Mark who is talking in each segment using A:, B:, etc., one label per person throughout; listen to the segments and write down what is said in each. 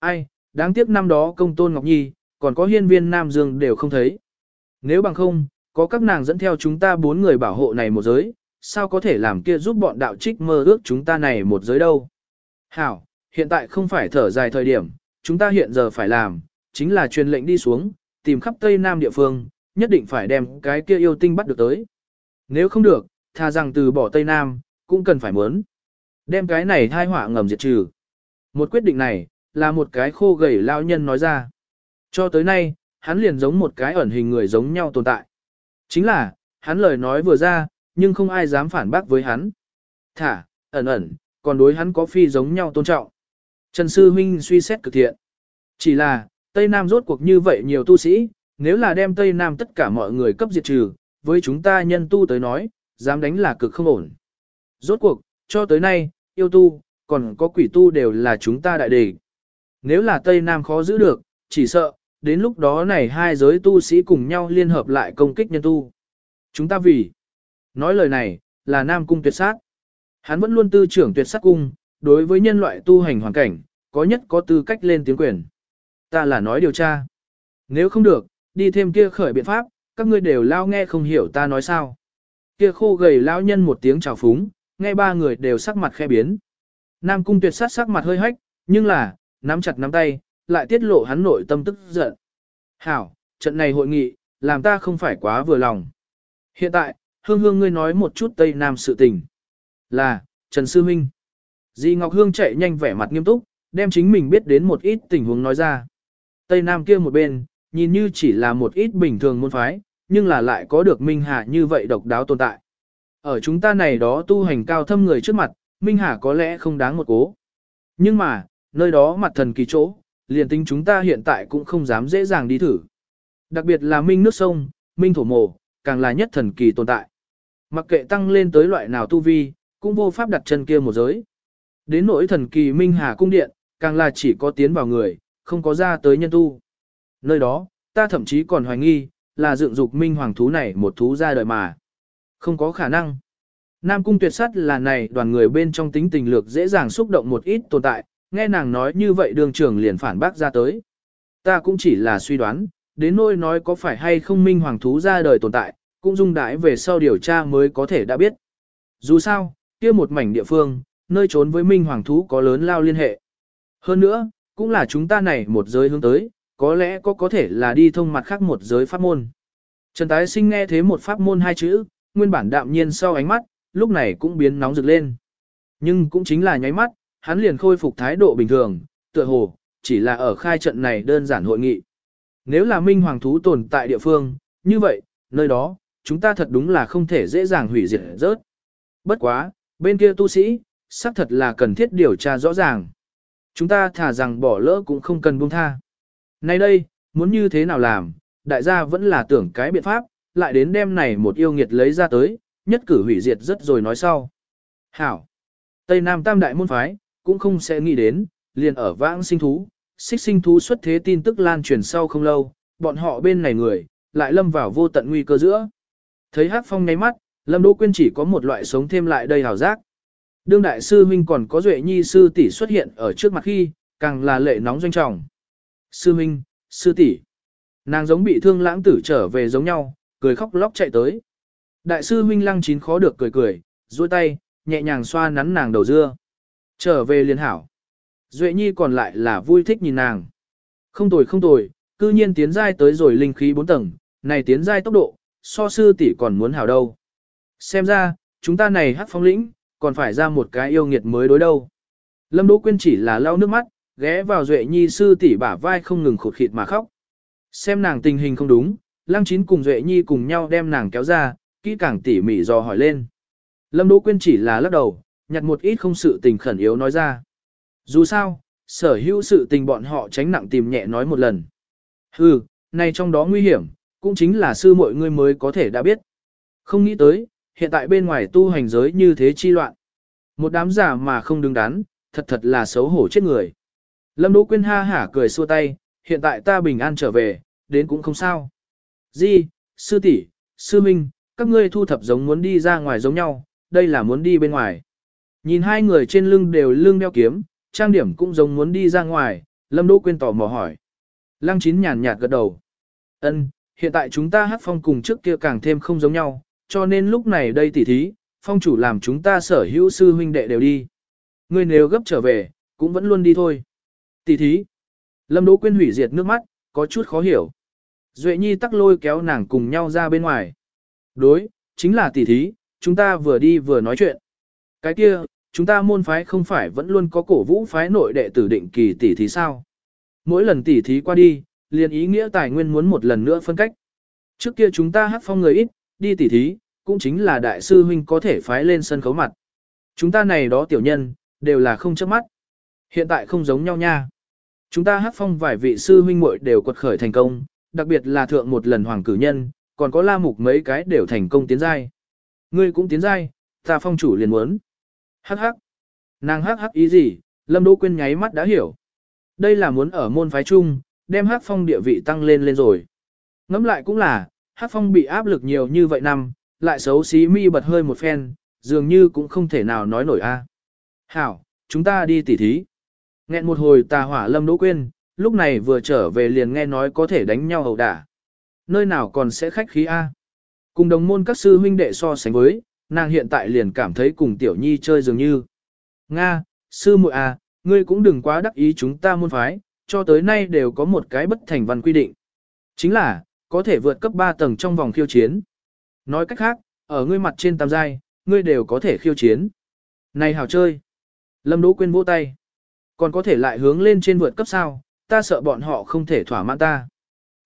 A: ai, đáng tiếc năm đó công tôn Ngọc Nhi, còn có hiên viên Nam Dương đều không thấy. Nếu bằng không, có các nàng dẫn theo chúng ta bốn người bảo hộ này một giới, sao có thể làm kia giúp bọn đạo trích mơ ước chúng ta này một giới đâu. Hảo, hiện tại không phải thở dài thời điểm, chúng ta hiện giờ phải làm, chính là truyền lệnh đi xuống, tìm khắp Tây Nam địa phương, nhất định phải đem cái kia yêu tinh bắt được tới. Nếu không được, tha rằng từ bỏ Tây Nam, cũng cần phải muốn. Đem cái này thai họa ngầm diệt trừ. Một quyết định này, là một cái khô gầy lao nhân nói ra. Cho tới nay, hắn liền giống một cái ẩn hình người giống nhau tồn tại. Chính là, hắn lời nói vừa ra, nhưng không ai dám phản bác với hắn. Thả, ẩn ẩn, còn đối hắn có phi giống nhau tôn trọng. Trần Sư Huynh suy xét cực thiện. Chỉ là, Tây Nam rốt cuộc như vậy nhiều tu sĩ, nếu là đem Tây Nam tất cả mọi người cấp diệt trừ, với chúng ta nhân tu tới nói, dám đánh là cực không ổn. Rốt cuộc, cho tới nay, yêu tu, còn có quỷ tu đều là chúng ta đại địch. Nếu là Tây Nam khó giữ được, chỉ sợ, đến lúc đó này hai giới tu sĩ cùng nhau liên hợp lại công kích nhân tu. Chúng ta vì, nói lời này, là Nam Cung tuyệt sát. Hắn vẫn luôn tư trưởng tuyệt sát cung, đối với nhân loại tu hành hoàn cảnh, có nhất có tư cách lên tiếng quyền. Ta là nói điều tra. Nếu không được, đi thêm kia khởi biện pháp, các ngươi đều lao nghe không hiểu ta nói sao. Kia khô gầy lao nhân một tiếng chào phúng, nghe ba người đều sắc mặt khe biến. Nam cung tuyệt sát sắc mặt hơi hách, nhưng là, nắm chặt nắm tay, lại tiết lộ hắn nội tâm tức giận. Hảo, trận này hội nghị, làm ta không phải quá vừa lòng. Hiện tại, hương hương ngươi nói một chút Tây Nam sự tình. Là, Trần Sư Minh. Di Ngọc Hương chạy nhanh vẻ mặt nghiêm túc, đem chính mình biết đến một ít tình huống nói ra. Tây Nam kia một bên, nhìn như chỉ là một ít bình thường môn phái, nhưng là lại có được Minh Hà như vậy độc đáo tồn tại. Ở chúng ta này đó tu hành cao thâm người trước mặt, Minh Hà có lẽ không đáng một cố. Nhưng mà, nơi đó mặt thần kỳ chỗ, liền tính chúng ta hiện tại cũng không dám dễ dàng đi thử. Đặc biệt là Minh nước sông, Minh thổ mồ, càng là nhất thần kỳ tồn tại. Mặc kệ tăng lên tới loại nào tu vi, cũng vô pháp đặt chân kia một giới. Đến nỗi thần kỳ Minh Hà cung điện, càng là chỉ có tiến vào người, không có ra tới nhân tu. Nơi đó, ta thậm chí còn hoài nghi, là dựng dục Minh Hoàng thú này một thú ra đời mà. Không có khả năng. Nam cung tuyệt sắt là này đoàn người bên trong tính tình lược dễ dàng xúc động một ít tồn tại, nghe nàng nói như vậy đường trưởng liền phản bác ra tới. Ta cũng chỉ là suy đoán, đến nỗi nói có phải hay không minh hoàng thú ra đời tồn tại, cũng dung đãi về sau điều tra mới có thể đã biết. Dù sao, kia một mảnh địa phương, nơi trốn với minh hoàng thú có lớn lao liên hệ. Hơn nữa, cũng là chúng ta này một giới hướng tới, có lẽ có có thể là đi thông mặt khác một giới pháp môn. Trần Tái Sinh nghe thế một pháp môn hai chữ, nguyên bản đạm nhiên sau ánh mắt, lúc này cũng biến nóng rực lên. Nhưng cũng chính là nháy mắt, hắn liền khôi phục thái độ bình thường, tựa hồ, chỉ là ở khai trận này đơn giản hội nghị. Nếu là minh hoàng thú tồn tại địa phương, như vậy, nơi đó, chúng ta thật đúng là không thể dễ dàng hủy diệt rớt. Bất quá, bên kia tu sĩ, xác thật là cần thiết điều tra rõ ràng. Chúng ta thả rằng bỏ lỡ cũng không cần buông tha. Nay đây, muốn như thế nào làm, đại gia vẫn là tưởng cái biện pháp, lại đến đêm này một yêu nghiệt lấy ra tới, nhất cử hủy diệt rất rồi nói sau. Hảo! Tây Nam Tam Đại môn phái, cũng không sẽ nghĩ đến, liền ở vãng sinh thú, xích sinh thú xuất thế tin tức lan truyền sau không lâu, bọn họ bên này người, lại lâm vào vô tận nguy cơ giữa. Thấy Hắc Phong nháy mắt, Lâm Đỗ Quyên chỉ có một loại sống thêm lại đầy hào giác. Đương đại sư huynh còn có duệ nhi sư tỷ xuất hiện ở trước mặt khi, càng là lệ nóng doanh trọng. Sư huynh, sư tỷ, nàng giống bị thương lãng tử trở về giống nhau, cười khóc lóc chạy tới. Đại sư huynh lăng chín khó được cười cười, duỗi tay, nhẹ nhàng xoa nắn nàng đầu dưa. Trở về liền hảo. Duệ nhi còn lại là vui thích nhìn nàng. Không tồi không tồi, cư nhiên tiến giai tới rồi linh khí 4 tầng, này tiến giai tốc độ, so sư tỷ còn muốn hảo đâu. Xem ra, chúng ta này hát phong lĩnh, còn phải ra một cái yêu nghiệt mới đối đâu. Lâm Đỗ Quyên chỉ là lau nước mắt, ghé vào Duệ Nhi sư tỷ bả vai không ngừng khụt khịt mà khóc. Xem nàng tình hình không đúng, Lăng Chín cùng Duệ Nhi cùng nhau đem nàng kéo ra, kỹ càng tỉ mỉ dò hỏi lên. Lâm Đỗ Quyên chỉ là lắc đầu, nhặt một ít không sự tình khẩn yếu nói ra. Dù sao, sở hữu sự tình bọn họ tránh nặng tìm nhẹ nói một lần. Hừ, này trong đó nguy hiểm, cũng chính là sư mọi người mới có thể đã biết. Không nghĩ tới, hiện tại bên ngoài tu hành giới như thế chi loạn. Một đám giả mà không đứng đắn, thật thật là xấu hổ chết người. Lâm Đỗ Quyên ha hả cười xua tay, hiện tại ta bình an trở về, đến cũng không sao. Di, sư tỷ, sư minh, các ngươi thu thập giống muốn đi ra ngoài giống nhau, đây là muốn đi bên ngoài. Nhìn hai người trên lưng đều lưng đeo kiếm, trang điểm cũng giống muốn đi ra ngoài, Lâm Đỗ Quyên tò mò hỏi. Lăng chín nhàn nhạt gật đầu. Ân, hiện tại chúng ta hát phong cùng trước kia càng thêm không giống nhau, cho nên lúc này đây tỉ thí, phong chủ làm chúng ta sở hữu sư huynh đệ đều đi. Ngươi nếu gấp trở về, cũng vẫn luôn đi thôi. Tỉ thí. Lâm Đỗ Quyên hủy diệt nước mắt, có chút khó hiểu. Duệ Nhi tắc lôi kéo nàng cùng nhau ra bên ngoài. Đối, chính là tỉ thí, chúng ta vừa đi vừa nói chuyện. Cái kia, chúng ta môn phái không phải vẫn luôn có cổ vũ phái nội đệ tử định kỳ tỷ thí sao? Mỗi lần tỷ thí qua đi, liền ý nghĩa tài nguyên muốn một lần nữa phân cách. Trước kia chúng ta hát phong người ít, đi tỷ thí, cũng chính là đại sư huynh có thể phái lên sân khấu mặt. Chúng ta này đó tiểu nhân, đều là không chớp mắt. Hiện tại không giống nhau nha. Chúng ta hát phong vài vị sư huynh muội đều quật khởi thành công, đặc biệt là thượng một lần hoàng cử nhân, còn có la mục mấy cái đều thành công tiến giai. Ngươi cũng tiến giai, ta phong chủ liền muốn. Hắc hắc. Nàng hắc hắc ý gì, Lâm Đỗ Quyên nháy mắt đã hiểu. Đây là muốn ở môn phái chung, đem hắc phong địa vị tăng lên lên rồi. Ngẫm lại cũng là, hắc phong bị áp lực nhiều như vậy năm, lại xấu xí mi bật hơi một phen, dường như cũng không thể nào nói nổi a. Hảo, chúng ta đi tỉ thí. Nghẹn một hồi tà hỏa Lâm Đỗ Quyên, lúc này vừa trở về liền nghe nói có thể đánh nhau hầu đả. Nơi nào còn sẽ khách khí a? Cùng đồng môn các sư huynh đệ so sánh với, nàng hiện tại liền cảm thấy cùng tiểu nhi chơi dường như. Nga, sư muội à, ngươi cũng đừng quá đắc ý chúng ta môn phái, cho tới nay đều có một cái bất thành văn quy định. Chính là, có thể vượt cấp 3 tầng trong vòng khiêu chiến. Nói cách khác, ở ngươi mặt trên tam giai, ngươi đều có thể khiêu chiến. Này hảo chơi. Lâm Đỗ Quyên vỗ tay. Còn có thể lại hướng lên trên vượt cấp sao, ta sợ bọn họ không thể thỏa mãn ta.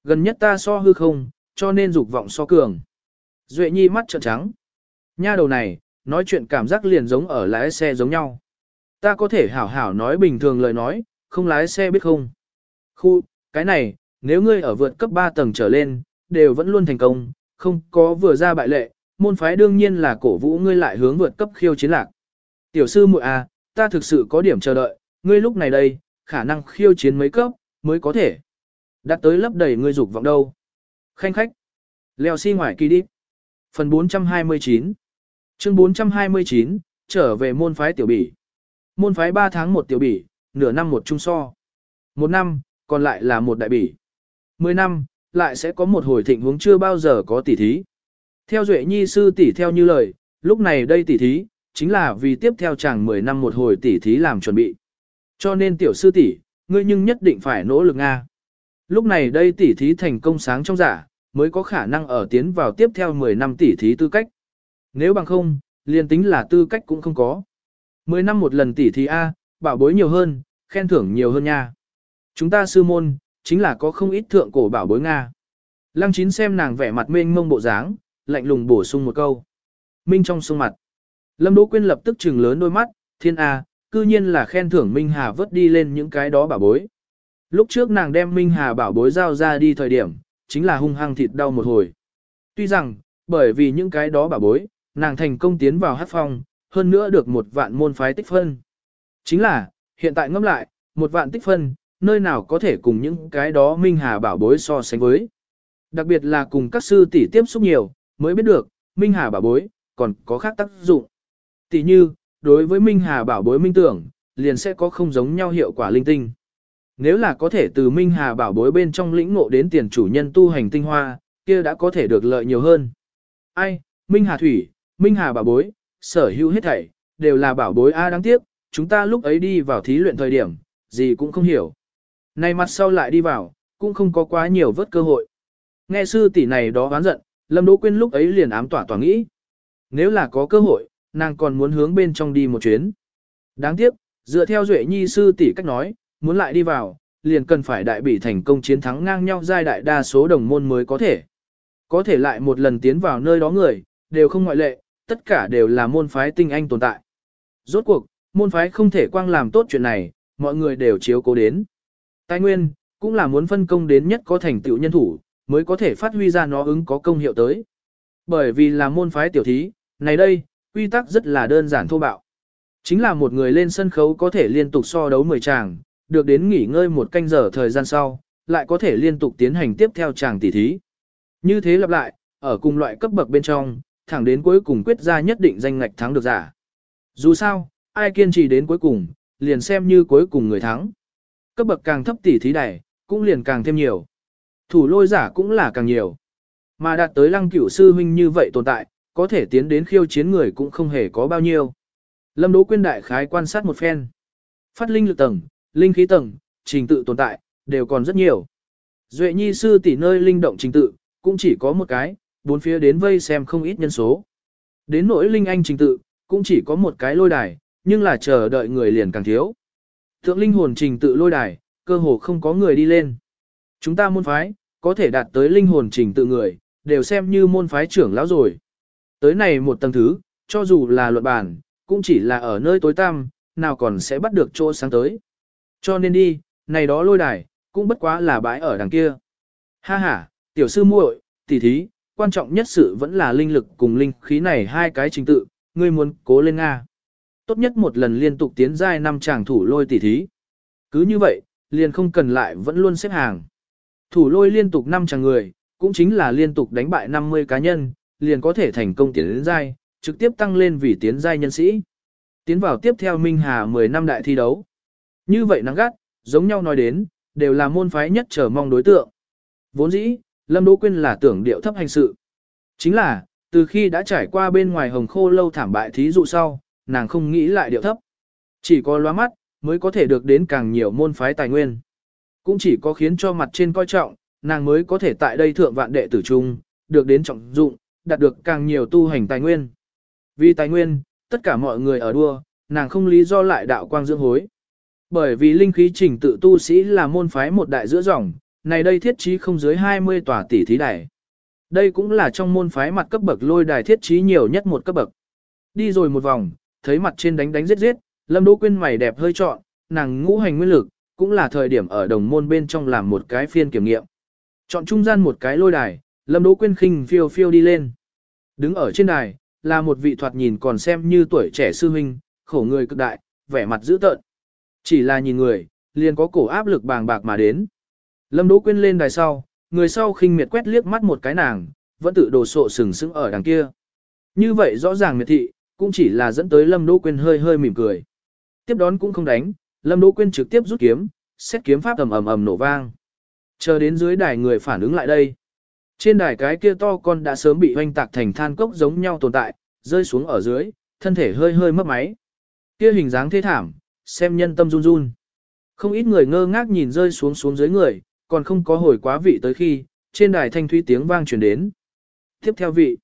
A: Gần nhất ta so hư không, cho nên dục vọng so cường. Duệ Nhi mắt trợn trắng. Nha đầu này, nói chuyện cảm giác liền giống ở lái xe giống nhau. Ta có thể hảo hảo nói bình thường lời nói, không lái xe biết không. Khu, cái này, nếu ngươi ở vượt cấp 3 tầng trở lên, đều vẫn luôn thành công, không có vừa ra bại lệ, môn phái đương nhiên là cổ vũ ngươi lại hướng vượt cấp khiêu chiến lạc. Tiểu sư muội à, ta thực sự có điểm chờ đợi, ngươi lúc này đây, khả năng khiêu chiến mấy cấp, mới có thể. Đặt tới lấp đầy ngươi dục vọng đâu. Khanh khách. Leo xi si ngoài kỳ đi. Phần 429 Chương 429, trở về môn phái tiểu bỉ. Môn phái 3 tháng một tiểu bỉ, nửa năm một trung so. Một năm, còn lại là một đại bỉ. Mười năm, lại sẽ có một hồi thịnh huống chưa bao giờ có tỷ thí. Theo Duệ Nhi sư tỷ theo như lời, lúc này đây tỷ thí, chính là vì tiếp theo chàng 10 năm một hồi tỷ thí làm chuẩn bị. Cho nên tiểu sư tỷ, ngươi nhưng nhất định phải nỗ lực Nga. Lúc này đây tỷ thí thành công sáng trong giả, mới có khả năng ở tiến vào tiếp theo 10 năm tỷ thí tư cách. Nếu bằng không, liền tính là tư cách cũng không có. 10 năm một lần tỷ thí A, bảo bối nhiều hơn, khen thưởng nhiều hơn nha. Chúng ta sư môn, chính là có không ít thượng cổ bảo bối Nga. Lăng chín xem nàng vẻ mặt mênh mông bộ dáng, lạnh lùng bổ sung một câu. Minh trong sông mặt. Lâm Đỗ Quyên lập tức trừng lớn đôi mắt, thiên A, cư nhiên là khen thưởng Minh Hà vớt đi lên những cái đó bảo bối. Lúc trước nàng đem Minh Hà bảo bối giao ra đi thời điểm, chính là hung hăng thịt đau một hồi. Tuy rằng, bởi vì những cái đó bảo bối, nàng thành công tiến vào hát phong, hơn nữa được một vạn môn phái tích phân. Chính là, hiện tại ngẫm lại, một vạn tích phân, nơi nào có thể cùng những cái đó Minh Hà bảo bối so sánh với. Đặc biệt là cùng các sư tỷ tiếp xúc nhiều, mới biết được, Minh Hà bảo bối, còn có khác tác dụng. Tỷ như, đối với Minh Hà bảo bối minh tưởng, liền sẽ có không giống nhau hiệu quả linh tinh. Nếu là có thể từ Minh Hà bảo bối bên trong lĩnh ngộ đến tiền chủ nhân tu hành tinh hoa, kia đã có thể được lợi nhiều hơn. Ai, Minh Hà Thủy, Minh Hà bảo bối, sở hữu hết thảy, đều là bảo bối A đáng tiếc, chúng ta lúc ấy đi vào thí luyện thời điểm, gì cũng không hiểu. Nay mặt sau lại đi vào, cũng không có quá nhiều vớt cơ hội. Nghe sư tỷ này đó oán giận, Lâm Đỗ Quyên lúc ấy liền ám tỏa tỏa nghĩ. Nếu là có cơ hội, nàng còn muốn hướng bên trong đi một chuyến. Đáng tiếc, dựa theo Duệ Nhi sư tỷ cách nói, muốn lại đi vào, liền cần phải đại bị thành công chiến thắng ngang nhau giai đại đa số đồng môn mới có thể. Có thể lại một lần tiến vào nơi đó người, đều không ngoại lệ, tất cả đều là môn phái tinh anh tồn tại. Rốt cuộc, môn phái không thể quang làm tốt chuyện này, mọi người đều chiếu cố đến. Tài nguyên, cũng là muốn phân công đến nhất có thành tựu nhân thủ, mới có thể phát huy ra nó ứng có công hiệu tới. Bởi vì là môn phái tiểu thí, này đây, quy tắc rất là đơn giản thô bạo. Chính là một người lên sân khấu có thể liên tục so đấu 10 tràng, được đến nghỉ ngơi một canh giờ thời gian sau, lại có thể liên tục tiến hành tiếp theo tràng tỉ thí. Như thế lặp lại, ở cùng loại cấp bậc bên trong, thẳng đến cuối cùng quyết ra nhất định danh ngạch thắng được giả. Dù sao, ai kiên trì đến cuối cùng, liền xem như cuối cùng người thắng. cấp bậc càng thấp tỷ thí đài, cũng liền càng thêm nhiều. Thủ lôi giả cũng là càng nhiều. Mà đạt tới lăng cửu sư huynh như vậy tồn tại, có thể tiến đến khiêu chiến người cũng không hề có bao nhiêu. Lâm Đỗ Quyên đại khái quan sát một phen. Phát linh lực tầng, linh khí tầng, trình tự tồn tại, đều còn rất nhiều. Duệ nhi sư tỷ nơi linh động trình tự, cũng chỉ có một cái, bốn phía đến vây xem không ít nhân số. Đến nỗi linh anh trình tự, cũng chỉ có một cái lôi đài, nhưng là chờ đợi người liền càng thiếu. Thượng linh hồn trình tự lôi đài, cơ hồ không có người đi lên. Chúng ta môn phái, có thể đạt tới linh hồn trình tự người, đều xem như môn phái trưởng lão rồi. Tới này một tầng thứ, cho dù là luận bản, cũng chỉ là ở nơi tối tăm, nào còn sẽ bắt được chỗ sáng tới. Cho nên đi, này đó lôi đài, cũng bất quá là bãi ở đằng kia. Ha ha, tiểu sư muội, tỷ thí, quan trọng nhất sự vẫn là linh lực cùng linh khí này hai cái trình tự, ngươi muốn cố lên Nga. Tốt nhất một lần liên tục tiến giai năm chàng thủ lôi tỷ thí. Cứ như vậy, liền không cần lại vẫn luôn xếp hàng. Thủ lôi liên tục năm chàng người, cũng chính là liên tục đánh bại 50 cá nhân, liền có thể thành công tiến đến giai, trực tiếp tăng lên vì tiến giai nhân sĩ. Tiến vào tiếp theo Minh Hà 10 năm đại thi đấu. Như vậy nắng gắt, giống nhau nói đến, đều là môn phái nhất trở mong đối tượng. Vốn dĩ, Lâm Đỗ Quyên là tưởng điệu thấp hành sự. Chính là, từ khi đã trải qua bên ngoài hồng khô lâu thảm bại thí dụ sau, nàng không nghĩ lại điệu thấp. Chỉ có loa mắt, mới có thể được đến càng nhiều môn phái tài nguyên. Cũng chỉ có khiến cho mặt trên coi trọng, nàng mới có thể tại đây thượng vạn đệ tử trung, được đến trọng dụng, đạt được càng nhiều tu hành tài nguyên. Vì tài nguyên, tất cả mọi người ở đua, nàng không lý do lại đạo quang dưỡng hối. Bởi vì linh khí trình tự tu sĩ là môn phái một đại giữa dòng, này đây thiết trí không dưới 20 tòa tỷ thí đài. Đây cũng là trong môn phái mặt cấp bậc lôi đài thiết trí nhiều nhất một cấp bậc. Đi rồi một vòng, thấy mặt trên đánh đánh giết giết, Lâm Đỗ Quyên mày đẹp hơi trọn, nàng ngũ hành nguyên lực, cũng là thời điểm ở đồng môn bên trong làm một cái phiên kiểm nghiệm. Chọn trung gian một cái lôi đài, Lâm Đỗ Quyên khinh phiêu phiêu đi lên. Đứng ở trên đài, là một vị thoạt nhìn còn xem như tuổi trẻ sư huynh, khổ người cực đại, vẻ mặt dữ tợn. Chỉ là nhìn người, liền có cổ áp lực bàng bạc mà đến. Lâm Đỗ Quyên lên đài sau, người sau khinh miệt quét liếc mắt một cái nàng, vẫn tự đồ sộ sừng sững ở đằng kia. Như vậy rõ ràng miệt thị, cũng chỉ là dẫn tới Lâm Đỗ Quyên hơi hơi mỉm cười. Tiếp đón cũng không đánh, Lâm Đỗ Quyên trực tiếp rút kiếm, xét kiếm pháp ầm ầm ầm nổ vang. Chờ đến dưới đài người phản ứng lại đây. Trên đài cái kia to con đã sớm bị hoanh tạc thành than cốc giống nhau tồn tại, rơi xuống ở dưới, thân thể hơi hơi mất máy. Kia hình dáng thế thảm, xem nhân tâm run run. Không ít người ngơ ngác nhìn rơi xuống xuống dưới người, còn không có hồi quá vị tới khi, trên đài thanh thúy tiếng vang truyền đến. Tiếp theo vị.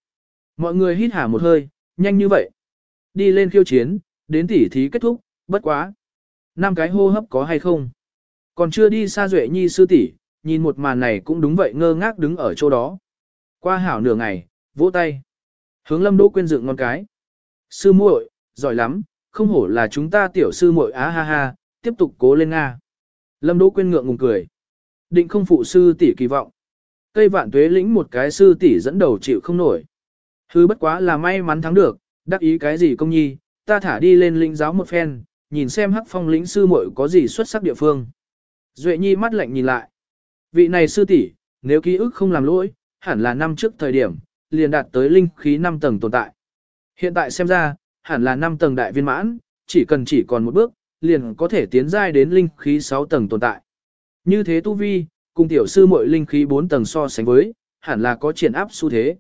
A: Mọi người hít hả một hơi, nhanh như vậy. Đi lên khiêu chiến, đến tỉ thí kết thúc, bất quá. năm cái hô hấp có hay không? Còn chưa đi xa duệ nhi sư tỷ, nhìn một màn này cũng đúng vậy ngơ ngác đứng ở chỗ đó. Qua hảo nửa ngày, vỗ tay. Hướng lâm đỗ quên dựng ngon cái. Sư muội, giỏi lắm, không hổ là chúng ta tiểu sư muội á ha ha, tiếp tục cố lên Nga. Lâm đỗ quyên ngượng ngùng cười. Định không phụ sư tỷ kỳ vọng. Cây vạn tuế lĩnh một cái sư tỷ dẫn đầu chịu không nổi. thứ bất quá là may mắn thắng được, đắc ý cái gì công nhi, ta thả đi lên linh giáo một phen, nhìn xem hắc phong lĩnh sư muội có gì xuất sắc địa phương. Duệ nhi mắt lạnh nhìn lại. Vị này sư tỷ, nếu ký ức không làm lỗi, hẳn là năm trước thời điểm, liền đạt tới linh khí 5 tầng tồn tại. Hiện tại xem ra, hẳn là 5 tầng đại viên mãn, chỉ cần chỉ còn một bước, liền có thể tiến giai đến linh khí 6 tầng tồn tại. Như thế tu vi, cùng tiểu sư muội linh khí 4 tầng so sánh với, hẳn là có triển áp xu thế.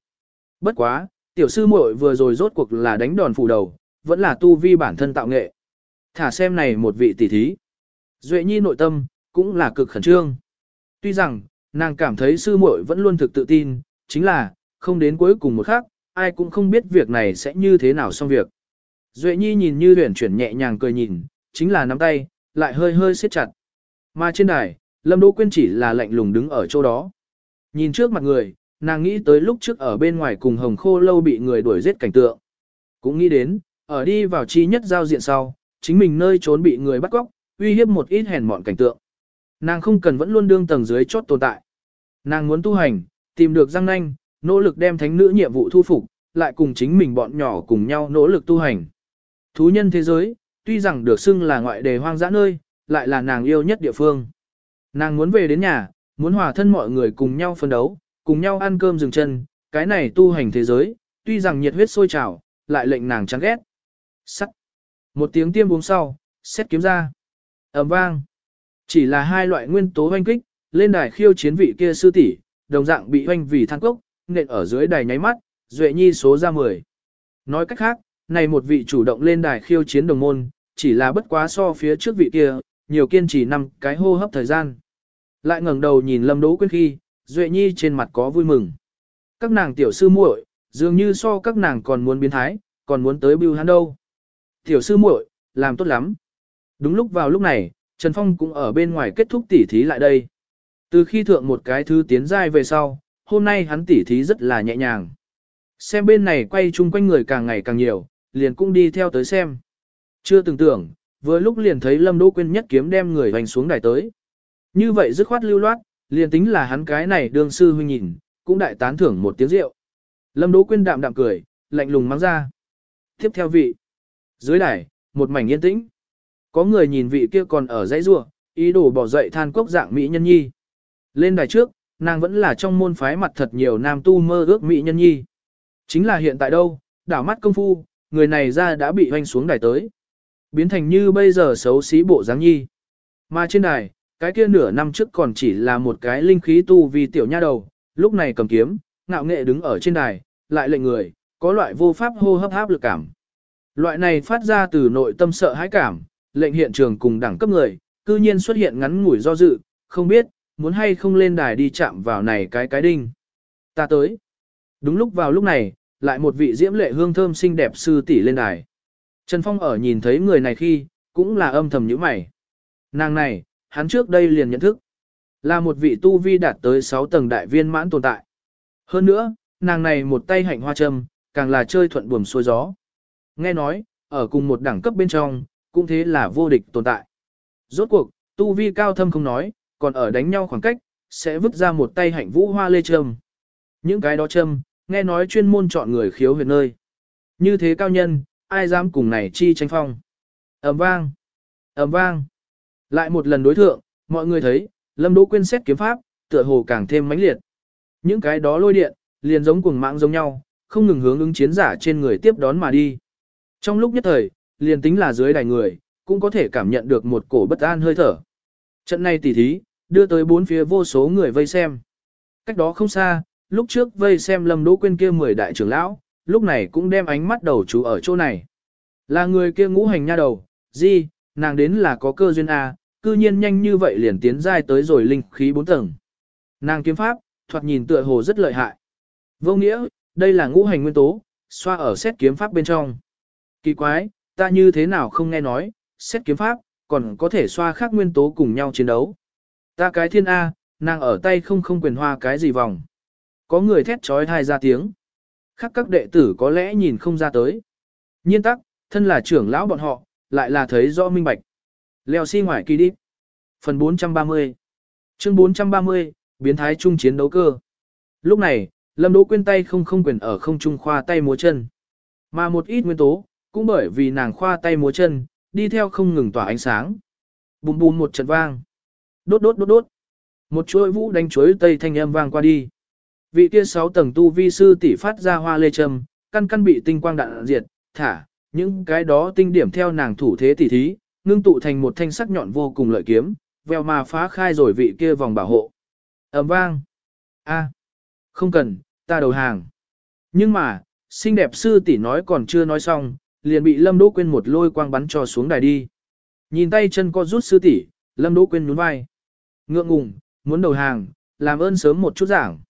A: Bất quá, tiểu sư muội vừa rồi rốt cuộc là đánh đòn phủ đầu, vẫn là tu vi bản thân tạo nghệ. Thả xem này một vị tỷ thí. Duệ nhi nội tâm, cũng là cực khẩn trương. Tuy rằng, nàng cảm thấy sư muội vẫn luôn thực tự tin, chính là, không đến cuối cùng một khắc, ai cũng không biết việc này sẽ như thế nào xong việc. Duệ nhi nhìn như luyện chuyển nhẹ nhàng cười nhìn, chính là nắm tay, lại hơi hơi siết chặt. Mà trên đài, Lâm Đỗ Quyên chỉ là lạnh lùng đứng ở chỗ đó. Nhìn trước mặt người, nàng nghĩ tới lúc trước ở bên ngoài cùng hồng khô lâu bị người đuổi giết cảnh tượng. Cũng nghĩ đến, ở đi vào chi nhất giao diện sau, chính mình nơi trốn bị người bắt cóc, uy hiếp một ít hèn mọn cảnh tượng. Nàng không cần vẫn luôn đương tầng dưới chốt tồn tại. Nàng muốn tu hành, tìm được răng nanh, nỗ lực đem thánh nữ nhiệm vụ thu phục, lại cùng chính mình bọn nhỏ cùng nhau nỗ lực tu hành. Thú nhân thế giới, tuy rằng được xưng là ngoại đề hoang dã nơi, lại là nàng yêu nhất địa phương. Nàng muốn về đến nhà, muốn hòa thân mọi người cùng nhau phân đấu, cùng nhau ăn cơm dừng chân, cái này tu hành thế giới, tuy rằng nhiệt huyết sôi trào, lại lệnh nàng chán ghét. Sắt. Một tiếng tiêm uống sau, xét kiếm ra. ầm vang. Chỉ là hai loại nguyên tố hoanh kích, lên đài khiêu chiến vị kia sư tỷ, đồng dạng bị hoanh vì than cốc, nện ở dưới đài nháy mắt, duệ nhi số ra 10. Nói cách khác, này một vị chủ động lên đài khiêu chiến đồng môn, chỉ là bất quá so phía trước vị kia, nhiều kiên trì năm cái hô hấp thời gian. Lại ngẩng đầu nhìn Lâm Đỗ Quyên khi, Duệ Nhi trên mặt có vui mừng. Các nàng tiểu sư muội, dường như so các nàng còn muốn biến thái, còn muốn tới bưu hắn đâu. Tiểu sư muội, làm tốt lắm. Đúng lúc vào lúc này, Trần Phong cũng ở bên ngoài kết thúc tỉ thí lại đây. Từ khi thượng một cái thứ tiến giai về sau, hôm nay hắn tỉ thí rất là nhẹ nhàng. Xem bên này quay chung quanh người càng ngày càng nhiều, liền cũng đi theo tới xem. Chưa từng tưởng, vừa lúc liền thấy Lâm Đỗ Quyên nhất kiếm đem người hoành xuống đài tới. Như vậy dứt khoát lưu loát, liền tính là hắn cái này đương sư huynh nhìn, cũng đại tán thưởng một tiếng rượu. Lâm Đỗ Quyên đạm đạm cười, lạnh lùng mang ra. Tiếp theo vị. Dưới đài, một mảnh yên tĩnh. Có người nhìn vị kia còn ở dãy rua, ý đồ bỏ dậy than cốc dạng mỹ nhân nhi. Lên đài trước, nàng vẫn là trong môn phái mặt thật nhiều nam tu mơ ước mỹ nhân nhi. Chính là hiện tại đâu, đảo mắt công phu, người này ra đã bị hoanh xuống đài tới. Biến thành như bây giờ xấu xí bộ dáng nhi. Mà trên đài, cái kia nửa năm trước còn chỉ là một cái linh khí tu vi tiểu nha đầu, lúc này cầm kiếm, ngạo nghệ đứng ở trên đài, lại lệnh người, có loại vô pháp hô hấp áp lực cảm. Loại này phát ra từ nội tâm sợ hãi cảm, lệnh hiện trường cùng đẳng cấp người, cư nhiên xuất hiện ngắn ngủi do dự, không biết, muốn hay không lên đài đi chạm vào này cái cái đinh. Ta tới. Đúng lúc vào lúc này, lại một vị diễm lệ hương thơm xinh đẹp sư tỷ lên đài. Trần Phong ở nhìn thấy người này khi, cũng là âm thầm nhíu mày. Nàng này, hắn trước đây liền nhận thức. Là một vị tu vi đạt tới 6 tầng đại viên mãn tồn tại. Hơn nữa, nàng này một tay hạnh hoa châm, càng là chơi thuận buồm xuôi gió. Nghe nói, ở cùng một đẳng cấp bên trong, cũng thế là vô địch tồn tại. Rốt cuộc, tu vi cao thâm không nói, còn ở đánh nhau khoảng cách, sẽ vứt ra một tay hạnh vũ hoa lê châm. Những cái đó châm, nghe nói chuyên môn chọn người khiếu huyệt nơi. Như thế cao nhân, ai dám cùng này chi tranh phong. ầm vang, ầm vang. Lại một lần đối thượng, mọi người thấy, Lâm Đỗ Quyên xét kiếm pháp, tựa hồ càng thêm mãnh liệt. Những cái đó lôi điện, liền giống cùng mạng giống nhau, không ngừng hướng ứng chiến giả trên người tiếp đón mà đi. Trong lúc nhất thời, liền tính là dưới đài người, cũng có thể cảm nhận được một cổ bất an hơi thở. Trận này tỉ thí, đưa tới bốn phía vô số người vây xem. Cách đó không xa, lúc trước vây xem Lâm Đỗ Quyên kia 10 đại trưởng lão, lúc này cũng đem ánh mắt đầu chú ở chỗ này. Là người kia ngũ hành nha đầu, gì, nàng đến là có cơ duyên A, cư nhiên nhanh như vậy liền tiến giai tới rồi linh khí bốn tầng. Nàng kiếm pháp, thoạt nhìn tựa hồ rất lợi hại. Vô nghĩa, đây là ngũ hành nguyên tố, xoa ở xét kiếm pháp bên trong. Kỳ quái, ta như thế nào không nghe nói, xét kiếm pháp, còn có thể xoa khác nguyên tố cùng nhau chiến đấu. Ta cái thiên A, nàng ở tay không không quyền hoa cái gì vòng. Có người thét trói thai ra tiếng. Khác các đệ tử có lẽ nhìn không ra tới. Nhiên tắc, thân là trưởng lão bọn họ, lại là thấy rõ minh bạch. Leo xi si ngoài kỳ đi. Phần 430 Chương 430, biến thái trung chiến đấu cơ. Lúc này, Lâm Đỗ Quyên tay không không quyền ở không trung khoa tay múa chân. Mà một ít nguyên tố, cũng bởi vì nàng khoa tay múa chân, đi theo không ngừng tỏa ánh sáng. Bùm bùm một trận vang. Đốt đốt đốt đốt. Một chuỗi vũ đánh chuối tây thanh âm vang qua đi. Vị kia sáu tầng tu vi sư tỷ phát ra hoa lê châm, căn căn bị tinh quang đạn diệt, thả, những cái đó tinh điểm theo nàng thủ thế tỷ thí, ngưng tụ thành một thanh sắc nhọn vô cùng lợi kiếm, veo mà phá khai rồi vị kia vòng bảo hộ. ầm vang. A. Không cần, ta đầu hàng. Nhưng mà, xinh đẹp sư tỷ nói còn chưa nói xong, liền bị Lâm Đỗ Quyên một lôi quang bắn cho xuống đài đi. Nhìn tay chân co rút sư tỷ, Lâm Đỗ Quyên nhún vai. Ngượng ngùng, muốn đầu hàng, làm ơn sớm một chút giảng.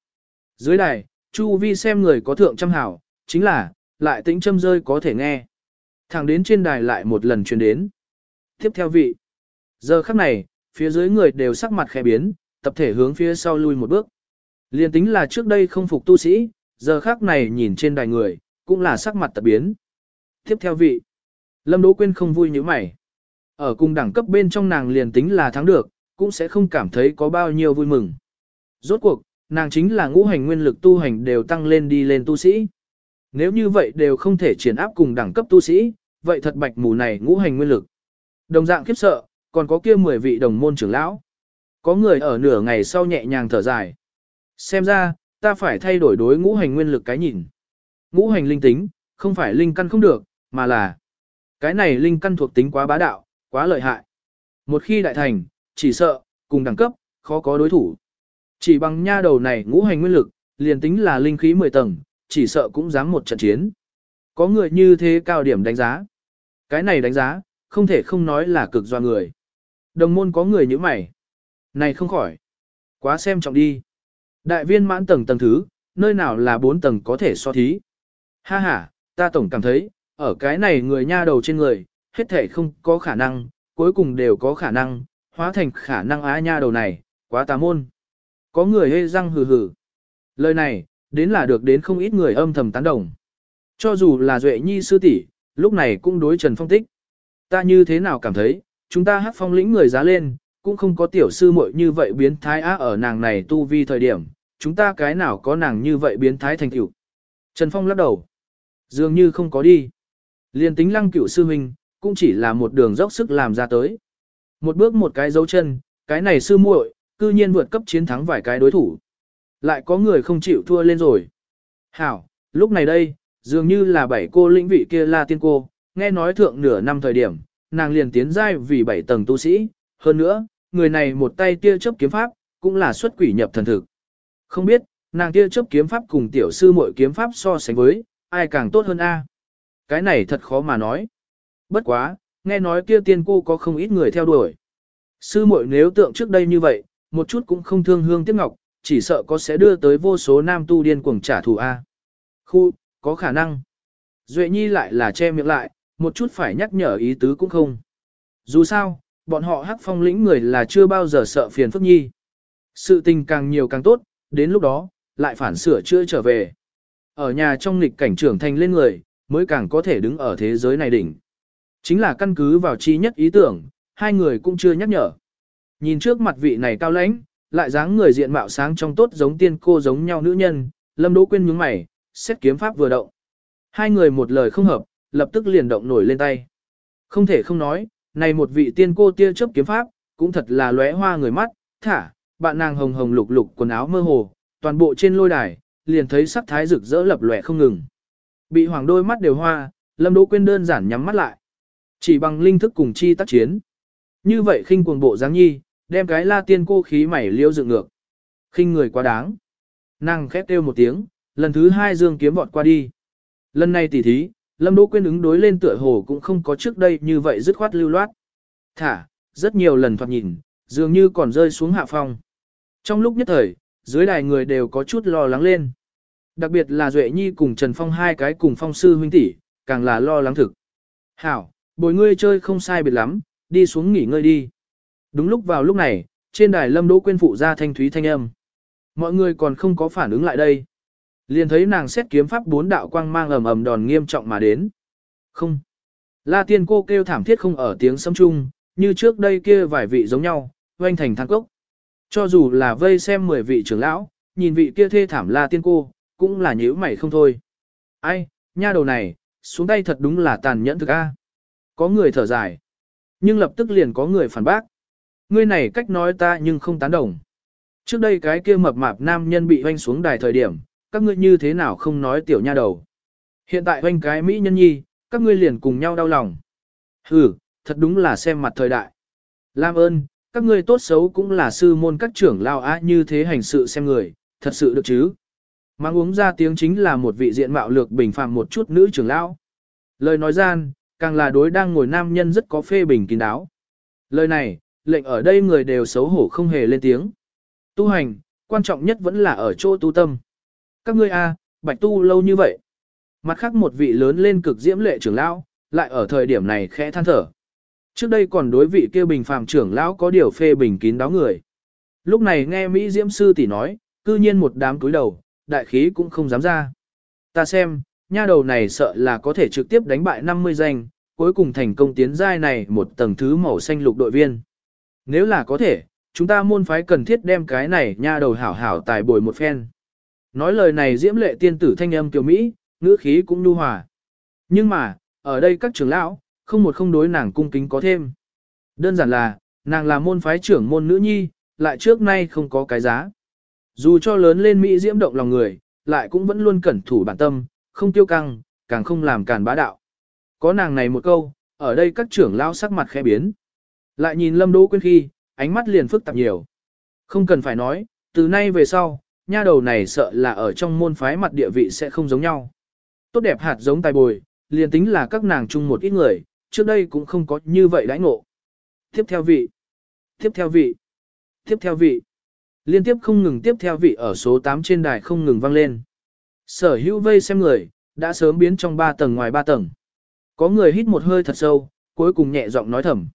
A: Dưới đài, Chu Vi xem người có thượng trăm hảo, chính là, lại tính châm rơi có thể nghe. Thẳng đến trên đài lại một lần truyền đến. Tiếp theo vị. Giờ khắc này, phía dưới người đều sắc mặt khẽ biến, tập thể hướng phía sau lui một bước. Liên tính là trước đây không phục tu sĩ, giờ khắc này nhìn trên đài người, cũng là sắc mặt tập biến. Tiếp theo vị. Lâm Đỗ Quyên không vui như mày. Ở cùng đẳng cấp bên trong nàng liền tính là thắng được, cũng sẽ không cảm thấy có bao nhiêu vui mừng. Rốt cuộc, nàng chính là ngũ hành nguyên lực tu hành đều tăng lên đi lên tu sĩ. Nếu như vậy đều không thể triển áp cùng đẳng cấp tu sĩ, vậy thật bạch mù này ngũ hành nguyên lực. Đồng dạng khiếp sợ, còn có kia 10 vị đồng môn trưởng lão. Có người ở nửa ngày sau nhẹ nhàng thở dài. Xem ra, ta phải thay đổi đối ngũ hành nguyên lực cái nhìn. Ngũ hành linh tính, không phải linh căn không được, mà là cái này linh căn thuộc tính quá bá đạo, quá lợi hại. Một khi đại thành, chỉ sợ, cùng đẳng cấp, khó có đối thủ. Chỉ bằng nha đầu này ngũ hành nguyên lực, liền tính là linh khí 10 tầng, chỉ sợ cũng dám một trận chiến. Có người như thế cao điểm đánh giá. Cái này đánh giá, không thể không nói là cực doa người. Đồng môn có người như mày. Này không khỏi. Quá xem trọng đi. Đại viên mãn tầng tầng thứ, nơi nào là 4 tầng có thể so thí. Ha ha, ta tổng cảm thấy, ở cái này người nha đầu trên người, hết thể không có khả năng, cuối cùng đều có khả năng, hóa thành khả năng á nha đầu này, quá tà môn. Có người hê răng hừ hừ. Lời này, đến là được đến không ít người âm thầm tán đồng. Cho dù là Duệ Nhi sư tỷ, lúc này cũng đối Trần Phong tích. Ta như thế nào cảm thấy, chúng ta hát phong lĩnh người giá lên, cũng không có tiểu sư muội như vậy biến thái á ở nàng này tu vi thời điểm, chúng ta cái nào có nàng như vậy biến thái thành tiểu. Trần Phong lắc đầu. Dường như không có đi. Liên tính lăng cửu sư huynh, cũng chỉ là một đường dốc sức làm ra tới. Một bước một cái dấu chân, cái này sư muội, cư nhiên vượt cấp chiến thắng vài cái đối thủ. Lại có người không chịu thua lên rồi. Hảo, lúc này đây, dường như là bảy cô lĩnh vị kia là tiên cô, nghe nói thượng nửa năm thời điểm, nàng liền tiến giai vì bảy tầng tu sĩ, hơn nữa, người này một tay tia chớp kiếm pháp, cũng là xuất quỷ nhập thần thực. Không biết, nàng tia chớp kiếm pháp cùng tiểu sư muội kiếm pháp so sánh với, ai càng tốt hơn a? Cái này thật khó mà nói. Bất quá, nghe nói kia tiên cô có không ít người theo đuổi. Sư muội nếu tượng trước đây như vậy, một chút cũng không thương hương tiếc ngọc, chỉ sợ có sẽ đưa tới vô số nam tu điên cuồng trả thù A. Khu, có khả năng. Duệ Nhi lại là che miệng lại, một chút phải nhắc nhở ý tứ cũng không. Dù sao, bọn họ hắc phong lĩnh người là chưa bao giờ sợ phiền phức nhi. Sự tình càng nhiều càng tốt, đến lúc đó, lại phản sửa chưa trở về. Ở nhà trong lịch cảnh trưởng thành lên người, mới càng có thể đứng ở thế giới này đỉnh. Chính là căn cứ vào chi nhất ý tưởng, hai người cũng chưa nhắc nhở. Nhìn trước mặt vị này cao lãnh, lại dáng người diện mạo sáng trong tốt giống tiên cô giống nhau nữ nhân, Lâm Đỗ Quyên nhướng mày, xét kiếm pháp vừa động. Hai người một lời không hợp, lập tức liền động nổi lên tay. Không thể không nói, này một vị tiên cô tia chớp kiếm pháp, cũng thật là lóe hoa người mắt, thả, bạn nàng hồng hồng lục lục quần áo mơ hồ, toàn bộ trên lôi đài, liền thấy sắc thái rực rỡ lập lòe không ngừng. Bị hoàng đôi mắt đều hoa, Lâm Đỗ Quyên đơn giản nhắm mắt lại. Chỉ bằng linh thức cùng chi tác chiến. Như vậy khinh cuồng bộ dáng nhi, đem cái la tiên cô khí mảy liêu dựng ngược. khinh người quá đáng. Nàng khép kêu một tiếng, lần thứ hai dương kiếm vọt qua đi. Lần này tỉ thí, Lâm Đỗ Quyên ứng đối lên tựa hồ cũng không có trước đây như vậy dứt khoát lưu loát. Thả, rất nhiều lần thoạt nhìn, dường như còn rơi xuống hạ phong. Trong lúc nhất thời, dưới đài người đều có chút lo lắng lên. Đặc biệt là Duệ Nhi cùng Trần Phong hai cái cùng phong sư huynh tỷ, càng là lo lắng thực. Hảo, bồi ngươi chơi không sai biệt lắm, đi xuống nghỉ ngơi đi. Đúng lúc vào lúc này, trên đài Lâm Đỗ Quyên phụ ra thanh thúy thanh âm. Mọi người còn không có phản ứng lại đây. Liền thấy nàng xét kiếm pháp bốn đạo quang mang ầm ầm đòn nghiêm trọng mà đến. Không. La tiên cô kêu thảm thiết không ở tiếng sấm chung, như trước đây kia vài vị giống nhau, oanh thành thang cốc. Cho dù là vây xem 10 vị trưởng lão, nhìn vị kia thê thảm la tiên cô, cũng là nhíu mày không thôi. Ai, nha đầu này, xuống tay thật đúng là tàn nhẫn thực a. Có người thở dài. Nhưng lập tức liền có người phản bác. Ngươi này cách nói ta nhưng không tán đồng. Trước đây cái kia mập mạp nam nhân bị hoanh xuống đài thời điểm, các ngươi như thế nào không nói tiểu nha đầu. Hiện tại hoanh cái Mỹ nhân nhi, các ngươi liền cùng nhau đau lòng. Ừ, thật đúng là xem mặt thời đại. Làm ơn, các ngươi tốt xấu cũng là sư môn các trưởng lao á như thế hành sự xem người, thật sự được chứ. Mang uống ra tiếng chính là một vị diện mạo lược bình phàm một chút nữ trưởng lão. Lời nói gian, càng là đối đang ngồi nam nhân rất có phê bình kín đáo. Lời này, lệnh ở đây người đều xấu hổ không hề lên tiếng. Tu hành, quan trọng nhất vẫn là ở chỗ tu tâm. Các ngươi a, bạch tu lâu như vậy. Mặt khác một vị lớn lên cực diễm lệ trưởng lão, lại ở thời điểm này khẽ than thở. Trước đây còn đối vị kia bình phàm trưởng lão có điều phê bình kín đáo người. Lúc này nghe Mỹ Diễm Sư tỷ nói, cư nhiên một đám cúi đầu, đại khí cũng không dám ra. Ta xem, nha đầu này sợ là có thể trực tiếp đánh bại 50 danh, cuối cùng thành công tiến giai này một tầng thứ màu xanh lục đội viên. Nếu là có thể, chúng ta môn phái cần thiết đem cái này nha đầu hảo hảo tài bồi một phen. Nói lời này diễm lệ tiên tử thanh âm kiều Mỹ, ngữ khí cũng nu hòa. Nhưng mà, ở đây các trưởng lão, không một không đối nàng cung kính có thêm. Đơn giản là, nàng là môn phái trưởng môn nữ nhi, lại trước nay không có cái giá. Dù cho lớn lên Mỹ diễm động lòng người, lại cũng vẫn luôn cẩn thủ bản tâm, không tiêu căng, càng không làm càn bá đạo. Có nàng này một câu, ở đây các trưởng lão sắc mặt khẽ biến. Lại nhìn Lâm Đỗ Quyên khi, ánh mắt liền phức tạp nhiều. Không cần phải nói, từ nay về sau, nha đầu này sợ là ở trong môn phái mặt địa vị sẽ không giống nhau. Tốt đẹp hạt giống tài bồi, liền tính là các nàng chung một ít người, trước đây cũng không có như vậy đãi ngộ. Tiếp theo vị, tiếp theo vị, tiếp theo vị. Liên tiếp không ngừng tiếp theo vị ở số 8 trên đài không ngừng vang lên. Sở hữu vây xem người, đã sớm biến trong 3 tầng ngoài 3 tầng. Có người hít một hơi thật sâu, cuối cùng nhẹ giọng nói thầm.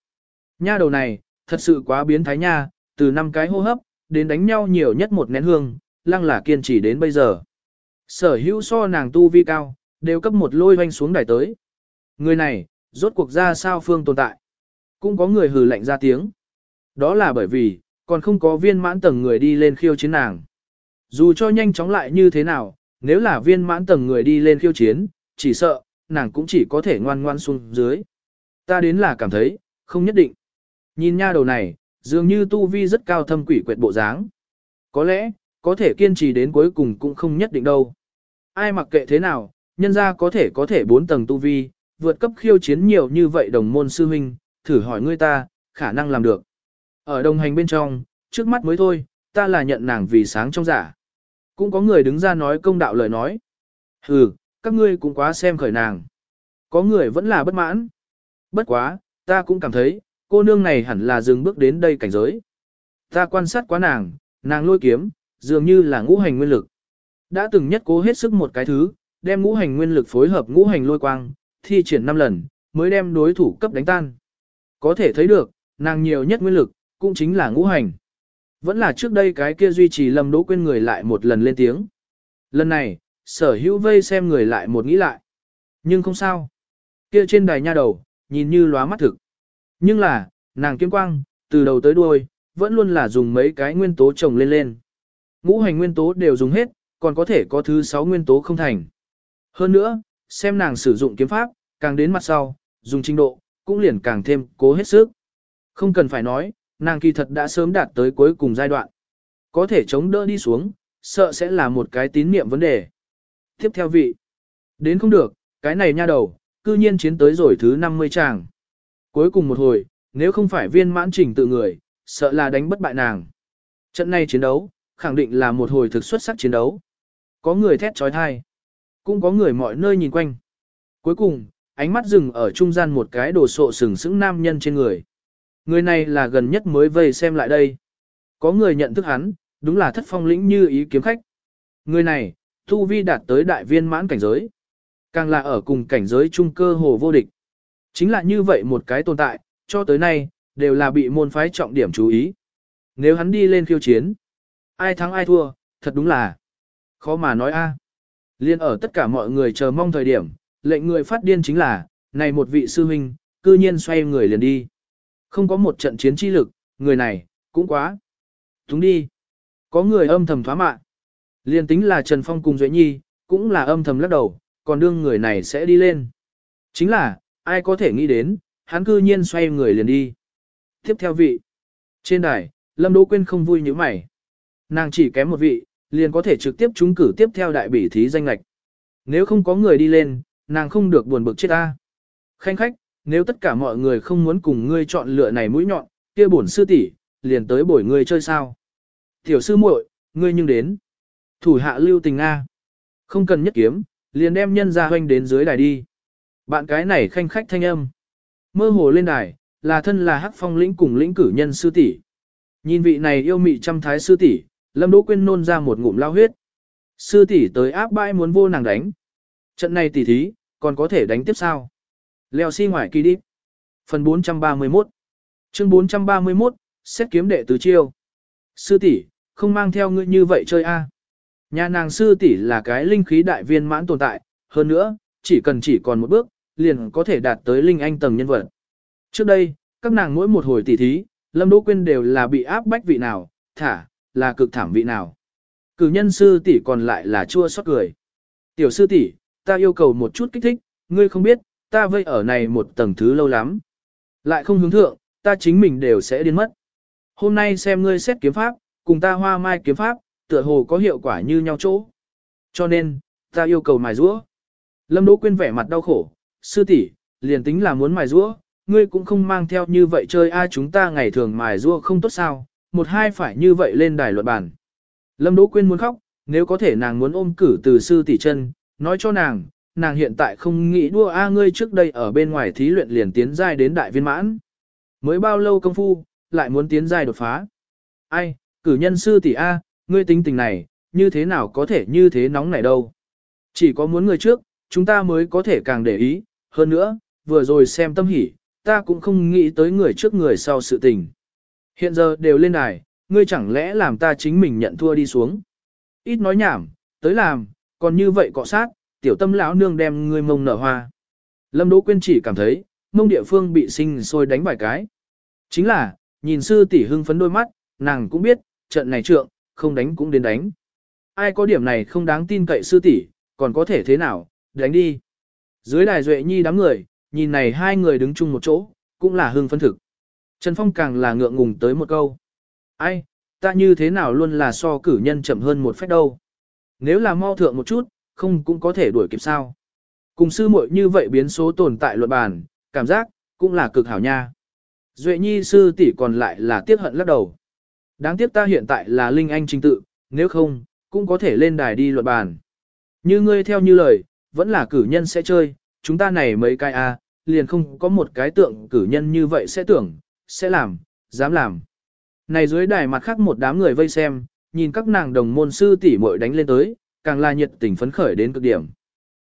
A: Nha đầu này, thật sự quá biến thái nha, từ năm cái hô hấp, đến đánh nhau nhiều nhất một nén hương, lăng là kiên trì đến bây giờ. Sở hữu so nàng tu vi cao, đều cấp một lôi hoanh xuống đài tới. Người này, rốt cuộc ra sao phương tồn tại. Cũng có người hừ lạnh ra tiếng. Đó là bởi vì, còn không có viên mãn tầng người đi lên khiêu chiến nàng. Dù cho nhanh chóng lại như thế nào, nếu là viên mãn tầng người đi lên khiêu chiến, chỉ sợ, nàng cũng chỉ có thể ngoan ngoan xuống dưới. Ta đến là cảm thấy, không nhất định. Nhìn nha đầu này, dường như tu vi rất cao thâm quỷ quyệt bộ dáng. Có lẽ, có thể kiên trì đến cuối cùng cũng không nhất định đâu. Ai mặc kệ thế nào, nhân ra có thể có thể bốn tầng tu vi, vượt cấp khiêu chiến nhiều như vậy đồng môn sư huynh, thử hỏi ngươi ta, khả năng làm được. Ở đồng hành bên trong, trước mắt mới thôi, ta là nhận nàng vì sáng trong giả. Cũng có người đứng ra nói công đạo lời nói. Hừ, các ngươi cũng quá xem khởi nàng. Có người vẫn là bất mãn. Bất quá, ta cũng cảm thấy, cô nương này hẳn là dừng bước đến đây cảnh giới. Ta quan sát quá nàng, nàng lôi kiếm, dường như là ngũ hành nguyên lực. Đã từng nhất cố hết sức một cái thứ, đem ngũ hành nguyên lực phối hợp ngũ hành lôi quang, thi triển 5 lần, mới đem đối thủ cấp đánh tan. Có thể thấy được, nàng nhiều nhất nguyên lực, cũng chính là ngũ hành. Vẫn là trước đây cái kia duy trì lâm đỗ quên người lại một lần lên tiếng. Lần này, sở hữu vây xem người lại một nghĩ lại. Nhưng không sao. Kia trên đài nha đầu, nhìn như lóa mắt thực. Nhưng là, nàng kiếm quang, từ đầu tới đuôi, vẫn luôn là dùng mấy cái nguyên tố trồng lên lên. Ngũ hành nguyên tố đều dùng hết, còn có thể có thứ sáu nguyên tố không thành. Hơn nữa, xem nàng sử dụng kiếm pháp, càng đến mặt sau, dùng trình độ, cũng liền càng thêm cố hết sức. Không cần phải nói, nàng kỳ thật đã sớm đạt tới cuối cùng giai đoạn. Có thể chống đỡ đi xuống, sợ sẽ là một cái tín niệm vấn đề. Tiếp theo vị. Đến không được, cái này nha đầu, cư nhiên chiến tới rồi thứ 50 tràng. Cuối cùng một hồi, nếu không phải viên mãn trình tự người, sợ là đánh bất bại nàng. Trận này chiến đấu, khẳng định là một hồi thực xuất sắc chiến đấu. Có người thét trói thai. Cũng có người mọi nơi nhìn quanh. Cuối cùng, ánh mắt dừng ở trung gian một cái đồ sộ sừng sững nam nhân trên người. Người này là gần nhất mới vây xem lại đây. Có người nhận thức hắn, đúng là thất phong lĩnh như ý kiếm khách. Người này, thu vi đạt tới đại viên mãn cảnh giới. Càng là ở cùng cảnh giới trung cơ hồ vô địch. Chính là như vậy một cái tồn tại, cho tới nay, đều là bị môn phái trọng điểm chú ý. Nếu hắn đi lên khiêu chiến, ai thắng ai thua, thật đúng là khó mà nói a. Liên ở tất cả mọi người chờ mong thời điểm, lệnh người phát điên chính là, này một vị sư huynh, cư nhiên xoay người liền đi. Không có một trận chiến chi lực, người này, cũng quá. Túng đi. Có người âm thầm thoá mạ. Liên tính là Trần Phong cùng Duệ Nhi, cũng là âm thầm lắc đầu, còn đương người này sẽ đi lên. Chính là, ai có thể nghĩ đến, hắn cư nhiên xoay người liền đi. Tiếp theo vị. Trên đài, Lâm Đỗ Quyên không vui như mày. Nàng chỉ kém một vị, liền có thể trực tiếp trúng cử tiếp theo đại bỉ thí danh lạch. Nếu không có người đi lên, nàng không được buồn bực chết ta. Khanh khách, nếu tất cả mọi người không muốn cùng ngươi chọn lựa này mũi nhọn, kia bổn sư tỷ liền tới bổi ngươi chơi sao. Tiểu sư muội, ngươi nhưng đến. Thủ hạ lưu tình A. Không cần nhất kiếm, liền đem nhân ra hoanh đến dưới đài đi. Bạn cái này khanh khách thanh âm. Mơ hồ lên đài, là thân là hắc phong lĩnh cùng lĩnh cử nhân sư tỷ. Nhìn vị này yêu mị trăm thái sư tỷ, Lâm Đỗ Quyên nôn ra một ngụm lao huyết. Sư tỷ tới áp bãi muốn vô nàng đánh. Trận này tỷ thí, còn có thể đánh tiếp sao? Leo xi si ngoài kỳ đi. Phần 431 Chương 431, xét kiếm đệ tứ chiêu. Sư tỷ, không mang theo ngươi như vậy chơi a. Nhà nàng sư tỷ là cái linh khí đại viên mãn tồn tại, hơn nữa, chỉ cần chỉ còn một bước, liền có thể đạt tới linh anh tầng nhân vật. Trước đây, các nàng mỗi một hồi tỷ thí, Lâm Đỗ Quyên đều là bị áp bách vị nào, thả, là cực thảm vị nào. Cử nhân sư tỷ còn lại là chua xót cười. Tiểu sư tỷ, ta yêu cầu một chút kích thích, ngươi không biết, ta vây ở này một tầng thứ lâu lắm. Lại không hướng thượng, ta chính mình đều sẽ điên mất. Hôm nay xem ngươi xét kiếm pháp, cùng ta hoa mai kiếm pháp, tựa hồ có hiệu quả như nhau chỗ. Cho nên, ta yêu cầu mài rũa. Lâm Đỗ Quyên vẻ mặt đau khổ, sư tỷ, liền tính là muốn mài rũa, ngươi cũng không mang theo như vậy chơi ai chúng ta ngày thường mài rua không tốt sao, một hai phải như vậy lên đài luận bàn. Lâm Đỗ Quyên muốn khóc, nếu có thể nàng muốn ôm cử từ sư tỷ chân, nói cho nàng, nàng hiện tại không nghĩ đua a ngươi trước đây ở bên ngoài thí luyện liền tiến giai đến đại viên mãn. Mới bao lâu công phu, lại muốn tiến giai đột phá. Ai, cử nhân sư tỷ a, ngươi tính tình này, như thế nào có thể như thế nóng này đâu. Chỉ có muốn người trước, chúng ta mới có thể càng để ý, hơn nữa, vừa rồi xem tâm hỉ, ta cũng không nghĩ tới người trước người sau sự tình. Hiện giờ đều lên đài, ngươi chẳng lẽ làm ta chính mình nhận thua đi xuống. Ít nói nhảm, tới làm, còn như vậy cọ sát, tiểu tâm lão nương đem ngươi mông nở hoa. Lâm Đỗ Quyên chỉ cảm thấy, mông địa phương bị sinh sôi đánh vài cái. Chính là, nhìn sư tỷ hưng phấn đôi mắt, nàng cũng biết, trận này trượng, không đánh cũng đến đánh. Ai có điểm này không đáng tin cậy sư tỷ, còn có thể thế nào, đánh đi. Dưới đài duệ nhi đám người, nhìn này hai người đứng chung một chỗ, cũng là hưng phân thực. Trần Phong càng là ngượng ngùng tới một câu. Ai, ta như thế nào luôn là so cử nhân chậm hơn một phép đâu. Nếu là mau thượng một chút, không cũng có thể đuổi kịp sao. Cùng sư muội như vậy biến số tồn tại luận bàn, cảm giác, cũng là cực hảo nha. Duệ nhi sư tỷ còn lại là tiếc hận lắc đầu. Đáng tiếc ta hiện tại là Linh Anh trình tự, nếu không, cũng có thể lên đài đi luận bàn. Như ngươi theo như lời, vẫn là cử nhân sẽ chơi, chúng ta này mấy cái a, liền không có một cái tượng cử nhân như vậy sẽ tưởng, sẽ làm, dám làm. Này dưới đài mặt khác một đám người vây xem, nhìn các nàng đồng môn sư tỷ muội đánh lên tới, càng là nhiệt tình phấn khởi đến cực điểm.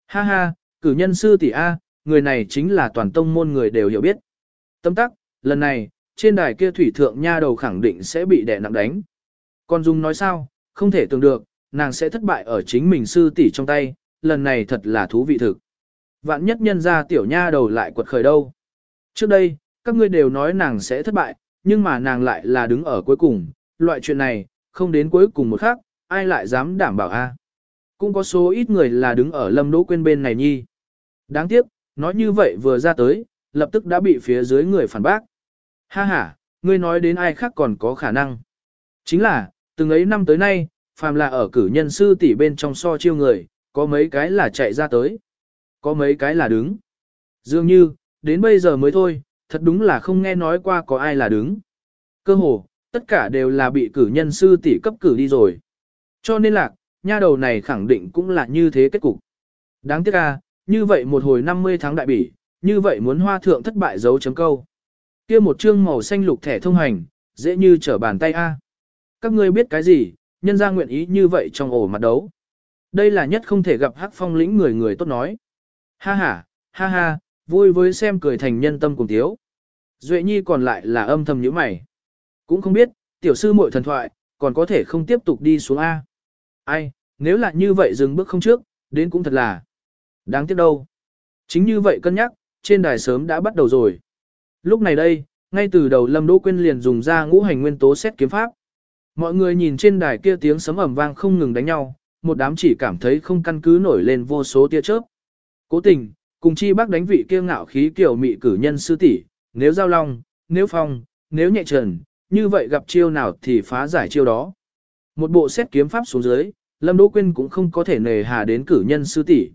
A: Ha ha, cử nhân sư tỷ A, người này chính là toàn tông môn người đều hiểu biết. Tâm tắc, lần này, trên đài kia thủy thượng nha đầu khẳng định sẽ bị đè nặng đánh. Con Dung nói sao, không thể tưởng được, nàng sẽ thất bại ở chính mình sư tỷ trong tay, lần này thật là thú vị thực. Vạn nhất nhân ra tiểu nha đầu lại quật khởi đâu. Trước đây, các ngươi đều nói nàng sẽ thất bại, nhưng mà nàng lại là đứng ở cuối cùng, loại chuyện này, không đến cuối cùng một khắc, ai lại dám đảm bảo a? Cũng có số ít người là đứng ở lâm đỗ quên bên này nhi. Đáng tiếc, nói như vậy vừa ra tới, lập tức đã bị phía dưới người phản bác. Ha ha, ngươi nói đến ai khác còn có khả năng. Chính là, từng ấy năm tới nay, phàm là ở cử nhân sư tỷ bên trong so chiêu người, có mấy cái là chạy ra tới. Có mấy cái là đứng. Dường như, đến bây giờ mới thôi, thật đúng là không nghe nói qua có ai là đứng. Cơ hồ, tất cả đều là bị cử nhân sư tỷ cấp cử đi rồi. Cho nên là, nha đầu này khẳng định cũng là như thế kết cục. Đáng tiếc à, như vậy một hồi 50 tháng đại bỉ, như vậy muốn hoa thượng thất bại dấu chấm câu. kia một chương màu xanh lục thẻ thông hành, dễ như trở bàn tay a. Các ngươi biết cái gì, nhân ra nguyện ý như vậy trong ổ mặt đấu. Đây là nhất không thể gặp hắc phong lĩnh người người tốt nói. Ha ha, ha ha, vui với xem cười thành nhân tâm cùng thiếu. Duệ nhi còn lại là âm thầm như mày. Cũng không biết, tiểu sư muội thần thoại, còn có thể không tiếp tục đi xuống A. Ai, nếu là như vậy dừng bước không trước, đến cũng thật là. Đáng tiếc đâu. Chính như vậy cân nhắc, trên đài sớm đã bắt đầu rồi. Lúc này đây, ngay từ đầu Lâm Đỗ Quyên liền dùng ra ngũ hành nguyên tố xét kiếm pháp. Mọi người nhìn trên đài kia tiếng sấm ầm vang không ngừng đánh nhau, một đám chỉ cảm thấy không căn cứ nổi lên vô số tia chớp. Cố tình, cùng chi bác đánh vị kia ngạo khí kiểu mị cử nhân sư tỷ, nếu giao long, nếu phong, nếu nhẹ trần, như vậy gặp chiêu nào thì phá giải chiêu đó. Một bộ xét kiếm pháp xuống dưới, Lâm Đỗ Quyên cũng không có thể nề hà đến cử nhân sư tỷ.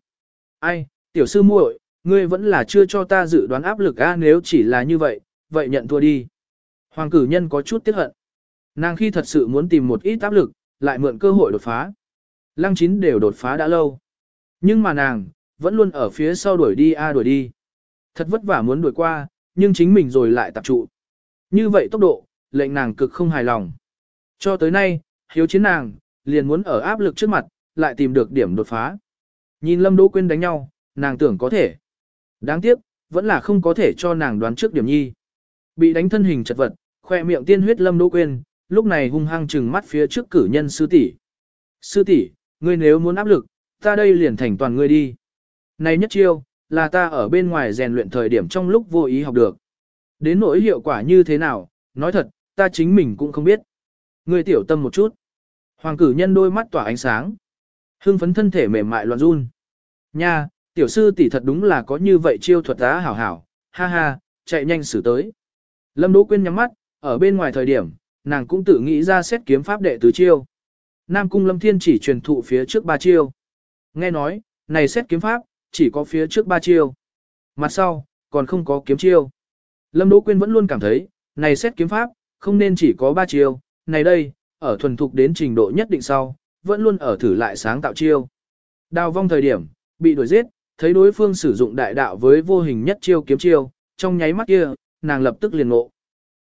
A: Ai, tiểu sư muội, ngươi vẫn là chưa cho ta dự đoán áp lực a nếu chỉ là như vậy, vậy nhận thua đi. Hoàng cử nhân có chút tiếc hận. Nàng khi thật sự muốn tìm một ít áp lực, lại mượn cơ hội đột phá. Lăng chín đều đột phá đã lâu. Nhưng mà nàng, vẫn luôn ở phía sau đuổi đi a à đuổi đi. Thật vất vả muốn đuổi qua, nhưng chính mình rồi lại tập trụ. Như vậy tốc độ, lệnh nàng cực không hài lòng. Cho tới nay, hiếu chiến nàng, liền muốn ở áp lực trước mặt, lại tìm được điểm đột phá. Nhìn Lâm Đỗ Quyên đánh nhau, nàng tưởng có thể. Đáng tiếc, vẫn là không có thể cho nàng đoán trước điểm nhi. Bị đánh thân hình chật vật, khoe miệng tiên huyết Lâm Đỗ Quyên, lúc này hung hăng trừng mắt phía trước cử nhân sư tỷ. Sư tỷ, ngươi nếu muốn áp lực, ta đây liền thành toàn ngươi đi. Này nhất chiêu, là ta ở bên ngoài rèn luyện thời điểm trong lúc vô ý học được. Đến nỗi hiệu quả như thế nào, nói thật, ta chính mình cũng không biết. Ngươi tiểu tâm một chút. Hoàng cử nhân đôi mắt tỏa ánh sáng. Hưng phấn thân thể mềm mại loạn run. Nha, tiểu sư tỷ thật đúng là có như vậy chiêu thuật á hảo hảo, ha ha, chạy nhanh xử tới. Lâm Đỗ Quyên nhắm mắt, ở bên ngoài thời điểm, nàng cũng tự nghĩ ra xét kiếm pháp đệ tứ chiêu. Nam Cung Lâm Thiên chỉ truyền thụ phía trước ba chiêu. Nghe nói, này xét kiếm pháp, chỉ có phía trước ba chiêu. Mặt sau, còn không có kiếm chiêu. Lâm Đỗ Quyên vẫn luôn cảm thấy, này xét kiếm pháp, không nên chỉ có ba chiêu, này đây, ở thuần thục đến trình độ nhất định sau, vẫn luôn ở thử lại sáng tạo chiêu. Đào vong thời điểm, bị đuổi giết, thấy đối phương sử dụng đại đạo với vô hình nhất chiêu kiếm chiêu, trong nháy mắt kia, nàng lập tức liền ngộ.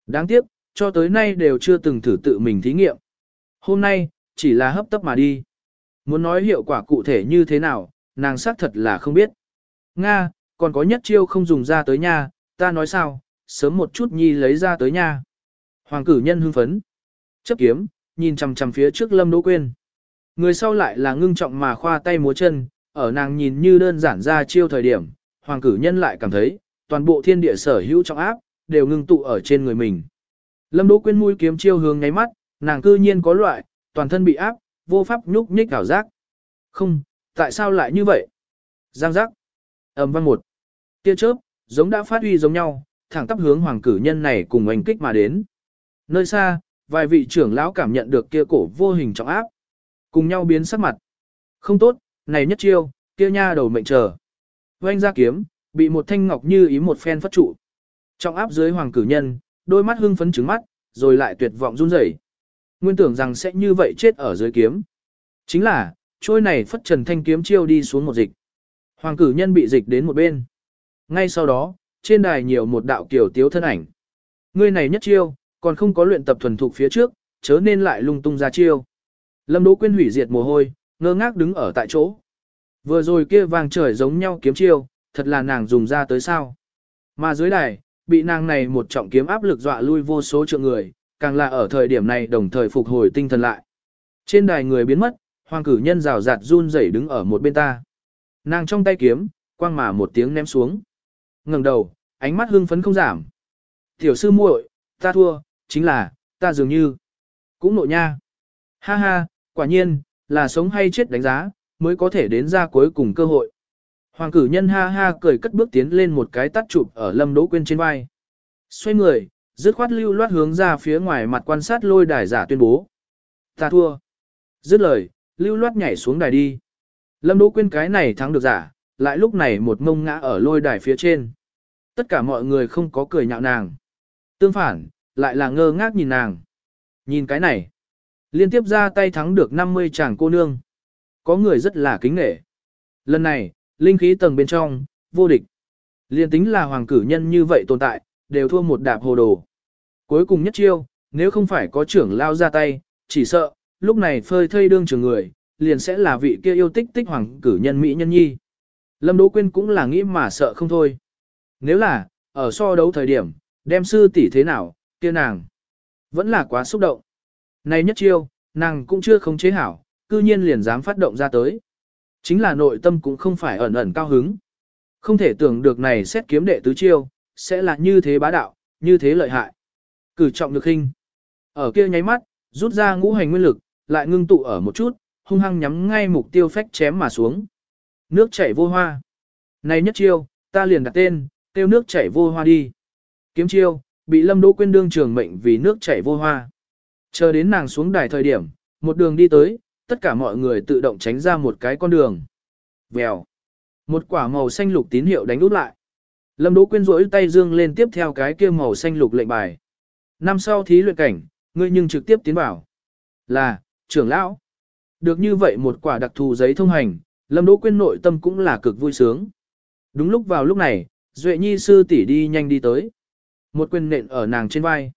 A: Đáng tiếc, cho tới nay đều chưa từng thử tự mình thí nghiệm. Hôm nay, chỉ là hấp tấp mà đi. Muốn nói hiệu quả cụ thể như thế nào, nàng xác thật là không biết. Nga, còn có nhất chiêu không dùng ra tới nha, ta nói sao, sớm một chút nhi lấy ra tới nha. Hoàng cử nhân hưng phấn. Chấp kiếm, nhìn chằm chằm phía trước lâm đỗ quên. Người sau lại là ngưng trọng mà khoa tay múa chân, ở nàng nhìn như đơn giản ra chiêu thời điểm, hoàng cử nhân lại cảm thấy, toàn bộ thiên địa sở hữu trọng áp, đều ngưng tụ ở trên người mình. Lâm Đỗ Quyên mũi kiếm chiêu hướng ngáy mắt, nàng cư nhiên có loại, toàn thân bị áp, vô pháp nhúc nhích ảo giác. Không, tại sao lại như vậy? Giang giác. ầm vang một. Tia chớp, giống đã phát huy giống nhau, thẳng tắp hướng hoàng cử nhân này cùng oanh kích mà đến. Nơi xa, vài vị trưởng lão cảm nhận được kia cổ vô hình trọng áp. Cùng nhau biến sắc mặt. Không tốt, này nhất chiêu, kia nha đầu mệnh chờ. Oanh ra kiếm, bị một thanh ngọc như ý một phen phất trụ. Trọng áp dưới hoàng cử nhân, đôi mắt hưng phấn trứng mắt, rồi lại tuyệt vọng run rẩy. Nguyên tưởng rằng sẽ như vậy chết ở dưới kiếm. Chính là, trôi này phất trần thanh kiếm chiêu đi xuống một dịch. Hoàng cử nhân bị dịch đến một bên. Ngay sau đó, trên đài nhiều một đạo kiểu tiếu thân ảnh. người này nhất chiêu, còn không có luyện tập thuần thục phía trước, chớ nên lại lung tung ra chiêu. Lâm Đỗ Quyên hủy diệt mồ hôi, ngơ ngác đứng ở tại chỗ. Vừa rồi kia vàng trời giống nhau kiếm chiêu, thật là nàng dùng ra tới sao. Mà dưới đài, bị nàng này một trọng kiếm áp lực dọa lui vô số trượng người, càng là ở thời điểm này đồng thời phục hồi tinh thần lại. Trên đài người biến mất, hoàng cử nhân rào rạt run rẩy đứng ở một bên ta. Nàng trong tay kiếm, quang mà một tiếng ném xuống. ngẩng đầu, ánh mắt hưng phấn không giảm. Tiểu sư muội, ta thua, chính là, ta dường như, cũng nội nha. Ha ha, quả nhiên, là sống hay chết đánh giá, mới có thể đến ra cuối cùng cơ hội. Hoàng cử nhân ha ha cười cất bước tiến lên một cái tắt chụp ở lâm đỗ quên trên vai. Xoay người, dứt khoát lưu loát hướng ra phía ngoài mặt quan sát lôi đài giả tuyên bố. Ta thua. Dứt lời, lưu loát nhảy xuống đài đi. Lâm đỗ quên cái này thắng được giả, lại lúc này một mông ngã ở lôi đài phía trên. Tất cả mọi người không có cười nhạo nàng. Tương phản, lại là ngơ ngác nhìn nàng. Nhìn cái này. Liên tiếp ra tay thắng được 50 chàng cô nương. Có người rất là kính nghệ. Lần này, linh khí tầng bên trong, vô địch. Liên tính là hoàng cử nhân như vậy tồn tại, đều thua một đạp hồ đồ. Cuối cùng nhất chiêu, nếu không phải có trưởng lao ra tay, chỉ sợ, lúc này phơi thây đương trường người, liền sẽ là vị kia yêu tích tích hoàng cử nhân Mỹ nhân nhi. Lâm Đỗ Quyên cũng là nghĩ mà sợ không thôi. Nếu là, ở so đấu thời điểm, đem sư tỷ thế nào, kia nàng, vẫn là quá xúc động. Này nhất chiêu, nàng cũng chưa không chế hảo, cư nhiên liền dám phát động ra tới. Chính là nội tâm cũng không phải ẩn ẩn cao hứng. Không thể tưởng được này xét kiếm đệ tứ chiêu, sẽ là như thế bá đạo, như thế lợi hại. Cử trọng được hình. Ở kia nháy mắt, rút ra ngũ hành nguyên lực, lại ngưng tụ ở một chút, hung hăng nhắm ngay mục tiêu phách chém mà xuống. Nước chảy vô hoa. Này nhất chiêu, ta liền đặt tên, tiêu nước chảy vô hoa đi. Kiếm chiêu, bị lâm đỗ quên đương trường mệnh vì nước chảy vô hoa. Chờ đến nàng xuống đài thời điểm, một đường đi tới, tất cả mọi người tự động tránh ra một cái con đường. Vèo. Một quả màu xanh lục tín hiệu đánh út lại. Lâm Đỗ Quyên rỗi tay dương lên tiếp theo cái kia màu xanh lục lệnh bài. Năm sau thí luyện cảnh, ngươi nhưng trực tiếp tiến vào. Là, trưởng lão. Được như vậy một quả đặc thù giấy thông hành, Lâm Đỗ Quyên nội tâm cũng là cực vui sướng. Đúng lúc vào lúc này, Duệ Nhi sư tỷ đi nhanh đi tới. Một quyền nện ở nàng trên vai.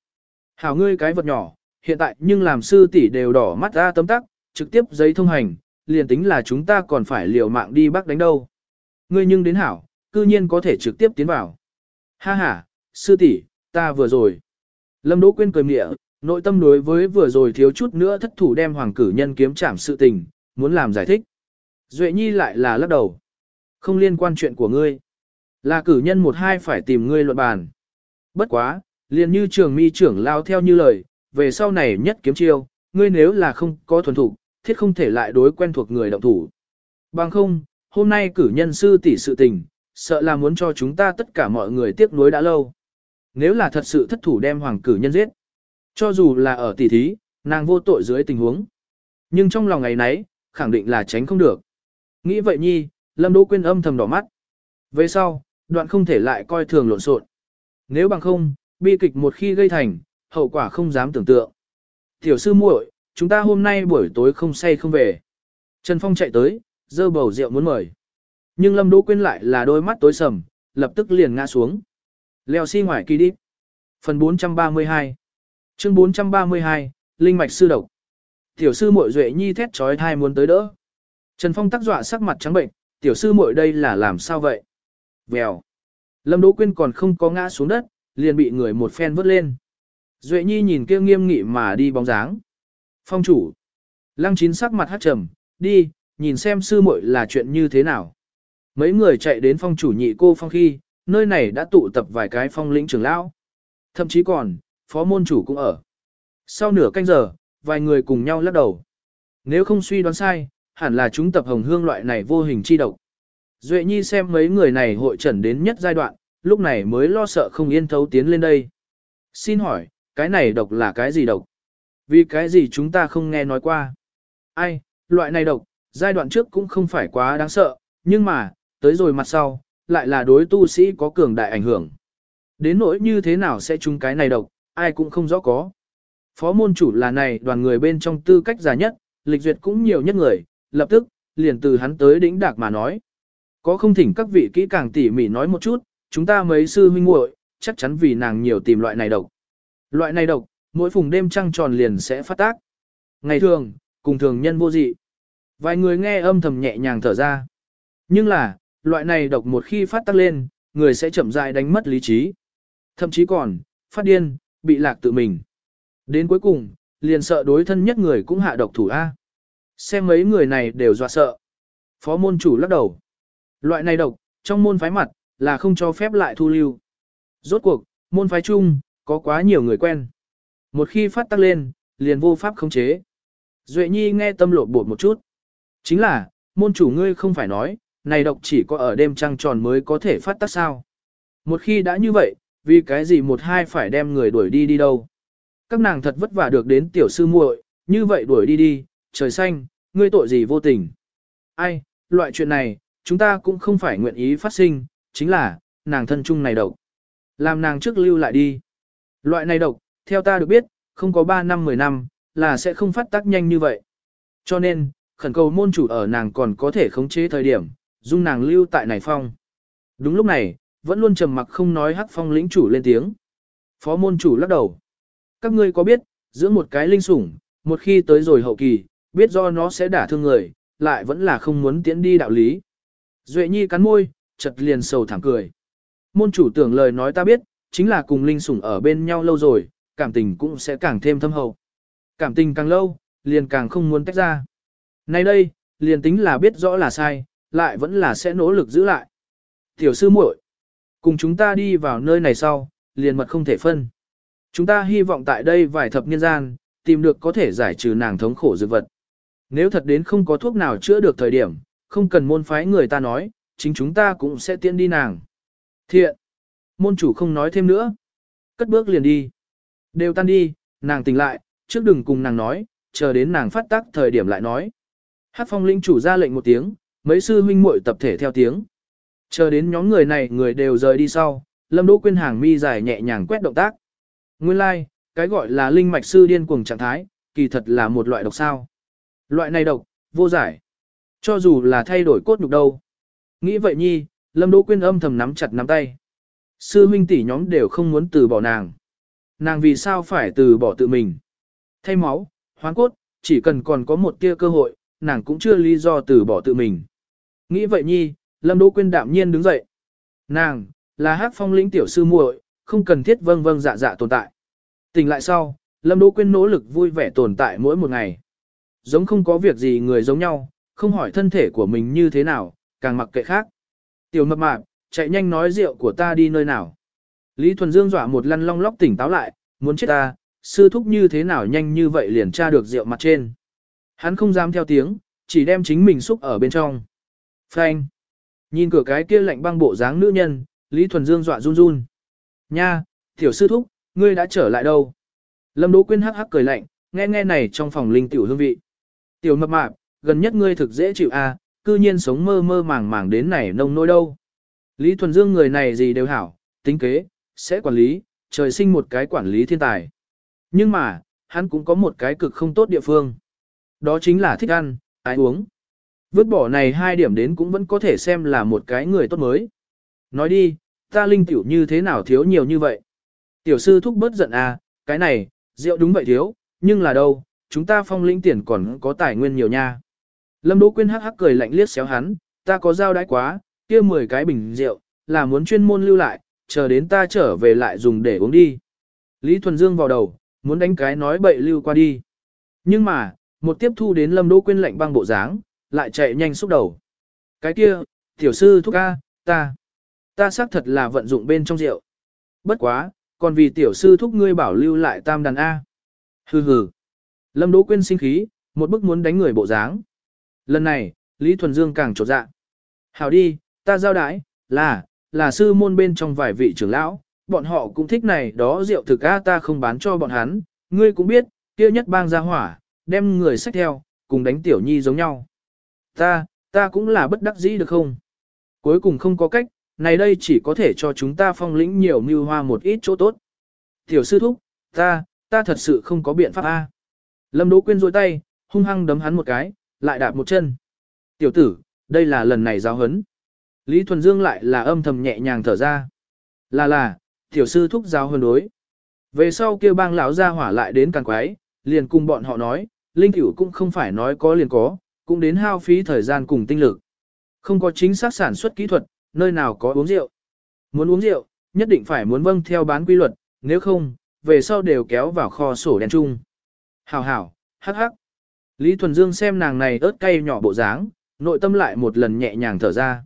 A: Hảo ngươi cái vật nhỏ, hiện tại nhưng làm sư tỷ đều đỏ mắt ra tấm tắc, trực tiếp giấy thông hành, liền tính là chúng ta còn phải liều mạng đi bắt đánh đâu. Ngươi nhưng đến hảo, cư nhiên có thể trực tiếp tiến vào. Ha ha, sư tỷ, ta vừa rồi. Lâm Đỗ Quyên cười mỉa, nội tâm đối với vừa rồi thiếu chút nữa thất thủ đem hoàng cử nhân kiếm trảm sự tình, muốn làm giải thích. Duệ Nhi lại là lắc đầu. Không liên quan chuyện của ngươi. Là cử nhân một hai phải tìm ngươi luận bàn. Bất quá, liền như trường mi trưởng lao theo như lời, về sau này nhất kiếm chiêu, ngươi nếu là không có thuần thủ, thiết không thể lại đối quen thuộc người động thủ. Bằng không, hôm nay cử nhân sư tỷ sự tình, sợ là muốn cho chúng ta tất cả mọi người tiếc nuối đã lâu. Nếu là thật sự thất thủ đem hoàng cử nhân giết, cho dù là ở tỷ thí, nàng vô tội dưới tình huống. Nhưng trong lòng ngày nấy, khẳng định là tránh không được. Nghĩ vậy nhi, Lâm Đỗ Quyên âm thầm đỏ mắt. Về sau, đoạn không thể lại coi thường lộn xộn. Nếu bằng không, bi kịch một khi gây thành, hậu quả không dám tưởng tượng. Tiểu sư muội, chúng ta hôm nay buổi tối không say không về. Trần Phong chạy tới, dơ bầu rượu muốn mời. Nhưng Lâm Đỗ Quyên lại là đôi mắt tối sầm, lập tức liền ngã xuống. Leo xi si ngoài kỳ đi. Phần 432 Chương 432, Linh mạch sư độc. Tiểu sư muội duệ nhi thét trói thai muốn tới đỡ. Trần Phong tác dọa sắc mặt trắng bệnh, tiểu sư muội đây là làm sao vậy? Vèo. Lâm Đỗ Quyên còn không có ngã xuống đất, liền bị người một phen vớt lên. Duệ nhi nhìn kia nghiêm nghị mà đi bóng dáng. Phong chủ. Lăng chín sắc mặt hát trầm, đi, nhìn xem sư muội là chuyện như thế nào. Mấy người chạy đến phong chủ nhị cô phong khi, nơi này đã tụ tập vài cái phong lĩnh trưởng lão. Thậm chí còn, phó môn chủ cũng ở. Sau nửa canh giờ, vài người cùng nhau lắc đầu. Nếu không suy đoán sai, hẳn là chúng tập hồng hương loại này vô hình chi độc. Duệ Nhi xem mấy người này hội trần đến nhất giai đoạn, lúc này mới lo sợ không yên thấu tiến lên đây. Xin hỏi, cái này độc là cái gì độc? Vì cái gì chúng ta không nghe nói qua? Ai, loại này độc, giai đoạn trước cũng không phải quá đáng sợ, nhưng mà, tới rồi mặt sau, lại là đối tu sĩ có cường đại ảnh hưởng. Đến nỗi như thế nào sẽ trúng cái này độc, ai cũng không rõ có. Phó môn chủ là này đoàn người bên trong tư cách già nhất, lịch duyệt cũng nhiều nhất người, lập tức, liền từ hắn tới đỉnh đạc mà nói. Có không thỉnh các vị kỹ càng tỉ mỉ nói một chút, chúng ta mấy sư huynh muội chắc chắn vì nàng nhiều tìm loại này độc. Loại này độc, mỗi phùng đêm trăng tròn liền sẽ phát tác. Ngày thường, cùng thường nhân vô dị. Vài người nghe âm thầm nhẹ nhàng thở ra. Nhưng là, loại này độc một khi phát tác lên, người sẽ chậm rãi đánh mất lý trí. Thậm chí còn, phát điên, bị lạc tự mình. Đến cuối cùng, liền sợ đối thân nhất người cũng hạ độc thủ A. Xem mấy người này đều dọa sợ. Phó môn chủ lắc đầu. Loại này độc, trong môn phái mặt, là không cho phép lại thu lưu. Rốt cuộc, môn phái chung, có quá nhiều người quen. Một khi phát tắc lên, liền vô pháp khống chế. Duệ Nhi nghe tâm lột bột một chút. Chính là, môn chủ ngươi không phải nói, này độc chỉ có ở đêm trăng tròn mới có thể phát tác sao. Một khi đã như vậy, vì cái gì một hai phải đem người đuổi đi đi đâu. Các nàng thật vất vả được đến tiểu sư muội, như vậy đuổi đi đi, trời xanh, ngươi tội gì vô tình. Ai, loại chuyện này, chúng ta cũng không phải nguyện ý phát sinh, chính là, nàng thân chung này độc. Làm nàng trước lưu lại đi. Loại này độc, theo ta được biết, không có 3 năm 10 năm, là sẽ không phát tác nhanh như vậy. Cho nên, khẩn cầu môn chủ ở nàng còn có thể khống chế thời điểm, dung nàng lưu tại này phong. Đúng lúc này, vẫn luôn trầm mặc không nói hắc phong lĩnh chủ lên tiếng. Phó môn chủ lắc đầu. Các ngươi có biết, giữa một cái linh sủng, một khi tới rồi hậu kỳ, biết do nó sẽ đả thương người, lại vẫn là không muốn tiến đi đạo lý. Duệ nhi cắn môi, chật liền sầu thảm cười. Môn chủ tưởng lời nói ta biết, chính là cùng linh sủng ở bên nhau lâu rồi, cảm tình cũng sẽ càng thêm thâm hậu. Cảm tình càng lâu, liền càng không muốn tách ra. Nay đây, liền tính là biết rõ là sai, lại vẫn là sẽ nỗ lực giữ lại. Tiểu sư muội, cùng chúng ta đi vào nơi này sau, liền mật không thể phân. Chúng ta hy vọng tại đây vài thập niên gian, tìm được có thể giải trừ nàng thống khổ dược vật. Nếu thật đến không có thuốc nào chữa được thời điểm, không cần môn phái người ta nói, chính chúng ta cũng sẽ tiễn đi nàng. Thiện. Môn chủ không nói thêm nữa. Cất bước liền đi. Đều tan đi, nàng tỉnh lại, trước đừng cùng nàng nói, chờ đến nàng phát tác thời điểm lại nói. Hát phong linh chủ ra lệnh một tiếng, mấy sư huynh muội tập thể theo tiếng. Chờ đến nhóm người này người đều rời đi sau, Lâm Đỗ Quyên hàng mi dài nhẹ nhàng quét động tác. Nguyên lai, like, cái gọi là linh mạch sư điên cuồng trạng thái, kỳ thật là một loại độc sao. Loại này độc, vô giải. Cho dù là thay đổi cốt nhục đâu. Nghĩ vậy nhi, Lâm Đỗ Quyên âm thầm nắm chặt nắm tay. Sư huynh tỷ nhóm đều không muốn từ bỏ nàng. Nàng vì sao phải từ bỏ tự mình? Thay máu, hoán cốt, chỉ cần còn có một tia cơ hội, nàng cũng chưa lý do từ bỏ tự mình. Nghĩ vậy nhi, Lâm Đỗ Quyên đạm nhiên đứng dậy. Nàng, là hắc phong lĩnh tiểu sư muội, không cần thiết vâng vâng dạ dạ tồn tại. Tỉnh lại sau, Lâm Đỗ Quyên nỗ lực vui vẻ tồn tại mỗi một ngày. Giống không có việc gì người giống nhau, không hỏi thân thể của mình như thế nào, càng mặc kệ khác. Tiểu mập mạp, chạy nhanh nói rượu của ta đi nơi nào. Lý Thuần Dương dọa một lăn long lóc tỉnh táo lại, muốn chết ta, sư thúc như thế nào nhanh như vậy liền tra được rượu mặt trên. Hắn không dám theo tiếng, chỉ đem chính mình xúc ở bên trong. Phanh. Nhìn cửa cái kia lạnh băng bộ dáng nữ nhân, Lý Thuần Dương dọa run run. Nha, tiểu sư thúc, ngươi đã trở lại đâu? Lâm Đỗ Quyên hắc hắc cười lạnh, nghe nghe này trong phòng linh tiểu hương vị. Tiểu mập mạp, gần nhất ngươi thực dễ chịu à, cư nhiên sống mơ mơ màng màng đến này nông nỗi đâu. Lý Thuần Dương người này gì đều hảo, tính kế, sẽ quản lý, trời sinh một cái quản lý thiên tài. Nhưng mà, hắn cũng có một cái cực không tốt địa phương. Đó chính là thích ăn, ái uống. Vứt bỏ này hai điểm đến cũng vẫn có thể xem là một cái người tốt mới. Nói đi, ta linh tiểu như thế nào thiếu nhiều như vậy? Tiểu sư thúc bớt giận à, cái này, rượu đúng vậy thiếu, nhưng là đâu, chúng ta phong lĩnh tiền còn có tài nguyên nhiều nha. Lâm Đỗ Quyên hắc hắc cười lạnh liếc xéo hắn, ta có giao đãi quá, kia 10 cái bình rượu, là muốn chuyên môn lưu lại, chờ đến ta trở về lại dùng để uống đi. Lý Thuần Dương vào đầu, muốn đánh cái nói bậy lưu qua đi. Nhưng mà, một tiếp thu đến Lâm Đỗ Quyên lạnh băng bộ dáng, lại chạy nhanh xúc đầu. Cái kia, tiểu sư thúc ca, ta, ta xác thật là vận dụng bên trong rượu. Bất quá, còn vì tiểu sư thúc ngươi bảo lưu lại tam đàn A. Hừ hừ. Lâm Đỗ Quyên sinh khí, một bức muốn đánh người bộ dáng. Lần này, Lý Thuần Dương càng trột dạ. Hảo đi, ta giao đái, là, là sư môn bên trong vài vị trưởng lão, bọn họ cũng thích này đó rượu thực a ta không bán cho bọn hắn, ngươi cũng biết, kia nhất bang gia hỏa, đem người sách theo, cùng đánh tiểu nhi giống nhau. Ta, ta cũng là bất đắc dĩ được không? Cuối cùng không có cách, này đây chỉ có thể cho chúng ta phong lĩnh nhiều mưu hoa một ít chỗ tốt. Tiểu sư thúc, ta, ta thật sự không có biện pháp a. Lâm Đỗ Quyên rôi tay, hung hăng đấm hắn một cái, lại đạp một chân. Tiểu tử, đây là lần này giáo hấn. Lý Thuần Dương lại là âm thầm nhẹ nhàng thở ra. Là là, tiểu sư thúc giáo hơn đối. Về sau kia bang lão gia hỏa lại đến càng quái, liền cùng bọn họ nói, linh cửu cũng không phải nói có liền có, cũng đến hao phí thời gian cùng tinh lực. Không có chính xác sản xuất kỹ thuật, nơi nào có uống rượu. Muốn uống rượu, nhất định phải muốn vâng theo bán quy luật, nếu không, về sau đều kéo vào kho sổ đen chung. Hảo hảo, hắc hắc. Lý Thuần Dương xem nàng này ớt cay nhỏ bộ dáng, nội tâm lại một lần nhẹ nhàng thở ra.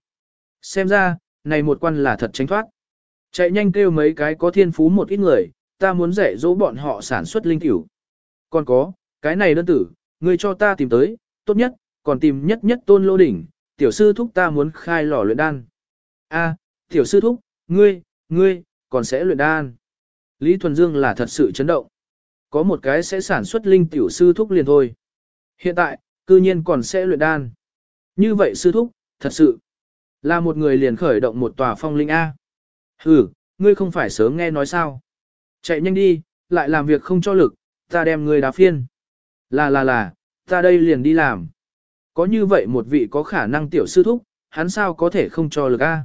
A: Xem ra, này một quan là thật tránh thoát. Chạy nhanh kêu mấy cái có thiên phú một ít người, ta muốn dạy dỗ bọn họ sản xuất linh tiểu. Còn có, cái này đơn tử, ngươi cho ta tìm tới, tốt nhất, còn tìm nhất nhất tôn lô đỉnh, tiểu sư thúc ta muốn khai lò luyện đan. A, tiểu sư thúc, ngươi, ngươi, còn sẽ luyện đan. Lý Thuần Dương là thật sự chấn động. Có một cái sẽ sản xuất linh tiểu sư thúc liền thôi. Hiện tại, cư nhiên còn sẽ luyện đan. Như vậy sư thúc, thật sự, là một người liền khởi động một tòa phong linh A. Ừ, ngươi không phải sớm nghe nói sao. Chạy nhanh đi, lại làm việc không cho lực, ta đem ngươi đá phiên. Là là là, ta đây liền đi làm. Có như vậy một vị có khả năng tiểu sư thúc, hắn sao có thể không cho lực A.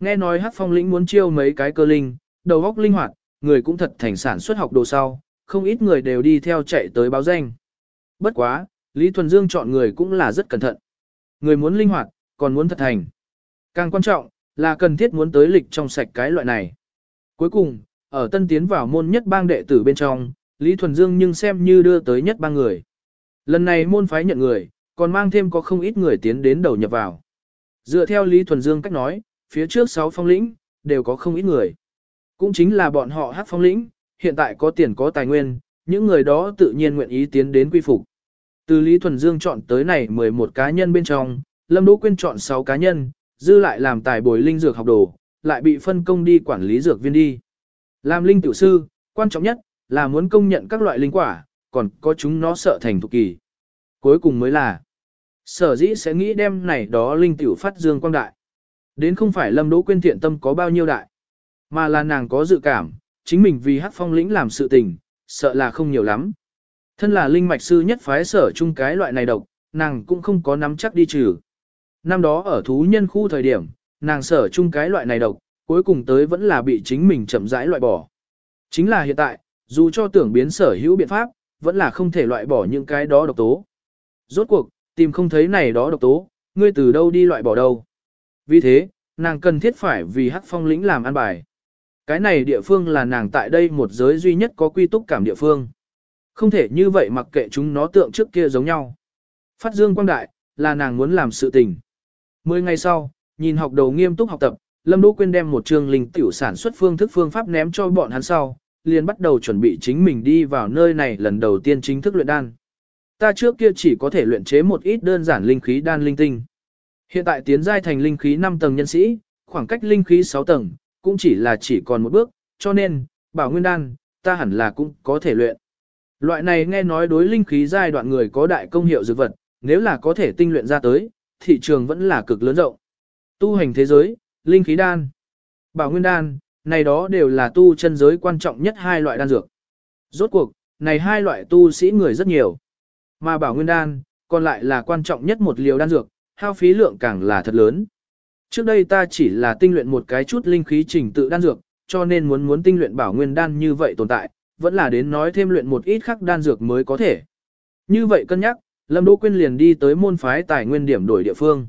A: Nghe nói hắc phong lĩnh muốn chiêu mấy cái cơ linh, đầu óc linh hoạt, người cũng thật thành sản xuất học đồ sau, không ít người đều đi theo chạy tới báo danh. Bất quá, Lý Thuần Dương chọn người cũng là rất cẩn thận. Người muốn linh hoạt, còn muốn thật thành. Càng quan trọng, là cần thiết muốn tới lịch trong sạch cái loại này. Cuối cùng, ở tân tiến vào môn nhất bang đệ tử bên trong, Lý Thuần Dương nhưng xem như đưa tới nhất bang người. Lần này môn phái nhận người, còn mang thêm có không ít người tiến đến đầu nhập vào. Dựa theo Lý Thuần Dương cách nói, phía trước 6 phong lĩnh, đều có không ít người. Cũng chính là bọn họ hát phong lĩnh, hiện tại có tiền có tài nguyên, những người đó tự nhiên nguyện ý tiến đến quy phục. Từ Lý Thuần Dương chọn tới này 11 cá nhân bên trong, Lâm Đỗ Quyên chọn 6 cá nhân, dư lại làm tài bồi linh dược học đồ, lại bị phân công đi quản lý dược viên đi. Làm linh tiểu sư, quan trọng nhất là muốn công nhận các loại linh quả, còn có chúng nó sợ thành thuộc kỳ. Cuối cùng mới là sở dĩ sẽ nghĩ đem này đó linh tiểu phát dương quang đại. Đến không phải Lâm Đỗ Quyên thiện tâm có bao nhiêu đại, mà là nàng có dự cảm, chính mình vì hắc phong lĩnh làm sự tình, sợ là không nhiều lắm. Thân là linh mạch sư nhất phái sở chung cái loại này độc, nàng cũng không có nắm chắc đi trừ. Năm đó ở thú nhân khu thời điểm, nàng sở chung cái loại này độc, cuối cùng tới vẫn là bị chính mình chậm rãi loại bỏ. Chính là hiện tại, dù cho tưởng biến sở hữu biện pháp, vẫn là không thể loại bỏ những cái đó độc tố. Rốt cuộc, tìm không thấy này đó độc tố, ngươi từ đâu đi loại bỏ đâu. Vì thế, nàng cần thiết phải vì hắc phong lĩnh làm ăn bài. Cái này địa phương là nàng tại đây một giới duy nhất có quy túc cảm địa phương. Không thể như vậy mặc kệ chúng nó tượng trước kia giống nhau. Phát dương quang đại, là nàng muốn làm sự tình. Mười ngày sau, nhìn học đầu nghiêm túc học tập, Lâm Đỗ Quyên đem một trường linh tiểu sản xuất phương thức phương pháp ném cho bọn hắn sau, liền bắt đầu chuẩn bị chính mình đi vào nơi này lần đầu tiên chính thức luyện đan. Ta trước kia chỉ có thể luyện chế một ít đơn giản linh khí đan linh tinh. Hiện tại tiến giai thành linh khí 5 tầng nhân sĩ, khoảng cách linh khí 6 tầng, cũng chỉ là chỉ còn một bước, cho nên, bảo nguyên đan, ta hẳn là cũng có thể luyện. Loại này nghe nói đối linh khí giai đoạn người có đại công hiệu dược vật, nếu là có thể tinh luyện ra tới, thị trường vẫn là cực lớn rộng. Tu hành thế giới, linh khí đan, bảo nguyên đan, này đó đều là tu chân giới quan trọng nhất hai loại đan dược. Rốt cuộc, này hai loại tu sĩ người rất nhiều. Mà bảo nguyên đan, còn lại là quan trọng nhất một liều đan dược, hao phí lượng càng là thật lớn. Trước đây ta chỉ là tinh luyện một cái chút linh khí trình tự đan dược, cho nên muốn muốn tinh luyện bảo nguyên đan như vậy tồn tại, vẫn là đến nói thêm luyện một ít khác đan dược mới có thể. Như vậy cân nhắc, Lâm Đỗ Quyên liền đi tới môn phái tài nguyên điểm đổi địa phương.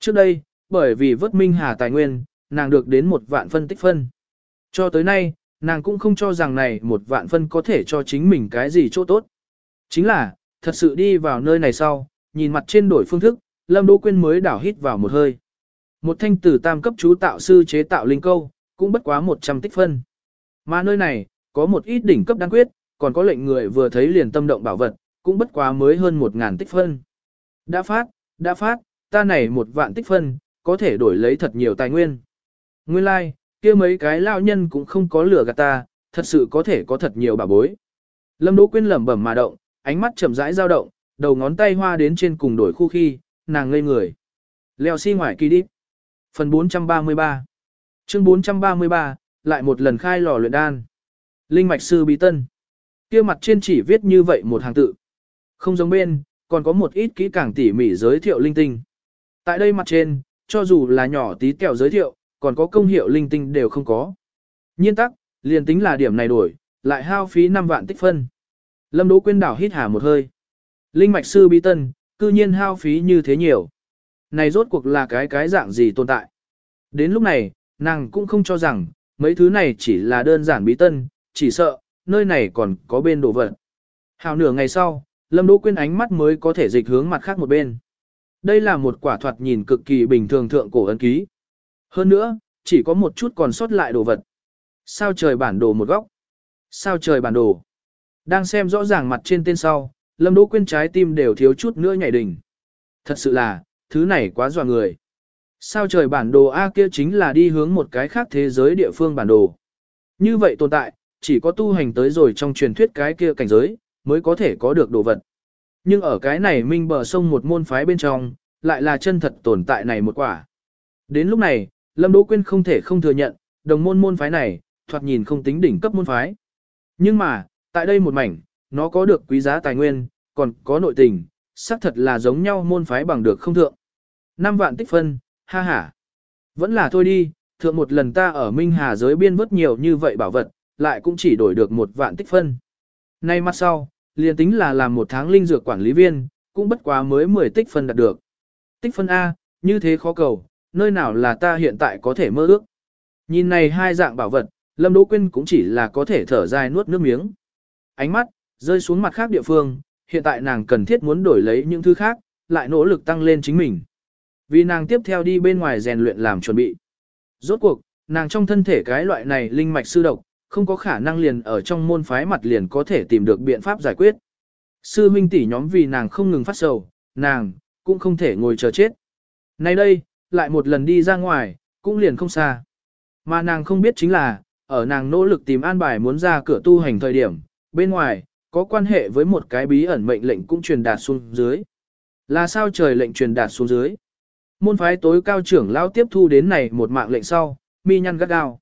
A: Trước đây, bởi vì vớt minh hà tài nguyên, nàng được đến một vạn phân tích phân. Cho tới nay, nàng cũng không cho rằng này một vạn phân có thể cho chính mình cái gì chỗ tốt. Chính là, thật sự đi vào nơi này sau, nhìn mặt trên đổi phương thức, Lâm Đỗ Quyên mới đảo hít vào một hơi. Một thanh tử tam cấp chú tạo sư chế tạo linh câu, cũng bất quá 100 tích phân. Mà nơi này, có một ít đỉnh cấp đan quyết, còn có lệnh người vừa thấy liền tâm động bảo vật, cũng bất quá mới hơn 1.000 tích phân. Đã phát, đã phát, ta này một vạn tích phân, có thể đổi lấy thật nhiều tài nguyên. Nguyên lai, like, kia mấy cái lao nhân cũng không có lửa gạt ta, thật sự có thể có thật nhiều bà bối. Lâm Đỗ Quyên lẩm bẩm mà động, ánh mắt chậm rãi dao động, đầu ngón tay hoa đến trên cùng đổi khu khi, nàng ngây người. Leo xi si ngoài kỳ đi. Phần 433 Chương 433, lại một lần khai lò luyện đan. Linh mạch sư bí tân. Kia mặt trên chỉ viết như vậy một hàng tự. Không giống bên, còn có một ít kỹ càng tỉ mỉ giới thiệu linh tinh. Tại đây mặt trên, cho dù là nhỏ tí kẹo giới thiệu, còn có công hiệu linh tinh đều không có. Nhiên tắc, liền tính là điểm này đổi, lại hao phí 5 vạn tích phân. Lâm Đỗ Quyên đảo hít hà một hơi. Linh mạch sư bí tân, cư nhiên hao phí như thế nhiều. Này rốt cuộc là cái cái dạng gì tồn tại. Đến lúc này, nàng cũng không cho rằng, mấy thứ này chỉ là đơn giản bí tân, chỉ sợ, nơi này còn có bên đồ vật. Hào nửa ngày sau, Lâm Đỗ Quyên ánh mắt mới có thể dịch hướng mặt khác một bên. Đây là một quả thoạt nhìn cực kỳ bình thường thượng cổ ấn ký. Hơn nữa, chỉ có một chút còn sót lại đồ vật. Sao trời bản đồ một góc? Sao trời bản đồ? Đang xem rõ ràng mặt trên tên sau, Lâm Đỗ Quyên trái tim đều thiếu chút nữa nhảy đỉnh. Thật sự là, thứ này quá dọa người. Sao trời bản đồ A kia chính là đi hướng một cái khác thế giới địa phương bản đồ. Như vậy tồn tại, chỉ có tu hành tới rồi trong truyền thuyết cái kia cảnh giới, mới có thể có được đồ vật. Nhưng ở cái này minh bờ sông một môn phái bên trong, lại là chân thật tồn tại này một quả. Đến lúc này, Lâm Đỗ Quyên không thể không thừa nhận, đồng môn môn phái này, thoạt nhìn không tính đỉnh cấp môn phái. Nhưng mà, tại đây một mảnh, nó có được quý giá tài nguyên, còn có nội tình, xác thật là giống nhau môn phái bằng được không thượng. Năm vạn tích phân, ha ha. Vẫn là thôi đi, thượng một lần ta ở Minh Hà giới biên vớt nhiều như vậy bảo vật, lại cũng chỉ đổi được một vạn tích phân. Nay mắt sau, liền tính là làm một tháng linh dược quản lý viên, cũng bất quá mới 10 tích phân đạt được. Tích phân A, như thế khó cầu, nơi nào là ta hiện tại có thể mơ ước. Nhìn này hai dạng bảo vật, Lâm Đỗ Quyên cũng chỉ là có thể thở dài nuốt nước miếng. Ánh mắt, rơi xuống mặt khác địa phương, hiện tại nàng cần thiết muốn đổi lấy những thứ khác, lại nỗ lực tăng lên chính mình. Vì nàng tiếp theo đi bên ngoài rèn luyện làm chuẩn bị. Rốt cuộc, nàng trong thân thể cái loại này linh mạch sư độc, không có khả năng liền ở trong môn phái mặt liền có thể tìm được biện pháp giải quyết. Sư minh tỷ nhóm vì nàng không ngừng phát sầu, nàng, cũng không thể ngồi chờ chết. Nay đây, lại một lần đi ra ngoài, cũng liền không xa. Mà nàng không biết chính là, ở nàng nỗ lực tìm an bài muốn ra cửa tu hành thời điểm, bên ngoài, có quan hệ với một cái bí ẩn mệnh lệnh cũng truyền đạt xuống dưới. Là sao trời lệnh truyền đạt xuống dưới? Môn phái tối cao trưởng lão tiếp thu đến này một mạng lệnh sau, mi nhăn gắt gao.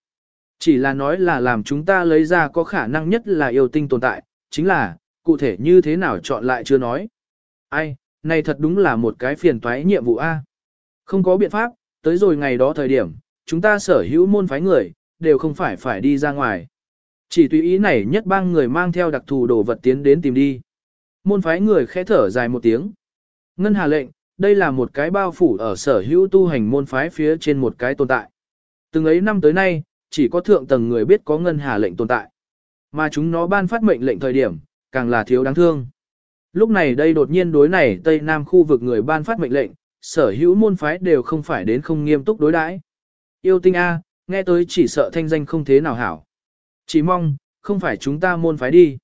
A: Chỉ là nói là làm chúng ta lấy ra có khả năng nhất là yêu tinh tồn tại, chính là, cụ thể như thế nào chọn lại chưa nói. Ai, này thật đúng là một cái phiền toái nhiệm vụ A. Không có biện pháp, tới rồi ngày đó thời điểm, chúng ta sở hữu môn phái người, đều không phải phải đi ra ngoài. Chỉ tùy ý này nhất bang người mang theo đặc thù đồ vật tiến đến tìm đi. Môn phái người khẽ thở dài một tiếng. Ngân hà lệnh, đây là một cái bao phủ ở sở hữu tu hành môn phái phía trên một cái tồn tại. Từng ấy năm tới nay, chỉ có thượng tầng người biết có ngân hà lệnh tồn tại. Mà chúng nó ban phát mệnh lệnh thời điểm, càng là thiếu đáng thương. Lúc này đây đột nhiên đối này Tây Nam khu vực người ban phát mệnh lệnh, sở hữu môn phái đều không phải đến không nghiêm túc đối đãi. Yêu tinh A, nghe tới chỉ sợ thanh danh không thế nào hảo. Chỉ mong, không phải chúng ta môn phái đi.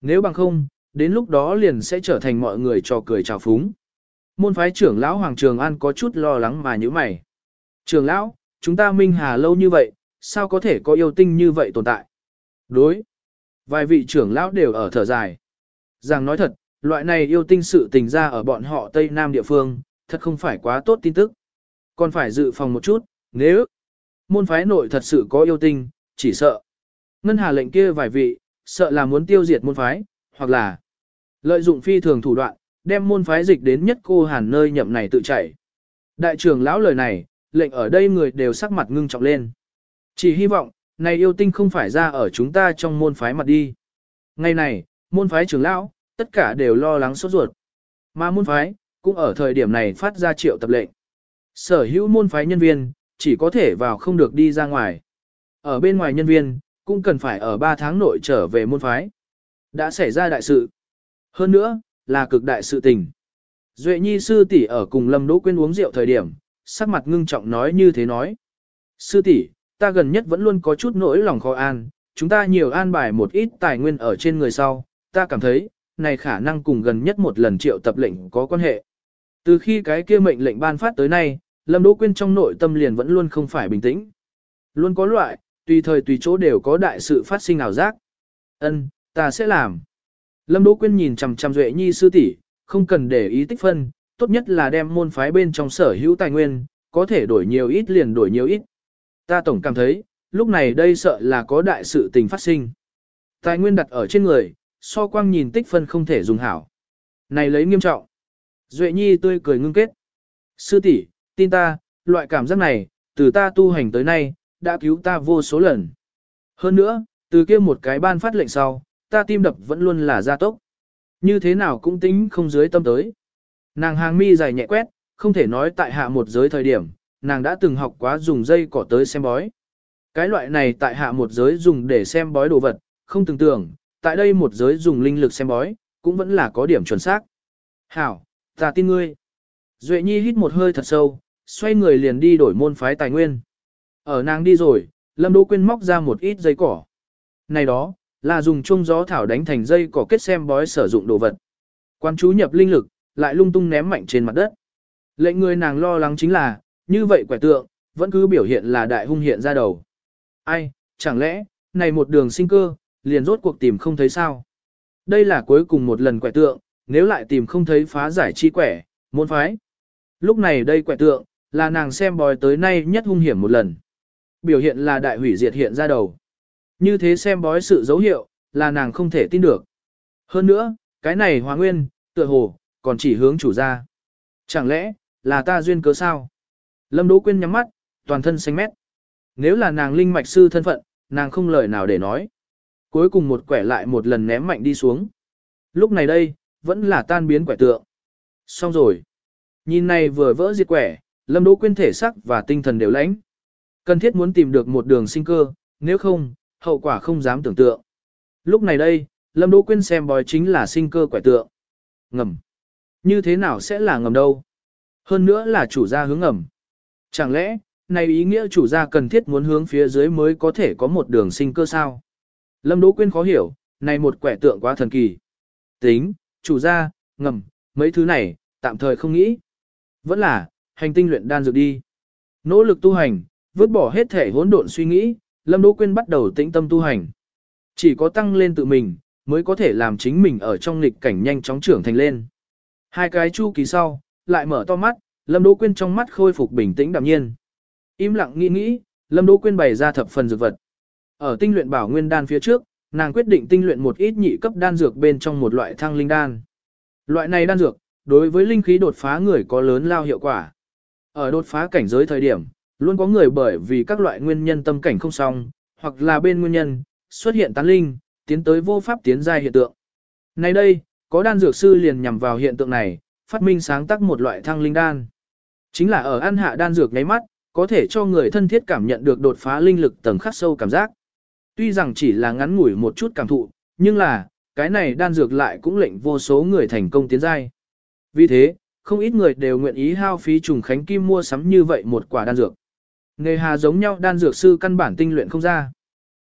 A: Nếu bằng không, đến lúc đó liền sẽ trở thành mọi người trò cười trào phúng. Môn phái trưởng lão Hoàng Trường An có chút lo lắng mà như mày. Trường lão, chúng ta minh hà lâu như vậy, sao có thể có yêu tinh như vậy tồn tại? Đối. Vài vị trưởng lão đều ở thở dài. Rằng nói thật, loại này yêu tinh sự tình ra ở bọn họ Tây Nam địa phương, thật không phải quá tốt tin tức. Còn phải dự phòng một chút, nếu môn phái nội thật sự có yêu tinh, chỉ sợ. Ngân hà lệnh kia vài vị, sợ là muốn tiêu diệt môn phái, hoặc là lợi dụng phi thường thủ đoạn, đem môn phái dịch đến nhất cô hàn nơi nhậm này tự chạy. Đại trưởng lão lời này, lệnh ở đây người đều sắc mặt ngưng trọng lên. Chỉ hy vọng, này yêu tinh không phải ra ở chúng ta trong môn phái mặt đi. Ngày này, môn phái trưởng lão, tất cả đều lo lắng sốt ruột. Mà môn phái, cũng ở thời điểm này phát ra triệu tập lệnh. Sở hữu môn phái nhân viên, chỉ có thể vào không được đi ra ngoài. Ở bên ngoài nhân viên, cũng cần phải ở 3 tháng nội trở về môn phái. Đã xảy ra đại sự. Hơn nữa, là cực đại sự tình. Duệ nhi sư tỷ ở cùng Lâm Đỗ Quyên uống rượu thời điểm, sắc mặt ngưng trọng nói như thế nói. Sư tỷ, ta gần nhất vẫn luôn có chút nỗi lòng khó an, chúng ta nhiều an bài một ít tài nguyên ở trên người sau, ta cảm thấy, này khả năng cùng gần nhất một lần triệu tập lệnh có quan hệ. Từ khi cái kia mệnh lệnh ban phát tới nay, Lâm Đỗ Quyên trong nội tâm liền vẫn luôn không phải bình tĩnh. Luôn có loại, tùy thời tùy chỗ đều có đại sự phát sinh ảo giác. Ân, ta sẽ làm. Lâm Đỗ Quyên nhìn chằm chằm Duệ Nhi sư tỷ, không cần để ý tích phân, tốt nhất là đem môn phái bên trong sở hữu tài nguyên, có thể đổi nhiều ít liền đổi nhiều ít. Ta tổng cảm thấy, lúc này đây sợ là có đại sự tình phát sinh. Tài nguyên đặt ở trên người, so quang nhìn tích phân không thể dùng hảo. Này lấy nghiêm trọng. Duệ Nhi tươi cười ngưng kết. Sư tỷ, tin ta, loại cảm giác này, từ ta tu hành tới nay, đã cứu ta vô số lần. Hơn nữa, từ kia một cái ban phát lệnh sau, ta tim đập vẫn luôn là gia tốc. Như thế nào cũng tính không dưới tâm tới. Nàng hàng mi dài nhẹ quét, không thể nói tại hạ một giới thời điểm, nàng đã từng học quá dùng dây cỏ tới xem bói. Cái loại này tại hạ một giới dùng để xem bói đồ vật, không tưởng tưởng, tại đây một giới dùng linh lực xem bói, cũng vẫn là có điểm chuẩn xác. Hảo, ta tin ngươi. Duệ Nhi hít một hơi thật sâu, xoay người liền đi đổi môn phái tài nguyên. Ở nàng đi rồi, Lâm Đỗ Quyên móc ra một ít dây cỏ. Này đó, là dùng chung gió thảo đánh thành dây cỏ kết xem bói sử dụng đồ vật. Quan chú nhập linh lực, lại lung tung ném mạnh trên mặt đất. Lệnh người nàng lo lắng chính là, như vậy quẻ tượng, vẫn cứ biểu hiện là đại hung hiện ra đầu. Ai, chẳng lẽ, này một đường sinh cơ, liền rốt cuộc tìm không thấy sao? Đây là cuối cùng một lần quẻ tượng, nếu lại tìm không thấy phá giải chi quẻ, muốn phái. Lúc này đây quẻ tượng, là nàng xem bói tới nay nhất hung hiểm một lần. Biểu hiện là đại hủy diệt hiện ra đầu. Như thế xem bói sự dấu hiệu, là nàng không thể tin được. Hơn nữa, cái này hóa nguyên, tựa hồ, còn chỉ hướng chủ ra. Chẳng lẽ, là ta duyên cớ sao? Lâm Đỗ Quyên nhắm mắt, toàn thân xanh mét. Nếu là nàng linh mạch sư thân phận, nàng không lời nào để nói. Cuối cùng một quẻ lại một lần ném mạnh đi xuống. Lúc này đây, vẫn là tan biến quẻ tượng. Xong rồi. Nhìn này vừa vỡ diệt quẻ, Lâm Đỗ Quyên thể sắc và tinh thần đều lãnh. Cần thiết muốn tìm được một đường sinh cơ, nếu không, hậu quả không dám tưởng tượng. Lúc này đây, Lâm Đỗ Quyên xem bói chính là sinh cơ quẻ tượng. Ngầm. Như thế nào sẽ là ngầm đâu? Hơn nữa là chủ gia hướng ngầm. Chẳng lẽ, này ý nghĩa chủ gia cần thiết muốn hướng phía dưới mới có thể có một đường sinh cơ sao? Lâm Đỗ Quyên khó hiểu, này một quẻ tượng quá thần kỳ. Tính, chủ gia, ngầm, mấy thứ này, tạm thời không nghĩ. Vẫn là, hành tinh luyện đan dược đi. Nỗ lực tu hành, vứt bỏ hết thể hỗn độn suy nghĩ, Lâm Đỗ Quyên bắt đầu tĩnh tâm tu hành. Chỉ có tăng lên tự mình, mới có thể làm chính mình ở trong nghịch cảnh nhanh chóng trưởng thành lên. Hai cái chu kỳ sau, lại mở to mắt, Lâm Đỗ Quyên trong mắt khôi phục bình tĩnh đạm nhiên. Im lặng nghĩ nghĩ, Lâm Đỗ Quyên bày ra thập phần dược vật. Ở tinh luyện bảo nguyên đan phía trước, nàng quyết định tinh luyện một ít nhị cấp đan dược bên trong một loại thăng linh đan. Loại này đan dược, đối với linh khí đột phá người có lớn lao hiệu quả. Ở đột phá cảnh giới thời điểm, luôn có người bởi vì các loại nguyên nhân tâm cảnh không xong, hoặc là bên nguyên nhân, xuất hiện tán linh, tiến tới vô pháp tiến giai hiện tượng. Nay đây, có đan dược sư liền nhằm vào hiện tượng này, phát minh sáng tác một loại thăng linh đan. Chính là ở ăn hạ đan dược nháy mắt, có thể cho người thân thiết cảm nhận được đột phá linh lực tầng khắc sâu cảm giác. Tuy rằng chỉ là ngắn ngủi một chút cảm thụ, nhưng là, cái này đan dược lại cũng lệnh vô số người thành công tiến giai. Vì thế, không ít người đều nguyện ý hao phí trùng khánh kim mua sắm như vậy một quả đan dược. Nghề hà giống nhau đan dược sư căn bản tinh luyện không ra.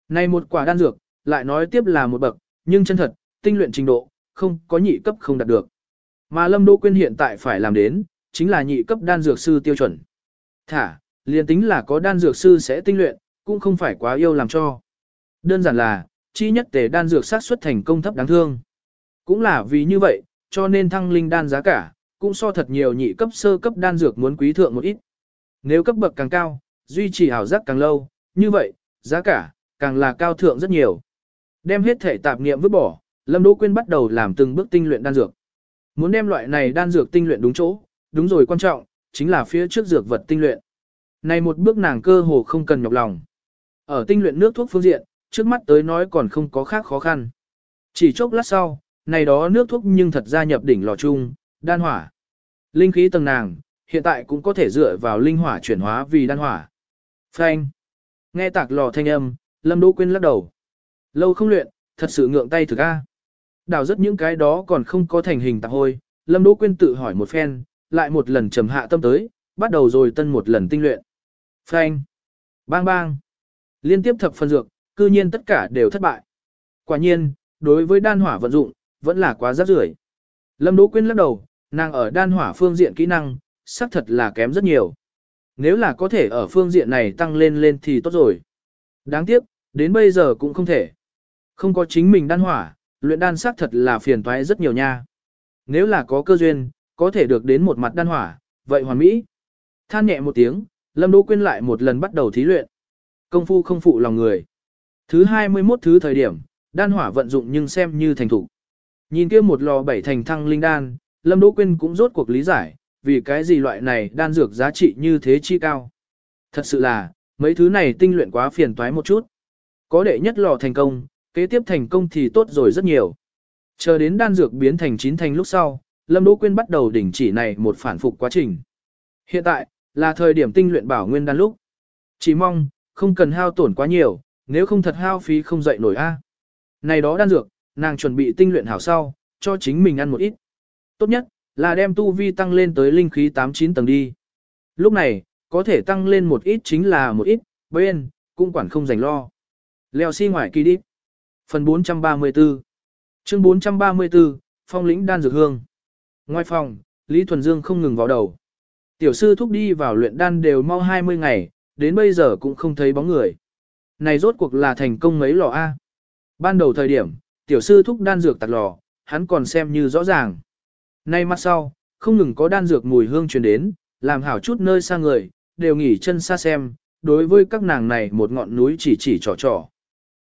A: Này một quả đan dược, lại nói tiếp là một bậc, nhưng chân thật, tinh luyện trình độ, không có nhị cấp không đạt được. Mà Lâm Đỗ Quyên hiện tại phải làm đến, chính là nhị cấp đan dược sư tiêu chuẩn. Thả, liền tính là có đan dược sư sẽ tinh luyện, cũng không phải quá yêu làm cho. Đơn giản là, chi nhất tề đan dược sát xuất thành công thấp đáng thương. Cũng là vì như vậy, cho nên thăng linh đan giá cả, cũng so thật nhiều nhị cấp sơ cấp đan dược muốn quý thượng một ít. Nếu cấp bậc càng cao, duy trì hảo giác càng lâu, như vậy, giá cả, càng là cao thượng rất nhiều. Đem hết thể tạp niệm vứt bỏ, Lâm Đỗ Quyên bắt đầu làm từng bước tinh luyện đan dược. Muốn đem loại này đan dược tinh luyện đúng chỗ, đúng rồi quan trọng, chính là phía trước dược vật tinh luyện. Này một bước nàng cơ hồ không cần nhọc lòng. Ở tinh luyện nước thuốc phương diện, trước mắt tới nói còn không có khác khó khăn. Chỉ chốc lát sau, này đó nước thuốc nhưng thật ra nhập đỉnh lò chung, đan hỏa. Linh khí tầng nàng, hiện tại cũng có thể dựa vào linh hỏa chuyển hóa vì đan hỏa. Phanh. Nghe tạc lò thanh âm, Lâm Đỗ Quyên lắc đầu. Lâu không luyện, thật sự ngượng tay thực a. Đào rất những cái đó còn không có thành hình tạc hôi, Lâm Đỗ Quyên tự hỏi một phen, lại một lần trầm hạ tâm tới, bắt đầu rồi tân một lần tinh luyện. Phanh. Bang bang. Liên tiếp thập phân dược, cư nhiên tất cả đều thất bại. Quả nhiên, đối với đan hỏa vận dụng, vẫn là quá rắc rưởi. Lâm Đỗ Quyên lắc đầu, nàng ở đan hỏa phương diện kỹ năng, xác thật là kém rất nhiều. Nếu là có thể ở phương diện này tăng lên lên thì tốt rồi. Đáng tiếc, đến bây giờ cũng không thể. Không có chính mình đan hỏa, luyện đan xác thật là phiền toái rất nhiều nha. Nếu là có cơ duyên, có thể được đến một mặt đan hỏa, vậy hoàn mỹ. Than nhẹ một tiếng, Lâm Đỗ Quyên lại một lần bắt đầu thí luyện. Công phu không phụ lòng người. Thứ 21 thứ thời điểm, đan hỏa vận dụng nhưng xem như thành thủ. Nhìn kia một lò bảy thành thăng linh đan, Lâm Đỗ Quyên cũng rốt cuộc lý giải, vì cái gì loại này đan dược giá trị như thế chi cao. Thật sự là, mấy thứ này tinh luyện quá phiền toái một chút. Có đệ nhất lò thành công, kế tiếp thành công thì tốt rồi rất nhiều. Chờ đến đan dược biến thành chín thành lúc sau, Lâm Đỗ Quyên bắt đầu đỉnh chỉ này một phản phục quá trình. Hiện tại, là thời điểm tinh luyện bảo nguyên đan lúc. Chỉ mong, không cần hao tổn quá nhiều, nếu không thật hao phí không dậy nổi a. Này đó đan dược, nàng chuẩn bị tinh luyện hảo sau, cho chính mình ăn một ít. Tốt nhất, là đem tu vi tăng lên tới linh khí 8-9 tầng đi. Lúc này, có thể tăng lên một ít chính là một ít, bên, cũng quản không dành lo. Leo xi si ngoài kỳ đi. Phần 434 Chương 434, Phong lĩnh đan dược hương. Ngoài phòng, Lý Thuần Dương không ngừng vào đầu. Tiểu sư thúc đi vào luyện đan đều mau 20 ngày, đến bây giờ cũng không thấy bóng người. Này rốt cuộc là thành công mấy lò A. Ban đầu thời điểm, tiểu sư thúc đan dược tạt lò, hắn còn xem như rõ ràng. Nay mắt sau, không ngừng có đan dược mùi hương truyền đến, làm hảo chút nơi xa người, đều nghỉ chân xa xem, đối với các nàng này một ngọn núi chỉ chỉ trò trò.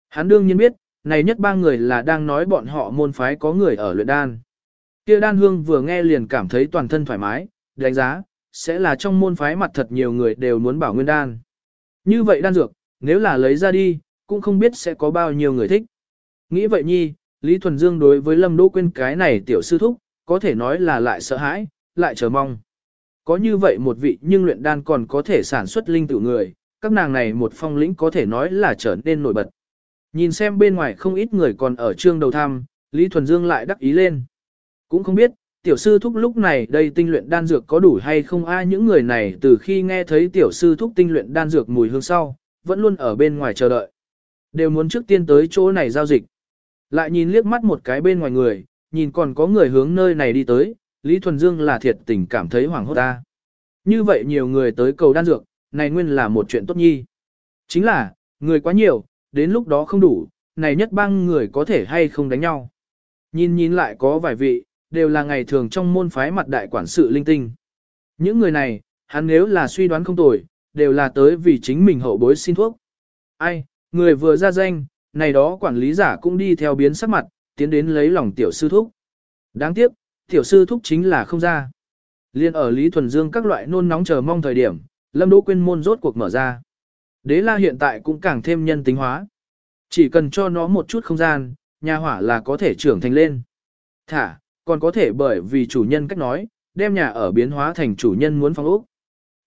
A: Hắn đương nhiên biết, này nhất ba người là đang nói bọn họ môn phái có người ở luyện đan. Kia đan hương vừa nghe liền cảm thấy toàn thân thoải mái, đánh giá, sẽ là trong môn phái mặt thật nhiều người đều muốn bảo nguyên đan. Như vậy đan dược, nếu là lấy ra đi, cũng không biết sẽ có bao nhiêu người thích. Nghĩ vậy nhi, Lý Thuần Dương đối với Lâm Đỗ Quyên cái này tiểu sư thúc, có thể nói là lại sợ hãi, lại chờ mong. Có như vậy một vị nhưng luyện đan còn có thể sản xuất linh tử người, các nàng này một phong lĩnh có thể nói là trở nên nổi bật. Nhìn xem bên ngoài không ít người còn ở trương đầu thăm, Lý Thuần Dương lại đắc ý lên. Cũng không biết, tiểu sư thúc lúc này đây tinh luyện đan dược có đủ hay không ai những người này từ khi nghe thấy tiểu sư thúc tinh luyện đan dược mùi hương sau, vẫn luôn ở bên ngoài chờ đợi. Đều muốn trước tiên tới chỗ này giao dịch. Lại nhìn liếc mắt một cái bên ngoài người, nhìn còn có người hướng nơi này đi tới, Lý Thuần Dương là thiệt tình cảm thấy hoảng hốt ta. Như vậy nhiều người tới cầu đan dược, này nguyên là một chuyện tốt nhi. Chính là, người quá nhiều, đến lúc đó không đủ, này nhất bang người có thể hay không đánh nhau. Nhìn nhìn lại có vài vị, đều là ngày thường trong môn phái mặt đại quản sự linh tinh. Những người này, hắn nếu là suy đoán không tồi, đều là tới vì chính mình hậu bối xin thuốc. Ai, người vừa ra danh, này đó quản lý giả cũng đi theo biến sắc mặt, tiến đến lấy lòng tiểu sư thúc. Đáng tiếc, tiểu sư thúc chính là không ra. Liên ở Lý Thuần Dương các loại nôn nóng chờ mong thời điểm, Lâm Đỗ Quyên môn rốt cuộc mở ra. Đế la hiện tại cũng càng thêm nhân tính hóa. Chỉ cần cho nó một chút không gian, nhà hỏa là có thể trưởng thành lên. Thả, còn có thể bởi vì chủ nhân cách nói, đem nhà ở biến hóa thành chủ nhân muốn phong ốc.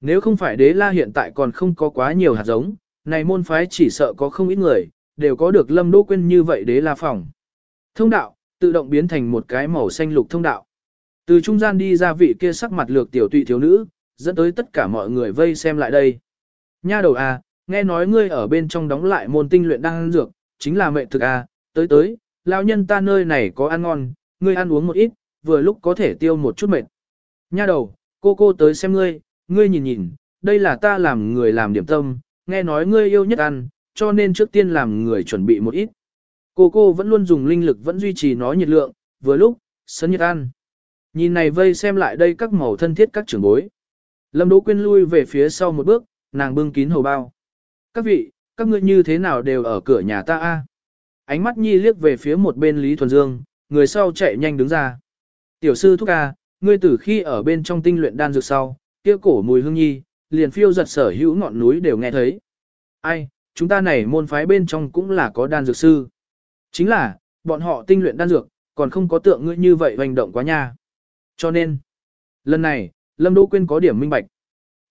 A: Nếu không phải đế la hiện tại còn không có quá nhiều hạt giống, này môn phái chỉ sợ có không ít người, đều có được lâm đỗ quên như vậy đế la phòng. Thông đạo, tự động biến thành một cái màu xanh lục thông đạo. Từ trung gian đi ra vị kia sắc mặt lược tiểu tụy thiếu nữ, dẫn tới tất cả mọi người vây xem lại đây. Nha đầu à, nghe nói ngươi ở bên trong đóng lại môn tinh luyện đang ăn dược, chính là mệnh thực à, tới tới, lão nhân ta nơi này có ăn ngon, ngươi ăn uống một ít, vừa lúc có thể tiêu một chút mệt. Nha đầu, cô cô tới xem ngươi, ngươi nhìn nhìn, đây là ta làm người làm điểm tâm, nghe nói ngươi yêu nhất ăn, cho nên trước tiên làm người chuẩn bị một ít. Cô cô vẫn luôn dùng linh lực vẫn duy trì nó nhiệt lượng, vừa lúc, sấn nhiệt ăn. Nhìn này vây xem lại đây các màu thân thiết các trưởng bối. Lâm Đỗ Quyên lui về phía sau một bước, nàng bưng kín hầu bao. Các vị, các ngươi như thế nào đều ở cửa nhà ta a? Ánh mắt nhi liếc về phía một bên Lý Thuần Dương, người sau chạy nhanh đứng ra. Tiểu sư thúc a, ngươi từ khi ở bên trong tinh luyện đan dược sau, kia cổ mùi hương nhi, liền phiêu giật sở hữu ngọn núi đều nghe thấy. Ai, chúng ta này môn phái bên trong cũng là có đan dược sư. Chính là, bọn họ tinh luyện đan dược, còn không có tượng ngươi như vậy hành động quá nha. Cho nên, lần này, Lâm Đỗ Quyên có điểm minh bạch.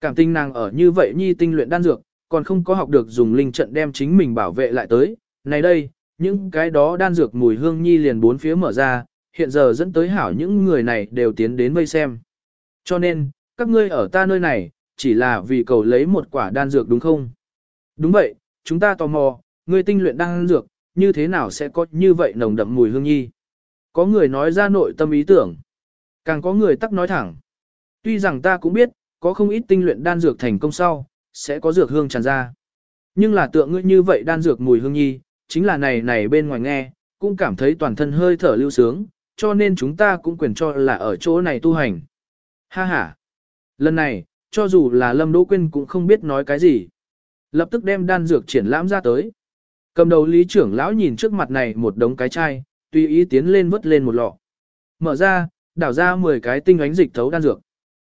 A: Cảm tình nàng ở như vậy nhi tinh luyện đan dược, còn không có học được dùng linh trận đem chính mình bảo vệ lại tới. Này đây, những cái đó đan dược mùi hương nhi liền bốn phía mở ra, hiện giờ dẫn tới hảo những người này đều tiến đến vây xem. Cho nên, các ngươi ở ta nơi này, chỉ là vì cầu lấy một quả đan dược đúng không? Đúng vậy, chúng ta tò mò, ngươi tinh luyện đan dược, như thế nào sẽ có như vậy nồng đậm mùi hương nhi? Có người nói ra nội tâm ý tưởng, càng có người tắc nói thẳng. Tuy rằng ta cũng biết, có không ít tinh luyện đan dược thành công sau, sẽ có dược hương tràn ra. Nhưng là tượng ngươi như vậy đan dược mùi hương nhi, chính là này này bên ngoài nghe, cũng cảm thấy toàn thân hơi thở lưu sướng, cho nên chúng ta cũng quyền cho là ở chỗ này tu hành. Ha ha! Lần này, cho dù là Lâm Đỗ Quyên cũng không biết nói cái gì. Lập tức đem đan dược triển lãm ra tới. Cầm đầu lý trưởng lão nhìn trước mặt này một đống cái chai, tùy ý tiến lên vớt lên một lọ. Mở ra, đảo ra 10 cái tinh ánh dịch thấu đan dược.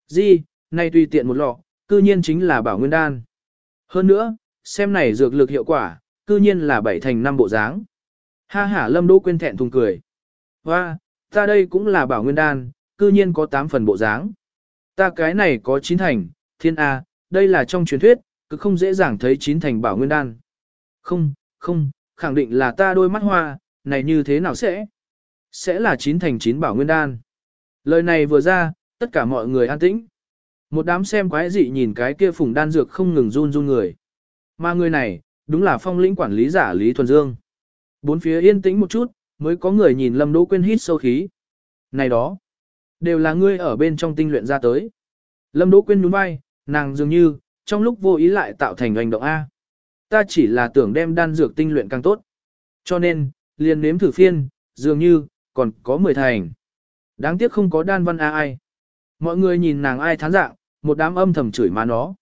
A: Di, nay tùy tiện một lọ, cư nhiên chính là bảo nguyên đan. Hơn nữa, xem này dược lực hiệu quả, cư nhiên là bảy thành năm bộ dáng. Ha ha lâm đỗ quên thẹn thùng cười. Và, ta đây cũng là bảo nguyên đan, cư nhiên có 8 phần bộ dáng. Ta cái này có 9 thành, thiên A, đây là trong truyền thuyết, cứ không dễ dàng thấy 9 thành bảo nguyên đan. Không, không, khẳng định là ta đôi mắt hoa, này như thế nào sẽ? Sẽ là chín thành chín bảo nguyên đan. Lời này vừa ra, tất cả mọi người an tĩnh. Một đám xem quái dị nhìn cái kia phùng đan dược không ngừng run run người. Mà người này, đúng là phong lĩnh quản lý giả Lý Thuần Dương. Bốn phía yên tĩnh một chút, mới có người nhìn Lâm Đỗ Quyên hít sâu khí. Này đó, đều là ngươi ở bên trong tinh luyện ra tới. Lâm Đỗ Quyên nhún vai, nàng dường như, trong lúc vô ý lại tạo thành hành động A. Ta chỉ là tưởng đem đan dược tinh luyện càng tốt. Cho nên, liền nếm thử phiên, dường như, còn có 10 thành. Đáng tiếc không có đan văn A ai. Mọi người nhìn nàng ai thán dạng, một đám âm thầm chửi má nó.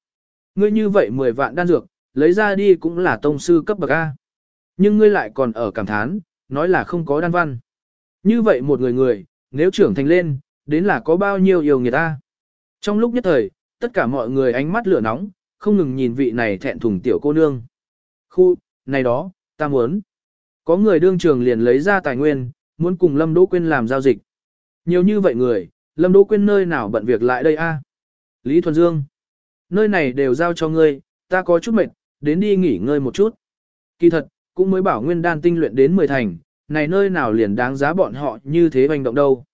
A: Ngươi như vậy 10 vạn đan dược, lấy ra đi cũng là tông sư cấp bậc A. Nhưng ngươi lại còn ở cảm thán, nói là không có đan văn. Như vậy một người người, nếu trưởng thành lên, đến là có bao nhiêu yêu người ta. Trong lúc nhất thời, tất cả mọi người ánh mắt lửa nóng, không ngừng nhìn vị này thẹn thùng tiểu cô nương. Khu, này đó, ta muốn. Có người đương trường liền lấy ra tài nguyên, muốn cùng Lâm Đỗ Quyên làm giao dịch. Nhiều như vậy người, Lâm Đỗ Quyên nơi nào bận việc lại đây a? Lý Thuần Dương, nơi này đều giao cho ngươi, ta có chút mệt, đến đi nghỉ ngơi một chút. Kỳ thật, cũng mới bảo nguyên đan tinh luyện đến 10 thành, này nơi nào liền đáng giá bọn họ như thế hành động đâu.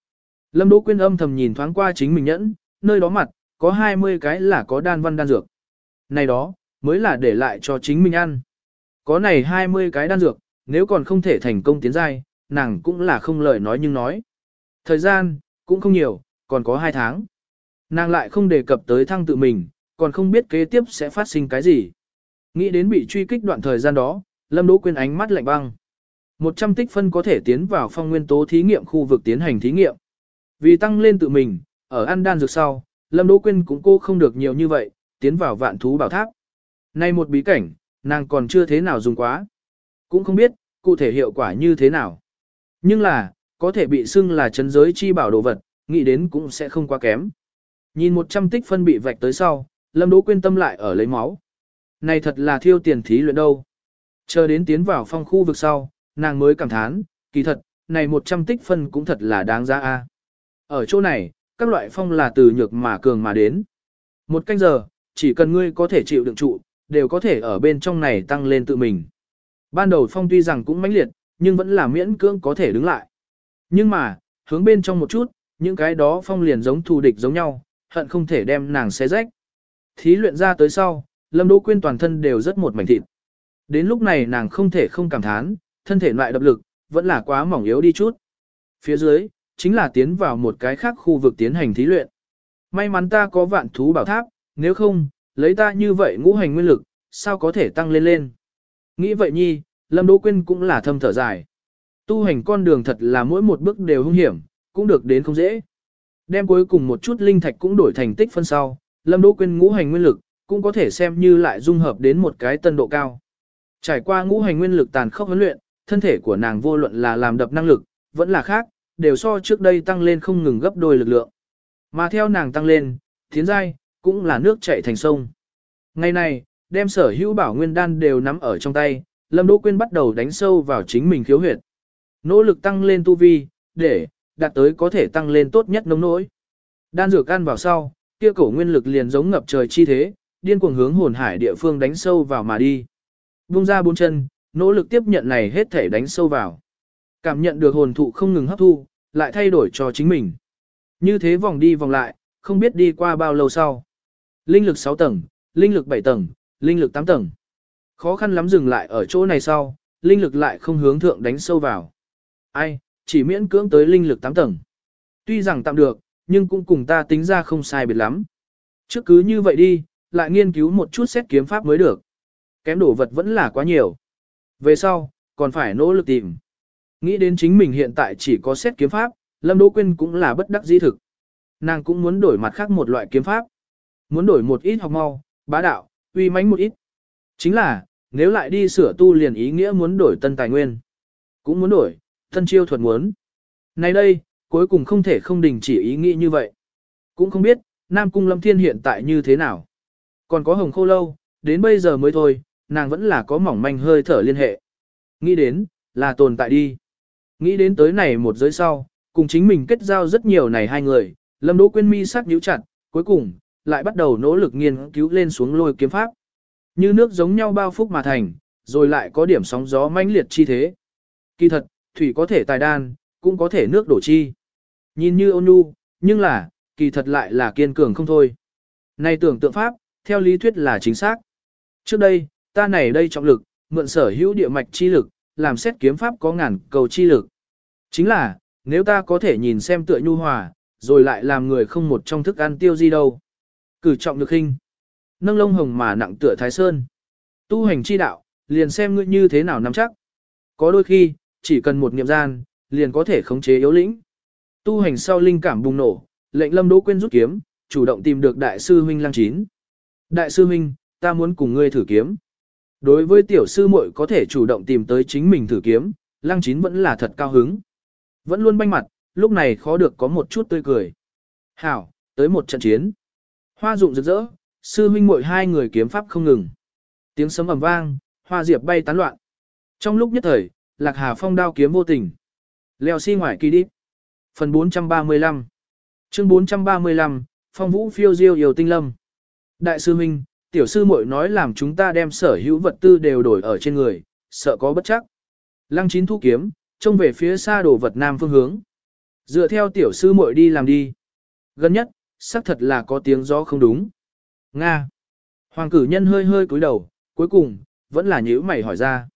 A: Lâm Đỗ Quyên âm thầm nhìn thoáng qua chính mình nhẫn, nơi đó mặt, có 20 cái là có đan văn đan dược. Này đó, mới là để lại cho chính mình ăn. Có này 20 cái đan dược, nếu còn không thể thành công tiến giai, nàng cũng là không lời nói nhưng nói. Thời gian, cũng không nhiều, còn có 2 tháng. Nàng lại không đề cập tới thăng tự mình, còn không biết kế tiếp sẽ phát sinh cái gì. Nghĩ đến bị truy kích đoạn thời gian đó, Lâm Đỗ Quyên ánh mắt lạnh băng. 100 tích phân có thể tiến vào phong nguyên tố thí nghiệm khu vực tiến hành thí nghiệm. Vì tăng lên tự mình, ở ăn đan dược sau, Lâm Đỗ Quyên cũng cô không được nhiều như vậy, tiến vào vạn thú bảo tháp. Nay một bí cảnh, nàng còn chưa thế nào dùng quá. Cũng không biết, cụ thể hiệu quả như thế nào. Nhưng là, có thể bị xưng là chấn giới chi bảo đồ vật, nghĩ đến cũng sẽ không quá kém. Nhìn 100 tích phân bị vạch tới sau, Lâm Đỗ Quyên tâm lại ở lấy máu. Này thật là thiêu tiền thí luyện đâu. Chờ đến tiến vào phong khu vực sau, nàng mới cảm thán, kỳ thật, này 100 tích phân cũng thật là đáng giá a. Ở chỗ này, các loại phong là từ nhược mà cường mà đến. Một canh giờ, chỉ cần ngươi có thể chịu đựng trụ, đều có thể ở bên trong này tăng lên tự mình. Ban đầu phong tuy rằng cũng mãnh liệt, nhưng vẫn là miễn cưỡng có thể đứng lại. Nhưng mà, hướng bên trong một chút, những cái đó phong liền giống thù địch giống nhau, hận không thể đem nàng xé rách. Thí luyện ra tới sau, Lâm Đỗ Quyên toàn thân đều rất một mảnh thịt. Đến lúc này nàng không thể không cảm thán, thân thể loại độc lực, vẫn là quá mỏng yếu đi chút. Phía dưới, chính là tiến vào một cái khác khu vực tiến hành thí luyện. May mắn ta có vạn thú bảo tháp, nếu không, lấy ta như vậy ngũ hành nguyên lực, sao có thể tăng lên lên. Nghĩ vậy nhi, Lâm Đỗ Quyên cũng là thâm thở dài. Tu hành con đường thật là mỗi một bước đều hung hiểm, cũng được đến không dễ. Đem cuối cùng một chút linh thạch cũng đổi thành tích phân sau, Lâm Đỗ Quyên ngũ hành nguyên lực, cũng có thể xem như lại dung hợp đến một cái tân độ cao. Trải qua ngũ hành nguyên lực tàn khốc huấn luyện, thân thể của nàng vô luận là làm đập năng lực, vẫn là khác, đều so trước đây tăng lên không ngừng gấp đôi lực lượng. Mà theo nàng tăng lên, tiến giai, cũng là nước chảy thành sông. Ngày này, đem sở hữu bảo nguyên đan đều nắm ở trong tay, Lâm Đỗ Quyên bắt đầu đánh sâu vào chính mình khiếu huyệt. Nỗ lực tăng lên tu vi, để đạt tới có thể tăng lên tốt nhất nông nỗi. Đan dược ăn vào sau, kia cổ nguyên lực liền giống ngập trời chi thế, điên cuồng hướng hồn hải địa phương đánh sâu vào mà đi. Vung ra bốn chân, nỗ lực tiếp nhận này hết thể đánh sâu vào. Cảm nhận được hồn thụ không ngừng hấp thu, lại thay đổi cho chính mình. Như thế vòng đi vòng lại, không biết đi qua bao lâu sau. Linh lực 6 tầng, linh lực 7 tầng, linh lực 8 tầng. Khó khăn lắm dừng lại ở chỗ này sau, linh lực lại không hướng thượng đánh sâu vào. Ai, chỉ miễn cưỡng tới linh lực 8 tầng. Tuy rằng tạm được, nhưng cũng cùng ta tính ra không sai biệt lắm. Trước cứ như vậy đi, lại nghiên cứu một chút xét kiếm pháp mới được. Kém đổ vật vẫn là quá nhiều. Về sau, còn phải nỗ lực tìm. Nghĩ đến chính mình hiện tại chỉ có xét kiếm pháp, Lâm Đỗ Quyên cũng là bất đắc dĩ thực. Nàng cũng muốn đổi mặt khác một loại kiếm pháp. Muốn đổi một ít học mau, bá đạo, uy mãnh một ít. Chính là, nếu lại đi sửa tu liền ý nghĩa muốn đổi tân tài nguyên. Cũng muốn đổi, tân chiêu thuật muốn. Nay đây, cuối cùng không thể không đình chỉ ý nghĩ như vậy. Cũng không biết, Nam Cung Lâm Thiên hiện tại như thế nào. Còn có hồng khô lâu, đến bây giờ mới thôi, nàng vẫn là có mỏng manh hơi thở liên hệ. Nghĩ đến, là tồn tại đi. Nghĩ đến tới này một giới sau, cùng chính mình kết giao rất nhiều này hai người, Lâm Đỗ Quyên mi sắc nhíu chặt, cuối cùng, lại bắt đầu nỗ lực nghiên cứu lên xuống lôi kiếm pháp. Như nước giống nhau bao phúc mà thành, rồi lại có điểm sóng gió mãnh liệt chi thế. Kỳ thật, thủy có thể tài đan, cũng có thể nước đổ chi. Nhìn như ôn nhu, nhưng là, kỳ thật lại là kiên cường không thôi. Này tưởng tượng pháp, theo lý thuyết là chính xác. Trước đây, ta này đây trọng lực, mượn sở hữu địa mạch chi lực, làm xét kiếm pháp có ngàn cầu chi lực. Chính là, nếu ta có thể nhìn xem tựa nhu hòa, rồi lại làm người không một trong thức ăn tiêu gì đâu. Cử trọng lực hình. Nâng lông hồng mà nặng tựa thái sơn. Tu hành chi đạo, liền xem ngươi như thế nào nắm chắc. Có đôi khi, chỉ cần một niệm gian, liền có thể khống chế yếu lĩnh. Tu hành sau linh cảm bùng nổ, lệnh lâm đỗ quên rút kiếm, chủ động tìm được đại sư huynh lăng chín. Đại sư huynh, ta muốn cùng ngươi thử kiếm. Đối với tiểu sư muội có thể chủ động tìm tới chính mình thử kiếm, lăng chín vẫn là thật cao hứng. Vẫn luôn banh mặt, lúc này khó được có một chút tươi cười. Hảo, tới một trận chiến. Hoa dụng rực rỡ, sư huynh muội hai người kiếm pháp không ngừng. Tiếng sấm ầm vang, hoa diệp bay tán loạn. Trong lúc nhất thời, lạc hà phong đao kiếm vô tình. Leo xi si ngoài kỳ đi. Phần 435 Chương 435, Phong Vũ phiêu diêu yêu tinh lâm. Đại sư huynh, tiểu sư muội nói làm chúng ta đem sở hữu vật tư đều đổi ở trên người, sợ có bất chắc. Lăng chín thu kiếm, trông về phía xa đồ vật nam phương hướng. Dựa theo tiểu sư muội đi làm đi. Gần nhất, xác thật là có tiếng gió không đúng. Nga. Hoàng cử nhân hơi hơi cúi đầu, cuối cùng, vẫn là nhữ mày hỏi ra.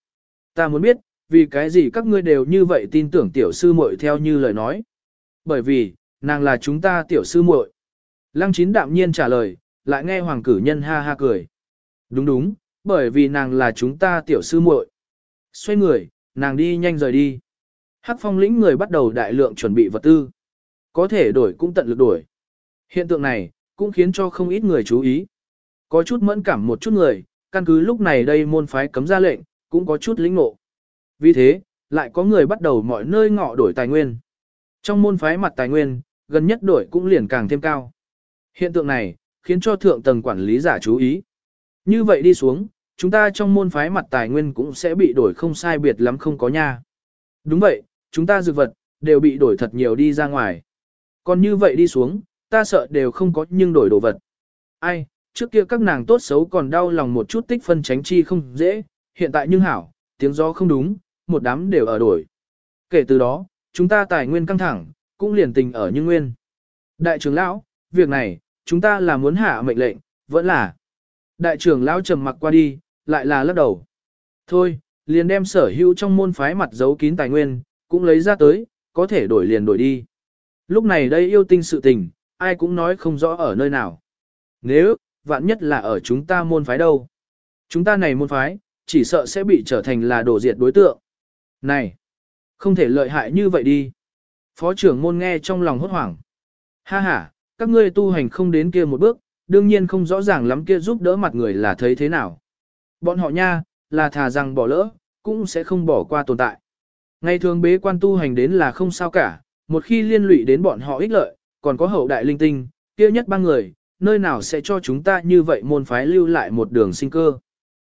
A: Ta muốn biết, vì cái gì các ngươi đều như vậy tin tưởng tiểu sư muội theo như lời nói. Bởi vì, nàng là chúng ta tiểu sư muội. Lăng chín đạm nhiên trả lời, lại nghe hoàng cử nhân ha ha cười. Đúng đúng, bởi vì nàng là chúng ta tiểu sư muội. Xoay người, nàng đi nhanh rời đi. Hắc phong lĩnh người bắt đầu đại lượng chuẩn bị vật tư. Có thể đổi cũng tận lực đổi. Hiện tượng này, cũng khiến cho không ít người chú ý. Có chút mẫn cảm một chút người, căn cứ lúc này đây môn phái cấm ra lệnh, cũng có chút lĩnh ngộ. Vì thế, lại có người bắt đầu mọi nơi ngọ đổi tài nguyên. Trong môn phái mặt tài nguyên, gần nhất đổi cũng liền càng thêm cao. Hiện tượng này, khiến cho thượng tầng quản lý giả chú ý. Như vậy đi xuống, chúng ta trong môn phái mặt tài nguyên cũng sẽ bị đổi không sai biệt lắm không có nha. Đúng vậy, chúng ta dược vật, đều bị đổi thật nhiều đi ra ngoài. Còn như vậy đi xuống, ta sợ đều không có nhưng đổi đồ vật. Ai, trước kia các nàng tốt xấu còn đau lòng một chút tích phân tránh chi không dễ, hiện tại nhưng hảo, tiếng gió không đúng, một đám đều ở đổi. Kể từ đó, chúng ta tài nguyên căng thẳng, cũng liền tình ở như nguyên. Đại trưởng lão, việc này, chúng ta là muốn hạ mệnh lệnh, vẫn là. Đại trưởng lão trầm mặc qua đi, lại là lắc đầu. Thôi, liền đem sở hữu trong môn phái mặt giấu kín tài nguyên, cũng lấy ra tới, có thể đổi liền đổi đi. Lúc này đây yêu tinh sự tình, ai cũng nói không rõ ở nơi nào. Nếu, vạn nhất là ở chúng ta môn phái đâu. Chúng ta này môn phái, chỉ sợ sẽ bị trở thành là đổ diệt đối tượng. Này, không thể lợi hại như vậy đi. Phó trưởng môn nghe trong lòng hốt hoảng. Ha ha, các ngươi tu hành không đến kia một bước, đương nhiên không rõ ràng lắm kia giúp đỡ mặt người là thấy thế nào. Bọn họ nha, là thà rằng bỏ lỡ, cũng sẽ không bỏ qua tồn tại. Ngày thường bế quan tu hành đến là không sao cả, một khi liên lụy đến bọn họ ích lợi, còn có hậu đại linh tinh, kia nhất ba người, nơi nào sẽ cho chúng ta như vậy môn phái lưu lại một đường sinh cơ.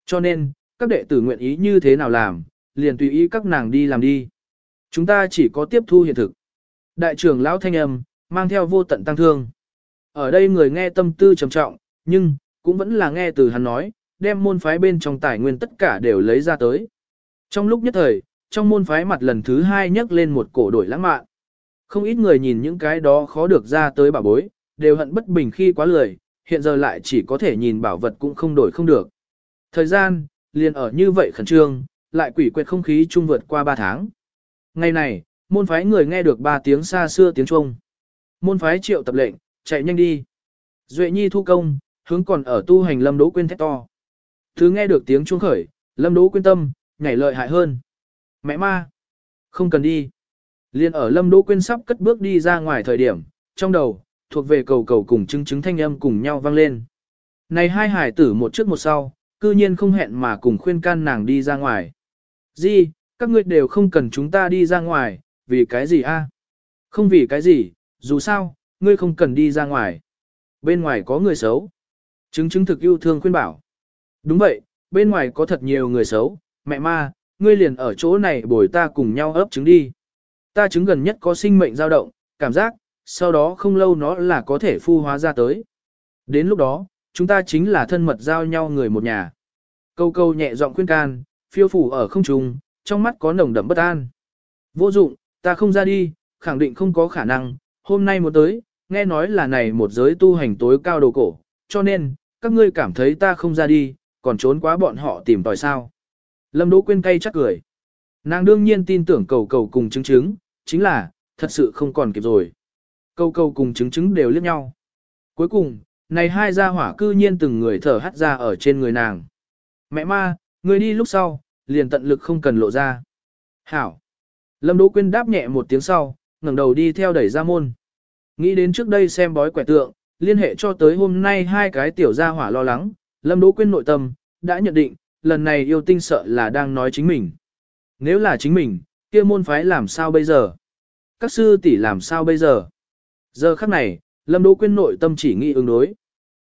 A: Cho nên, các đệ tử nguyện ý như thế nào làm, liền tùy ý các nàng đi làm đi. Chúng ta chỉ có tiếp thu hiện thực. Đại trưởng lão thanh âm, mang theo vô tận tăng thương. Ở đây người nghe tâm tư trầm trọng, nhưng, cũng vẫn là nghe từ hắn nói, đem môn phái bên trong tài nguyên tất cả đều lấy ra tới. Trong lúc nhất thời, trong môn phái mặt lần thứ hai nhấc lên một cổ đổi lãng mạn. Không ít người nhìn những cái đó khó được ra tới bảo bối, đều hận bất bình khi quá lười, hiện giờ lại chỉ có thể nhìn bảo vật cũng không đổi không được. Thời gian, liền ở như vậy khẩn trương, lại quỷ quyệt không khí trung vượt qua 3 tháng. Ngày này, môn phái người nghe được ba tiếng xa xưa tiếng Trung. Môn phái triệu tập lệnh, chạy nhanh đi. Duệ nhi thu công, hướng còn ở tu hành lâm đỗ quên thét to. Thứ nghe được tiếng chuông khởi, lâm đỗ quên tâm, nhảy lợi hại hơn. Mẹ ma! Không cần đi. Liên ở lâm đỗ Quyên sắp cất bước đi ra ngoài thời điểm, trong đầu, thuộc về cầu cầu cùng chứng chứng thanh âm cùng nhau vang lên. Này hai hải tử một trước một sau, cư nhiên không hẹn mà cùng khuyên can nàng đi ra ngoài. gì các ngươi đều không cần chúng ta đi ra ngoài, vì cái gì a? Không vì cái gì, dù sao, ngươi không cần đi ra ngoài. Bên ngoài có người xấu. Chứng chứng thực yêu thương khuyên bảo. Đúng vậy, bên ngoài có thật nhiều người xấu, mẹ ma, ngươi liền ở chỗ này bồi ta cùng nhau ấp trứng đi. Ta trứng gần nhất có sinh mệnh dao động, cảm giác, sau đó không lâu nó là có thể phu hóa ra tới. Đến lúc đó, chúng ta chính là thân mật giao nhau người một nhà. Câu câu nhẹ giọng khuyên can, phiêu phủ ở không trung, trong mắt có nồng đậm bất an. Vô dụng, ta không ra đi, khẳng định không có khả năng, hôm nay một tới, nghe nói là này một giới tu hành tối cao đồ cổ, cho nên, các ngươi cảm thấy ta không ra đi, còn trốn quá bọn họ tìm tòi sao. Lâm Đỗ Quyên cay chắc cười. Nàng đương nhiên tin tưởng cầu cầu cùng chứng chứng, chính là, thật sự không còn kịp rồi. Cầu cầu cùng chứng chứng đều liếc nhau. Cuối cùng, này hai gia hỏa cư nhiên từng người thở hắt ra ở trên người nàng. Mẹ ma, người đi lúc sau, liền tận lực không cần lộ ra. Hảo. Lâm Đỗ Quyên đáp nhẹ một tiếng sau, ngẩng đầu đi theo đẩy ra môn. Nghĩ đến trước đây xem bói quẻ tượng, liên hệ cho tới hôm nay hai cái tiểu gia hỏa lo lắng, Lâm Đỗ Quyên nội tâm, đã nhận định, lần này yêu tinh sợ là đang nói chính mình. Nếu là chính mình, kia môn phái làm sao bây giờ? Các sư tỷ làm sao bây giờ? Giờ khắc này, Lâm Đỗ Quyên nội tâm chỉ nghĩ ứng đối.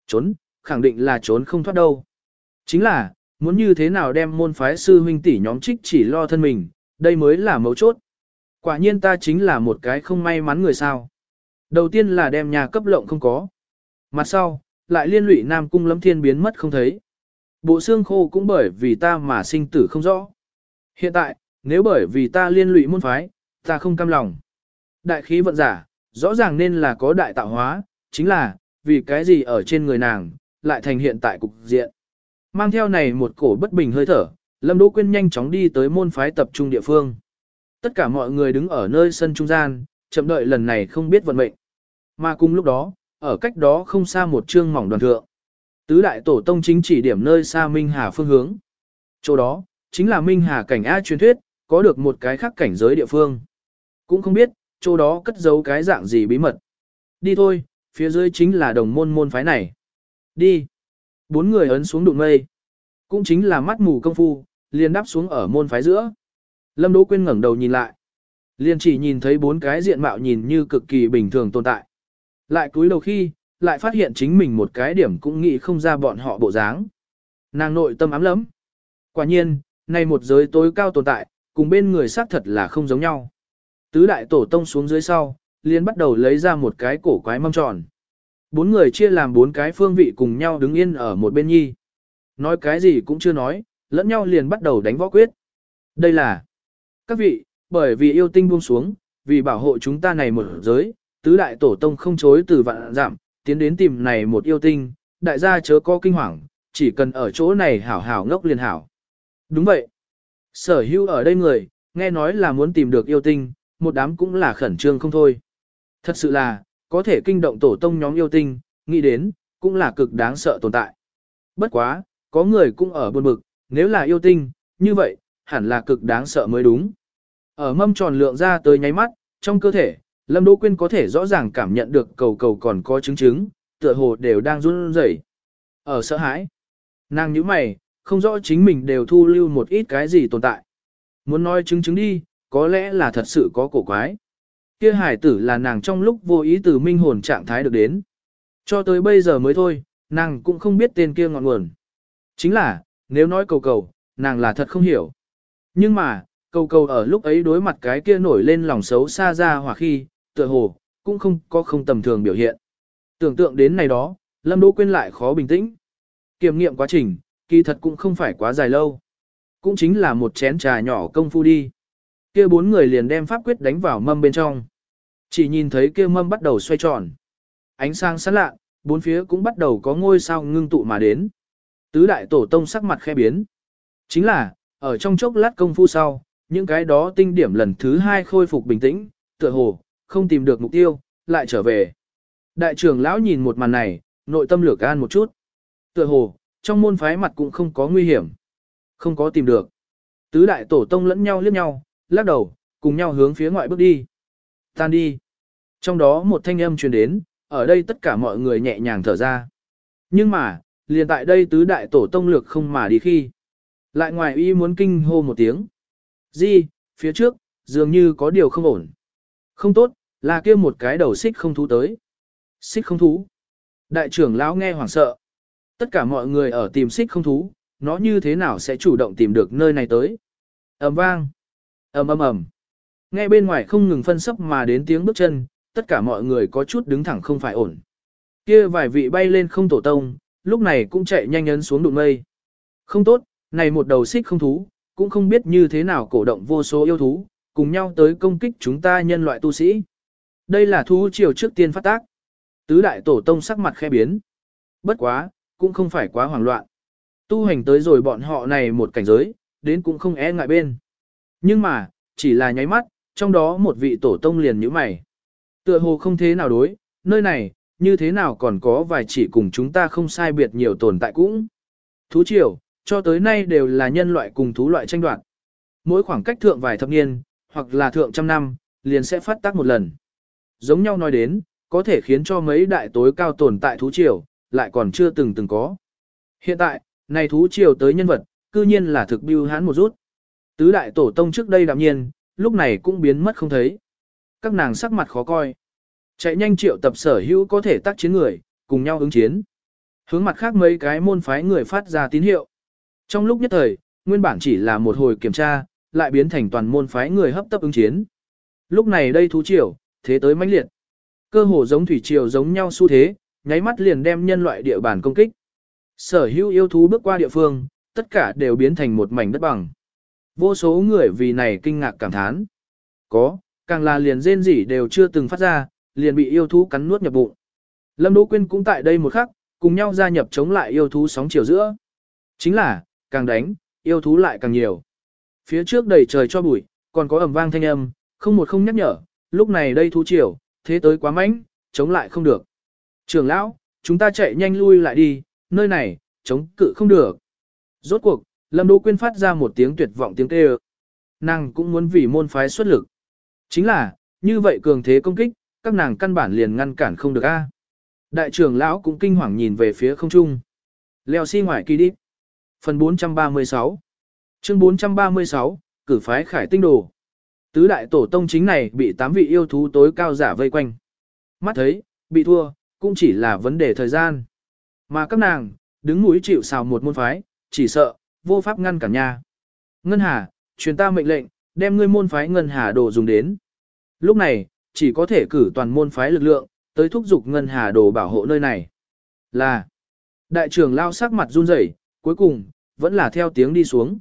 A: Trốn, khẳng định là trốn không thoát đâu. Chính là, muốn như thế nào đem môn phái sư huynh tỷ nhóm trích chỉ lo thân mình, đây mới là mấu chốt. Quả nhiên ta chính là một cái không may mắn người sao. Đầu tiên là đem nhà cấp lộng không có. Mặt sau, lại liên lụy Nam Cung Lâm Thiên biến mất không thấy. Bộ xương khô cũng bởi vì ta mà sinh tử không rõ. Hiện tại, nếu bởi vì ta liên lụy môn phái, ta không cam lòng. Đại khí vận giả, rõ ràng nên là có đại tạo hóa, chính là, vì cái gì ở trên người nàng, lại thành hiện tại cục diện. Mang theo này một cổ bất bình hơi thở, Lâm Đỗ Quyên nhanh chóng đi tới môn phái tập trung địa phương. Tất cả mọi người đứng ở nơi sân trung gian, chậm đợi lần này không biết vận mệnh. Mà cùng lúc đó, ở cách đó không xa một trương mỏng đoàn thượng. Tứ đại tổ tông chính chỉ điểm nơi xa Minh Hà phương hướng. Chỗ đó, chính là Minh Hà cảnh A truyền thuyết, có được một cái khác cảnh giới địa phương. Cũng không biết, chỗ đó cất giấu cái dạng gì bí mật. Đi thôi, phía dưới chính là đồng môn môn phái này. Đi. Bốn người ấn xuống đụng mây. Cũng chính là mắt mù công phu, liền đáp xuống ở môn phái giữa. Lâm Đỗ Quyên ngẩng đầu nhìn lại. Liền chỉ nhìn thấy bốn cái diện mạo nhìn như cực kỳ bình thường tồn tại. Lại cúi đầu khi, lại phát hiện chính mình một cái điểm cũng nghĩ không ra bọn họ bộ dáng. Nàng nội tâm ám lắm. Quả nhiên, này một giới tối cao tồn tại, cùng bên người xác thật là không giống nhau. Tứ đại tổ tông xuống dưới sau, liền bắt đầu lấy ra một cái cổ quái mâm tròn. Bốn người chia làm bốn cái phương vị cùng nhau đứng yên ở một bên nhi. Nói cái gì cũng chưa nói, lẫn nhau liền bắt đầu đánh võ quyết. Đây là các vị, bởi vì yêu tinh buông xuống, vì bảo hộ chúng ta này một giới, tứ đại tổ tông không chối từ vạn giảm, tiến đến tìm này một yêu tinh, đại gia chớ có kinh hoàng, chỉ cần ở chỗ này hảo hảo ngốc liền hảo. Đúng vậy. Sở hữu ở đây người, nghe nói là muốn tìm được yêu tinh, một đám cũng là khẩn trương không thôi. Thật sự là, có thể kinh động tổ tông nhóm yêu tinh, nghĩ đến, cũng là cực đáng sợ tồn tại. Bất quá, có người cũng ở buồn bực, nếu là yêu tinh, như vậy, hẳn là cực đáng sợ mới đúng. Ở mâm tròn lượng ra tới nháy mắt, trong cơ thể, Lâm Đỗ Quyên có thể rõ ràng cảm nhận được cầu cầu còn có chứng chứng, tựa hồ đều đang run rẩy. Ở sợ hãi, nàng nhíu mày, không rõ chính mình đều thu lưu một ít cái gì tồn tại. Muốn nói chứng chứng đi, có lẽ là thật sự có cổ quái. Kia hải tử là nàng trong lúc vô ý từ minh hồn trạng thái được đến. Cho tới bây giờ mới thôi, nàng cũng không biết tên kia ngọn nguồn. Chính là, nếu nói cầu cầu, nàng là thật không hiểu. Nhưng mà, cầu cầu ở lúc ấy đối mặt cái kia nổi lên lòng xấu xa ra hoặc khi, tựa hồ, cũng không có không tầm thường biểu hiện. Tưởng tượng đến này đó, Lâm Đỗ Quyên lại khó bình tĩnh. Kiểm nghiệm quá trình, kỳ thật cũng không phải quá dài lâu. Cũng chính là một chén trà nhỏ công phu đi. Kia bốn người liền đem pháp quyết đánh vào mâm bên trong. Chỉ nhìn thấy kia mâm bắt đầu xoay tròn. Ánh sáng sáng lạ, bốn phía cũng bắt đầu có ngôi sao ngưng tụ mà đến. Tứ đại tổ tông sắc mặt khẽ biến. Chính là, ở trong chốc lát công phu sau, những cái đó tinh điểm lần thứ hai khôi phục bình tĩnh, tựa hồ, không tìm được mục tiêu, lại trở về. Đại trưởng lão nhìn một màn này, nội tâm lửa gan một chút. Tựa hồ, trong môn phái mặt cũng không có nguy hiểm. Không có tìm được. Tứ đại tổ tông lẫn nhau liếc nhau, lắc đầu, cùng nhau hướng phía ngoại bước đi. Tan đi. Trong đó một thanh âm truyền đến, ở đây tất cả mọi người nhẹ nhàng thở ra. Nhưng mà, liền tại đây tứ đại tổ tông lược không mà đi khi. Lại ngoài y muốn kinh hô một tiếng. Di, phía trước, dường như có điều không ổn. Không tốt, là kia một cái đầu xích không thú tới. Xích không thú. Đại trưởng lão nghe hoảng sợ. Tất cả mọi người ở tìm xích không thú, nó như thế nào sẽ chủ động tìm được nơi này tới. ầm vang. ầm ầm ầm. Nghe bên ngoài không ngừng phân sấp mà đến tiếng bước chân, tất cả mọi người có chút đứng thẳng không phải ổn. Kia vài vị bay lên không tổ tông, lúc này cũng chạy nhanh ấn xuống đụng mây. Không tốt, này một đầu xích không thú, cũng không biết như thế nào cổ động vô số yêu thú, cùng nhau tới công kích chúng ta nhân loại tu sĩ. Đây là thú triều trước tiên phát tác. Tứ đại tổ tông sắc mặt khe biến. Bất quá, cũng không phải quá hoảng loạn. Tu hành tới rồi bọn họ này một cảnh giới, đến cũng không e ngại bên. Nhưng mà, chỉ là nháy mắt, trong đó một vị tổ tông liền như mày. Tựa hồ không thế nào đối, nơi này, như thế nào còn có vài chỉ cùng chúng ta không sai biệt nhiều tồn tại cũng. Thú triều, cho tới nay đều là nhân loại cùng thú loại tranh đoạt. Mỗi khoảng cách thượng vài thập niên, hoặc là thượng trăm năm, liền sẽ phát tác một lần. Giống nhau nói đến, có thể khiến cho mấy đại tối cao tồn tại thú triều, lại còn chưa từng từng có. Hiện tại, này thú triều tới nhân vật, cư nhiên là thực biêu hán một rút. Tứ đại tổ tông trước đây đạm nhiên, lúc này cũng biến mất không thấy. Các nàng sắc mặt khó coi. Chạy nhanh triệu tập sở hữu có thể tác chiến người, cùng nhau ứng chiến. Hướng mặt khác mấy cái môn phái người phát ra tín hiệu. Trong lúc nhất thời, nguyên bản chỉ là một hồi kiểm tra, lại biến thành toàn môn phái người hấp tấp ứng chiến. Lúc này đây thú triều, thế tới mãnh liệt. Cơ hồ giống thủy triều giống nhau xu thế, nháy mắt liền đem nhân loại địa bàn công kích. Sở hữu yêu thú bước qua địa phương, tất cả đều biến thành một mảnh đất bằng. Vô số người vì này kinh ngạc cảm thán. Có, càng là liền rên rỉ đều chưa từng phát ra, liền bị yêu thú cắn nuốt nhập bụng. Lâm Đỗ Quyên cũng tại đây một khắc, cùng nhau gia nhập chống lại yêu thú sóng chiều giữa. Chính là, càng đánh, yêu thú lại càng nhiều. Phía trước đầy trời cho bụi, còn có ầm vang thanh âm, không một không nhắc nhở, lúc này đây thú chiều, thế tới quá mạnh, chống lại không được. Trưởng lão, chúng ta chạy nhanh lui lại đi, nơi này, chống cự không được. Rốt cuộc, Lâm Đỗ Quyên phát ra một tiếng tuyệt vọng tiếng kêu. Nàng cũng muốn vì môn phái xuất lực. Chính là, như vậy cường thế công kích, các nàng căn bản liền ngăn cản không được a. Đại trưởng lão cũng kinh hoàng nhìn về phía không trung. Leo xi si ngoài kỳ đi. Phần 436 Chương 436, cử phái khải tinh đồ. Tứ đại tổ tông chính này bị tám vị yêu thú tối cao giả vây quanh. Mắt thấy, bị thua, cũng chỉ là vấn đề thời gian. Mà các nàng, đứng mũi chịu xào một môn phái, chỉ sợ, vô pháp ngăn cản nha. Ngân Hà, truyền ta mệnh lệnh, đem ngươi môn phái Ngân Hà đồ dùng đến. Lúc này, chỉ có thể cử toàn môn phái lực lượng, tới thúc giục Ngân Hà đồ bảo hộ nơi này. Là, đại trưởng lao sắc mặt run rẩy, cuối cùng, vẫn là theo tiếng đi xuống.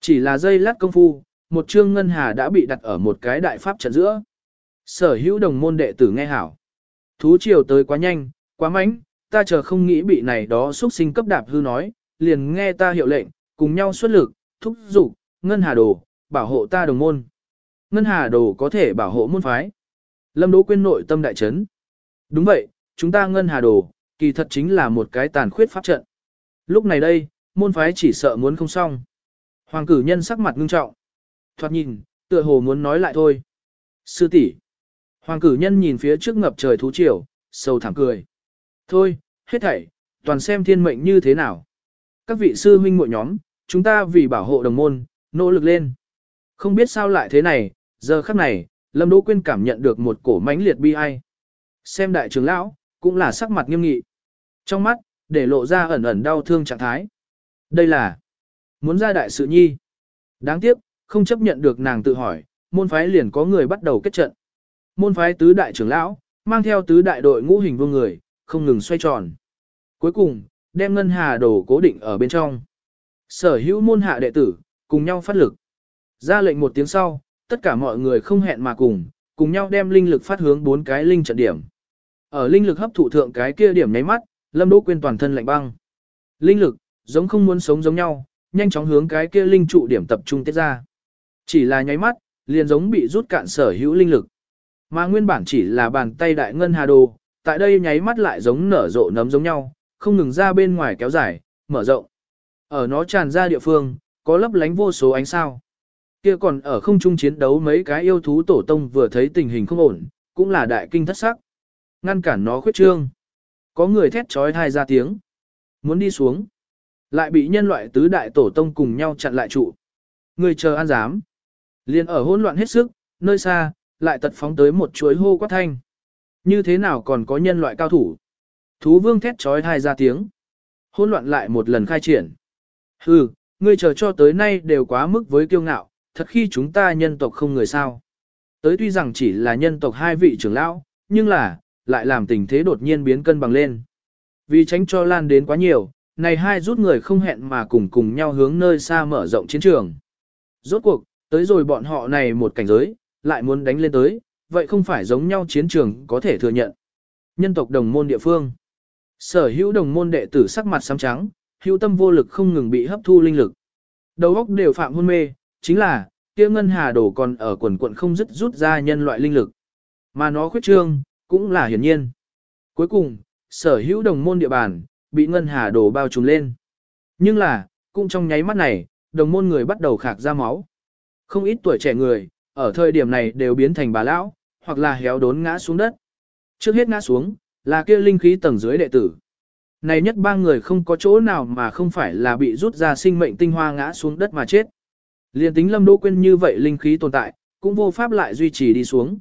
A: Chỉ là dây lát công phu, một chương Ngân Hà đã bị đặt ở một cái đại pháp trận giữa. Sở hữu đồng môn đệ tử nghe hảo. Thú chiều tới quá nhanh, quá mánh, ta chờ không nghĩ bị này đó xuất sinh cấp đạp hư nói, liền nghe ta hiệu lệnh, cùng nhau xuất lực, thúc giục, ngân hà đồ, bảo hộ ta đồng môn. Ngân hà đồ có thể bảo hộ môn phái. Lâm Đỗ Quyên nội tâm đại chấn. Đúng vậy, chúng ta ngân hà đồ, kỳ thật chính là một cái tàn khuyết pháp trận. Lúc này đây, môn phái chỉ sợ muốn không xong. Hoàng cử nhân sắc mặt ngưng trọng. Thoạt nhìn, tựa hồ muốn nói lại thôi. Sư tỷ. Hoàng cử nhân nhìn phía trước ngập trời thú triều, sâu thảm cười. Thôi, hết thảy, toàn xem thiên mệnh như thế nào. các vị sư huynh muội nhóm, chúng ta vì bảo hộ đồng môn, nỗ lực lên. Không biết sao lại thế này, giờ khắc này, Lâm Đỗ Quyên cảm nhận được một cổ mãnh liệt bi ai. Xem đại trưởng lão, cũng là sắc mặt nghiêm nghị. Trong mắt, để lộ ra ẩn ẩn đau thương trạng thái. Đây là muốn ra đại sự nhi. Đáng tiếc, không chấp nhận được nàng tự hỏi, môn phái liền có người bắt đầu kết trận. Môn phái tứ đại trưởng lão, mang theo tứ đại đội ngũ hình vương người, không ngừng xoay tròn. Cuối cùng, đem ngân hà đồ cố định ở bên trong. Sở hữu môn hạ đệ tử, cùng nhau phát lực. Ra lệnh một tiếng sau, tất cả mọi người không hẹn mà cùng, cùng nhau đem linh lực phát hướng bốn cái linh trận điểm. Ở linh lực hấp thụ thượng cái kia điểm nháy mắt, Lâm Đỗ Quyên toàn thân lạnh băng. Linh lực, giống không muốn sống giống nhau, nhanh chóng hướng cái kia linh trụ điểm tập trung tiết ra. Chỉ là nháy mắt, liền giống bị rút cạn sở hữu linh lực. Mà nguyên bản chỉ là bàn tay đại ngân hà đồ, tại đây nháy mắt lại giống nở rộ nấm giống nhau, không ngừng ra bên ngoài kéo dài, mở rộng. Ở nó tràn ra địa phương, có lấp lánh vô số ánh sao. Kia còn ở không trung chiến đấu mấy cái yêu thú tổ tông vừa thấy tình hình không ổn, cũng là đại kinh thất sắc. Ngăn cản nó khuyết trương. Có người thét trói thai ra tiếng. Muốn đi xuống. Lại bị nhân loại tứ đại tổ tông cùng nhau chặn lại trụ. Người chờ an dám. Liên ở hỗn loạn hết sức, nơi xa, lại tật phóng tới một chuỗi hô quát thanh. Như thế nào còn có nhân loại cao thủ? Thú vương thét trói thai ra tiếng. Hỗn loạn lại một lần khai triển. Hừ, ngươi chờ cho tới nay đều quá mức với kiêu ngạo, thật khi chúng ta nhân tộc không người sao. Tới tuy rằng chỉ là nhân tộc hai vị trưởng lão, nhưng là, lại làm tình thế đột nhiên biến cân bằng lên. Vì tránh cho lan đến quá nhiều, này hai rút người không hẹn mà cùng cùng nhau hướng nơi xa mở rộng chiến trường. Rốt cuộc, tới rồi bọn họ này một cảnh giới, lại muốn đánh lên tới, vậy không phải giống nhau chiến trường có thể thừa nhận. Nhân tộc đồng môn địa phương. Sở hữu đồng môn đệ tử sắc mặt xám trắng, hữu tâm vô lực không ngừng bị hấp thu linh lực. Đầu óc đều phạm hôn mê, chính là, kia ngân hà đổ còn ở quần quận không dứt rút ra nhân loại linh lực. Mà nó khuyết trương, cũng là hiển nhiên. Cuối cùng, sở hữu đồng môn địa bàn, bị ngân hà đổ bao trùm lên. Nhưng là, cũng trong nháy mắt này, đồng môn người bắt đầu khạc ra máu. Không ít tuổi trẻ người, ở thời điểm này đều biến thành bà lão, hoặc là héo đốn ngã xuống đất. Trước hết ngã xuống, là kia linh khí tầng dưới đệ tử. Này nhất ba người không có chỗ nào mà không phải là bị rút ra sinh mệnh tinh hoa ngã xuống đất mà chết. Liên tính Lâm Đỗ Quyên như vậy linh khí tồn tại, cũng vô pháp lại duy trì đi xuống.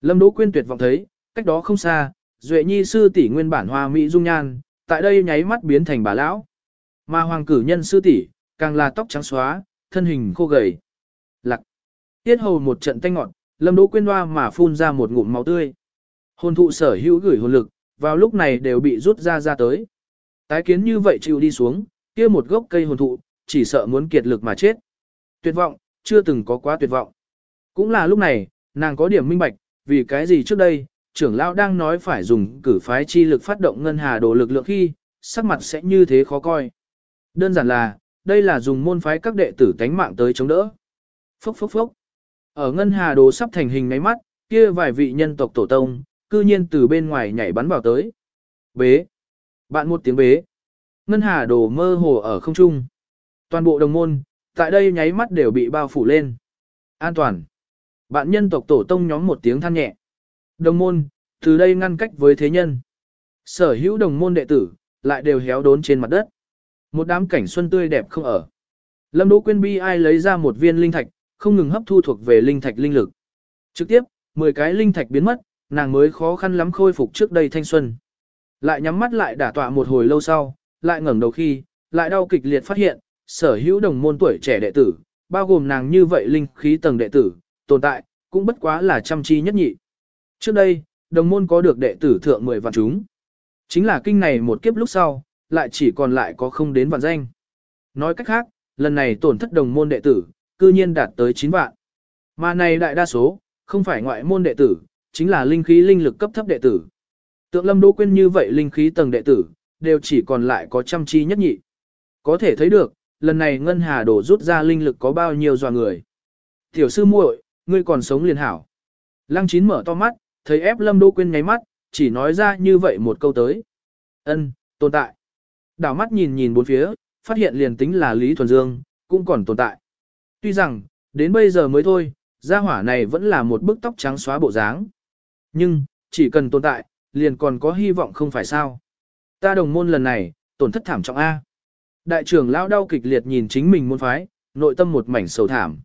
A: Lâm Đỗ Quyên tuyệt vọng thấy, cách đó không xa, Duệ Nhi sư tỷ nguyên bản hoa mỹ dung nhan, tại đây nháy mắt biến thành bà lão. Mà hoàng cử nhân sư tỷ, càng là tóc trắng xóa, thân hình khô gầy. Tiết hầu một trận tanh ngọn, Lâm Đỗ Quyên hoa mà phun ra một ngụm máu tươi. Hồn thụ sở hữu gửi hồn lực, vào lúc này đều bị rút ra ra tới. Tái kiến như vậy chịu đi xuống, kia một gốc cây hồn thụ, chỉ sợ muốn kiệt lực mà chết. Tuyệt vọng, chưa từng có quá tuyệt vọng. Cũng là lúc này, nàng có điểm minh bạch, vì cái gì trước đây, trưởng lão đang nói phải dùng cử phái chi lực phát động ngân hà đồ lực lượng khi, sắc mặt sẽ như thế khó coi. Đơn giản là, đây là dùng môn phái các đệ tử tánh mạng tới chống đỡ. Phốc phốc phốc. Ở ngân hà đồ sắp thành hình ngay mắt, kia vài vị nhân tộc tổ tông, cư nhiên từ bên ngoài nhảy bắn vào tới. Bế. Bạn một tiếng bế. Ngân hà đồ mơ hồ ở không trung. Toàn bộ đồng môn, tại đây nháy mắt đều bị bao phủ lên. An toàn. Bạn nhân tộc tổ tông nhóm một tiếng than nhẹ. Đồng môn, từ đây ngăn cách với thế nhân. Sở hữu đồng môn đệ tử, lại đều héo đốn trên mặt đất. Một đám cảnh xuân tươi đẹp không ở. Lâm Đỗ Quyên Bi ai lấy ra một viên linh thạch, không ngừng hấp thu thuộc về linh thạch linh lực. Trực tiếp, 10 cái linh thạch biến mất, nàng mới khó khăn lắm khôi phục trước đây thanh xuân. Lại nhắm mắt lại đả tọa một hồi lâu sau, lại ngẩng đầu khi, lại đau kịch liệt phát hiện, sở hữu đồng môn tuổi trẻ đệ tử, bao gồm nàng như vậy linh khí tầng đệ tử, tồn tại, cũng bất quá là chăm chi nhất nhị. Trước đây, đồng môn có được đệ tử thượng 10 vạn chúng. Chính là kinh này một kiếp lúc sau, lại chỉ còn lại có không đến vạn danh. Nói cách khác, lần này tổn thất đồng môn đệ tử, cư nhiên đạt tới 9 vạn. Mà này đại đa số, không phải ngoại môn đệ tử, chính là linh khí linh lực cấp thấp đệ tử. Tượng lâm đỗ quên như vậy linh khí tầng đệ tử, đều chỉ còn lại có chăm chi nhất nhị. Có thể thấy được, lần này ngân hà đổ rút ra linh lực có bao nhiêu dò người. Tiểu sư muội, ngươi còn sống liền hảo. Lăng chín mở to mắt, thấy ép lâm đỗ quên nháy mắt, chỉ nói ra như vậy một câu tới. ân tồn tại. Đảo mắt nhìn nhìn bốn phía, phát hiện liền tính là Lý Thuần Dương, cũng còn tồn tại. Tuy rằng, đến bây giờ mới thôi, gia hỏa này vẫn là một bức tóc trắng xóa bộ dáng. Nhưng, chỉ cần tồn tại, liền còn có hy vọng không phải sao. Ta đồng môn lần này, tổn thất thảm trọng A. Đại trưởng lão đau kịch liệt nhìn chính mình môn phái, nội tâm một mảnh sầu thảm.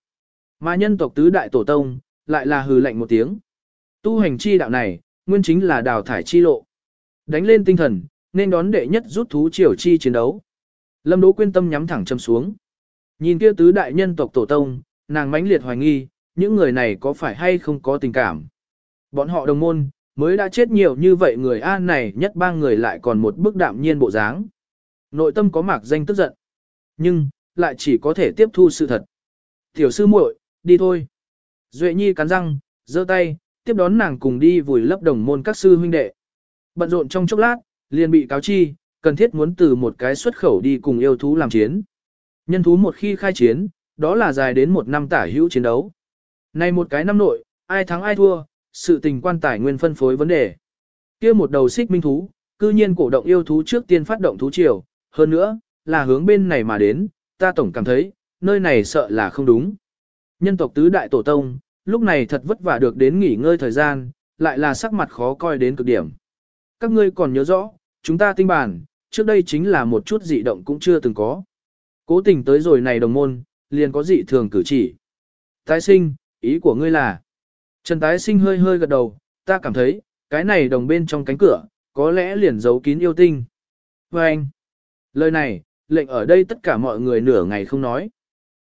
A: Mà nhân tộc tứ đại tổ tông, lại là hừ lạnh một tiếng. Tu hành chi đạo này, nguyên chính là đào thải chi lộ. Đánh lên tinh thần, nên đón đệ nhất rút thú triều chi chiến đấu. Lâm Đỗ quyên tâm nhắm thẳng châm xuống. Nhìn kia tứ đại nhân tộc tổ tông, nàng mãnh liệt hoài nghi, những người này có phải hay không có tình cảm. Bọn họ đồng môn, mới đã chết nhiều như vậy người an này nhất ba người lại còn một bức đạm nhiên bộ dáng. Nội tâm có mạc danh tức giận. Nhưng, lại chỉ có thể tiếp thu sự thật. Tiểu sư muội, đi thôi. Duệ Nhi cắn răng, giơ tay, tiếp đón nàng cùng đi vùi lấp đồng môn các sư huynh đệ. Bận rộn trong chốc lát, liền bị cáo chi, cần thiết muốn từ một cái xuất khẩu đi cùng yêu thú làm chiến. Nhân thú một khi khai chiến, đó là dài đến một năm tả hữu chiến đấu. Nay một cái năm nội, ai thắng ai thua, sự tình quan tài nguyên phân phối vấn đề. kia một đầu xích minh thú, cư nhiên cổ động yêu thú trước tiên phát động thú triều, hơn nữa, là hướng bên này mà đến, ta tổng cảm thấy, nơi này sợ là không đúng. Nhân tộc tứ đại tổ tông, lúc này thật vất vả được đến nghỉ ngơi thời gian, lại là sắc mặt khó coi đến cực điểm. Các ngươi còn nhớ rõ, chúng ta tinh bản, trước đây chính là một chút dị động cũng chưa từng có. Cố tình tới rồi này đồng môn, liền có dị thường cử chỉ. Tái sinh, ý của ngươi là. Trần tái sinh hơi hơi gật đầu, ta cảm thấy, cái này đồng bên trong cánh cửa, có lẽ liền giấu kín yêu tinh. Và anh, lời này, lệnh ở đây tất cả mọi người nửa ngày không nói.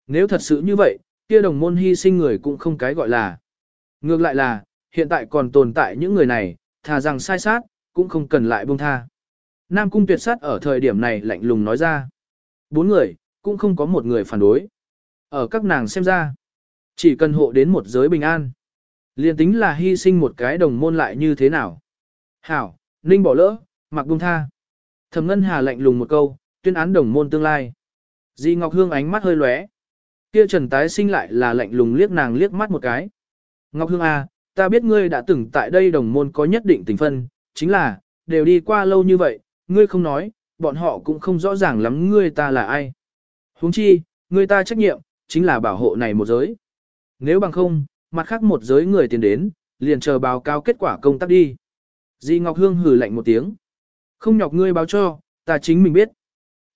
A: Nếu thật sự như vậy, kia đồng môn hy sinh người cũng không cái gọi là. Ngược lại là, hiện tại còn tồn tại những người này, thà rằng sai sát, cũng không cần lại buông tha. Nam cung tuyệt sát ở thời điểm này lạnh lùng nói ra. Bốn người, cũng không có một người phản đối. Ở các nàng xem ra, chỉ cần hộ đến một giới bình an. liền tính là hy sinh một cái đồng môn lại như thế nào. Hảo, Ninh bỏ lỡ, mặc buông tha. Thẩm Ngân Hà lạnh lùng một câu, tuyên án đồng môn tương lai. Di Ngọc Hương ánh mắt hơi lóe. Kia Trần Tái Sinh lại là lạnh lùng liếc nàng liếc mắt một cái. Ngọc Hương A, à, ta biết ngươi đã từng tại đây đồng môn có nhất định tình phân, chính là, đều đi qua lâu như vậy, ngươi không nói, bọn họ cũng không rõ ràng lắm ngươi ta là ai huống chi, người ta trách nhiệm, chính là bảo hộ này một giới. Nếu bằng không, mặt khác một giới người tiến đến, liền chờ báo cáo kết quả công tác đi. Di Ngọc Hương hừ lạnh một tiếng. Không nhọc ngươi báo cho, ta chính mình biết.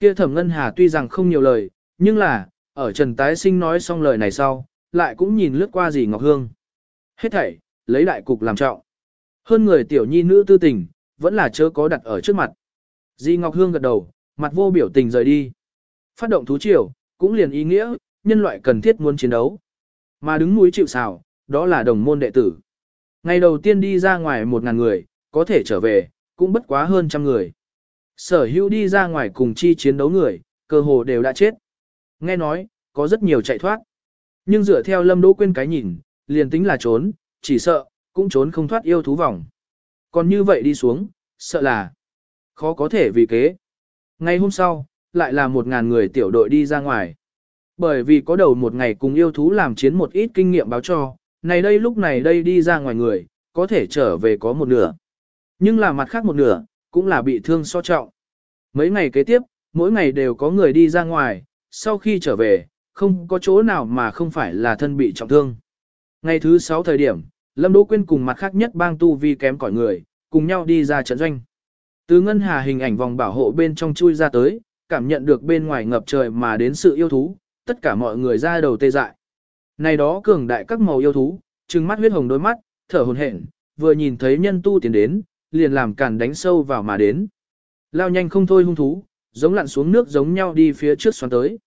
A: Kia thẩm ngân hà tuy rằng không nhiều lời, nhưng là, ở Trần Tái Sinh nói xong lời này sau, lại cũng nhìn lướt qua Di Ngọc Hương. Hết thảy, lấy đại cục làm trọng. Hơn người tiểu nhi nữ tư tình, vẫn là chớ có đặt ở trước mặt. Di Ngọc Hương gật đầu, mặt vô biểu tình rời đi. Phát động thú triều, cũng liền ý nghĩa, nhân loại cần thiết muốn chiến đấu. Mà đứng núi chịu xào, đó là đồng môn đệ tử. Ngày đầu tiên đi ra ngoài một ngàn người, có thể trở về, cũng bất quá hơn trăm người. Sở hữu đi ra ngoài cùng chi chiến đấu người, cơ hồ đều đã chết. Nghe nói, có rất nhiều chạy thoát. Nhưng dựa theo Lâm Đỗ quên cái nhìn, liền tính là trốn, chỉ sợ, cũng trốn không thoát yêu thú vòng. Còn như vậy đi xuống, sợ là khó có thể vì kế. Ngày hôm sau, lại là một ngàn người tiểu đội đi ra ngoài. Bởi vì có đầu một ngày cùng yêu thú làm chiến một ít kinh nghiệm báo cho, này đây lúc này đây đi ra ngoài người, có thể trở về có một nửa. Nhưng là mặt khác một nửa, cũng là bị thương so trọng. Mấy ngày kế tiếp, mỗi ngày đều có người đi ra ngoài, sau khi trở về, không có chỗ nào mà không phải là thân bị trọng thương. Ngày thứ 6 thời điểm, Lâm Đỗ Quyên cùng mặt khác nhất bang tu vi kém cỏi người, cùng nhau đi ra trận doanh. Từ ngân hà hình ảnh vòng bảo hộ bên trong chui ra tới, cảm nhận được bên ngoài ngập trời mà đến sự yêu thú, tất cả mọi người ra đầu tê dại. Này đó cường đại các màu yêu thú, trừng mắt huyết hồng đôi mắt, thở hổn hển, vừa nhìn thấy nhân tu tiến đến, liền làm cản đánh sâu vào mà đến. Lao nhanh không thôi hung thú, giống lặn xuống nước giống nhau đi phía trước xoắn tới.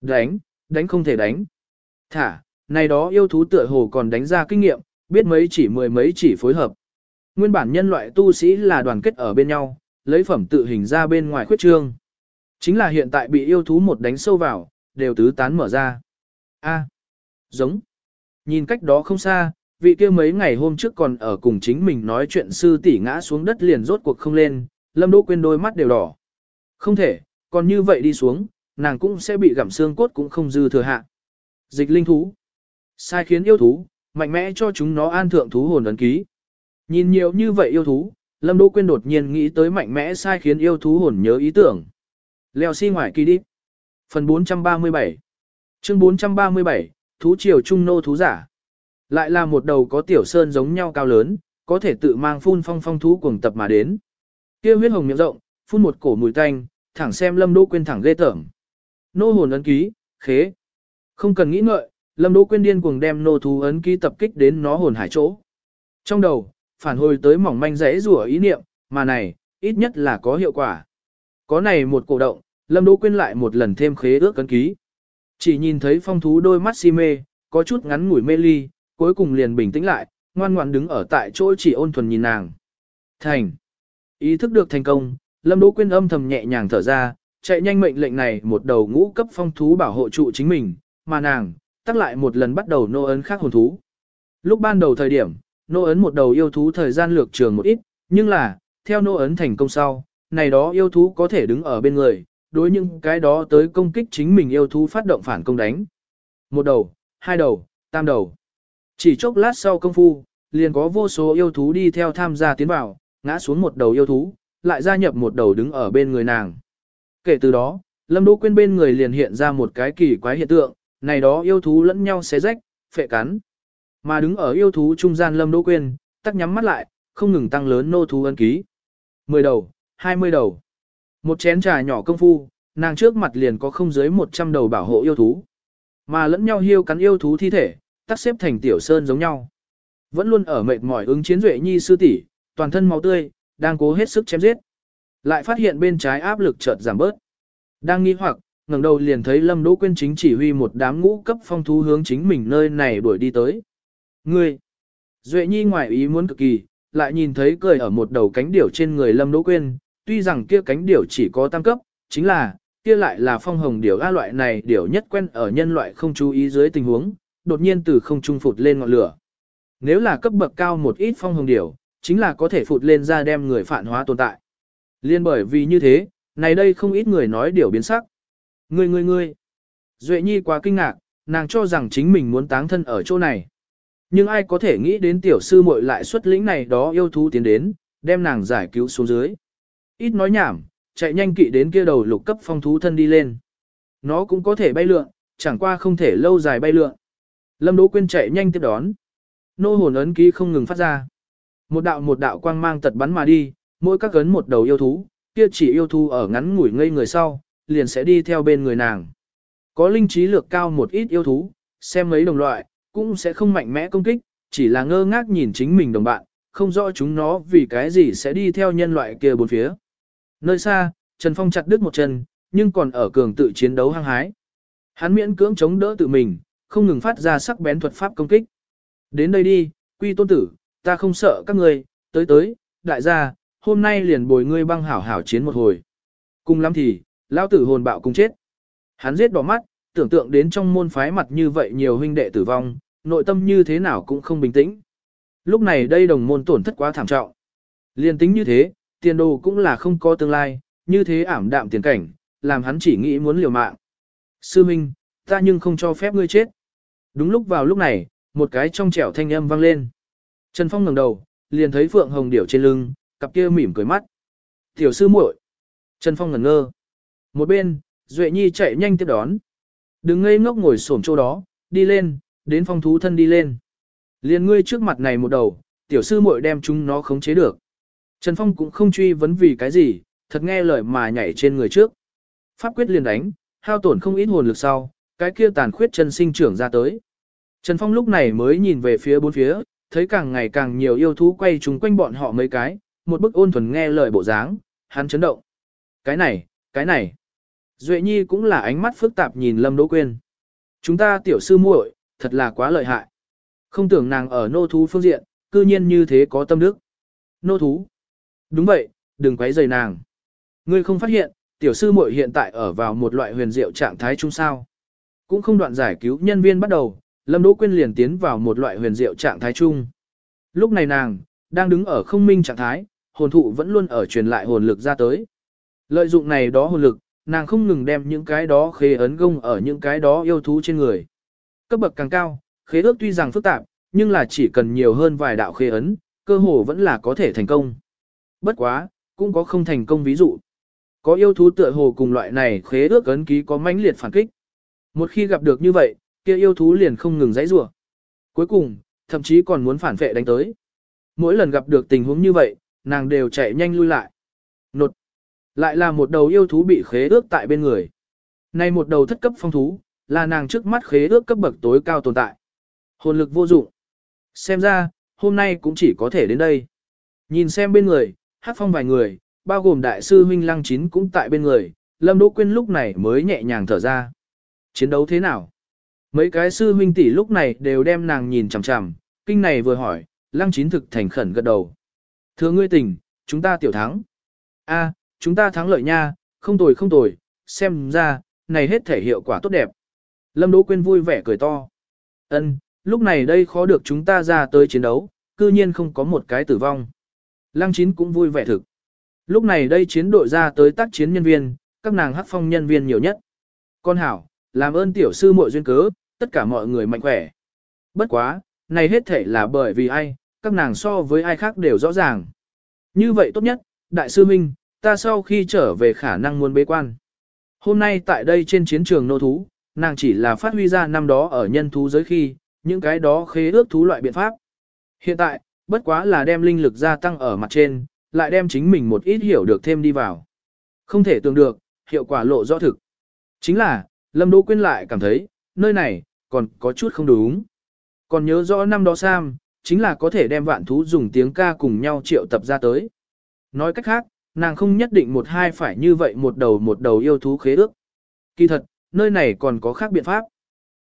A: Đánh, đánh không thể đánh. Thả, này đó yêu thú tựa hồ còn đánh ra kinh nghiệm, biết mấy chỉ mười mấy chỉ phối hợp. Nguyên bản nhân loại tu sĩ là đoàn kết ở bên nhau, lấy phẩm tự hình ra bên ngoài khuyết trương. Chính là hiện tại bị yêu thú một đánh sâu vào, đều tứ tán mở ra. A, giống. Nhìn cách đó không xa, vị kia mấy ngày hôm trước còn ở cùng chính mình nói chuyện sư tỷ ngã xuống đất liền rốt cuộc không lên, Lâm Đỗ Quyên đôi mắt đều đỏ. Không thể, còn như vậy đi xuống, nàng cũng sẽ bị gặm xương cốt cũng không dư thừa hạ. Dịch linh thú. Sai khiến yêu thú, mạnh mẽ cho chúng nó an thượng thú hồn ấn ký. Nhìn nhiều như vậy yêu thú, Lâm Đỗ Quyên đột nhiên nghĩ tới mạnh mẽ sai khiến yêu thú hồn nhớ ý tưởng. Leo xi si ngoài kỳ đi. Phần 437 Chương 437, Thú triều trung nô thú giả. Lại là một đầu có tiểu sơn giống nhau cao lớn, có thể tự mang phun phong phong thú cuồng tập mà đến. Kia huyết hồng miệng rộng, phun một cổ mùi tanh, thẳng xem Lâm Đỗ Quyên thẳng ghê tởm. Nô hồn ấn ký, khế. Không cần nghĩ ngợi, Lâm Đỗ Quyên điên cuồng đem nô thú ấn ký tập kích đến nó hồn hải chỗ. Trong đầu, phản hồi tới mỏng manh rẽ rủa ý niệm, mà này, ít nhất là có hiệu quả. Có này một cổ động, Lâm Đỗ Quyên lại một lần thêm khế ước cấn ký. Chỉ nhìn thấy phong thú đôi mắt si mê, có chút ngắn ngủi mê ly, cuối cùng liền bình tĩnh lại, ngoan ngoãn đứng ở tại chỗ chỉ ôn thuần nhìn nàng. Thành. Ý thức được thành công, Lâm Đỗ Quyên âm thầm nhẹ nhàng thở ra, chạy nhanh mệnh lệnh này một đầu ngũ cấp phong thú bảo hộ trụ chính mình, mà nàng, tắt lại một lần bắt đầu nô ấn khác hồn thú. Lúc ban đầu thời điểm, nô ấn một đầu yêu thú thời gian lược trường một ít, nhưng là, theo nô ấn thành công sau, này đó yêu thú có thể đứng ở bên người, đối những cái đó tới công kích chính mình yêu thú phát động phản công đánh. Một đầu, hai đầu, tam đầu. Chỉ chốc lát sau công phu, liền có vô số yêu thú đi theo tham gia tiến vào, ngã xuống một đầu yêu thú, lại gia nhập một đầu đứng ở bên người nàng. Kể từ đó, Lâm Đỗ Quyên bên người liền hiện ra một cái kỳ quái hiện tượng, này đó yêu thú lẫn nhau xé rách, phệ cắn. Mà đứng ở yêu thú trung gian Lâm Đỗ Quyên, tắc nhắm mắt lại, không ngừng tăng lớn nô thú ân ký. 10 đầu, 20 đầu. Một chén trà nhỏ công phu, nàng trước mặt liền có không dưới 100 đầu bảo hộ yêu thú. Mà lẫn nhau hiêu cắn yêu thú thi thể, tắt xếp thành tiểu sơn giống nhau. Vẫn luôn ở mệt mỏi ứng chiến duệ nhi sư tỷ, toàn thân máu tươi, đang cố hết sức chém giết. Lại phát hiện bên trái áp lực chợt giảm bớt. Đang nghi hoặc, ngẩng đầu liền thấy Lâm Đỗ Quyên chính chỉ huy một đám ngũ cấp phong thú hướng chính mình nơi này đuổi đi tới. Ngươi! Duệ Nhi ngoài ý muốn cực kỳ, lại nhìn thấy cười ở một đầu cánh điểu trên người Lâm Đỗ Quyên, tuy rằng kia cánh điểu chỉ có tam cấp, chính là, kia lại là phong hồng điểu a loại này điểu nhất quen ở nhân loại không chú ý dưới tình huống, đột nhiên từ không trung phụt lên ngọn lửa. Nếu là cấp bậc cao một ít phong hồng điểu, chính là có thể phụt lên ra đem người phản hóa tồn tại. Liên bởi vì như thế, này đây không ít người nói điểu biến sắc. Ngươi ngươi ngươi. Duệ Nhi quá kinh ngạc, nàng cho rằng chính mình muốn táng thân ở chỗ này. Nhưng ai có thể nghĩ đến tiểu sư muội lại xuất lĩnh này đó yêu thú tiến đến, đem nàng giải cứu xuống dưới. Ít nói nhảm, chạy nhanh kỵ đến kia đầu lục cấp phong thú thân đi lên. Nó cũng có thể bay lượn, chẳng qua không thể lâu dài bay lượn. Lâm Đỗ Quyên chạy nhanh tiếp đón. Nô hồn ấn ký không ngừng phát ra. Một đạo một đạo quang mang tật bắn mà đi, mỗi các ấn một đầu yêu thú, kia chỉ yêu thú ở ngắn ngủi ngây người sau, liền sẽ đi theo bên người nàng. Có linh trí lược cao một ít yêu thú, xem mấy đồng loại, cũng sẽ không mạnh mẽ công kích, chỉ là ngơ ngác nhìn chính mình đồng bạn, không rõ chúng nó vì cái gì sẽ đi theo nhân loại kia bốn phía. Nơi xa, Trần Phong chặt đứt một chân, nhưng còn ở cường tự chiến đấu hăng hái. Hắn miễn cưỡng chống đỡ tự mình, không ngừng phát ra sắc bén thuật pháp công kích. Đến đây đi, quy tôn tử, ta không sợ các ngươi, tới tới, đại gia, hôm nay liền bồi ngươi băng hảo hảo chiến một hồi. Cùng lắm thì, lão tử hồn bạo cùng chết. Hắn giết đỏ mắt, tưởng tượng đến trong môn phái mặt như vậy nhiều huynh đệ tử vong, nội tâm như thế nào cũng không bình tĩnh. Lúc này đây đồng môn tổn thất quá thảm trọng. Liên tính như thế, tiền đồ cũng là không có tương lai, như thế ảm đạm tiền cảnh, làm hắn chỉ nghĩ muốn liều mạng. Sư Minh, ta nhưng không cho phép ngươi chết. Đúng lúc vào lúc này, một cái trong trẻo thanh âm vang lên. Trần Phong ngẩng đầu, liền thấy Phượng Hồng Điểu trên lưng, cặp kia mỉm cười mắt. Tiểu sư muội. Trần Phong ngẩn ngơ. Một bên, Duệ Nhi chạy nhanh tiếp đón. Đừng ngây ngốc ngồi xổm chỗ đó, đi lên, đến phong thú thân đi lên. Liền ngươi trước mặt này một đầu, tiểu sư muội đem chúng nó khống chế được. Trần Phong cũng không truy vấn vì cái gì, thật nghe lời mà nhảy trên người trước. Pháp quyết liền đánh, hao tổn không ít hồn lực sau, cái kia tàn khuyết chân sinh trưởng ra tới. Trần Phong lúc này mới nhìn về phía bốn phía, thấy càng ngày càng nhiều yêu thú quay chúng quanh bọn họ mấy cái, một bức ôn thuần nghe lời bộ dáng, hắn chấn động. Cái này, cái này. Duệ Nhi cũng là ánh mắt phức tạp nhìn Lâm Đỗ Quyên. Chúng ta tiểu sư muội, thật là quá lợi hại. Không tưởng nàng ở nô thú phương diện, cư nhiên như thế có tâm đức. Nô thú. Đúng vậy, đừng quấy rầy nàng. Ngươi không phát hiện, tiểu sư muội hiện tại ở vào một loại huyền diệu trạng thái chung sao. Cũng không đoạn giải cứu nhân viên bắt đầu, Lâm Đỗ Quyên liền tiến vào một loại huyền diệu trạng thái chung. Lúc này nàng, đang đứng ở không minh trạng thái, hồn thụ vẫn luôn ở truyền lại hồn lực ra tới. Lợi dụng này đó hồn lực, nàng không ngừng đem những cái đó khế ấn gông ở những cái đó yêu thú trên người. Cấp bậc càng cao, khế ước tuy rằng phức tạp, nhưng là chỉ cần nhiều hơn vài đạo khế ấn, cơ hồ vẫn là có thể thành công. Bất quá, cũng có không thành công ví dụ. Có yêu thú tựa hồ cùng loại này khế ước ấn ký có mãnh liệt phản kích. Một khi gặp được như vậy, kia yêu thú liền không ngừng dãy rủa. Cuối cùng, thậm chí còn muốn phản vệ đánh tới. Mỗi lần gặp được tình huống như vậy, nàng đều chạy nhanh lui lại. Nột. Lại là một đầu yêu thú bị khế ước tại bên người. Này một đầu thất cấp phong thú, là nàng trước mắt khế ước cấp bậc tối cao tồn tại. Hồn lực vô dụng. Xem ra, hôm nay cũng chỉ có thể đến đây. Nhìn xem bên người, hát phong vài người, bao gồm đại sư huynh lăng chín cũng tại bên người, Lâm Đỗ Quyên lúc này mới nhẹ nhàng thở ra. Chiến đấu thế nào? Mấy cái sư huynh tỷ lúc này đều đem nàng nhìn chằm chằm, kinh này vừa hỏi, lăng chín thực thành khẩn gật đầu. Thưa ngươi tỉnh, chúng ta tiểu thắng. a chúng ta thắng lợi nha, không tồi không tồi, xem ra, này hết thể hiệu quả tốt đẹp. Lâm Đỗ Quyên vui vẻ cười to. Ân, lúc này đây khó được chúng ta ra tới chiến đấu, cư nhiên không có một cái tử vong. Lăng chín cũng vui vẻ thực. Lúc này đây chiến đội ra tới tác chiến nhân viên, các nàng hắc phong nhân viên nhiều nhất. Con hảo, làm ơn tiểu sư muội duyên cớ, tất cả mọi người mạnh khỏe. Bất quá, này hết thể là bởi vì ai, các nàng so với ai khác đều rõ ràng. Như vậy tốt nhất, đại sư Minh, ta sau khi trở về khả năng muốn bế quan. Hôm nay tại đây trên chiến trường nô thú, nàng chỉ là phát huy ra năm đó ở nhân thú giới khi, những cái đó khế ước thú loại biện pháp. Hiện tại, bất quá là đem linh lực gia tăng ở mặt trên, lại đem chính mình một ít hiểu được thêm đi vào. Không thể tưởng được, hiệu quả lộ rõ thực. Chính là, Lâm Đỗ Quyên lại cảm thấy, nơi này, còn có chút không đúng. Còn nhớ rõ năm đó Sam, chính là có thể đem vạn thú dùng tiếng ca cùng nhau triệu tập ra tới. Nói cách khác, nàng không nhất định một hai phải như vậy một đầu một đầu yêu thú khế ước. Kỳ thật, nơi này còn có khác biện pháp.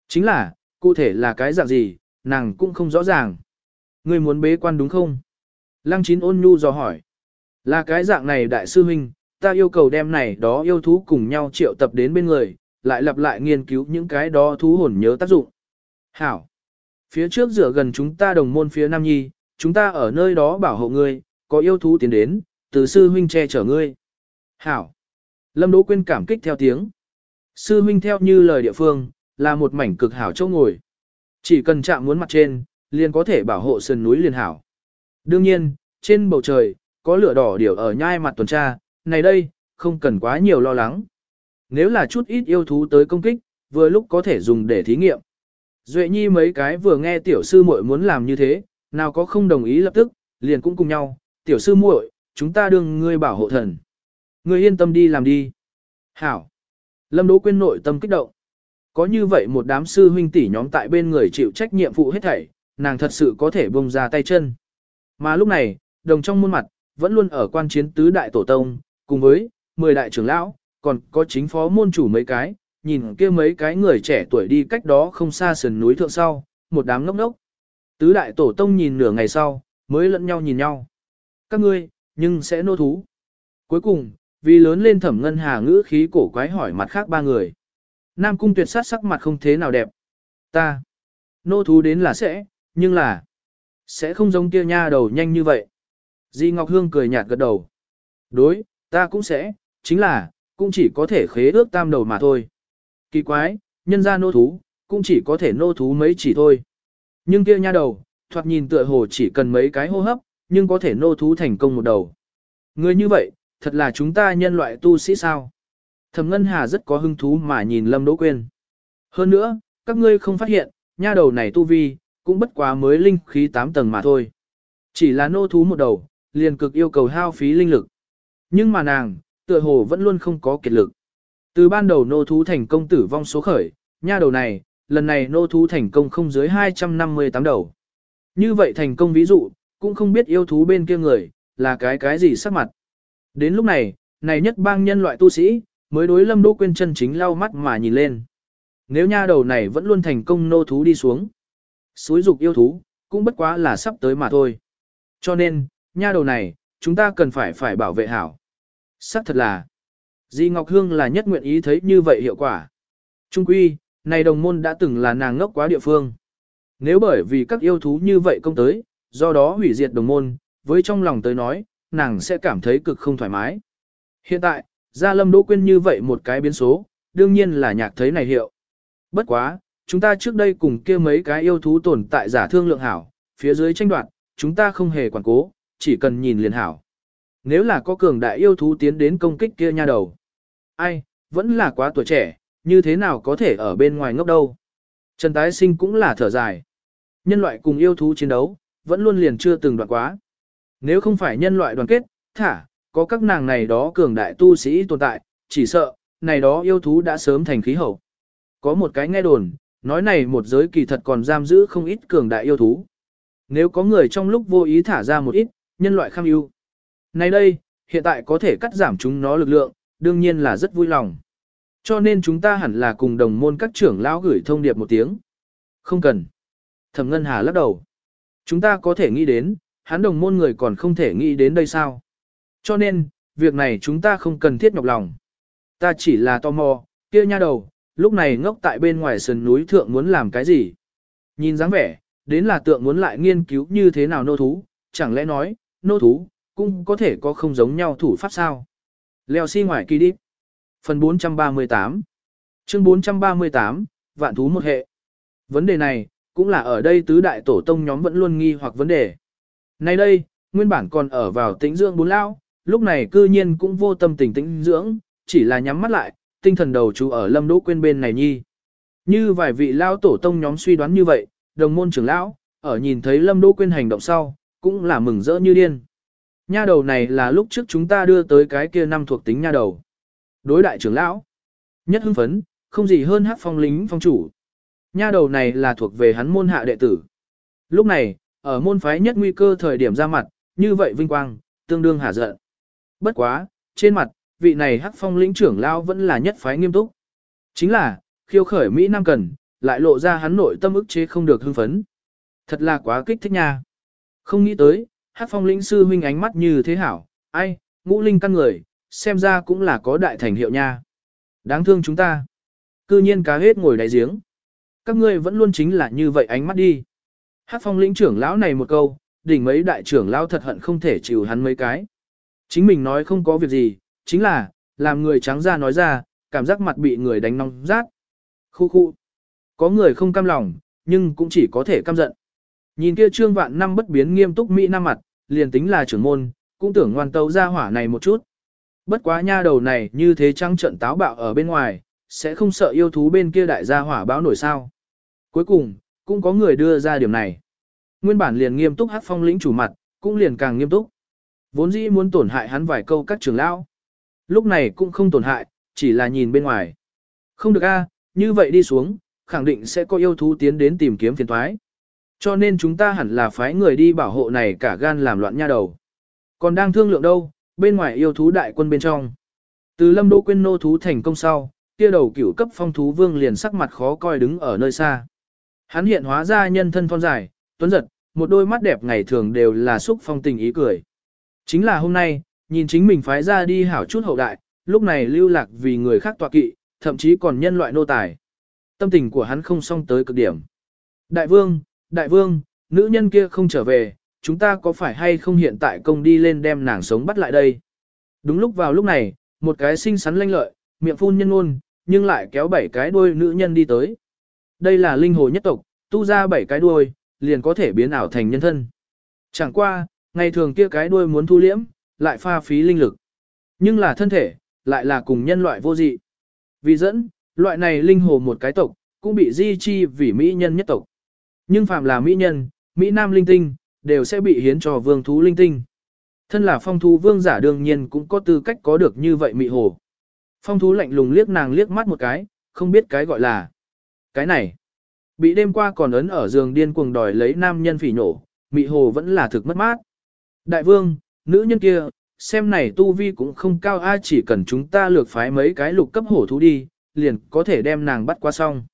A: Chính là, cụ thể là cái dạng gì, nàng cũng không rõ ràng. Ngươi muốn bế quan đúng không? Lăng chín ôn nhu dò hỏi. Là cái dạng này đại sư huynh, ta yêu cầu đem này đó yêu thú cùng nhau triệu tập đến bên người, lại lặp lại nghiên cứu những cái đó thú hồn nhớ tác dụng. Hảo. Phía trước rửa gần chúng ta đồng môn phía Nam Nhi, chúng ta ở nơi đó bảo hộ ngươi, có yêu thú tiến đến, từ sư huynh che chở ngươi. Hảo. Lâm Đỗ Quyên cảm kích theo tiếng. Sư huynh theo như lời địa phương, là một mảnh cực hảo chỗ ngồi. Chỉ cần chạm muốn mặt trên, liền có thể bảo hộ sườn núi liền hảo. Đương nhiên, trên bầu trời, có lửa đỏ điều ở nhai mặt tuần tra, này đây, không cần quá nhiều lo lắng. Nếu là chút ít yêu thú tới công kích, vừa lúc có thể dùng để thí nghiệm. Duệ nhi mấy cái vừa nghe tiểu sư muội muốn làm như thế, nào có không đồng ý lập tức, liền cũng cùng nhau, tiểu sư muội, chúng ta đương ngươi bảo hộ thần. Ngươi yên tâm đi làm đi. Hảo. Lâm Đỗ Quyên nội tâm kích động. Có như vậy một đám sư huynh tỷ nhóm tại bên người chịu trách nhiệm phụ hết thảy, nàng thật sự có thể bông ra tay chân. Mà lúc này, đồng trong muôn mặt, vẫn luôn ở quan chiến tứ đại tổ tông, cùng với 10 đại trưởng lão, còn có chính phó môn chủ mấy cái, nhìn kia mấy cái người trẻ tuổi đi cách đó không xa sườn núi thượng sau, một đám ngốc ngốc. Tứ đại tổ tông nhìn nửa ngày sau, mới lẫn nhau nhìn nhau. Các ngươi, nhưng sẽ nô thú. Cuối cùng, vì lớn lên thẩm ngân hà ngữ khí cổ quái hỏi mặt khác ba người. Nam cung tuyệt sát sắc mặt không thế nào đẹp. Ta, nô thú đến là sẽ, nhưng là, sẽ không giống kia nha đầu nhanh như vậy. Di Ngọc Hương cười nhạt gật đầu. Đối, ta cũng sẽ, chính là, cũng chỉ có thể khế ước tam đầu mà thôi. Kỳ quái, nhân ra nô thú, cũng chỉ có thể nô thú mấy chỉ thôi. Nhưng kia nha đầu, thoạt nhìn tựa hồ chỉ cần mấy cái hô hấp, nhưng có thể nô thú thành công một đầu. Người như vậy, thật là chúng ta nhân loại tu sĩ sao? Thẩm Ngân Hà rất có hứng thú mà nhìn Lâm Đỗ Quyên. Hơn nữa, các ngươi không phát hiện, nha đầu này tu vi, cũng bất quá mới linh khí 8 tầng mà thôi. Chỉ là nô thú một đầu, liền cực yêu cầu hao phí linh lực. Nhưng mà nàng, tựa hồ vẫn luôn không có kiệt lực. Từ ban đầu nô thú thành công tử vong số khởi, nha đầu này, lần này nô thú thành công không dưới 258 đầu. Như vậy thành công ví dụ, cũng không biết yêu thú bên kia người, là cái cái gì sắc mặt. Đến lúc này, này nhất bang nhân loại tu sĩ, mới đối lâm đỗ quên chân chính lau mắt mà nhìn lên. Nếu nha đầu này vẫn luôn thành công nô thú đi xuống, xúi dục yêu thú, cũng bất quá là sắp tới mà thôi. Cho nên, nha đầu này, chúng ta cần phải phải bảo vệ hảo. Sắc thật là, Di Ngọc Hương là nhất nguyện ý thấy như vậy hiệu quả. Trung quy, này đồng môn đã từng là nàng ngốc quá địa phương. Nếu bởi vì các yêu thú như vậy công tới, do đó hủy diệt đồng môn, với trong lòng tới nói, nàng sẽ cảm thấy cực không thoải mái. Hiện tại, Gia Lâm Đỗ Quyên như vậy một cái biến số, đương nhiên là nhạc thấy này hiệu. Bất quá, chúng ta trước đây cùng kia mấy cái yêu thú tồn tại giả thương lượng hảo, phía dưới tranh đoạt, chúng ta không hề quản cố, chỉ cần nhìn liền hảo. Nếu là có cường đại yêu thú tiến đến công kích kia nha đầu. Ai, vẫn là quá tuổi trẻ, như thế nào có thể ở bên ngoài ngốc đâu. Trần Tái Sinh cũng là thở dài. Nhân loại cùng yêu thú chiến đấu, vẫn luôn liền chưa từng đoạn quá. Nếu không phải nhân loại đoàn kết, thả, có các nàng này đó cường đại tu sĩ tồn tại, chỉ sợ, này đó yêu thú đã sớm thành khí hậu. Có một cái nghe đồn, nói này một giới kỳ thật còn giam giữ không ít cường đại yêu thú. Nếu có người trong lúc vô ý thả ra một ít, nhân loại kham ưu. nay đây, hiện tại có thể cắt giảm chúng nó lực lượng, đương nhiên là rất vui lòng. Cho nên chúng ta hẳn là cùng đồng môn các trưởng lão gửi thông điệp một tiếng. Không cần. Thẩm Ngân Hà lắc đầu. Chúng ta có thể nghĩ đến, hắn đồng môn người còn không thể nghĩ đến đây sao. Cho nên, việc này chúng ta không cần thiết nhọc lòng. Ta chỉ là tò mò, kia nha đầu, lúc này ngốc tại bên ngoài sườn núi thượng muốn làm cái gì. Nhìn dáng vẻ, đến là tượng muốn lại nghiên cứu như thế nào nô thú, chẳng lẽ nói, nô thú, cũng có thể có không giống nhau thủ pháp sao. Leo xi si ngoài kỳ đi. Phần 438 Chương 438, Vạn thú một hệ. Vấn đề này, cũng là ở đây tứ đại tổ tông nhóm vẫn luôn nghi hoặc vấn đề. Nay đây, nguyên bản còn ở vào tĩnh dưỡng bốn lao, lúc này cư nhiên cũng vô tâm tình tĩnh dưỡng, chỉ là nhắm mắt lại, tinh thần đầu chú ở lâm đỗ quên bên này nhi. Như vài vị lao tổ tông nhóm suy đoán như vậy, đồng môn trưởng lão, ở nhìn thấy lâm đỗ quên hành động sau, cũng là mừng rỡ như điên. Nha đầu này là lúc trước chúng ta đưa tới cái kia năm thuộc tính nha đầu. Đối đại trưởng lão, nhất hưng phấn, không gì hơn hát phong lính phong chủ. Nha đầu này là thuộc về hắn môn hạ đệ tử. Lúc này, ở môn phái nhất nguy cơ thời điểm ra mặt, như vậy vinh quang, tương đương hả giận. Bất quá, trên mặt, vị này hắc phong lĩnh trưởng lao vẫn là nhất phái nghiêm túc. Chính là, khiêu khởi Mỹ Nam Cần, lại lộ ra hắn nội tâm ức chế không được hưng phấn. Thật là quá kích thích nha. Không nghĩ tới, hắc phong lĩnh sư huynh ánh mắt như thế hảo, ai, ngũ linh căn người, xem ra cũng là có đại thành hiệu nha. Đáng thương chúng ta. Cư nhiên cá hết ngồi đáy giếng. Các ngươi vẫn luôn chính là như vậy ánh mắt đi. Hát phong lĩnh trưởng lão này một câu, đỉnh mấy đại trưởng lão thật hận không thể chịu hắn mấy cái. Chính mình nói không có việc gì, chính là, làm người trắng ra nói ra, cảm giác mặt bị người đánh nóng rát. Khu khu. Có người không cam lòng, nhưng cũng chỉ có thể căm giận. Nhìn kia trương vạn năm bất biến nghiêm túc Mỹ Nam mặt, liền tính là trưởng môn, cũng tưởng ngoan tấu ra hỏa này một chút. Bất quá nha đầu này như thế trăng trận táo bạo ở bên ngoài, sẽ không sợ yêu thú bên kia đại gia hỏa báo nổi sao. Cuối cùng, cũng có người đưa ra điểm này. Nguyên bản liền nghiêm túc hát phong lĩnh chủ mặt, cũng liền càng nghiêm túc. Vốn dĩ muốn tổn hại hắn vài câu các trưởng lão. Lúc này cũng không tổn hại, chỉ là nhìn bên ngoài. Không được a, như vậy đi xuống, khẳng định sẽ có yêu thú tiến đến tìm kiếm phiền thoái. Cho nên chúng ta hẳn là phái người đi bảo hộ này cả gan làm loạn nha đầu. Còn đang thương lượng đâu, bên ngoài yêu thú đại quân bên trong. Từ lâm đô quên nô thú thành công sau, kia đầu cửu cấp phong thú vương liền sắc mặt khó coi đứng ở nơi xa. Hắn hiện hóa ra nhân thân thon dài, tuấn giật, một đôi mắt đẹp ngày thường đều là xúc phong tình ý cười. Chính là hôm nay, nhìn chính mình phái ra đi hảo chút hậu đại, lúc này lưu lạc vì người khác tọa kỵ, thậm chí còn nhân loại nô tài. Tâm tình của hắn không song tới cực điểm. Đại vương, đại vương, nữ nhân kia không trở về, chúng ta có phải hay không hiện tại công đi lên đem nàng sống bắt lại đây? Đúng lúc vào lúc này, một cái xinh xắn lanh lợi, miệng phun nhân ôn, nhưng lại kéo bảy cái đuôi nữ nhân đi tới. Đây là linh hồ nhất tộc, tu ra bảy cái đuôi, liền có thể biến ảo thành nhân thân. Chẳng qua, ngày thường kia cái đuôi muốn thu liễm, lại pha phí linh lực. Nhưng là thân thể, lại là cùng nhân loại vô dị. Vì dẫn, loại này linh hồ một cái tộc, cũng bị di chi vì mỹ nhân nhất tộc. Nhưng phạm là mỹ nhân, mỹ nam linh tinh, đều sẽ bị hiến cho vương thú linh tinh. Thân là phong thú vương giả đương nhiên cũng có tư cách có được như vậy mị hồ. Phong thú lạnh lùng liếc nàng liếc mắt một cái, không biết cái gọi là. Cái này, bị đêm qua còn ấn ở giường điên cuồng đòi lấy nam nhân phỉ nổ, mị hồ vẫn là thực mất mát. Đại vương, nữ nhân kia, xem này tu vi cũng không cao ai chỉ cần chúng ta lược phái mấy cái lục cấp hổ thú đi, liền có thể đem nàng bắt qua xong.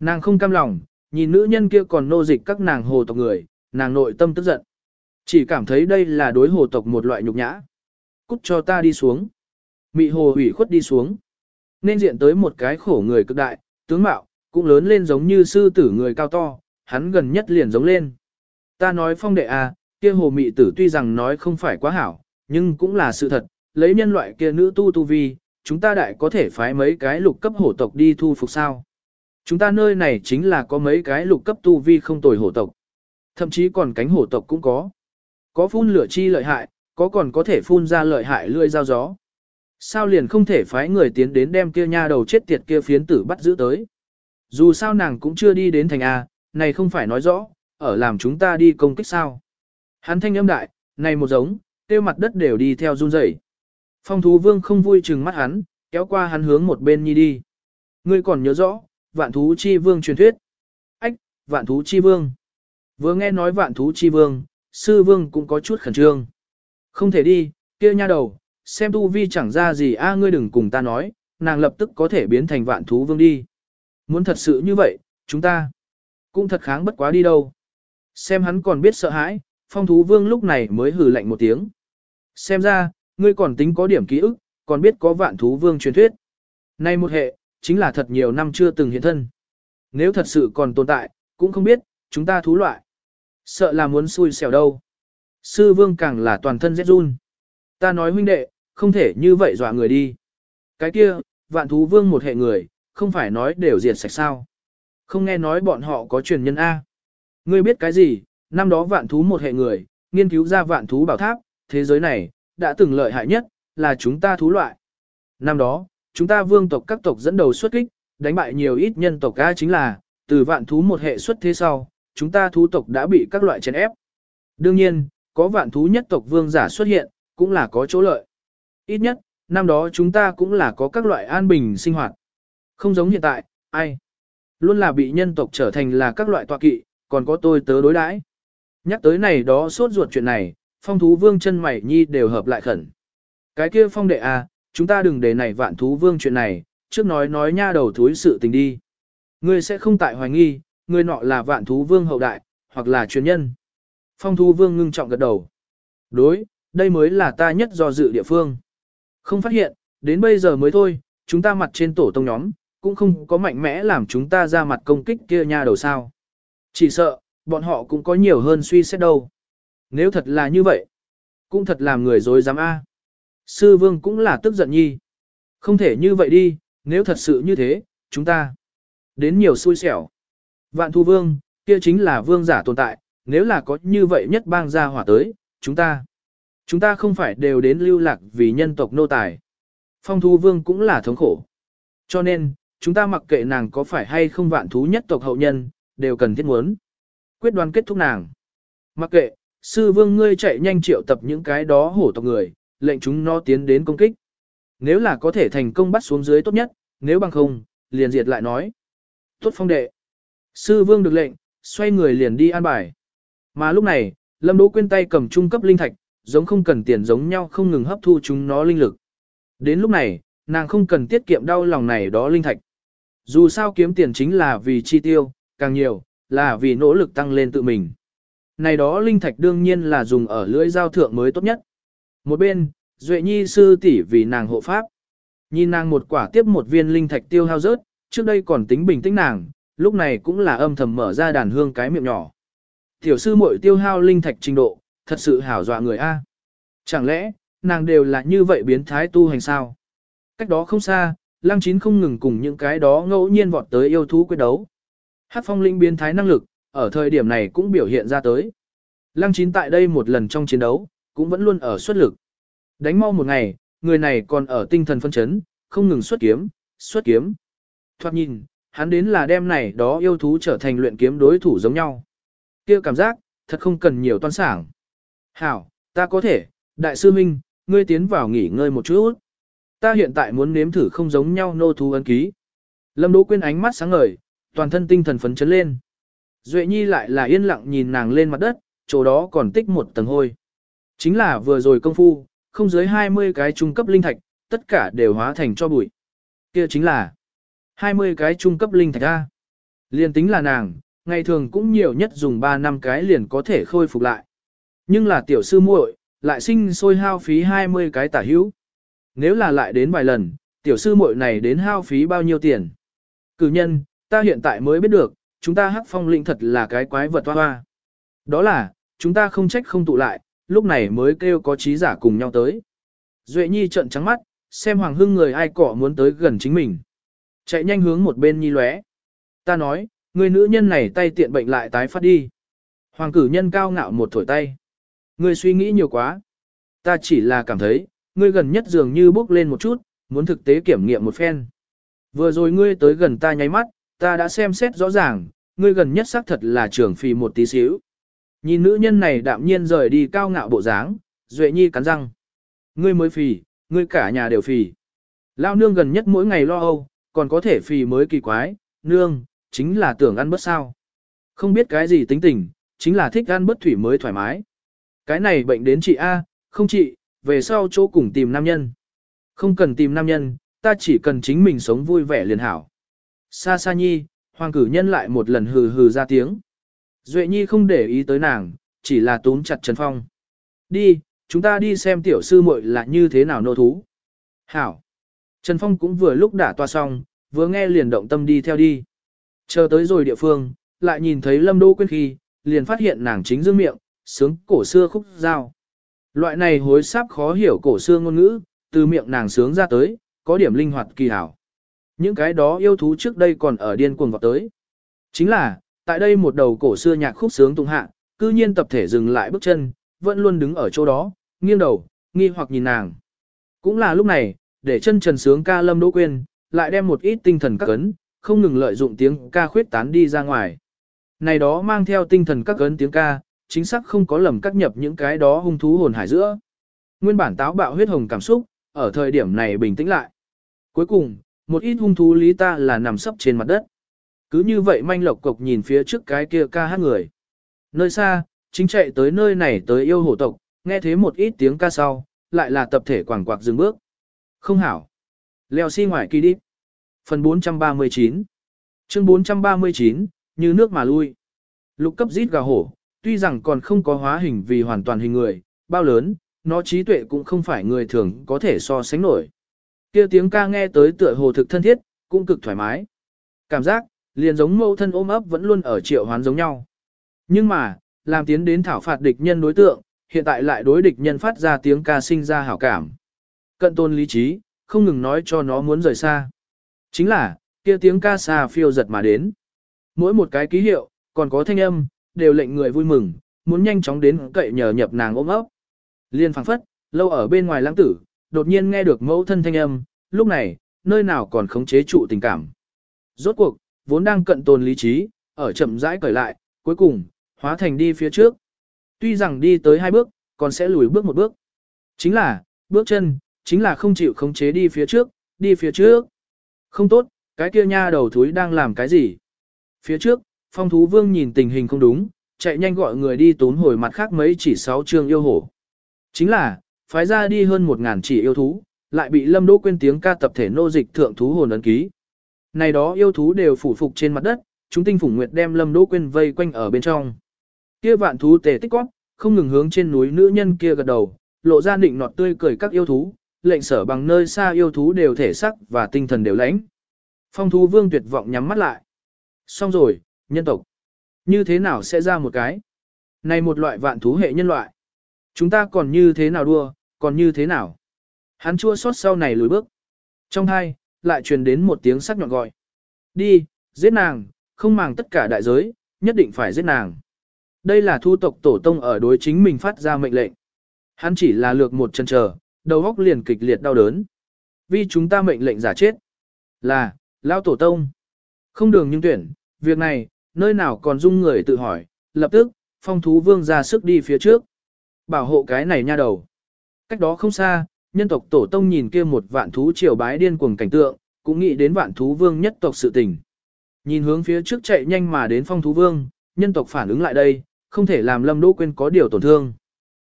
A: Nàng không cam lòng, nhìn nữ nhân kia còn nô dịch các nàng hồ tộc người, nàng nội tâm tức giận. Chỉ cảm thấy đây là đối hồ tộc một loại nhục nhã. Cút cho ta đi xuống. Mị hồ ủy khuất đi xuống. Nên diện tới một cái khổ người cực đại, tướng mạo, cũng lớn lên giống như sư tử người cao to, hắn gần nhất liền giống lên. Ta nói phong đệ à, kia hồ mị tử tuy rằng nói không phải quá hảo, nhưng cũng là sự thật, lấy nhân loại kia nữ tu tu vi, chúng ta đại có thể phái mấy cái lục cấp hổ tộc đi thu phục sao. Chúng ta nơi này chính là có mấy cái lục cấp tu vi không tồi hổ tộc. Thậm chí còn cánh hổ tộc cũng có. Có phun lửa chi lợi hại, có còn có thể phun ra lợi hại lươi dao gió. Sao liền không thể phái người tiến đến đem kia nha đầu chết tiệt kia phiến tử bắt giữ tới. Dù sao nàng cũng chưa đi đến thành A, này không phải nói rõ, ở làm chúng ta đi công kích sao. Hắn thanh âm đại, này một giống, tiêu mặt đất đều đi theo run rẩy. Phong thú vương không vui chừng mắt hắn, kéo qua hắn hướng một bên nhi đi. Ngươi còn nhớ rõ, vạn thú chi vương truyền thuyết. Ách, vạn thú chi vương. Vừa nghe nói vạn thú chi vương, sư vương cũng có chút khẩn trương. Không thể đi, kia nha đầu, xem tu vi chẳng ra gì a ngươi đừng cùng ta nói, nàng lập tức có thể biến thành vạn thú vương đi. Muốn thật sự như vậy, chúng ta cũng thật kháng bất quá đi đâu. Xem hắn còn biết sợ hãi, phong thú vương lúc này mới hừ lạnh một tiếng. Xem ra, ngươi còn tính có điểm ký ức, còn biết có vạn thú vương truyền thuyết. Nay một hệ, chính là thật nhiều năm chưa từng hiện thân. Nếu thật sự còn tồn tại, cũng không biết, chúng ta thú loại. Sợ là muốn xui xẻo đâu. Sư vương càng là toàn thân rét run. Ta nói huynh đệ, không thể như vậy dọa người đi. Cái kia, vạn thú vương một hệ người, không phải nói đều diệt sạch sao. Không nghe nói bọn họ có truyền nhân A. Ngươi biết cái gì, năm đó vạn thú một hệ người, nghiên cứu ra vạn thú bảo tháp, thế giới này, đã từng lợi hại nhất, là chúng ta thú loại. Năm đó, chúng ta vương tộc các tộc dẫn đầu xuất kích, đánh bại nhiều ít nhân tộc A chính là, từ vạn thú một hệ xuất thế sau, chúng ta thú tộc đã bị các loại chèn ép. Đương nhiên, có vạn thú nhất tộc vương giả xuất hiện, cũng là có chỗ lợi. Ít nhất, năm đó chúng ta cũng là có các loại an bình sinh hoạt. Không giống hiện tại, ai? Luôn là bị nhân tộc trở thành là các loại tọa kỵ, còn có tôi tớ đối đãi. Nhắc tới này đó sốt ruột chuyện này, phong thú vương chân mày nhi đều hợp lại khẩn. Cái kia phong đệ à, chúng ta đừng để này vạn thú vương chuyện này, trước nói nói nha đầu thúi sự tình đi. Ngươi sẽ không tại hoài nghi, ngươi nọ là vạn thú vương hậu đại, hoặc là truyền nhân. Phong thú vương ngưng trọng gật đầu. Đối, đây mới là ta nhất do dự địa phương. Không phát hiện, đến bây giờ mới thôi, chúng ta mặt trên tổ tông nhóm, cũng không có mạnh mẽ làm chúng ta ra mặt công kích kia nha đầu sao. Chỉ sợ, bọn họ cũng có nhiều hơn suy xét đâu. Nếu thật là như vậy, cũng thật làm người dối dám A. Sư vương cũng là tức giận nhi. Không thể như vậy đi, nếu thật sự như thế, chúng ta đến nhiều xui xẻo. Vạn thu vương, kia chính là vương giả tồn tại, nếu là có như vậy nhất bang gia hỏa tới, chúng ta, chúng ta không phải đều đến lưu lạc vì nhân tộc nô tài. Phong thu vương cũng là thống khổ. Cho nên, chúng ta mặc kệ nàng có phải hay không vạn thú nhất tộc hậu nhân, đều cần thiết muốn. Quyết đoán kết thúc nàng. Mặc kệ, sư vương ngươi chạy nhanh triệu tập những cái đó hổ tộc người, lệnh chúng nó tiến đến công kích. Nếu là có thể thành công bắt xuống dưới tốt nhất, nếu bằng không, liền diệt lại nói. Tốt phong đệ. Sư vương được lệnh, xoay người liền đi an bài. Mà lúc này, Lâm Đỗ Quyên tay cầm trung cấp linh thạch, giống không cần tiền giống nhau không ngừng hấp thu chúng nó linh lực. Đến lúc này, nàng không cần tiết kiệm đau lòng này đó linh thạch. Dù sao kiếm tiền chính là vì chi tiêu, càng nhiều, là vì nỗ lực tăng lên tự mình. Này đó linh thạch đương nhiên là dùng ở lưỡi giao thượng mới tốt nhất. Một bên, Duệ Nhi sư tỷ vì nàng hộ pháp. Nhìn nàng một quả tiếp một viên linh thạch tiêu hao rớt, trước đây còn tính bình tĩnh nàng, lúc này cũng là âm thầm mở ra đàn hương cái miệng nhỏ. Tiểu sư muội tiêu hao linh thạch trình độ, thật sự hảo dọa người a. Chẳng lẽ, nàng đều là như vậy biến thái tu hành sao? Cách đó không xa, Lăng Chín không ngừng cùng những cái đó ngẫu nhiên vọt tới yêu thú quyết đấu. Hát phong linh biến thái năng lực, ở thời điểm này cũng biểu hiện ra tới. Lăng Chín tại đây một lần trong chiến đấu, cũng vẫn luôn ở xuất lực. Đánh mau một ngày, người này còn ở tinh thần phân chấn, không ngừng xuất kiếm, xuất kiếm. Thoạt nhìn, hắn đến là đem này đó yêu thú trở thành luyện kiếm đối thủ giống nhau. kia cảm giác, thật không cần nhiều toan sảng. Hảo, ta có thể, đại sư minh, ngươi tiến vào nghỉ ngơi một chút. Ta hiện tại muốn nếm thử không giống nhau nô thú ấn ký. Lâm Đỗ Quyên ánh mắt sáng ngời, toàn thân tinh thần phấn chấn lên. Duệ Nhi lại là yên lặng nhìn nàng lên mặt đất, chỗ đó còn tích một tầng hôi. Chính là vừa rồi công phu, không dưới 20 cái trung cấp linh thạch, tất cả đều hóa thành cho bụi. Kia chính là 20 cái trung cấp linh thạch A. Liên tính là nàng, ngày thường cũng nhiều nhất dùng 3 năm cái liền có thể khôi phục lại. Nhưng là tiểu sư muội, lại sinh sôi hao phí 20 cái tả hữu. Nếu là lại đến vài lần, tiểu sư muội này đến hao phí bao nhiêu tiền? Cử nhân, ta hiện tại mới biết được, chúng ta hắc phong linh thật là cái quái vật hoa hoa. Đó là, chúng ta không trách không tụ lại, lúc này mới kêu có trí giả cùng nhau tới. Duệ Nhi trợn trắng mắt, xem Hoàng Hưng người ai cỏ muốn tới gần chính mình. Chạy nhanh hướng một bên Nhi lóe. Ta nói, người nữ nhân này tay tiện bệnh lại tái phát đi. Hoàng cử nhân cao ngạo một thổi tay. Ngươi suy nghĩ nhiều quá. Ta chỉ là cảm thấy, ngươi gần nhất dường như bước lên một chút, muốn thực tế kiểm nghiệm một phen. Vừa rồi ngươi tới gần ta nháy mắt, ta đã xem xét rõ ràng, ngươi gần nhất xác thật là trưởng phì một tí xíu. Nhìn nữ nhân này đạm nhiên rời đi cao ngạo bộ dáng, Duệ Nhi cắn răng. Ngươi mới phì, ngươi cả nhà đều phì. Lao nương gần nhất mỗi ngày lo âu, còn có thể phì mới kỳ quái, nương, chính là tưởng ăn bớt sao. Không biết cái gì tính tình, chính là thích ăn bớt thủy mới thoải mái. Cái này bệnh đến chị A, không chị, về sau chỗ cùng tìm nam nhân. Không cần tìm nam nhân, ta chỉ cần chính mình sống vui vẻ liền hảo. Sa Sa Nhi, hoàng cử nhân lại một lần hừ hừ ra tiếng. Duệ Nhi không để ý tới nàng, chỉ là túm chặt Trần Phong. Đi, chúng ta đi xem tiểu sư muội là như thế nào nô thú. Hảo. Trần Phong cũng vừa lúc đã toa xong, vừa nghe liền động tâm đi theo đi. Chờ tới rồi địa phương, lại nhìn thấy Lâm Đỗ Quyên khi, liền phát hiện nàng chính dương miệng, sướng cổ xưa khúc dao. Loại này hối sáp khó hiểu cổ xưa ngôn ngữ, từ miệng nàng sướng ra tới, có điểm linh hoạt kỳ hảo. Những cái đó yêu thú trước đây còn ở điên cuồng vào tới. Chính là, tại đây một đầu cổ xưa nhạc khúc sướng tung hạ, cư nhiên tập thể dừng lại bước chân, vẫn luôn đứng ở chỗ đó, nghiêng đầu, nghi hoặc nhìn nàng. Cũng là lúc này, để chân trần sướng ca lâm đỗ quên, lại đem một ít tinh thần các cấn, không ngừng lợi dụng tiếng ca khuyết tán đi ra ngoài. Này đó mang theo tinh thần các cấn tiếng ca, chính xác không có lầm cắt nhập những cái đó hung thú hồn hải giữa. Nguyên bản táo bạo huyết hồng cảm xúc, ở thời điểm này bình tĩnh lại. Cuối cùng, một ít hung thú lý ta là nằm sấp trên mặt đất. Cứ như vậy manh lộc cộc nhìn phía trước cái kia ca hát người. Nơi xa, chính chạy tới nơi này tới yêu hổ tộc, nghe thế một ít tiếng ca sau, lại là tập thể quảng quạc dừng bước. Không hảo. Leo xi si ngoài kỳ đi. Phần 439 Chương 439, như nước mà lui. Lục cấp rít gà hổ, tuy rằng còn không có hóa hình vì hoàn toàn hình người, bao lớn, nó trí tuệ cũng không phải người thường có thể so sánh nổi. Kia tiếng ca nghe tới tựa hồ thực thân thiết, cũng cực thoải mái. Cảm giác, liền giống mâu thân ôm ấp vẫn luôn ở triệu hoán giống nhau. Nhưng mà, làm tiến đến thảo phạt địch nhân đối tượng, hiện tại lại đối địch nhân phát ra tiếng ca sinh ra hảo cảm. Cận tôn lý trí, không ngừng nói cho nó muốn rời xa. Chính là, kia tiếng ca xa phiêu giật mà đến. Mỗi một cái ký hiệu, còn có thanh âm, đều lệnh người vui mừng, muốn nhanh chóng đến cậy nhờ nhập nàng ôm ấp. Liên phảng phất, lâu ở bên ngoài lãng tử, đột nhiên nghe được mẫu thân thanh âm, lúc này, nơi nào còn khống chế trụ tình cảm. Rốt cuộc, vốn đang cận tồn lý trí, ở chậm rãi cởi lại, cuối cùng, hóa thành đi phía trước. Tuy rằng đi tới hai bước, còn sẽ lùi bước một bước. Chính là, bước chân, chính là không chịu khống chế đi phía trước, đi phía trước. Không tốt, cái kia nha đầu thúi đang làm cái gì? Phía trước, phong thú vương nhìn tình hình không đúng, chạy nhanh gọi người đi tốn hồi mặt khác mấy chỉ sáu trương yêu hổ. Chính là, phái ra đi hơn một ngàn chỉ yêu thú, lại bị lâm đỗ quên tiếng ca tập thể nô dịch thượng thú hồn ấn ký. Này đó yêu thú đều phủ phục trên mặt đất, chúng tinh phủng nguyệt đem lâm đỗ quên vây quanh ở bên trong. Kia vạn thú tề tích quát, không ngừng hướng trên núi nữ nhân kia gật đầu, lộ ra định nọt tươi cười các yêu thú, lệnh sở bằng nơi xa yêu thú đều thể sắc và tinh thần đều lãnh. Phong thú vương tuyệt vọng nhắm mắt lại. Xong rồi, nhân tộc. Như thế nào sẽ ra một cái? Này một loại vạn thú hệ nhân loại. Chúng ta còn như thế nào đua, còn như thế nào? Hắn chua xót sau này lùi bước. Trong hai, lại truyền đến một tiếng sắc nhọn gọi. Đi, giết nàng, không màng tất cả đại giới, nhất định phải giết nàng. Đây là thu tộc tổ tông ở đối chính mình phát ra mệnh lệnh. Hắn chỉ là lược một chân chờ, đầu óc liền kịch liệt đau đớn. Vì chúng ta mệnh lệnh giả chết. Là, lao tổ tông. Không đường nhưng tuyển, việc này, nơi nào còn dung người tự hỏi, lập tức, phong thú vương ra sức đi phía trước. Bảo hộ cái này nha đầu. Cách đó không xa, nhân tộc tổ tông nhìn kia một vạn thú triều bái điên cuồng cảnh tượng, cũng nghĩ đến vạn thú vương nhất tộc sự tình. Nhìn hướng phía trước chạy nhanh mà đến phong thú vương, nhân tộc phản ứng lại đây, không thể làm lâm đỗ quên có điều tổn thương.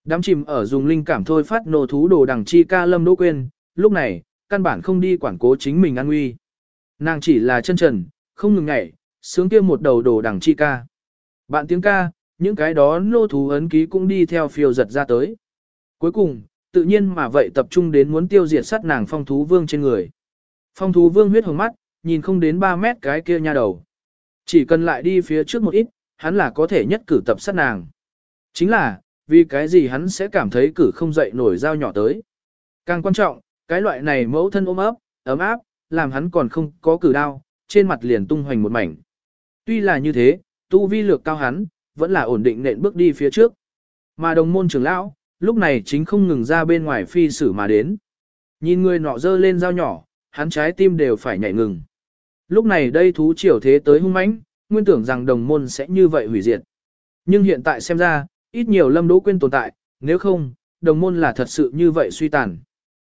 A: Đám chìm ở dùng linh cảm thôi phát nổ thú đồ đằng chi ca lâm đỗ quên, lúc này, căn bản không đi quản cố chính mình an nguy. Nàng chỉ là chân trần, không ngừng nhảy, sướng kia một đầu đồ đằng chi ca. Bạn tiếng ca, những cái đó nô thú ấn ký cũng đi theo phiêu giật ra tới. Cuối cùng, tự nhiên mà vậy tập trung đến muốn tiêu diệt sát nàng phong thú vương trên người. Phong thú vương huyết hồng mắt, nhìn không đến 3 mét cái kia nha đầu. Chỉ cần lại đi phía trước một ít, hắn là có thể nhất cử tập sát nàng. Chính là, vì cái gì hắn sẽ cảm thấy cử không dậy nổi dao nhỏ tới. Càng quan trọng, cái loại này mẫu thân ôm ấp, ấm áp, làm hắn còn không có cử đao, trên mặt liền tung hoành một mảnh. Tuy là như thế, tu vi lược cao hắn, vẫn là ổn định nện bước đi phía trước. Mà đồng môn trưởng lão, lúc này chính không ngừng ra bên ngoài phi sử mà đến. Nhìn người nọ dơ lên dao nhỏ, hắn trái tim đều phải nhảy ngừng. Lúc này đây thú triều thế tới hung mãnh, nguyên tưởng rằng đồng môn sẽ như vậy hủy diệt. Nhưng hiện tại xem ra, ít nhiều lâm đỗ quên tồn tại, nếu không, đồng môn là thật sự như vậy suy tàn.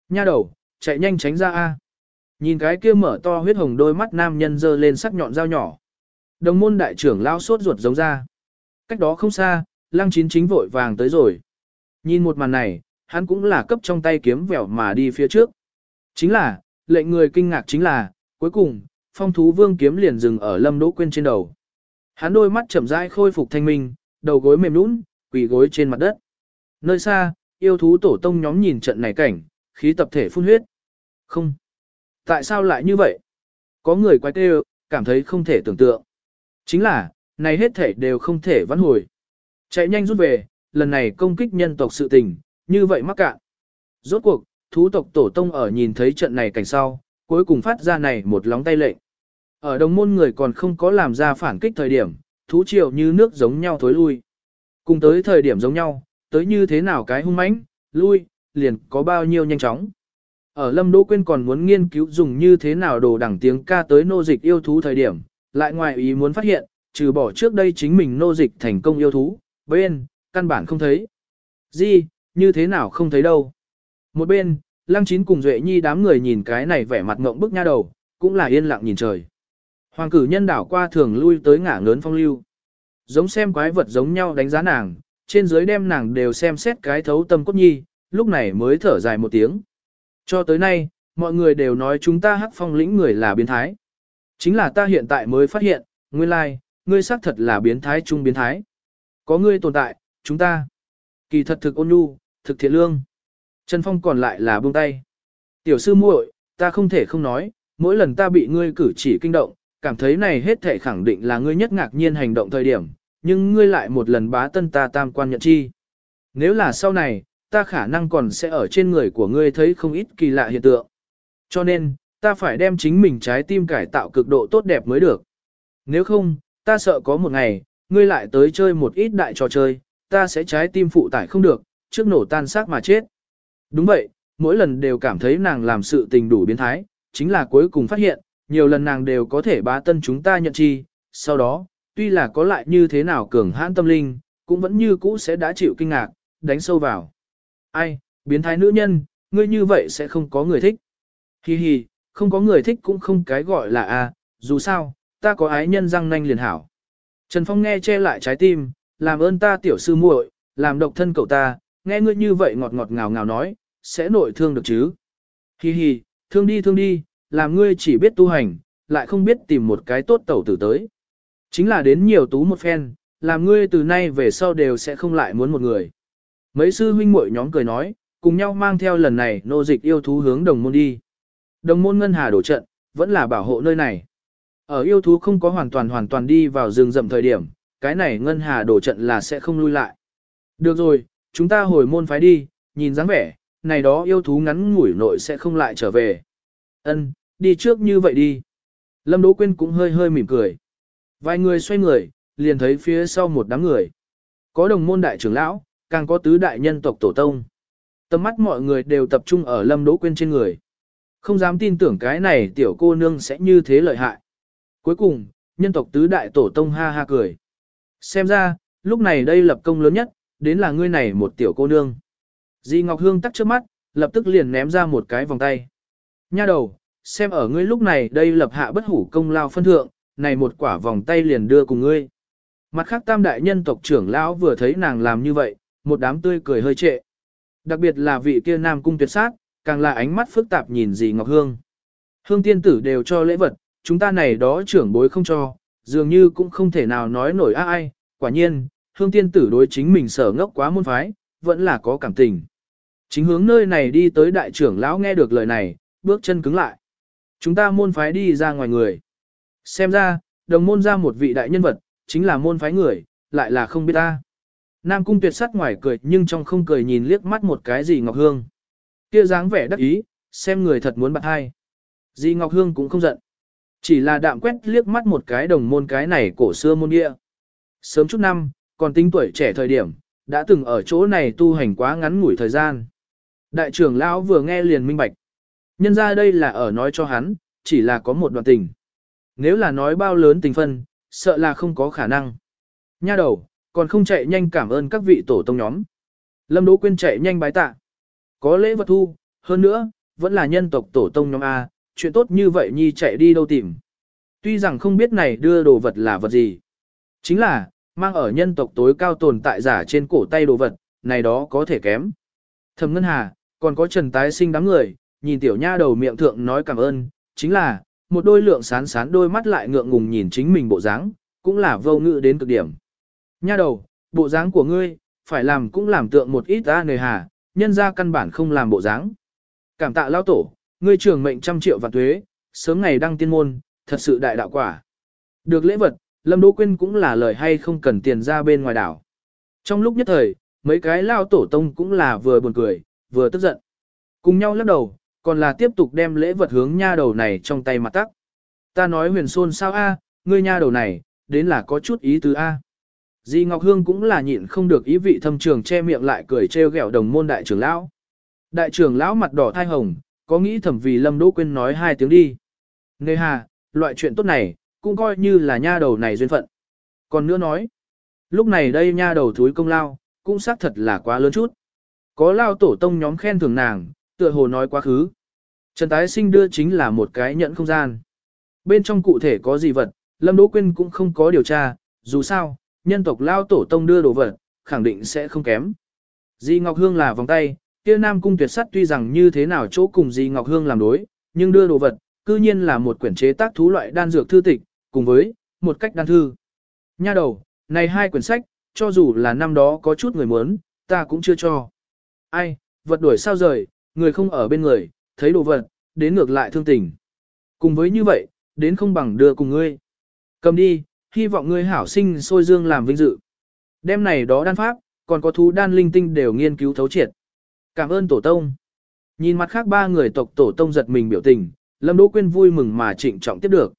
A: Nha đầu, chạy nhanh tránh ra a. Nhìn cái kia mở to huyết hồng đôi mắt nam nhân dơ lên sắc nhọn dao nhỏ. Đồng môn đại trưởng lao sốt ruột giống ra. Cách đó không xa, lăng chín chính vội vàng tới rồi. Nhìn một màn này, hắn cũng là cấp trong tay kiếm vẻo mà đi phía trước. Chính là, lệnh người kinh ngạc chính là, cuối cùng, phong thú vương kiếm liền dừng ở lâm đỗ quên trên đầu. Hắn đôi mắt chậm rãi khôi phục thanh minh, đầu gối mềm nũng, quỳ gối trên mặt đất. Nơi xa, yêu thú tổ tông nhóm nhìn trận này cảnh, khí tập thể phun huyết. Không. Tại sao lại như vậy? Có người quay kêu, cảm thấy không thể tưởng tượng. Chính là, này hết thể đều không thể vãn hồi. Chạy nhanh rút về, lần này công kích nhân tộc sự tình, như vậy mắc cạn. Rốt cuộc, thú tộc tổ tông ở nhìn thấy trận này cảnh sau, cuối cùng phát ra này một lóng tay lệnh. Ở đồng môn người còn không có làm ra phản kích thời điểm, thú triều như nước giống nhau thối lui. Cùng tới thời điểm giống nhau, tới như thế nào cái hung mãnh, lui, liền có bao nhiêu nhanh chóng. Ở Lâm Đỗ Quyên còn muốn nghiên cứu dùng như thế nào đồ đẳng tiếng ca tới nô dịch yêu thú thời điểm, lại ngoài ý muốn phát hiện, trừ bỏ trước đây chính mình nô dịch thành công yêu thú, bên, căn bản không thấy. Gì, như thế nào không thấy đâu. Một bên, Lăng Chín cùng Duệ Nhi đám người nhìn cái này vẻ mặt ngộng bức nha đầu, cũng là yên lặng nhìn trời. Hoàng cử nhân đảo qua thường lui tới ngả ngớn phong lưu. Giống xem quái vật giống nhau đánh giá nàng, trên dưới đem nàng đều xem xét cái thấu tâm cốt nhi, lúc này mới thở dài một tiếng. Cho tới nay, mọi người đều nói chúng ta hắc phong lĩnh người là biến thái. Chính là ta hiện tại mới phát hiện, nguyên lai, ngươi xác thật là biến thái trung biến thái. Có ngươi tồn tại, chúng ta. Kỳ thật thực ôn nhu, thực thiện lương. Trần Phong còn lại là buông tay. Tiểu sư muội, ta không thể không nói, mỗi lần ta bị ngươi cử chỉ kinh động, cảm thấy này hết thể khẳng định là ngươi nhất ngạc nhiên hành động thời điểm, nhưng ngươi lại một lần bá tân ta tam quan nhận chi. Nếu là sau này, ta khả năng còn sẽ ở trên người của ngươi thấy không ít kỳ lạ hiện tượng. Cho nên, ta phải đem chính mình trái tim cải tạo cực độ tốt đẹp mới được. Nếu không, ta sợ có một ngày, ngươi lại tới chơi một ít đại trò chơi, ta sẽ trái tim phụ tải không được, trước nổ tan xác mà chết. Đúng vậy, mỗi lần đều cảm thấy nàng làm sự tình đủ biến thái, chính là cuối cùng phát hiện, nhiều lần nàng đều có thể bá tân chúng ta nhận chi, sau đó, tuy là có lại như thế nào cường hãn tâm linh, cũng vẫn như cũ sẽ đã chịu kinh ngạc, đánh sâu vào. Ai, biến thái nữ nhân, ngươi như vậy sẽ không có người thích. Hi hi, không có người thích cũng không cái gọi là a, dù sao, ta có ái nhân răng nanh liền hảo. Trần Phong nghe che lại trái tim, làm ơn ta tiểu sư muội, làm độc thân cậu ta, nghe ngươi như vậy ngọt ngọt ngào ngào nói, sẽ nội thương được chứ. Hi hi, thương đi thương đi, làm ngươi chỉ biết tu hành, lại không biết tìm một cái tốt tẩu tử tới. Chính là đến nhiều tú một phen, làm ngươi từ nay về sau đều sẽ không lại muốn một người. Mấy sư huynh muội nhóm cười nói, cùng nhau mang theo lần này nô dịch yêu thú hướng đồng môn đi. Đồng môn ngân hà đổ trận, vẫn là bảo hộ nơi này. Ở yêu thú không có hoàn toàn hoàn toàn đi vào rừng rậm thời điểm, cái này ngân hà đổ trận là sẽ không lui lại. Được rồi, chúng ta hồi môn phái đi, nhìn dáng vẻ, này đó yêu thú ngắn ngủi nội sẽ không lại trở về. Ân, đi trước như vậy đi. Lâm Đỗ Quyên cũng hơi hơi mỉm cười. Vài người xoay người, liền thấy phía sau một đám người. Có đồng môn đại trưởng lão, càng có tứ đại nhân tộc tổ tông. Tầm mắt mọi người đều tập trung ở Lâm Đỗ Quyên trên người. Không dám tin tưởng cái này tiểu cô nương sẽ như thế lợi hại. Cuối cùng, nhân tộc tứ đại tổ tông ha ha cười. Xem ra, lúc này đây lập công lớn nhất, đến là ngươi này một tiểu cô nương. Di Ngọc Hương tắt trước mắt, lập tức liền ném ra một cái vòng tay. Nha đầu, xem ở ngươi lúc này đây lập hạ bất hủ công lao phân thượng, này một quả vòng tay liền đưa cùng ngươi. Mặt khác tam đại nhân tộc trưởng lão vừa thấy nàng làm như vậy, một đám tươi cười hơi trệ. Đặc biệt là vị kia nam cung tuyệt sát, càng là ánh mắt phức tạp nhìn Dì Ngọc Hương. Hương tiên tử đều cho lễ vật, chúng ta này đó trưởng bối không cho, dường như cũng không thể nào nói nổi ai, quả nhiên, hương tiên tử đối chính mình sở ngốc quá môn phái, vẫn là có cảm tình. Chính hướng nơi này đi tới đại trưởng lão nghe được lời này, bước chân cứng lại. Chúng ta môn phái đi ra ngoài người. Xem ra, đồng môn ra một vị đại nhân vật, chính là môn phái người, lại là không biết ta. Nam cung tuyệt sắc ngoài cười nhưng trong không cười nhìn liếc mắt một cái gì Ngọc Hương. Kia dáng vẻ đắc ý, xem người thật muốn bạc hai. Dì Ngọc Hương cũng không giận. Chỉ là đạm quét liếc mắt một cái đồng môn cái này cổ xưa môn địa. Sớm chút năm, còn tính tuổi trẻ thời điểm, đã từng ở chỗ này tu hành quá ngắn ngủi thời gian. Đại trưởng lão vừa nghe liền minh bạch. Nhân ra đây là ở nói cho hắn, chỉ là có một đoạn tình. Nếu là nói bao lớn tình phân, sợ là không có khả năng. Nha đầu, còn không chạy nhanh cảm ơn các vị tổ tông nhóm. Lâm Đỗ Quyên chạy nhanh bái tạ. Có lễ vật thu, hơn nữa, vẫn là nhân tộc tổ tông nhóm A, chuyện tốt như vậy nhi chạy đi đâu tìm. Tuy rằng không biết này đưa đồ vật là vật gì. Chính là, mang ở nhân tộc tối cao tồn tại giả trên cổ tay đồ vật, này đó có thể kém. Thẩm Ngân Hà, còn có Trần Tái Sinh đám người, nhìn tiểu nha đầu miệng thượng nói cảm ơn, chính là, một đôi lượng sán sán đôi mắt lại ngượng ngùng nhìn chính mình bộ dáng, cũng là vô ngữ đến cực điểm. Nha đầu, bộ dáng của ngươi, phải làm cũng làm tượng một ít ta nề hà, nhân ra căn bản không làm bộ dáng. Cảm tạ lao tổ, ngươi trưởng mệnh trăm triệu và thuế, sớm ngày đăng tiên môn, thật sự đại đạo quả. Được lễ vật, Lâm Đỗ Quyên cũng là lời hay không cần tiền ra bên ngoài đảo. Trong lúc nhất thời, mấy cái lao tổ tông cũng là vừa buồn cười, vừa tức giận. Cùng nhau lắc đầu, còn là tiếp tục đem lễ vật hướng nha đầu này trong tay mặt tắc. Ta nói huyền xôn sao a, ngươi nha đầu này, đến là có chút ý tứ a. Di Ngọc Hương cũng là nhịn không được ý vị thâm trường che miệng lại cười trêu ghẹo đồng môn đại trưởng lão. Đại trưởng lão mặt đỏ thai hồng, có nghĩ thẩm vì Lâm Đỗ Quyên nói hai tiếng đi. Nề hà, loại chuyện tốt này, cũng coi như là nha đầu này duyên phận. Còn nữa nói, lúc này đây nha đầu thúi công lao, cũng xác thật là quá lớn chút. Có lao tổ tông nhóm khen thưởng nàng, tựa hồ nói quá khứ. Trần Tái Sinh đưa chính là một cái nhẫn không gian. Bên trong cụ thể có gì vật, Lâm Đỗ Quyên cũng không có điều tra, dù sao, nhân tộc lao tổ tông đưa đồ vật, khẳng định sẽ không kém. Di Ngọc Hương là vòng tay, kia Nam Cung tuyệt sắt tuy rằng như thế nào chỗ cùng Di Ngọc Hương làm đối, nhưng đưa đồ vật, cư nhiên là một quyển chế tác thú loại đan dược thư tịch, cùng với một cách đan thư. Nha đầu, này hai quyển sách, cho dù là năm đó có chút người muốn, ta cũng chưa cho. Ai, vật đuổi sao rời, người không ở bên người, thấy đồ vật, đến ngược lại thương tình. Cùng với như vậy, đến không bằng đưa cùng ngươi. Cầm đi, hy vọng ngươi hảo sinh sôi dương làm vinh dự. Đêm này đó đan pháp, còn có thú đan linh tinh đều nghiên cứu thấu triệt. Cảm ơn tổ tông. Nhìn mặt khác ba người tộc tổ tông giật mình biểu tình, Lâm Đỗ Quyên vui mừng mà trịnh trọng tiếp được.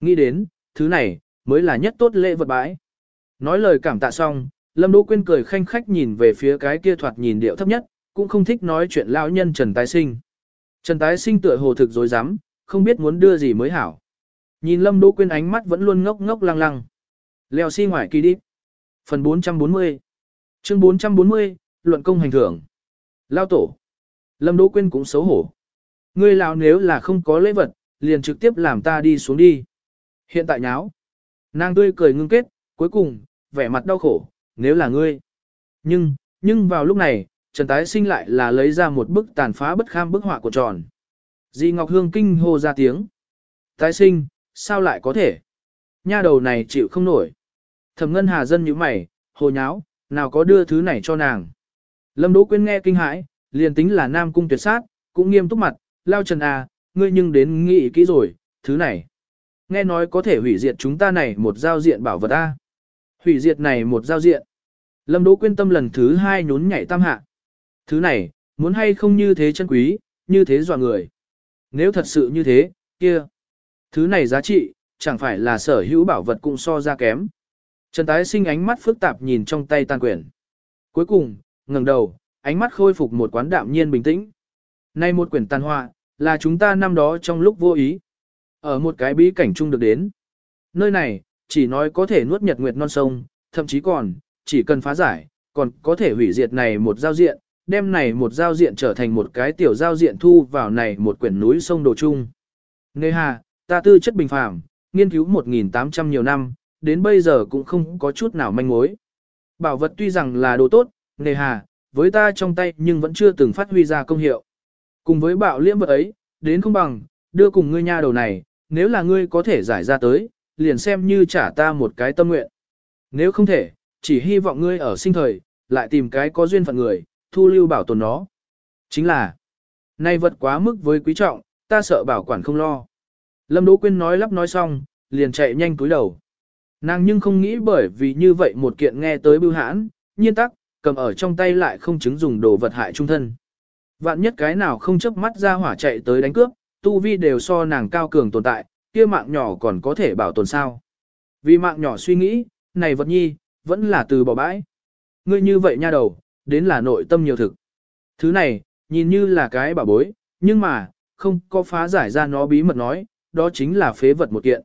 A: Nghĩ đến, thứ này, mới là nhất tốt lễ vật bãi. Nói lời cảm tạ xong, Lâm Đỗ Quyên cười khanh khách nhìn về phía cái kia thoạt nhìn điệu thấp nhất, cũng không thích nói chuyện lão nhân Trần Tái Sinh. Trần Tái Sinh tựa hồ thực dối rắm không biết muốn đưa gì mới hảo. Nhìn Lâm Đỗ Quyên ánh mắt vẫn luôn ngốc ngốc lăng lăng. Leo xi si ngoài kỳ đi. Phần 440 Chương 440, Luận công hành thưởng. Lao tổ. Lâm Đỗ Quyên cũng xấu hổ. Ngươi lão nếu là không có lễ vật, liền trực tiếp làm ta đi xuống đi. Hiện tại nháo. Nàng tươi cười ngưng kết, cuối cùng, vẻ mặt đau khổ, nếu là ngươi. Nhưng, nhưng vào lúc này, Trần Tái Sinh lại là lấy ra một bức tàn phá bất kham bức họa của tròn. Di Ngọc Hương kinh hô ra tiếng. Tái Sinh, sao lại có thể? Nha đầu này chịu không nổi. Thẩm Ngân Hà dân như mày, hồ nháo, nào có đưa thứ này cho nàng. Lâm Đỗ Quyên nghe kinh hãi, liền tính là nam cung tuyệt sát, cũng nghiêm túc mặt, lao Trần à, ngươi nhưng đến nghĩ kỹ rồi, thứ này. Nghe nói có thể hủy diệt chúng ta này một giao diện bảo vật A. Hủy diệt này một giao diện. Lâm Đỗ Quyên tâm lần thứ hai nhún nhảy tam hạ. Thứ này, muốn hay không như thế chân quý, như thế dọa người. Nếu thật sự như thế, kia. Thứ này giá trị, chẳng phải là sở hữu bảo vật cũng so ra kém. Trần Tái sinh ánh mắt phức tạp nhìn trong tay tàn quyển. Cuối cùng, ngẩng đầu, ánh mắt khôi phục một quán đạm nhiên bình tĩnh. Nay một quyển tàn họa, là chúng ta năm đó trong lúc vô ý. Ở một cái bí cảnh chung được đến. Nơi này, chỉ nói có thể nuốt nhật nguyệt non sông, thậm chí còn, chỉ cần phá giải, còn có thể hủy diệt này một giao diện, đem này một giao diện trở thành một cái tiểu giao diện thu vào này một quyển núi sông đồ chung. Nê hà, ta tư chất bình phàm, nghiên cứu 1.800 nhiều năm, đến bây giờ cũng không có chút nào manh mối. Bảo vật tuy rằng là đồ tốt, nề hà, với ta trong tay nhưng vẫn chưa từng phát huy ra công hiệu. Cùng với bạo liễm vật ấy, đến không bằng, đưa cùng ngươi nha đầu này, nếu là ngươi có thể giải ra tới, liền xem như trả ta một cái tâm nguyện. Nếu không thể, chỉ hy vọng ngươi ở sinh thời, lại tìm cái có duyên phận người, thu lưu bảo tồn nó. Chính là, nay vật quá mức với quý trọng, ta sợ bảo quản không lo. Lâm Đỗ Quyên nói lắp nói xong, liền chạy nhanh cúi đầu. Nàng nhưng không nghĩ bởi vì như vậy một kiện nghe tới bưu hãn, nhiên tắc, cầm ở trong tay lại không chứng dùng đồ vật hại trung thân. Vạn nhất cái nào không chớp mắt ra hỏa chạy tới đánh cướp, tu vi đều so nàng cao cường tồn tại, kia mạng nhỏ còn có thể bảo tồn sao. Vì mạng nhỏ suy nghĩ, này vật nhi, vẫn là từ bỏ bãi. Ngươi như vậy nha đầu, đến là nội tâm nhiều thực. Thứ này, nhìn như là cái bảo bối, nhưng mà, không có phá giải ra nó bí mật nói, đó chính là phế vật một kiện.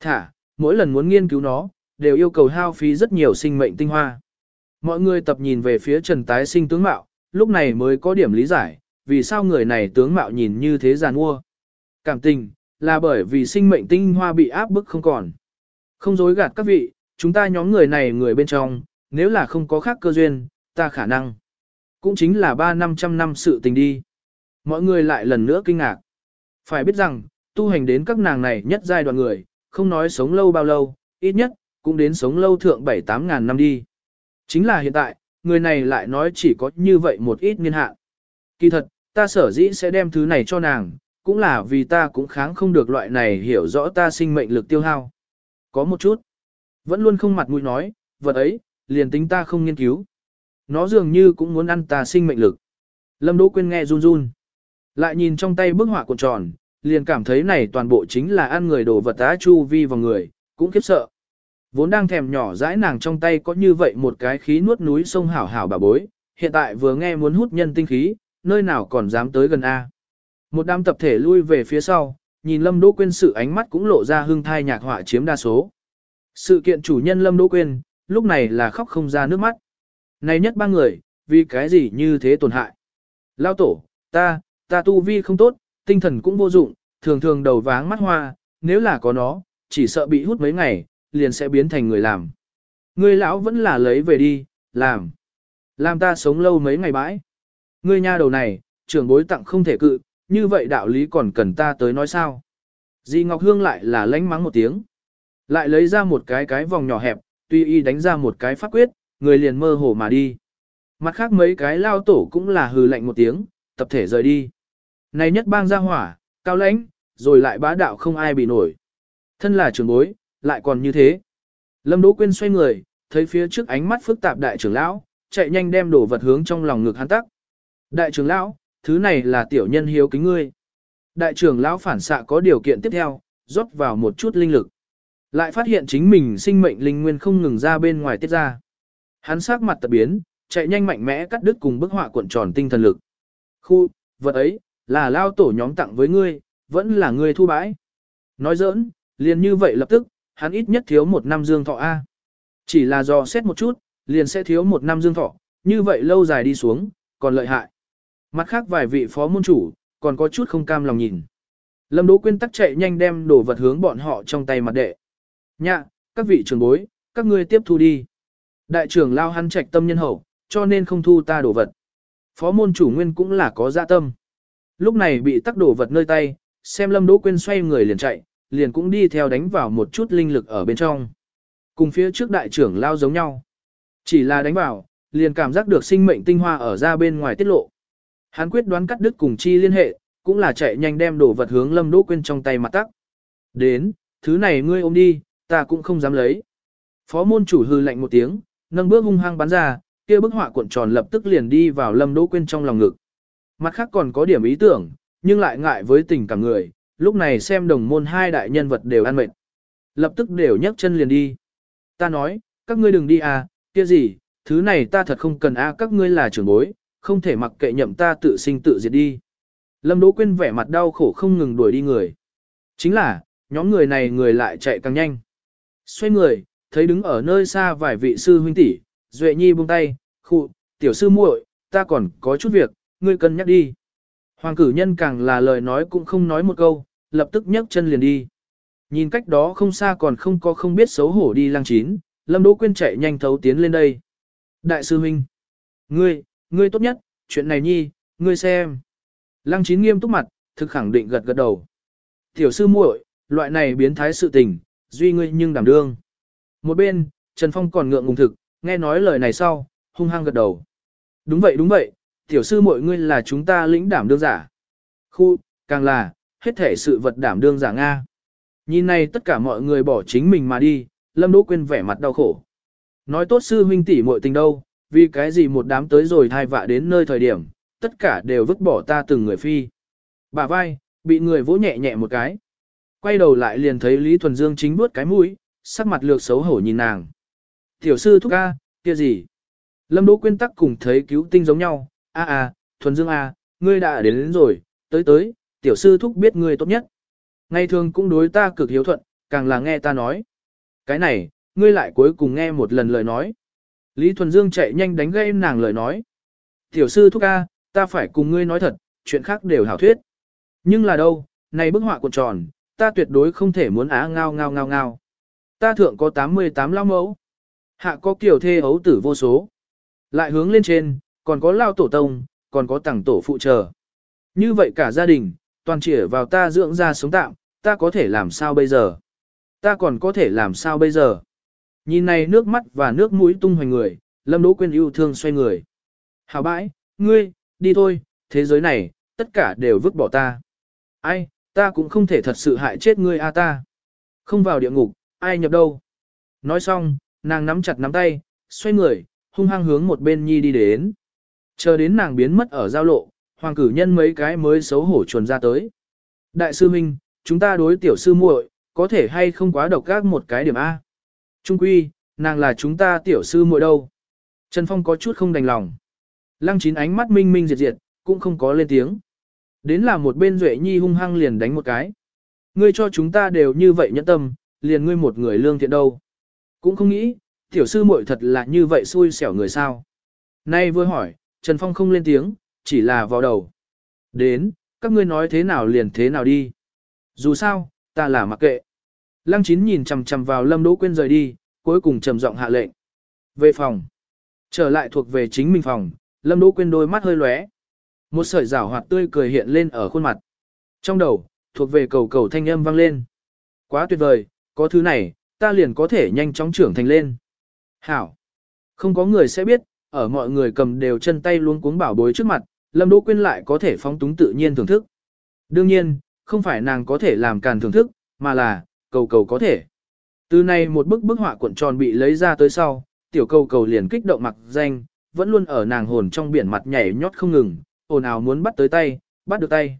A: Thả, mỗi lần muốn nghiên cứu nó, đều yêu cầu hao phí rất nhiều sinh mệnh tinh hoa. Mọi người tập nhìn về phía Trần Tái Sinh tướng mạo, lúc này mới có điểm lý giải, vì sao người này tướng mạo nhìn như thế giàn mua. Cảm tình, là bởi vì sinh mệnh tinh hoa bị áp bức không còn. Không dối gạt các vị, chúng ta nhóm người này người bên trong, nếu là không có khác cơ duyên, ta khả năng. Cũng chính là ba năm trăm năm sự tình đi. Mọi người lại lần nữa kinh ngạc. Phải biết rằng, tu hành đến các nàng này nhất giai đoạn người, không nói sống lâu bao lâu, ít nhất, cũng đến sống lâu thượng 7-8 ngàn năm đi. Chính là hiện tại, người này lại nói chỉ có như vậy một ít niên hạn. Kỳ thật, ta sở dĩ sẽ đem thứ này cho nàng, cũng là vì ta cũng kháng không được loại này hiểu rõ ta sinh mệnh lực tiêu hao. Có một chút, vẫn luôn không mặt mũi nói, vật ấy, liền tính ta không nghiên cứu. Nó dường như cũng muốn ăn ta sinh mệnh lực. Lâm Đỗ Quyên nghe run run. Lại nhìn trong tay bức họa cuộn tròn, liền cảm thấy này toàn bộ chính là ăn người đồ vật á chu vi vào người, cũng khiếp sợ. Vốn đang thèm nhỏ dãi nàng trong tay có như vậy một cái khí nuốt núi sông hảo hảo bà bối, hiện tại vừa nghe muốn hút nhân tinh khí, nơi nào còn dám tới gần A. Một đám tập thể lui về phía sau, nhìn Lâm Đỗ Quyên sự ánh mắt cũng lộ ra hương thai nhạc họa chiếm đa số. Sự kiện chủ nhân Lâm Đỗ Quyên, lúc này là khóc không ra nước mắt. Này nhất ba người, vì cái gì như thế tổn hại. Lao tổ, ta, ta tu vi không tốt, tinh thần cũng vô dụng, thường thường đầu váng mắt hoa, nếu là có nó, chỉ sợ bị hút mấy ngày, liền sẽ biến thành người làm. Ngươi lão vẫn là lấy về đi, làm. Làm ta sống lâu mấy ngày bãi. Ngươi nha đầu này, trưởng bối tặng không thể cự, như vậy đạo lý còn cần ta tới nói sao. Di Ngọc Hương lại là lánh mắng một tiếng. Lại lấy ra một cái cái vòng nhỏ hẹp, tuy y đánh ra một cái pháp quyết, người liền mơ hồ mà đi. Mặt khác mấy cái lao tổ cũng là hừ lạnh một tiếng, tập thể rời đi. Này nhất bang ra hỏa, cao lãnh, rồi lại bá đạo không ai bị nổi. Thân là trưởng bối, lại còn như thế. Lâm Đỗ Quyên xoay người, thấy phía trước ánh mắt phức tạp đại trưởng lão, chạy nhanh đem đồ vật hướng trong lòng ngực hắn tắc. Đại trưởng lão, thứ này là tiểu nhân hiếu kính ngươi. Đại trưởng lão phản xạ có điều kiện tiếp theo, rót vào một chút linh lực. Lại phát hiện chính mình sinh mệnh linh nguyên không ngừng ra bên ngoài tiết ra. Hắn sắc mặt tập biến, chạy nhanh mạnh mẽ cắt đứt cùng bức họa cuộn tròn tinh thần lực. Khu, vật ấy, là lao tổ nhóm tặng với ngươi, vẫn là ngươi thu bãi. Nói giỡn, liền như vậy lập tức, hắn ít nhất thiếu một năm dương thọ A. Chỉ là do xét một chút, liền sẽ thiếu một năm dương thọ, như vậy lâu dài đi xuống, còn lợi hại. Mặt khác vài vị phó môn chủ, còn có chút không cam lòng nhìn. Lâm Đỗ Quyên tắc chạy nhanh đem đồ vật hướng bọn họ trong tay mặt đệ. Nhạ, các vị trưởng bối, các ngươi tiếp thu đi. Đại trưởng lao hắn trạch tâm nhân hậu, cho nên không thu ta đồ vật. Phó môn chủ nguyên cũng là có dạ tâm. Lúc này bị tắc đồ vật nơi tay, xem Lâm Đỗ Quyên xoay người liền chạy, liền cũng đi theo đánh vào một chút linh lực ở bên trong. Cùng phía trước đại trưởng lao giống nhau. Chỉ là đánh vào, liền cảm giác được sinh mệnh tinh hoa ở ra bên ngoài tiết lộ. Hắn quyết đoán cắt đứt cùng chi liên hệ, cũng là chạy nhanh đem đồ vật hướng Lâm Đỗ Quyên trong tay mặt tắc. Đến, thứ này ngươi ôm đi, ta cũng không dám lấy. Phó môn chủ hư lạnh một tiếng, nâng bước hung hăng bắn ra, kia bức họa cuộn tròn lập tức liền đi vào Lâm Đỗ Quyên trong lòng ngực. Mặt khác còn có điểm ý tưởng, nhưng lại ngại với tình cảm người, lúc này xem đồng môn hai đại nhân vật đều ăn mệt. Lập tức đều nhấc chân liền đi. Ta nói, các ngươi đừng đi à, kia gì, thứ này ta thật không cần a à, các ngươi là trưởng bối, không thể mặc kệ nhậm ta tự sinh tự diệt đi. Lâm Đỗ Quyên vẻ mặt đau khổ không ngừng đuổi đi người. Chính là, nhóm người này người lại chạy càng nhanh. Xoay người, thấy đứng ở nơi xa vài vị sư huynh tỷ, Duệ Nhi buông tay, khụ, tiểu sư muội, ta còn có chút việc, ngươi cân nhắc đi. Hoàng cử nhân càng là lời nói cũng không nói một câu, lập tức nhấc chân liền đi. Nhìn cách đó không xa còn không có không biết xấu hổ đi Lang chín, Lâm Đỗ Quyên chạy nhanh thấu tiến lên đây. Đại sư huynh, ngươi, ngươi tốt nhất, chuyện này nhi, ngươi xem. Lăng chín nghiêm túc mặt, thực khẳng định gật gật đầu. Tiểu sư muội, loại này biến thái sự tình, duy ngươi nhưng đảm đương. Một bên, Trần Phong còn ngượng ngùng thực, nghe nói lời này sau, hung hăng gật đầu. Đúng vậy đúng vậy, tiểu sư muội ngươi là chúng ta lĩnh đảm đương giả. Khu, càng là, hết thể sự vật đảm đương giả Nga. Nhìn này tất cả mọi người bỏ chính mình mà đi, Lâm Đỗ Quyên vẻ mặt đau khổ. Nói tốt sư huynh tỷ muội tình đâu, vì cái gì một đám tới rồi thai vạ đến nơi thời điểm, tất cả đều vứt bỏ ta từng người phi. Bà vai, bị người vỗ nhẹ nhẹ một cái. Quay đầu lại liền thấy Lý Thuần Dương chính bước cái mũi, sắc mặt lược xấu hổ nhìn nàng. Tiểu sư thúc a, kia gì? Lâm Đỗ Quyên tắc cùng thấy cứu tinh giống nhau, a a, Thuần Dương a, ngươi đã đến, đến rồi, tới tới, tiểu sư thúc biết ngươi tốt nhất. Ngày thường cũng đối ta cực hiếu thuận, càng là nghe ta nói. Cái này, ngươi lại cuối cùng nghe một lần lời nói. Lý Thuần Dương chạy nhanh đánh gây nàng lời nói. Tiểu sư thúc a, ta phải cùng ngươi nói thật, chuyện khác đều hảo thuyết. Nhưng là đâu, này bức họa cuộn tròn, ta tuyệt đối không thể muốn á ngao ngao ngao ngao. Ta thượng có 88 lao mẫu, hạ có kiểu thê ấu tử vô số. Lại hướng lên trên, còn có lao tổ tông, còn có tảng tổ phụ trợ. Như vậy cả gia đình, toàn chỉ vào ta dưỡng ra sống tạm, ta có thể làm sao bây giờ? Ta còn có thể làm sao bây giờ? Nhìn này nước mắt và nước mũi tung hoành người, Lâm Đỗ Quyên yêu thương xoay người. Hảo bãi, ngươi, đi thôi, thế giới này, tất cả đều vứt bỏ ta. Ai, ta cũng không thể thật sự hại chết ngươi a ta. Không vào địa ngục, ai nhập đâu. Nói xong, nàng nắm chặt nắm tay, xoay người, hung hăng hướng một bên nhi đi đến. Chờ đến nàng biến mất ở giao lộ, hoàng cử nhân mấy cái mới xấu hổ chuồn ra tới. Đại sư Minh, chúng ta đối tiểu sư muội, có thể hay không quá độc ác một cái điểm A. Trung quy, nàng là chúng ta tiểu sư muội đâu. Trần Phong có chút không đành lòng. Lăng chín ánh mắt minh minh diệt diệt, cũng không có lên tiếng. Đến là một bên Duệ Nhi hung hăng liền đánh một cái. Ngươi cho chúng ta đều như vậy nhẫn tâm, liền ngươi một người lương thiện đâu. Cũng không nghĩ, tiểu sư muội thật là như vậy xui xẻo người sao. Nay vừa hỏi, Trần Phong không lên tiếng, chỉ là vào đầu. Đến, các ngươi nói thế nào liền thế nào đi. Dù sao, ta là mặc kệ. Lăng chín nhìn chằm chằm vào Lâm Đỗ Quyên rời đi, cuối cùng trầm giọng hạ lệnh. Về phòng. Trở lại thuộc về chính mình phòng, Lâm Đỗ Quyên đôi mắt hơi lóe. Một sợi rảo hoạt tươi cười hiện lên ở khuôn mặt. Trong đầu, thuộc về cầu cầu thanh âm vang lên. Quá tuyệt vời, có thứ này, ta liền có thể nhanh chóng trưởng thành lên. Hảo. Không có người sẽ biết, ở mọi người cầm đều chân tay luôn cuống bảo bối trước mặt, Lâm Đỗ Quyên lại có thể phóng túng tự nhiên thưởng thức. Đương nhiên, không phải nàng có thể làm càn thưởng thức, mà là, cầu cầu có thể. Từ này một bức bức họa cuộn tròn bị lấy ra tới sau, tiểu cầu cầu liền kích động mặc danh, vẫn luôn ở nàng hồn trong biển mặt nhảy nhót không ngừng, ồn ào muốn bắt tới tay, bắt được tay.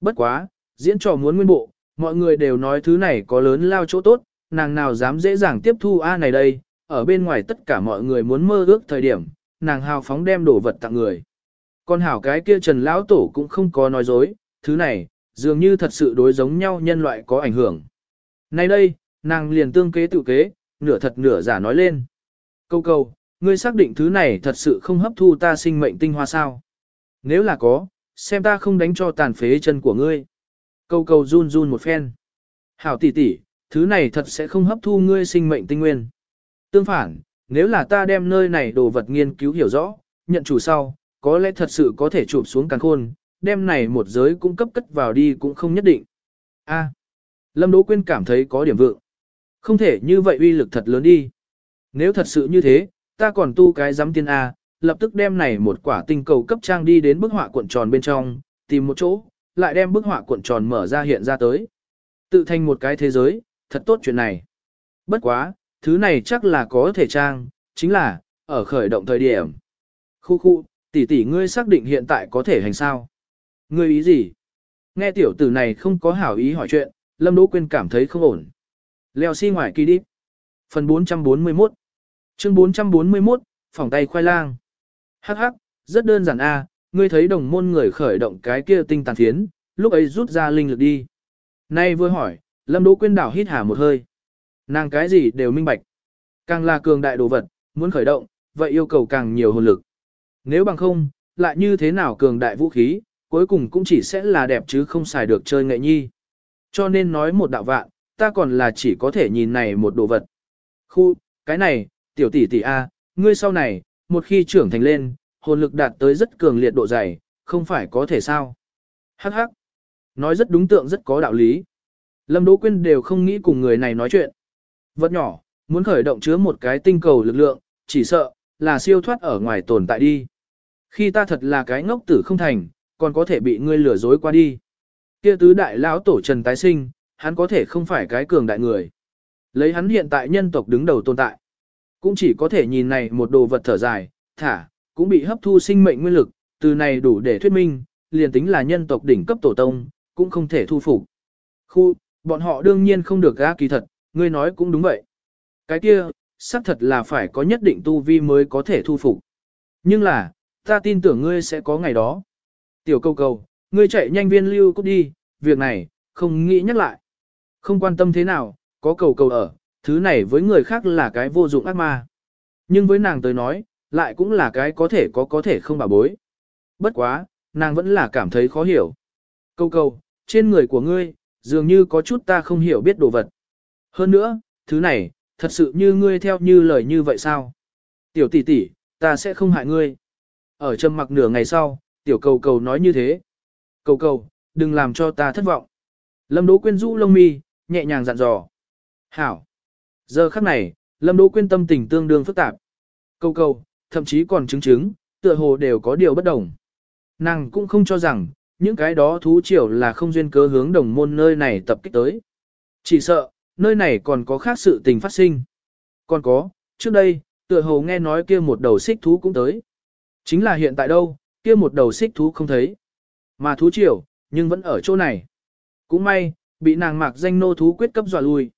A: Bất quá, diễn trò muốn nguyên bộ, mọi người đều nói thứ này có lớn lao chỗ tốt, nàng nào dám dễ dàng tiếp thu A này đây, ở bên ngoài tất cả mọi người muốn mơ ước thời điểm, nàng hào phóng đem đồ vật tặng người con hảo cái kia Trần Lão Tổ cũng không có nói dối, thứ này, dường như thật sự đối giống nhau nhân loại có ảnh hưởng. Nay đây, nàng liền tương kế tự kế, nửa thật nửa giả nói lên. Câu câu, ngươi xác định thứ này thật sự không hấp thu ta sinh mệnh tinh hoa sao? Nếu là có, xem ta không đánh cho tàn phế chân của ngươi. Câu câu run run một phen. Hảo tỷ tỷ, thứ này thật sẽ không hấp thu ngươi sinh mệnh tinh nguyên. Tương phản, nếu là ta đem nơi này đồ vật nghiên cứu hiểu rõ, nhận chủ sau, có lẽ thật sự có thể chụp xuống càng khôn, đem này một giới cung cấp cất vào đi cũng không nhất định. A. Lâm Đỗ Quyên cảm thấy có điểm vượng. Không thể như vậy uy lực thật lớn đi. Nếu thật sự như thế, ta còn tu cái giám tiên A, lập tức đem này một quả tinh cầu cấp trang đi đến bức họa cuộn tròn bên trong, tìm một chỗ, lại đem bức họa cuộn tròn mở ra hiện ra tới. Tự thành một cái thế giới, thật tốt chuyện này. Bất quá, thứ này chắc là có thể trang, chính là, ở khởi động thời điểm. Khu khu, tỷ tỷ ngươi xác định hiện tại có thể hành sao? Ngươi ý gì? Nghe tiểu tử này không có hảo ý hỏi chuyện, Lâm Đỗ Quyên cảm thấy không ổn. Leo xi si ngoài kỳ đi. Phần 441 Chương 441, phòng tay khoai lang. Hắc hắc, rất đơn giản a, ngươi thấy đồng môn người khởi động cái kia tinh tàn phiến, lúc ấy rút ra linh lực đi. Nay vừa hỏi, Lâm Đỗ Quyên đảo hít hà một hơi. Nàng cái gì đều minh bạch. Càng là cường đại đồ vật, muốn khởi động, vậy yêu cầu càng nhiều hồn lực. Nếu bằng không, lại như thế nào cường đại vũ khí, cuối cùng cũng chỉ sẽ là đẹp chứ không xài được chơi nghệ nhi. Cho nên nói một đạo vạn, ta còn là chỉ có thể nhìn này một đồ vật. Khu, cái này, tiểu tỷ tỷ A, ngươi sau này, một khi trưởng thành lên, hồn lực đạt tới rất cường liệt độ dày, không phải có thể sao. Hắc hắc. Nói rất đúng tượng rất có đạo lý. Lâm Đỗ Quyên đều không nghĩ cùng người này nói chuyện. Vật nhỏ, muốn khởi động chứa một cái tinh cầu lực lượng, chỉ sợ, là siêu thoát ở ngoài tồn tại đi. Khi ta thật là cái ngốc tử không thành, còn có thể bị ngươi lừa dối qua đi. Kia tứ đại lão tổ Trần tái sinh, hắn có thể không phải cái cường đại người. Lấy hắn hiện tại nhân tộc đứng đầu tồn tại. Cũng chỉ có thể nhìn này một đồ vật thở dài, thả, cũng bị hấp thu sinh mệnh nguyên lực, từ này đủ để thuyết minh, liền tính là nhân tộc đỉnh cấp tổ tông, cũng không thể thu phục. Khu, bọn họ đương nhiên không được gã kỳ thật, ngươi nói cũng đúng vậy. Cái kia, xác thật là phải có nhất định tu vi mới có thể thu phục. Nhưng là, ta tin tưởng ngươi sẽ có ngày đó. Tiểu câu cầu, ngươi chạy nhanh viên lưu cút đi, việc này, không nghĩ nhắc lại. Không quan tâm thế nào, có cầu cầu ở, thứ này với người khác là cái vô dụng ác ma. Nhưng với nàng tới nói, lại cũng là cái có thể có có thể không bảo bối. Bất quá, nàng vẫn là cảm thấy khó hiểu. Câu câu, trên người của ngươi, dường như có chút ta không hiểu biết đồ vật. Hơn nữa, thứ này, thật sự như ngươi theo như lời như vậy sao? Tiểu tỷ tỷ, ta sẽ không hại ngươi. Ở trầm mặc nửa ngày sau, tiểu cầu cầu nói như thế. Cầu cầu, đừng làm cho ta thất vọng. Lâm Đỗ Quyên rũ lông mi, nhẹ nhàng dặn dò. Hảo. Giờ khắc này, Lâm Đỗ Quyên tâm tình tương đương phức tạp. Cầu cầu, thậm chí còn chứng chứng, tựa hồ đều có điều bất đồng. Nàng cũng không cho rằng, những cái đó thú triều là không duyên cớ hướng đồng môn nơi này tập kích tới. Chỉ sợ, nơi này còn có khác sự tình phát sinh. Còn có, trước đây, tựa hồ nghe nói kia một đầu xích thú cũng tới. Chính là hiện tại đâu, kia một đầu xích thú không thấy. Mà thú triều, nhưng vẫn ở chỗ này. Cũng may, bị nàng mạc danh nô thú quyết cấp dọa lui.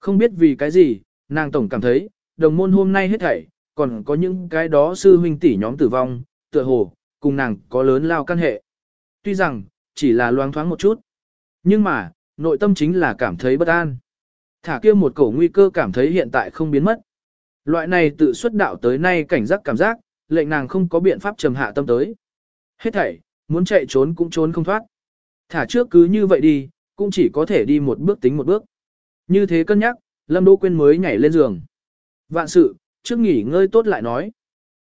A: Không biết vì cái gì, nàng tổng cảm thấy, đồng môn hôm nay hết thảy, còn có những cái đó sư huynh tỷ nhóm tử vong, tựa hồ, cùng nàng có lớn lao căn hệ. Tuy rằng, chỉ là loáng thoáng một chút. Nhưng mà, nội tâm chính là cảm thấy bất an. Thả kia một cổ nguy cơ cảm thấy hiện tại không biến mất. Loại này tự xuất đạo tới nay cảnh giác cảm giác, lệnh nàng không có biện pháp trầm hạ tâm tới. Hết thảy, muốn chạy trốn cũng trốn không thoát. Thả trước cứ như vậy đi, cũng chỉ có thể đi một bước tính một bước. Như thế cân nhắc, Lâm Đỗ Quyên mới nhảy lên giường. Vạn sự, trước nghỉ ngơi tốt lại nói.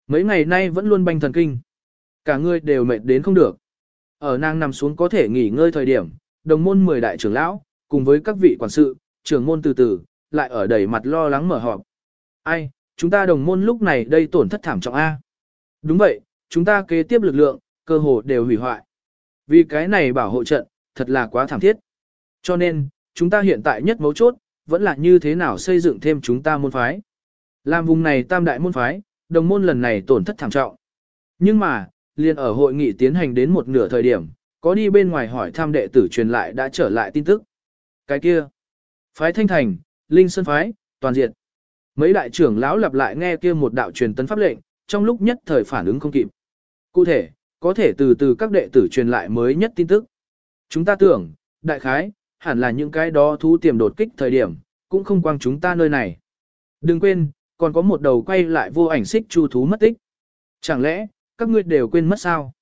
A: Mấy ngày nay vẫn luôn banh thần kinh. Cả người đều mệt đến không được. Ở nàng nằm xuống có thể nghỉ ngơi thời điểm, đồng môn 10 đại trưởng lão, cùng với các vị quản sự, trưởng môn từ từ, lại ở đầy mặt lo lắng mở họp. Ai, chúng ta đồng môn lúc này đây tổn thất thảm trọng A. Đúng vậy, chúng ta kế tiếp lực lượng, cơ hồ đều hủy hoại. Vì cái này bảo hộ trận, thật là quá thảm thiết. Cho nên, chúng ta hiện tại nhất mấu chốt, vẫn là như thế nào xây dựng thêm chúng ta môn phái. Làm vùng này tam đại môn phái, đồng môn lần này tổn thất thảm trọng. Nhưng mà, liền ở hội nghị tiến hành đến một nửa thời điểm, có đi bên ngoài hỏi tham đệ tử truyền lại đã trở lại tin tức. Cái kia, phái thanh thành, linh sơn phái, toàn diện. Mấy đại trưởng lão lặp lại nghe kia một đạo truyền tấn pháp lệnh, trong lúc nhất thời phản ứng không kịp. Cụ thể, có thể từ từ các đệ tử truyền lại mới nhất tin tức. Chúng ta tưởng, đại khái, hẳn là những cái đó thú tiềm đột kích thời điểm, cũng không quang chúng ta nơi này. Đừng quên, còn có một đầu quay lại vô ảnh xích chu thú mất tích. Chẳng lẽ, các ngươi đều quên mất sao?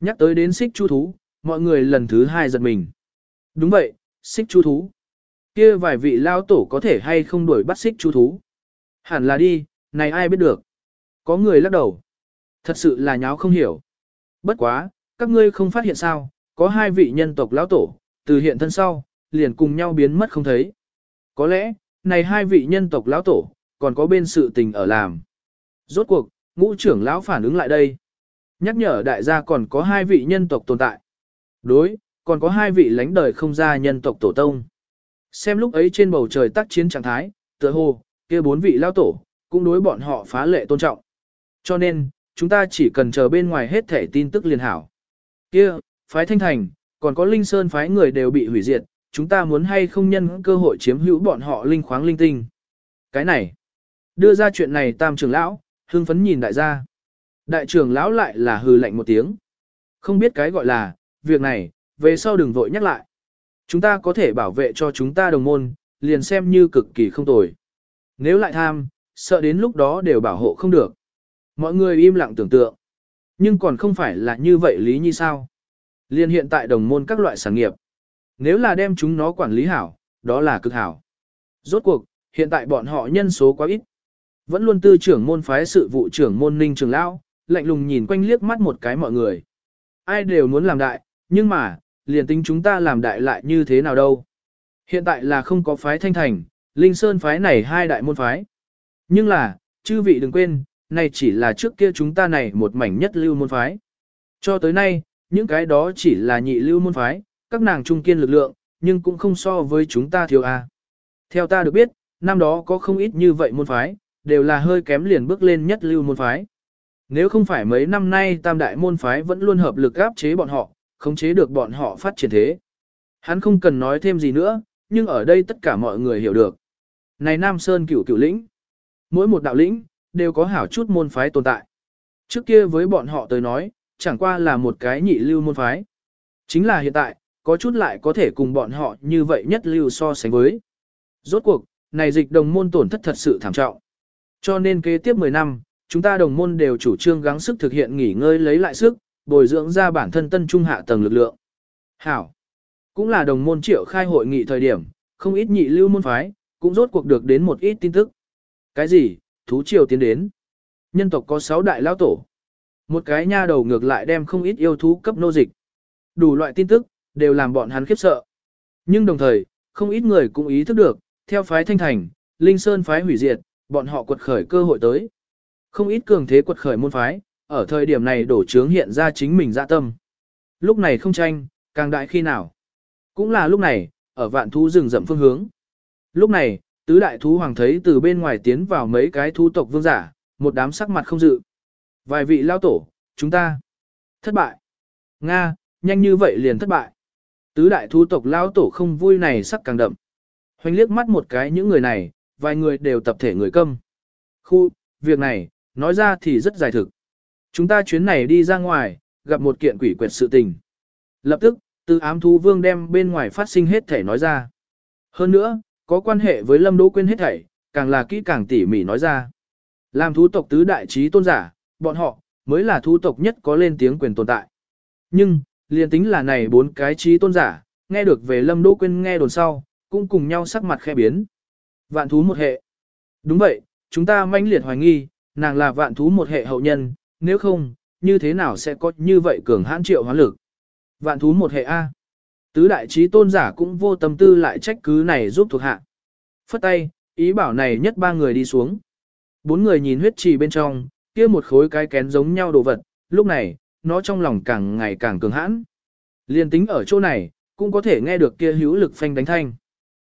A: Nhắc tới đến xích chu thú, mọi người lần thứ hai giật mình. Đúng vậy, xích chu thú. kia vài vị lao tổ có thể hay không đuổi bắt xích chu thú? Hẳn là đi, này ai biết được. Có người lắc đầu. Thật sự là nháo không hiểu. Bất quá, các ngươi không phát hiện sao, có hai vị nhân tộc lão tổ, từ hiện thân sau, liền cùng nhau biến mất không thấy. Có lẽ, này hai vị nhân tộc lão tổ, còn có bên sự tình ở làm. Rốt cuộc, ngũ trưởng lão phản ứng lại đây. Nhắc nhở đại gia còn có hai vị nhân tộc tồn tại. Đối, còn có hai vị lãnh đời không ra nhân tộc tổ tông. Xem lúc ấy trên bầu trời tác chiến trạng thái, tựa hồ, kia bốn vị lão tổ, cũng đối bọn họ phá lệ tôn trọng. Cho nên, chúng ta chỉ cần chờ bên ngoài hết thể tin tức liền hảo. Kia, phái Thanh Thành, còn có Linh Sơn phái người đều bị hủy diệt, chúng ta muốn hay không nhân cơ hội chiếm hữu bọn họ linh khoáng linh tinh. Cái này, đưa ra chuyện này tam trưởng lão, hưng phấn nhìn đại gia. Đại trưởng lão lại là hừ lạnh một tiếng. Không biết cái gọi là, việc này, về sau đừng vội nhắc lại. Chúng ta có thể bảo vệ cho chúng ta đồng môn, liền xem như cực kỳ không tồi. Nếu lại tham, sợ đến lúc đó đều bảo hộ không được. Mọi người im lặng tưởng tượng. Nhưng còn không phải là như vậy lý như sao. Liên hiện tại đồng môn các loại sản nghiệp. Nếu là đem chúng nó quản lý hảo, đó là cực hảo. Rốt cuộc, hiện tại bọn họ nhân số quá ít. Vẫn luôn tư trưởng môn phái sự vụ trưởng môn ninh trường lão, lạnh lùng nhìn quanh liếc mắt một cái mọi người. Ai đều muốn làm đại, nhưng mà, liền tính chúng ta làm đại lại như thế nào đâu. Hiện tại là không có phái thanh thành, linh sơn phái này hai đại môn phái. Nhưng là, chư vị đừng quên, này chỉ là trước kia chúng ta này một mảnh nhất lưu môn phái. Cho tới nay, những cái đó chỉ là nhị lưu môn phái, các nàng trung kiên lực lượng, nhưng cũng không so với chúng ta thiếu a. Theo ta được biết, năm đó có không ít như vậy môn phái, đều là hơi kém liền bước lên nhất lưu môn phái. Nếu không phải mấy năm nay tam đại môn phái vẫn luôn hợp lực áp chế bọn họ, khống chế được bọn họ phát triển thế. Hắn không cần nói thêm gì nữa, nhưng ở đây tất cả mọi người hiểu được. Này Nam Sơn cửu cửu lĩnh, mỗi một đạo lĩnh, đều có hảo chút môn phái tồn tại. Trước kia với bọn họ tới nói, chẳng qua là một cái nhị lưu môn phái. Chính là hiện tại, có chút lại có thể cùng bọn họ như vậy nhất lưu so sánh với. Rốt cuộc, này dịch đồng môn tổn thất thật sự thảm trọng. Cho nên kế tiếp 10 năm, chúng ta đồng môn đều chủ trương gắng sức thực hiện nghỉ ngơi lấy lại sức, bồi dưỡng ra bản thân tân trung hạ tầng lực lượng. Hảo. Cũng là đồng môn triệu khai hội nghị thời điểm, không ít nhị lưu môn phái, cũng rốt cuộc được đến một ít tin tức. Cái gì, thú triều tiến đến. Nhân tộc có 6 đại lão tổ. Một cái nha đầu ngược lại đem không ít yêu thú cấp nô dịch. Đủ loại tin tức, đều làm bọn hắn khiếp sợ. Nhưng đồng thời, không ít người cũng ý thức được, theo phái thanh thành, Linh Sơn phái hủy diệt, bọn họ quật khởi cơ hội tới. Không ít cường thế quật khởi môn phái, ở thời điểm này đổ trướng hiện ra chính mình dạ tâm. Lúc này không tranh, càng đại khi nào. Cũng là lúc này, ở vạn thú rừng rậm phương hướng. Lúc này, tứ đại thú hoàng thấy từ bên ngoài tiến vào mấy cái thú tộc vương giả, một đám sắc mặt không dự. Vài vị lao tổ, chúng ta thất bại. Nga, nhanh như vậy liền thất bại. Tứ đại thú tộc lao tổ không vui này sắc càng đậm. Hoành liếc mắt một cái những người này, vài người đều tập thể người câm. Khu, việc này, nói ra thì rất dài thực. Chúng ta chuyến này đi ra ngoài, gặp một kiện quỷ quyệt sự tình. Lập tức, từ ám thú vương đem bên ngoài phát sinh hết thể nói ra. Hơn nữa, có quan hệ với Lâm Đỗ Quyên hết thảy, càng là kỹ càng tỉ mỉ nói ra. Làm thú tộc tứ đại trí tôn giả, bọn họ, mới là thú tộc nhất có lên tiếng quyền tồn tại. Nhưng, liền tính là này bốn cái trí tôn giả, nghe được về Lâm Đỗ Quyên nghe đồn sau, cũng cùng nhau sắc mặt khẽ biến. Vạn thú một hệ. Đúng vậy, chúng ta manh liệt hoài nghi, nàng là vạn thú một hệ hậu nhân, nếu không, như thế nào sẽ có như vậy cường hãn triệu hóa lực. Vạn thú một hệ A. Tứ đại trí tôn giả cũng vô tâm tư lại trách cứ này giúp thuộc hạ. Phất tay, ý bảo này nhất ba người đi xuống. Bốn người nhìn huyết trì bên trong, kia một khối cái kén giống nhau đồ vật, lúc này, nó trong lòng càng ngày càng cường hãn. Liên tính ở chỗ này, cũng có thể nghe được kia hữu lực phanh đánh thanh.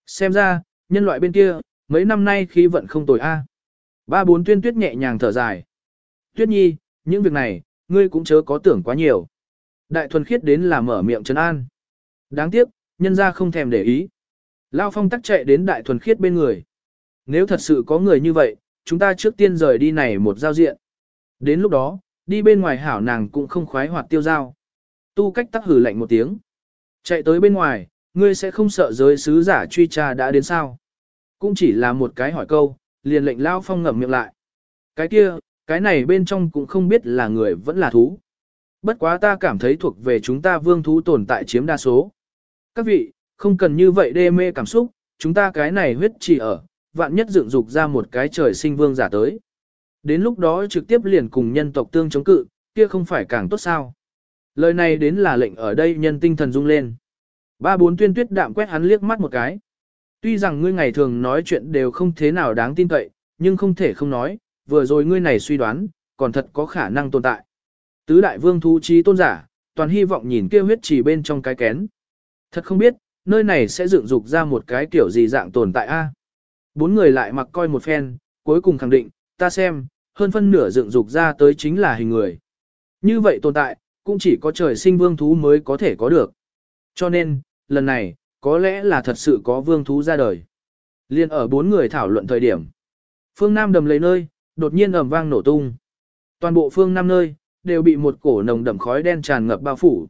A: Xem ra, nhân loại bên kia, mấy năm nay khí vận không tồi a. Ba bốn tuyên tuyết nhẹ nhàng thở dài. Tuyết nhi, những việc này, ngươi cũng chớ có tưởng quá nhiều. Đại thuần khiết đến là mở miệng trấn an. Đáng tiếc, nhân ra không thèm để ý. Lao phong tắc chạy đến đại thuần khiết bên người. Nếu thật sự có người như vậy, chúng ta trước tiên rời đi này một giao diện. Đến lúc đó, đi bên ngoài hảo nàng cũng không khoái hoạt tiêu giao. Tu cách tắc hử lạnh một tiếng. Chạy tới bên ngoài, ngươi sẽ không sợ giới sứ giả truy tra đã đến sao. Cũng chỉ là một cái hỏi câu, liền lệnh Lao phong ngậm miệng lại. Cái kia, cái này bên trong cũng không biết là người vẫn là thú. Bất quá ta cảm thấy thuộc về chúng ta vương thú tồn tại chiếm đa số. Các vị, không cần như vậy đê mê cảm xúc, chúng ta cái này huyết chỉ ở, vạn nhất dựng dục ra một cái trời sinh vương giả tới. Đến lúc đó trực tiếp liền cùng nhân tộc tương chống cự, kia không phải càng tốt sao. Lời này đến là lệnh ở đây nhân tinh thần rung lên. Ba bốn tuyên tuyết đạm quét hắn liếc mắt một cái. Tuy rằng ngươi ngày thường nói chuyện đều không thế nào đáng tin cậy, nhưng không thể không nói, vừa rồi ngươi này suy đoán, còn thật có khả năng tồn tại. Tứ đại vương thú trí tôn giả, toàn hy vọng nhìn kia huyết trì bên trong cái kén. Thật không biết, nơi này sẽ dựng dục ra một cái kiểu gì dạng tồn tại a? Bốn người lại mặc coi một phen, cuối cùng khẳng định, ta xem, hơn phân nửa dựng dục ra tới chính là hình người. Như vậy tồn tại, cũng chỉ có trời sinh vương thú mới có thể có được. Cho nên, lần này, có lẽ là thật sự có vương thú ra đời. Liên ở bốn người thảo luận thời điểm. Phương Nam đầm lấy nơi, đột nhiên ầm vang nổ tung. Toàn bộ phương Nam nơi, đều bị một cổ nồng đậm khói đen tràn ngập bao phủ.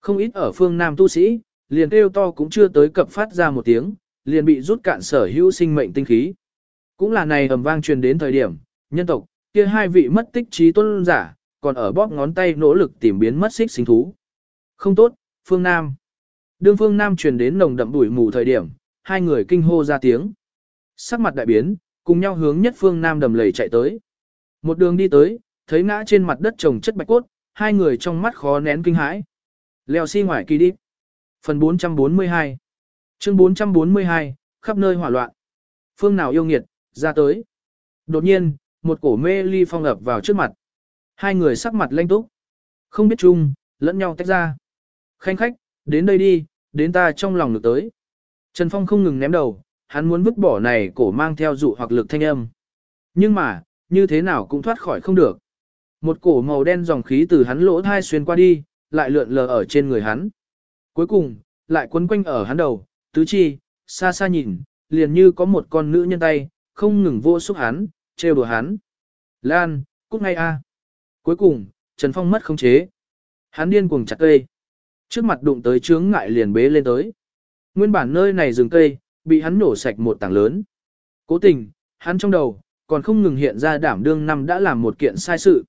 A: Không ít ở phương Nam tu sĩ, liền kêu to cũng chưa tới cập phát ra một tiếng, liền bị rút cạn sở hữu sinh mệnh tinh khí. Cũng là này ầm vang truyền đến thời điểm, nhân tộc, kia hai vị mất tích trí tôn giả, còn ở bóp ngón tay nỗ lực tìm biến mất xích sinh thú. Không tốt, phương Nam. Đương phương Nam truyền đến nồng đậm bụi mù thời điểm, hai người kinh hô ra tiếng. Sắc mặt đại biến, cùng nhau hướng nhất phương Nam đầm lầy chạy tới. Một đường đi tới, thấy ngã trên mặt đất trồng chất bạch cốt, hai người trong mắt khó nén kinh hãi. Leo xi si ngoài kỳ đi. Phần 442 Chương 442, khắp nơi hỏa loạn. Phương nào yêu nghiệt, ra tới. Đột nhiên, một cổ mê ly phong ập vào trước mặt. Hai người sắc mặt lanh túc. Không biết chung, lẫn nhau tách ra. Khanh khách, đến đây đi, đến ta trong lòng được tới. Trần Phong không ngừng ném đầu, hắn muốn vứt bỏ này cổ mang theo dụ hoặc lực thanh âm. Nhưng mà, như thế nào cũng thoát khỏi không được. Một cổ màu đen dòng khí từ hắn lỗ thai xuyên qua đi, lại lượn lờ ở trên người hắn. Cuối cùng, lại quấn quanh ở hắn đầu, tứ chi, xa xa nhìn, liền như có một con nữ nhân tay, không ngừng vô xúc hắn, trêu đùa hắn. Lan, cút ngay a. Cuối cùng, Trần Phong mất khống chế. Hắn điên cuồng chặt cây. Trước mặt đụng tới chướng ngại liền bế lên tới. Nguyên bản nơi này rừng cây, bị hắn nổ sạch một tảng lớn. Cố tình, hắn trong đầu, còn không ngừng hiện ra đảm đương năm đã làm một kiện sai sự.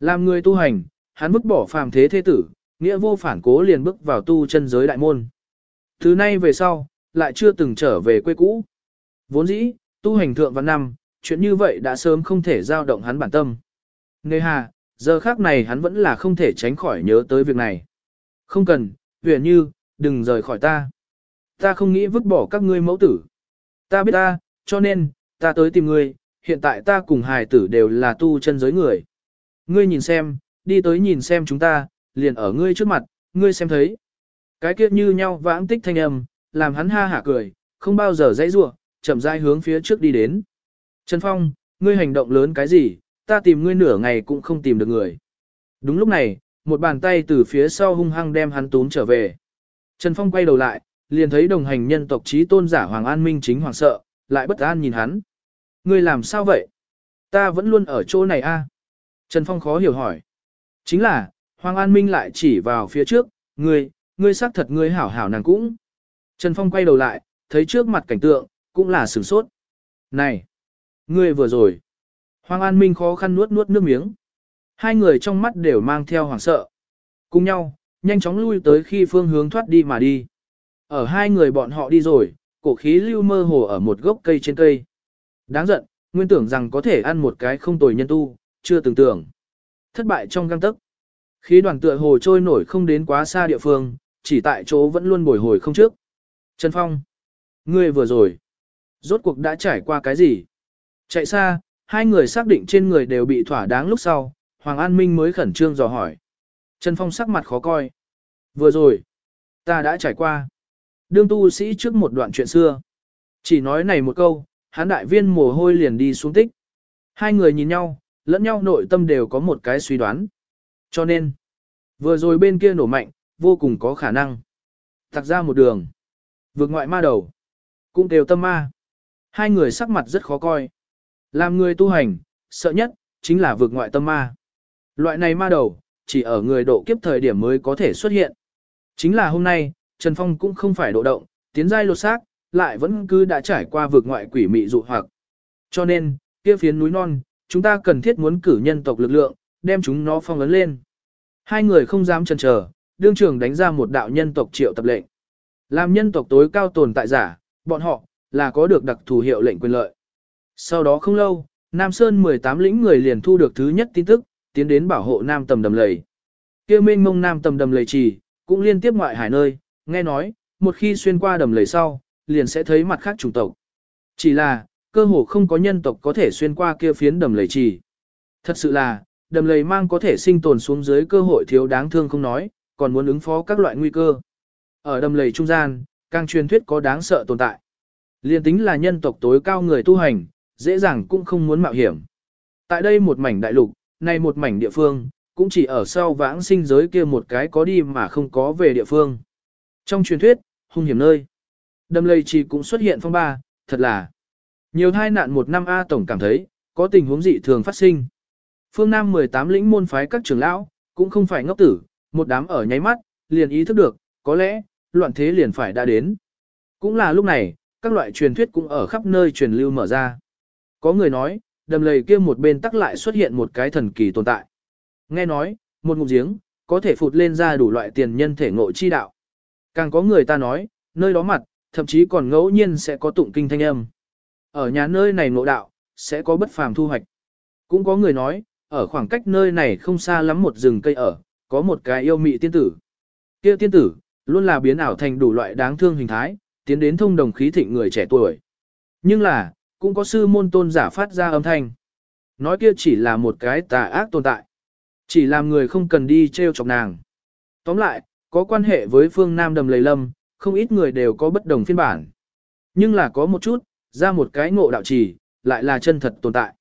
A: Làm người tu hành, hắn vứt bỏ phàm thế thế tử, nghĩa vô phản cố liền bước vào tu chân giới đại môn. thứ nay về sau, lại chưa từng trở về quê cũ. Vốn dĩ, tu hành thượng văn năm, chuyện như vậy đã sớm không thể giao động hắn bản tâm. Nghe hà, giờ khác này hắn vẫn là không thể tránh khỏi nhớ tới việc này. Không cần, huyền như, đừng rời khỏi ta. Ta không nghĩ vứt bỏ các ngươi mẫu tử. Ta biết ta, cho nên, ta tới tìm ngươi, hiện tại ta cùng hài tử đều là tu chân giới người. Ngươi nhìn xem, đi tới nhìn xem chúng ta, liền ở ngươi trước mặt, ngươi xem thấy. Cái kia như nhau vãng tích thanh âm, làm hắn ha hả cười, không bao giờ dãy rủa, chậm rãi hướng phía trước đi đến. Trần Phong, ngươi hành động lớn cái gì, ta tìm ngươi nửa ngày cũng không tìm được người. Đúng lúc này, một bàn tay từ phía sau hung hăng đem hắn túm trở về. Trần Phong quay đầu lại, liền thấy đồng hành nhân tộc trí tôn giả Hoàng An Minh chính hoàng sợ, lại bất an nhìn hắn. Ngươi làm sao vậy? Ta vẫn luôn ở chỗ này a. Trần Phong khó hiểu hỏi. Chính là, Hoàng An Minh lại chỉ vào phía trước, ngươi, ngươi xác thật ngươi hảo hảo nàng cũng. Trần Phong quay đầu lại, thấy trước mặt cảnh tượng, cũng là sửng sốt. Này, ngươi vừa rồi. Hoàng An Minh khó khăn nuốt nuốt nước miếng. Hai người trong mắt đều mang theo hoảng sợ. Cùng nhau, nhanh chóng lui tới khi phương hướng thoát đi mà đi. Ở hai người bọn họ đi rồi, cổ khí lưu mơ hồ ở một gốc cây trên cây. Đáng giận, nguyên tưởng rằng có thể ăn một cái không tồi nhân tu, chưa từng tưởng. Thất bại trong găng tức. Khí đoàn tựa hồ trôi nổi không đến quá xa địa phương, chỉ tại chỗ vẫn luôn bồi hồi không trước. Trần Phong. Ngươi vừa rồi. Rốt cuộc đã trải qua cái gì? Chạy xa, hai người xác định trên người đều bị thỏa đáng lúc sau, Hoàng An Minh mới khẩn trương dò hỏi. Trần Phong sắc mặt khó coi. Vừa rồi, ta đã trải qua. Đương tu sĩ trước một đoạn chuyện xưa. Chỉ nói này một câu, hán đại viên mồ hôi liền đi xuống tích. Hai người nhìn nhau, lẫn nhau nội tâm đều có một cái suy đoán. Cho nên, vừa rồi bên kia nổ mạnh, vô cùng có khả năng. Tặc ra một đường. Vượt ngoại ma đầu. Cũng đều tâm ma. Hai người sắc mặt rất khó coi. Làm người tu hành, sợ nhất, chính là vượt ngoại tâm ma. Loại này ma đầu, chỉ ở người độ kiếp thời điểm mới có thể xuất hiện. Chính là hôm nay, Trần Phong cũng không phải độ động, tiến giai lột xác, lại vẫn cứ đã trải qua vượt ngoại quỷ mị dụ hoặc. Cho nên, kia phiến núi non, chúng ta cần thiết muốn cử nhân tộc lực lượng, đem chúng nó phong ấn lên. Hai người không dám chần chờ, đương trường đánh ra một đạo nhân tộc triệu tập lệnh. Làm nhân tộc tối cao tồn tại giả, bọn họ, là có được đặc thù hiệu lệnh quyền lợi. Sau đó không lâu, Nam Sơn 18 lĩnh người liền thu được thứ nhất tin tức, tiến đến bảo hộ Nam tầm đầm lầy. Kêu mênh mông Nam tầm đầm lầy trì, cũng liên tiếp ngoại hải nơi, nghe nói, một khi xuyên qua đầm lầy sau, liền sẽ thấy mặt khác chủng tộc. Chỉ là, cơ hồ không có nhân tộc có thể xuyên qua kia phiến đầm lầy trì. Thật sự là, đầm lầy mang có thể sinh tồn xuống dưới cơ hội thiếu đáng thương không nói, còn muốn ứng phó các loại nguy cơ. Ở đầm lầy trung gian, càng truyền thuyết có đáng sợ tồn tại. Liên tính là nhân tộc tối cao người tu hành, dễ dàng cũng không muốn mạo hiểm. Tại đây một mảnh đại lục, này một mảnh địa phương, cũng chỉ ở sau vãng sinh giới kia một cái có đi mà không có về địa phương. Trong truyền thuyết, hung hiểm nơi, đầm lầy chỉ cũng xuất hiện phong ba, thật là nhiều thai nạn một năm A tổng cảm thấy, có tình huống dị thường phát sinh. Phương Nam 18 lĩnh môn phái các trưởng lão, cũng không phải ngốc tử, một đám ở nháy mắt, liền ý thức được, có lẽ, loạn thế liền phải đã đến. Cũng là lúc này, các loại truyền thuyết cũng ở khắp nơi truyền lưu mở ra. Có người nói, đầm lầy kia một bên tắc lại xuất hiện một cái thần kỳ tồn tại. Nghe nói, một ngụm giếng, có thể phụt lên ra đủ loại tiền nhân thể ngộ chi đạo. Càng có người ta nói, nơi đó mặt, thậm chí còn ngẫu nhiên sẽ có tụng kinh thanh âm. Ở nhà nơi này ngộ đạo, sẽ có bất phàm thu hoạch. Cũng có người nói, ở khoảng cách nơi này không xa lắm một rừng cây ở, có một cái yêu mị tiên tử. Kia tiên tử, luôn là biến ảo thành đủ loại đáng thương hình thái, tiến đến thông đồng khí thịnh người trẻ tuổi. Nhưng là, cũng có sư môn tôn giả phát ra âm thanh. Nói kia chỉ là một cái tà ác tồn tại. Chỉ làm người không cần đi treo chọc nàng. Tóm lại, có quan hệ với phương Nam đầm lầy lâm, không ít người đều có bất đồng phiên bản. Nhưng là có một chút, ra một cái ngộ đạo trì, lại là chân thật tồn tại.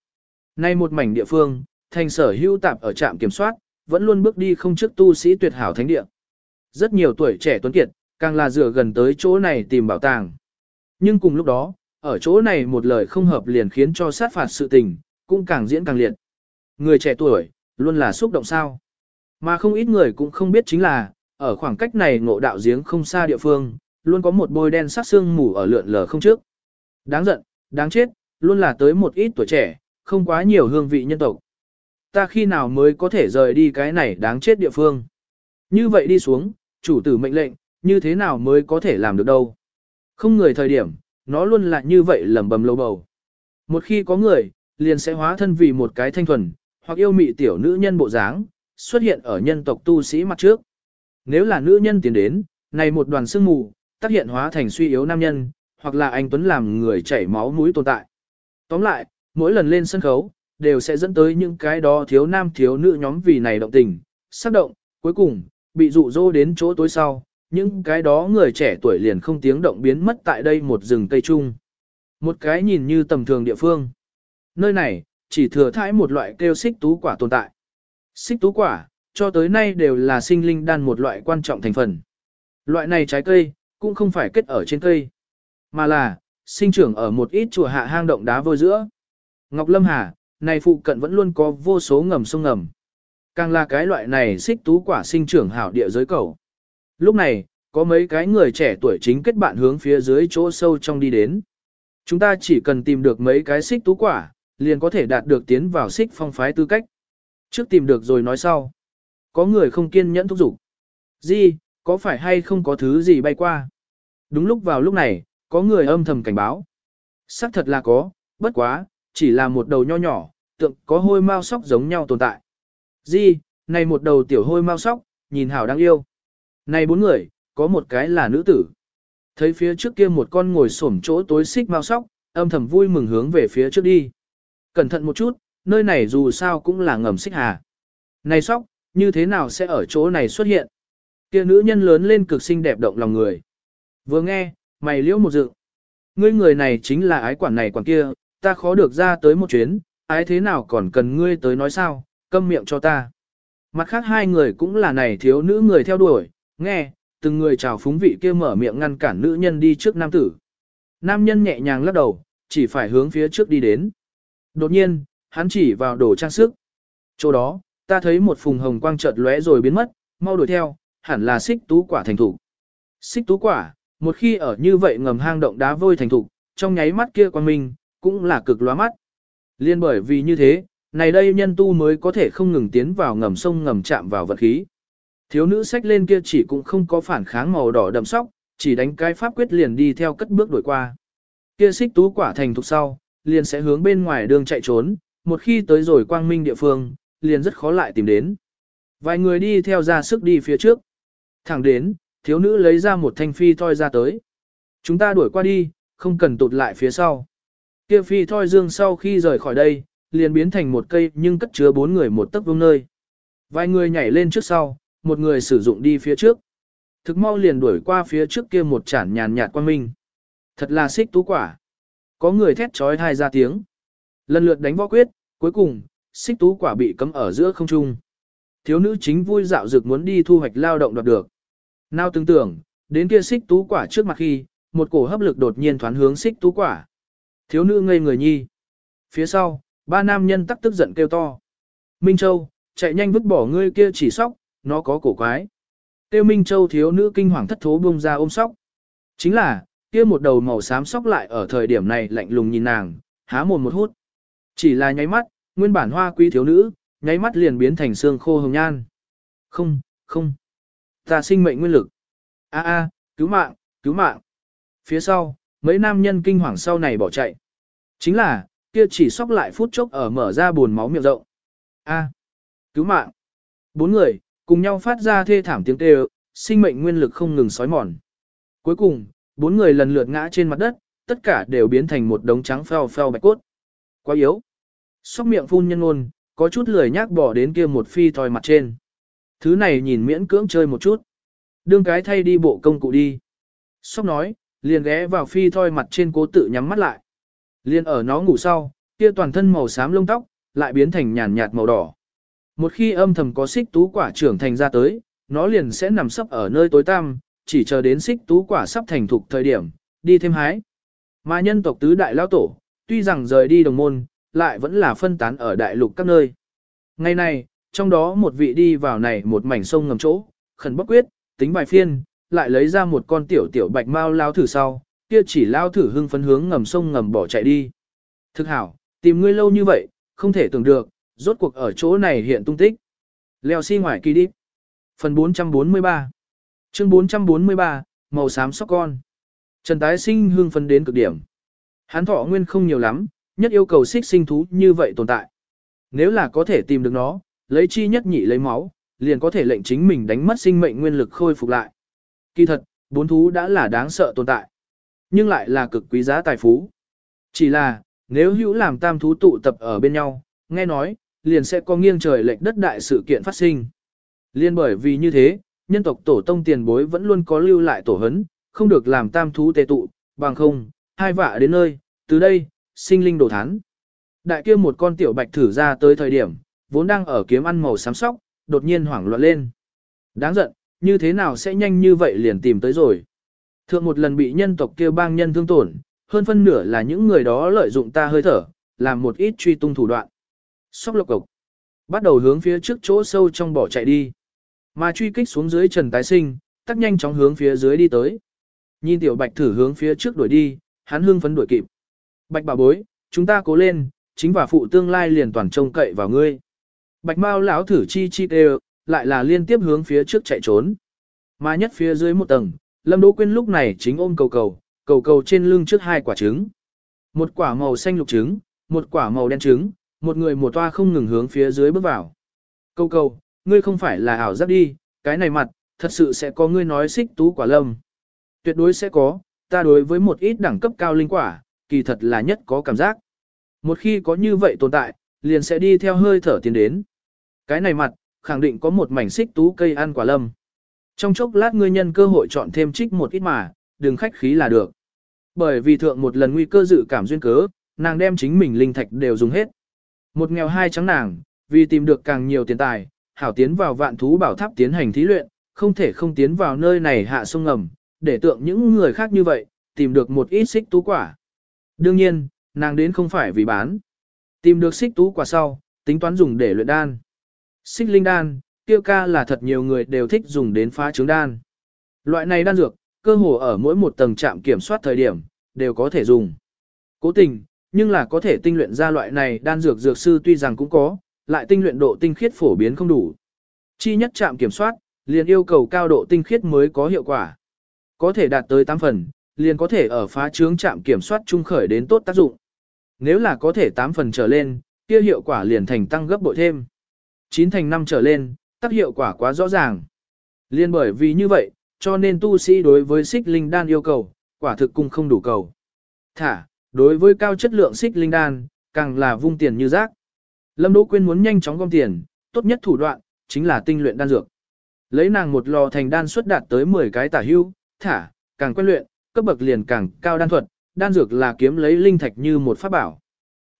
A: Nay một mảnh địa phương, thành sở hữu tạp ở trạm kiểm soát, vẫn luôn bước đi không trước tu sĩ tuyệt hảo thánh địa. Rất nhiều tuổi trẻ tuấn kiệt, càng là dựa gần tới chỗ này tìm bảo tàng. Nhưng cùng lúc đó, ở chỗ này một lời không hợp liền khiến cho sát phạt sự tình, cũng càng diễn càng liệt. Người trẻ tuổi, luôn là xúc động sao. Mà không ít người cũng không biết chính là, ở khoảng cách này ngộ đạo giếng không xa địa phương, luôn có một bôi đen sắc xương mù ở lượn lờ không trước. Đáng giận, đáng chết, luôn là tới một ít tuổi trẻ, không quá nhiều hương vị nhân tộc ta khi nào mới có thể rời đi cái này đáng chết địa phương. Như vậy đi xuống, chủ tử mệnh lệnh, như thế nào mới có thể làm được đâu. Không người thời điểm, nó luôn là như vậy lẩm bẩm lâu bầu. Một khi có người, liền sẽ hóa thân vì một cái thanh thuần, hoặc yêu mị tiểu nữ nhân bộ dáng, xuất hiện ở nhân tộc tu sĩ mặt trước. Nếu là nữ nhân tiến đến, này một đoàn sương mù, tác hiện hóa thành suy yếu nam nhân, hoặc là anh Tuấn làm người chảy máu mũi tồn tại. Tóm lại, mỗi lần lên sân khấu, đều sẽ dẫn tới những cái đó thiếu nam thiếu nữ nhóm vì này động tình, sắc động, cuối cùng, bị dụ dỗ đến chỗ tối sau, những cái đó người trẻ tuổi liền không tiếng động biến mất tại đây một rừng cây chung. Một cái nhìn như tầm thường địa phương. Nơi này, chỉ thừa thãi một loại kêu xích tú quả tồn tại. Xích tú quả, cho tới nay đều là sinh linh đan một loại quan trọng thành phần. Loại này trái cây, cũng không phải kết ở trên cây, mà là, sinh trưởng ở một ít chùa hạ hang động đá vôi giữa. Ngọc Lâm Hà, này phụ cận vẫn luôn có vô số ngầm sông ngầm. Càng là cái loại này xích tú quả sinh trưởng hảo địa giới cầu. Lúc này, có mấy cái người trẻ tuổi chính kết bạn hướng phía dưới chỗ sâu trong đi đến. Chúng ta chỉ cần tìm được mấy cái xích tú quả, liền có thể đạt được tiến vào xích phong phái tư cách. Trước tìm được rồi nói sau. Có người không kiên nhẫn thúc giục. Gì, có phải hay không có thứ gì bay qua? Đúng lúc vào lúc này, có người âm thầm cảnh báo. xác thật là có, bất quá, chỉ là một đầu nho nhỏ, tượng có hôi mau sóc giống nhau tồn tại. Di, này một đầu tiểu hôi mau sóc, nhìn hảo đáng yêu. Này bốn người, có một cái là nữ tử. Thấy phía trước kia một con ngồi xổm chỗ tối xích mau sóc, âm thầm vui mừng hướng về phía trước đi. Cẩn thận một chút, nơi này dù sao cũng là ngầm xích hà. Này sóc, như thế nào sẽ ở chỗ này xuất hiện? Kia nữ nhân lớn lên cực xinh đẹp động lòng người. Vừa nghe, mày liễu một dự. Ngươi người này chính là ái quản này quản kia, ta khó được ra tới một chuyến, ái thế nào còn cần ngươi tới nói sao, câm miệng cho ta. Mặt khác hai người cũng là này thiếu nữ người theo đuổi, nghe, từng người chào phúng vị kia mở miệng ngăn cản nữ nhân đi trước nam tử. Nam nhân nhẹ nhàng lắc đầu, chỉ phải hướng phía trước đi đến. Đột nhiên, hắn chỉ vào đồ trang sức. Chỗ đó, ta thấy một phùng hồng quang chợt lóe rồi biến mất, mau đuổi theo, hẳn là xích tú quả thành thủ. Xích tú quả, một khi ở như vậy ngầm hang động đá vôi thành thủ, trong nháy mắt kia quan minh, cũng là cực lóa mắt. Liên bởi vì như thế, này đây nhân tu mới có thể không ngừng tiến vào ngầm sông ngầm chạm vào vật khí. Thiếu nữ sách lên kia chỉ cũng không có phản kháng màu đỏ đậm sóc, chỉ đánh cái pháp quyết liền đi theo cất bước đổi qua. Kia xích tú quả thành thục sau, liền sẽ hướng bên ngoài đường chạy trốn, một khi tới rồi quang minh địa phương, liền rất khó lại tìm đến. Vài người đi theo ra sức đi phía trước. Thẳng đến, thiếu nữ lấy ra một thanh phi thoi ra tới. Chúng ta đuổi qua đi, không cần tụt lại phía sau. Kia phi thoi dương sau khi rời khỏi đây, liền biến thành một cây nhưng cất chứa bốn người một tấc vương nơi. Vài người nhảy lên trước sau, một người sử dụng đi phía trước. Thực mau liền đuổi qua phía trước kia một chản nhàn nhạt quan minh. Thật là xích tú quả. Có người thét trói thai ra tiếng. Lần lượt đánh võ quyết, cuối cùng, xích tú quả bị cấm ở giữa không trung. Thiếu nữ chính vui dạo dược muốn đi thu hoạch lao động đoạt được. Nào tưởng tưởng, đến kia xích tú quả trước mặt khi, một cổ hấp lực đột nhiên thoán hướng xích tú quả. Thiếu nữ ngây người nhi. Phía sau, ba nam nhân tắc tức giận kêu to. Minh Châu, chạy nhanh vứt bỏ ngươi kia chỉ sóc, nó có cổ quái. Tiêu Minh Châu thiếu nữ kinh hoàng thất thố buông ra ôm sóc. Chính là, kia một đầu màu xám sóc lại ở thời điểm này lạnh lùng nhìn nàng, há mồm một hút. Chỉ là nháy mắt, nguyên bản hoa quý thiếu nữ, nháy mắt liền biến thành xương khô hồng nhan. Không, không. Ta sinh mệnh nguyên lực. A a, cứu mạng, cứu mạng. Phía sau, mấy nam nhân kinh hoàng sau này bỏ chạy. Chính là, kia chỉ sóc lại phút chốc ở mở ra buồn máu miệng rộng. A, cứu mạng. Bốn người, cùng nhau phát ra thê thảm tiếng kêu, sinh mệnh nguyên lực không ngừng sói mòn. Cuối cùng, bốn người lần lượt ngã trên mặt đất, tất cả đều biến thành một đống trắng phèo phèo bạch cốt. Quá yếu. Sóc miệng phun nhân ngôn, có chút lười nhác bỏ đến kia một phi thòi mặt trên. Thứ này nhìn miễn cưỡng chơi một chút. Đương cái thay đi bộ công cụ đi. Sóc nói, liền ghé vào phi thoi mặt trên cố tự nhắm mắt lại liên ở nó ngủ sau, kia toàn thân màu xám lông tóc, lại biến thành nhàn nhạt màu đỏ. Một khi âm thầm có xích tú quả trưởng thành ra tới, nó liền sẽ nằm sấp ở nơi tối tăm, chỉ chờ đến xích tú quả sắp thành thục thời điểm, đi thêm hái. Mà nhân tộc tứ đại lao tổ, tuy rằng rời đi đồng môn, lại vẫn là phân tán ở đại lục các nơi. Ngày nay, trong đó một vị đi vào này một mảnh sông ngầm chỗ, khẩn bất quyết, tính bài phiên, lại lấy ra một con tiểu tiểu bạch mao lao thử sau, kia chỉ lao thử hưng phấn hướng ngầm sông ngầm bỏ chạy đi. Thực hảo, tìm ngươi lâu như vậy, không thể tưởng được, rốt cuộc ở chỗ này hiện tung tích. Leo xi si ngoài kỳ đi. Phần 443 Chương 443, màu xám sóc con. Trần tái sinh hương phấn đến cực điểm. Hắn thọ nguyên không nhiều lắm, nhất yêu cầu xích sinh thú như vậy tồn tại. Nếu là có thể tìm được nó, lấy chi nhất nhị lấy máu, liền có thể lệnh chính mình đánh mất sinh mệnh nguyên lực khôi phục lại. Kỳ thật, bốn thú đã là đáng sợ tồn tại, nhưng lại là cực quý giá tài phú. Chỉ là, nếu hữu làm tam thú tụ tập ở bên nhau, nghe nói, liền sẽ có nghiêng trời lệch đất đại sự kiện phát sinh. Liên bởi vì như thế, nhân tộc tổ tông tiền bối vẫn luôn có lưu lại tổ hấn, không được làm tam thú tề tụ, bằng không, hai vạ đến nơi, từ đây, sinh linh đổ thán. Đại kia một con tiểu bạch thử ra tới thời điểm, vốn đang ở kiếm ăn màu xám sóc, đột nhiên hoảng loạn lên. Đáng giận, như thế nào sẽ nhanh như vậy liền tìm tới rồi. Thượng một lần bị nhân tộc kia bang nhân thương tổn, hơn phân nửa là những người đó lợi dụng ta hơi thở, làm một ít truy tung thủ đoạn. Sóc lộc cộc. Bắt đầu hướng phía trước chỗ sâu trong bỏ chạy đi. Mà truy kích xuống dưới trần tái sinh, tắc nhanh chóng hướng phía dưới đi tới. Nhìn tiểu bạch thử hướng phía trước đuổi đi, hắn hưng phấn đuổi kịp. Bạch bà bối, chúng ta cố lên, chính và phụ tương lai liền toàn trông cậy vào ngươi. Bạch Mao lão thử chi chi đều, lại là liên tiếp hướng phía trước chạy trốn. Mà nhất phía dưới một tầng, Lâm Đỗ Quyên lúc này chính ôm cầu cầu, cầu cầu trên lưng trước hai quả trứng. Một quả màu xanh lục trứng, một quả màu đen trứng, một người một toa không ngừng hướng phía dưới bước vào. Cầu cầu, ngươi không phải là ảo giác đi, cái này mặt, thật sự sẽ có ngươi nói xích tú quả lâm. Tuyệt đối sẽ có, ta đối với một ít đẳng cấp cao linh quả, kỳ thật là nhất có cảm giác. Một khi có như vậy tồn tại, liền sẽ đi theo hơi thở tiến đến. Cái này mặt, khẳng định có một mảnh xích tú cây ăn quả lâm. Trong chốc lát ngươi nhân cơ hội chọn thêm trích một ít mà, đừng khách khí là được. Bởi vì thượng một lần nguy cơ dự cảm duyên cớ, nàng đem chính mình linh thạch đều dùng hết. Một nghèo hai trắng nàng, vì tìm được càng nhiều tiền tài, hảo tiến vào vạn thú bảo tháp tiến hành thí luyện, không thể không tiến vào nơi này hạ sông ngầm, để tượng những người khác như vậy, tìm được một ít xích tú quả. Đương nhiên, nàng đến không phải vì bán. Tìm được xích tú quả sau, tính toán dùng để luyện đan. Xích linh đan, tiêu ca là thật nhiều người đều thích dùng đến phá trứng đan. Loại này đan dược, cơ hồ ở mỗi một tầng trạm kiểm soát thời điểm, đều có thể dùng. Cố tình, nhưng là có thể tinh luyện ra loại này đan dược dược sư tuy rằng cũng có, lại tinh luyện độ tinh khiết phổ biến không đủ. Chi nhất trạm kiểm soát, liền yêu cầu cao độ tinh khiết mới có hiệu quả. Có thể đạt tới 8 phần, liền có thể ở phá trướng trạm kiểm soát trung khởi đến tốt tác dụng. Nếu là có thể 8 phần trở lên, kia hiệu quả liền thành tăng gấp bội thêm. 9 thành 5 trở lên, tác hiệu quả quá rõ ràng. Liên bởi vì như vậy, cho nên tu sĩ đối với xích linh đan yêu cầu, quả thực cung không đủ cầu. Thả, đối với cao chất lượng xích linh đan, càng là vung tiền như rác. Lâm Đỗ Quyên muốn nhanh chóng gom tiền, tốt nhất thủ đoạn, chính là tinh luyện đan dược. Lấy nàng một lò thành đan suất đạt tới 10 cái tả hưu, thả, càng quen luyện, cấp bậc liền càng cao đan thuật, đan dược là kiếm lấy linh thạch như một pháp bảo.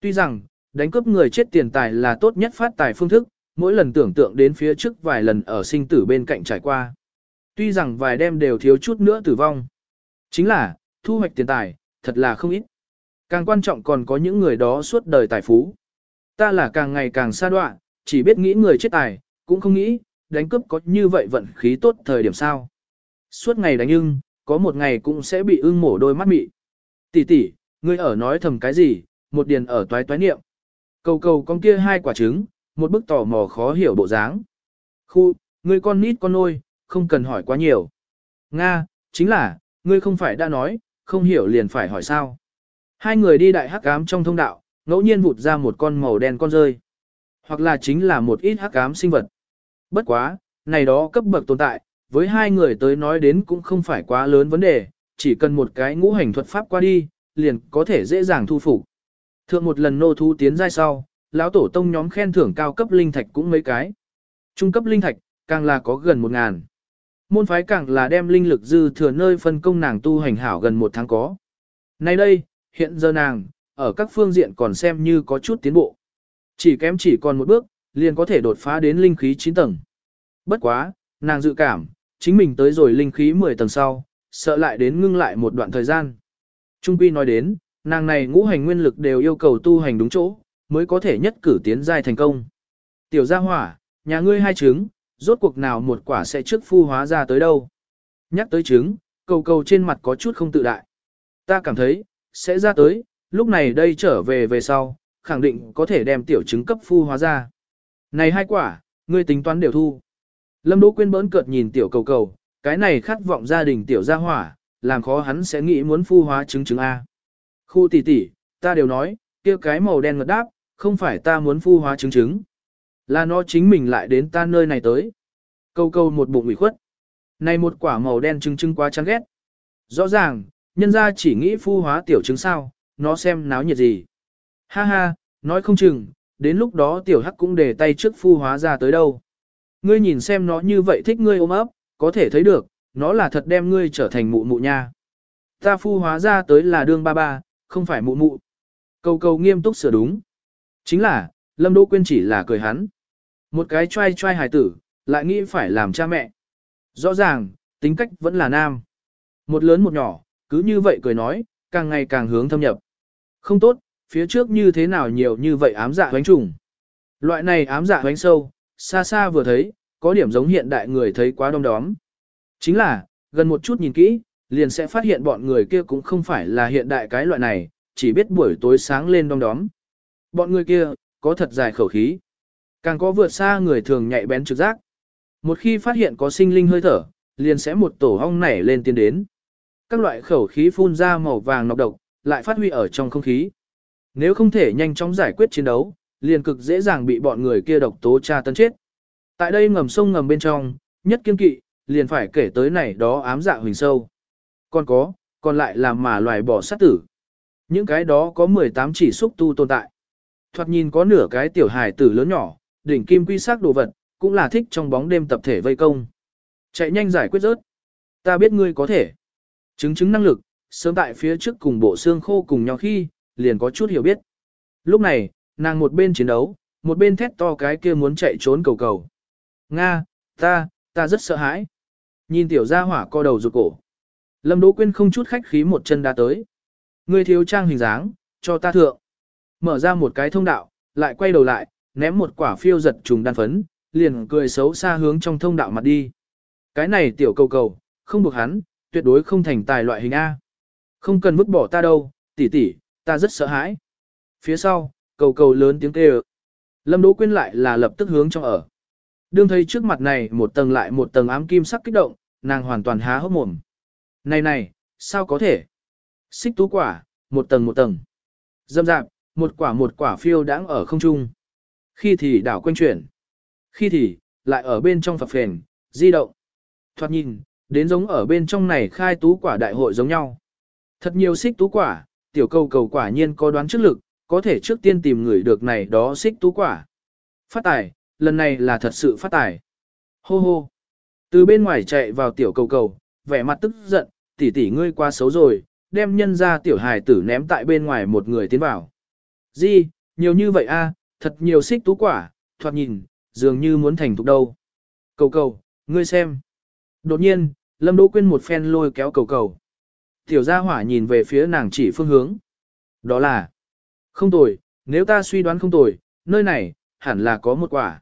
A: Tuy rằng, đánh cướp người chết tiền tài là tốt nhất phát tài phương thức, mỗi lần tưởng tượng đến phía trước vài lần ở sinh tử bên cạnh trải qua. Tuy rằng vài đêm đều thiếu chút nữa tử vong. Chính là, thu hoạch tiền tài, thật là không ít. Càng quan trọng còn có những người đó suốt đời tài phú. Ta là càng ngày càng xa đoạn, chỉ biết nghĩ người chết tài, cũng không nghĩ, đánh cướp có như vậy vận khí tốt thời điểm sao. Suốt ngày đánh ưng, có một ngày cũng sẽ bị ưng mổ đôi mắt mị. Tỷ tỷ, ngươi ở nói thầm cái gì, một điền ở toái toái niệm. Cầu cầu con kia hai quả trứng, một bức tò mò khó hiểu bộ dáng. Khu, ngươi con nít con nôi, không cần hỏi quá nhiều. Nga, chính là, ngươi không phải đã nói, không hiểu liền phải hỏi sao. Hai người đi đại hắc ám trong thông đạo, ngẫu nhiên vụt ra một con màu đen con rơi. Hoặc là chính là một ít hắc ám sinh vật. Bất quá, này đó cấp bậc tồn tại, với hai người tới nói đến cũng không phải quá lớn vấn đề, chỉ cần một cái ngũ hành thuật pháp qua đi, liền có thể dễ dàng thu phục. Thượng một lần nô thu tiến giai sau, lão tổ tông nhóm khen thưởng cao cấp linh thạch cũng mấy cái. Trung cấp linh thạch, càng là có gần một ngàn. Môn phái càng là đem linh lực dư thừa nơi phân công nàng tu hành hảo gần một tháng có. Nay đây, hiện giờ nàng, ở các phương diện còn xem như có chút tiến bộ. Chỉ kém chỉ còn một bước, liền có thể đột phá đến linh khí 9 tầng. Bất quá, nàng dự cảm, chính mình tới rồi linh khí 10 tầng sau, sợ lại đến ngưng lại một đoạn thời gian. Trung Quy nói đến, nàng này ngũ hành nguyên lực đều yêu cầu tu hành đúng chỗ, mới có thể nhất cử tiến giai thành công. Tiểu gia hỏa, nhà ngươi hai trứng, rốt cuộc nào một quả sẽ trước phu hóa ra tới đâu. Nhắc tới trứng, cầu cầu trên mặt có chút không tự đại. Ta cảm thấy, sẽ ra tới, lúc này đây trở về về sau, khẳng định có thể đem tiểu trứng cấp phu hóa ra. Này hai quả, ngươi tính toán đều thu. Lâm Đỗ Quyên bỡn cợt nhìn tiểu cầu cầu, cái này khát vọng gia đình tiểu gia hỏa, làm khó hắn sẽ nghĩ muốn phu hóa trứng trứng A. Khu tỷ tỷ, ta đều nói, kia cái màu đen ngật đáp, không phải ta muốn phu hóa trứng trứng. Là nó chính mình lại đến ta nơi này tới. Câu câu một bụng ủy khuất. Này một quả màu đen trứng trứng quá chán ghét. Rõ ràng, nhân ra chỉ nghĩ phu hóa tiểu trứng sao, nó xem náo nhiệt gì. Ha ha, nói không chừng, đến lúc đó tiểu hắc cũng để tay trước phu hóa ra tới đâu. Ngươi nhìn xem nó như vậy thích ngươi ôm ấp, có thể thấy được, nó là thật đem ngươi trở thành mụ mụ nha. Ta phu hóa ra tới là đương ba ba, không phải mụ mụ. Cầu cầu nghiêm túc sửa đúng. Chính là, Lâm Đỗ Quyên chỉ là cười hắn. Một cái trai trai hài tử, lại nghĩ phải làm cha mẹ. Rõ ràng, tính cách vẫn là nam. Một lớn một nhỏ, cứ như vậy cười nói, càng ngày càng hướng thâm nhập. Không tốt, phía trước như thế nào nhiều như vậy ám dạ hoánh trùng. Loại này ám dạ hoánh sâu, xa xa vừa thấy, có điểm giống hiện đại người thấy quá đông đóm. Chính là, gần một chút nhìn kỹ, liền sẽ phát hiện bọn người kia cũng không phải là hiện đại cái loại này, chỉ biết buổi tối sáng lên đông đóm. Bọn người kia, có thật dài khẩu khí. Càng có vượt xa người thường nhạy bén trực giác. Một khi phát hiện có sinh linh hơi thở, liền sẽ một tổ hong nảy lên tiến đến. Các loại khẩu khí phun ra màu vàng nọc độc, lại phát huy ở trong không khí. Nếu không thể nhanh chóng giải quyết chiến đấu, liền cực dễ dàng bị bọn người kia độc tố tra tấn chết. Tại đây ngầm sông ngầm bên trong, nhất kiên kỵ, liền phải kể tới này đó ám dạ huỳnh sâu. Còn có, còn lại là mà loài bỏ sát tử. Những cái đó có 18 chỉ xúc tu tồn tại. Thoạt nhìn có nửa cái tiểu hài tử lớn nhỏ, đỉnh kim quy sắc đồ vật, cũng là thích trong bóng đêm tập thể vây công. Chạy nhanh giải quyết rớt. Ta biết ngươi có thể. Chứng chứng năng lực, sớm tại phía trước cùng bộ xương khô cùng nhau khi, liền có chút hiểu biết. Lúc này, nàng một bên chiến đấu, một bên thét to cái kia muốn chạy trốn cầu cầu. Nga, ta, ta rất sợ hãi. Nhìn tiểu gia hỏa co đầu rụt cổ. Lâm Đỗ Quyên không chút khách khí một chân đá tới. Ngươi thiếu trang hình dáng, cho ta thượng. Mở ra một cái thông đạo, lại quay đầu lại, ném một quả phiêu giật trùng đan phấn, liền cười xấu xa hướng trong thông đạo mặt đi. Cái này tiểu cầu cầu, không buộc hắn, tuyệt đối không thành tài loại hình A. Không cần vứt bỏ ta đâu, tỷ tỷ, ta rất sợ hãi. Phía sau, cầu cầu lớn tiếng kêu. Lâm Đỗ Quyên lại là lập tức hướng trong ở. Đương thấy trước mặt này một tầng lại một tầng ám kim sắc kích động, nàng hoàn toàn há hốc mồm. Này này, sao có thể? Xích tú quả, một tầng một tầng. Dâm dạp, một quả một quả phiêu đãng ở không trung. Khi thì đảo quanh chuyển. Khi thì, lại ở bên trong phập phền, di động. thoạt nhìn, đến giống ở bên trong này khai tú quả đại hội giống nhau. Thật nhiều xích tú quả, tiểu cầu cầu quả nhiên có đoán trước lực, có thể trước tiên tìm người được này đó xích tú quả. Phát tài, lần này là thật sự phát tài. Hô hô. Từ bên ngoài chạy vào tiểu cầu cầu, vẻ mặt tức giận, tỷ tỷ ngươi quá xấu rồi, đem nhân ra tiểu hài tử ném tại bên ngoài một người tiến vào. Di, nhiều như vậy a, thật nhiều xích tú quả, thoạt nhìn, dường như muốn thành thục đâu. Cầu cầu, ngươi xem. Đột nhiên, Lâm Đỗ Quyên một phen lôi kéo cầu cầu. Tiểu gia hỏa nhìn về phía nàng chỉ phương hướng. Đó là, không tồi, nếu ta suy đoán không tồi, nơi này, hẳn là có một quả.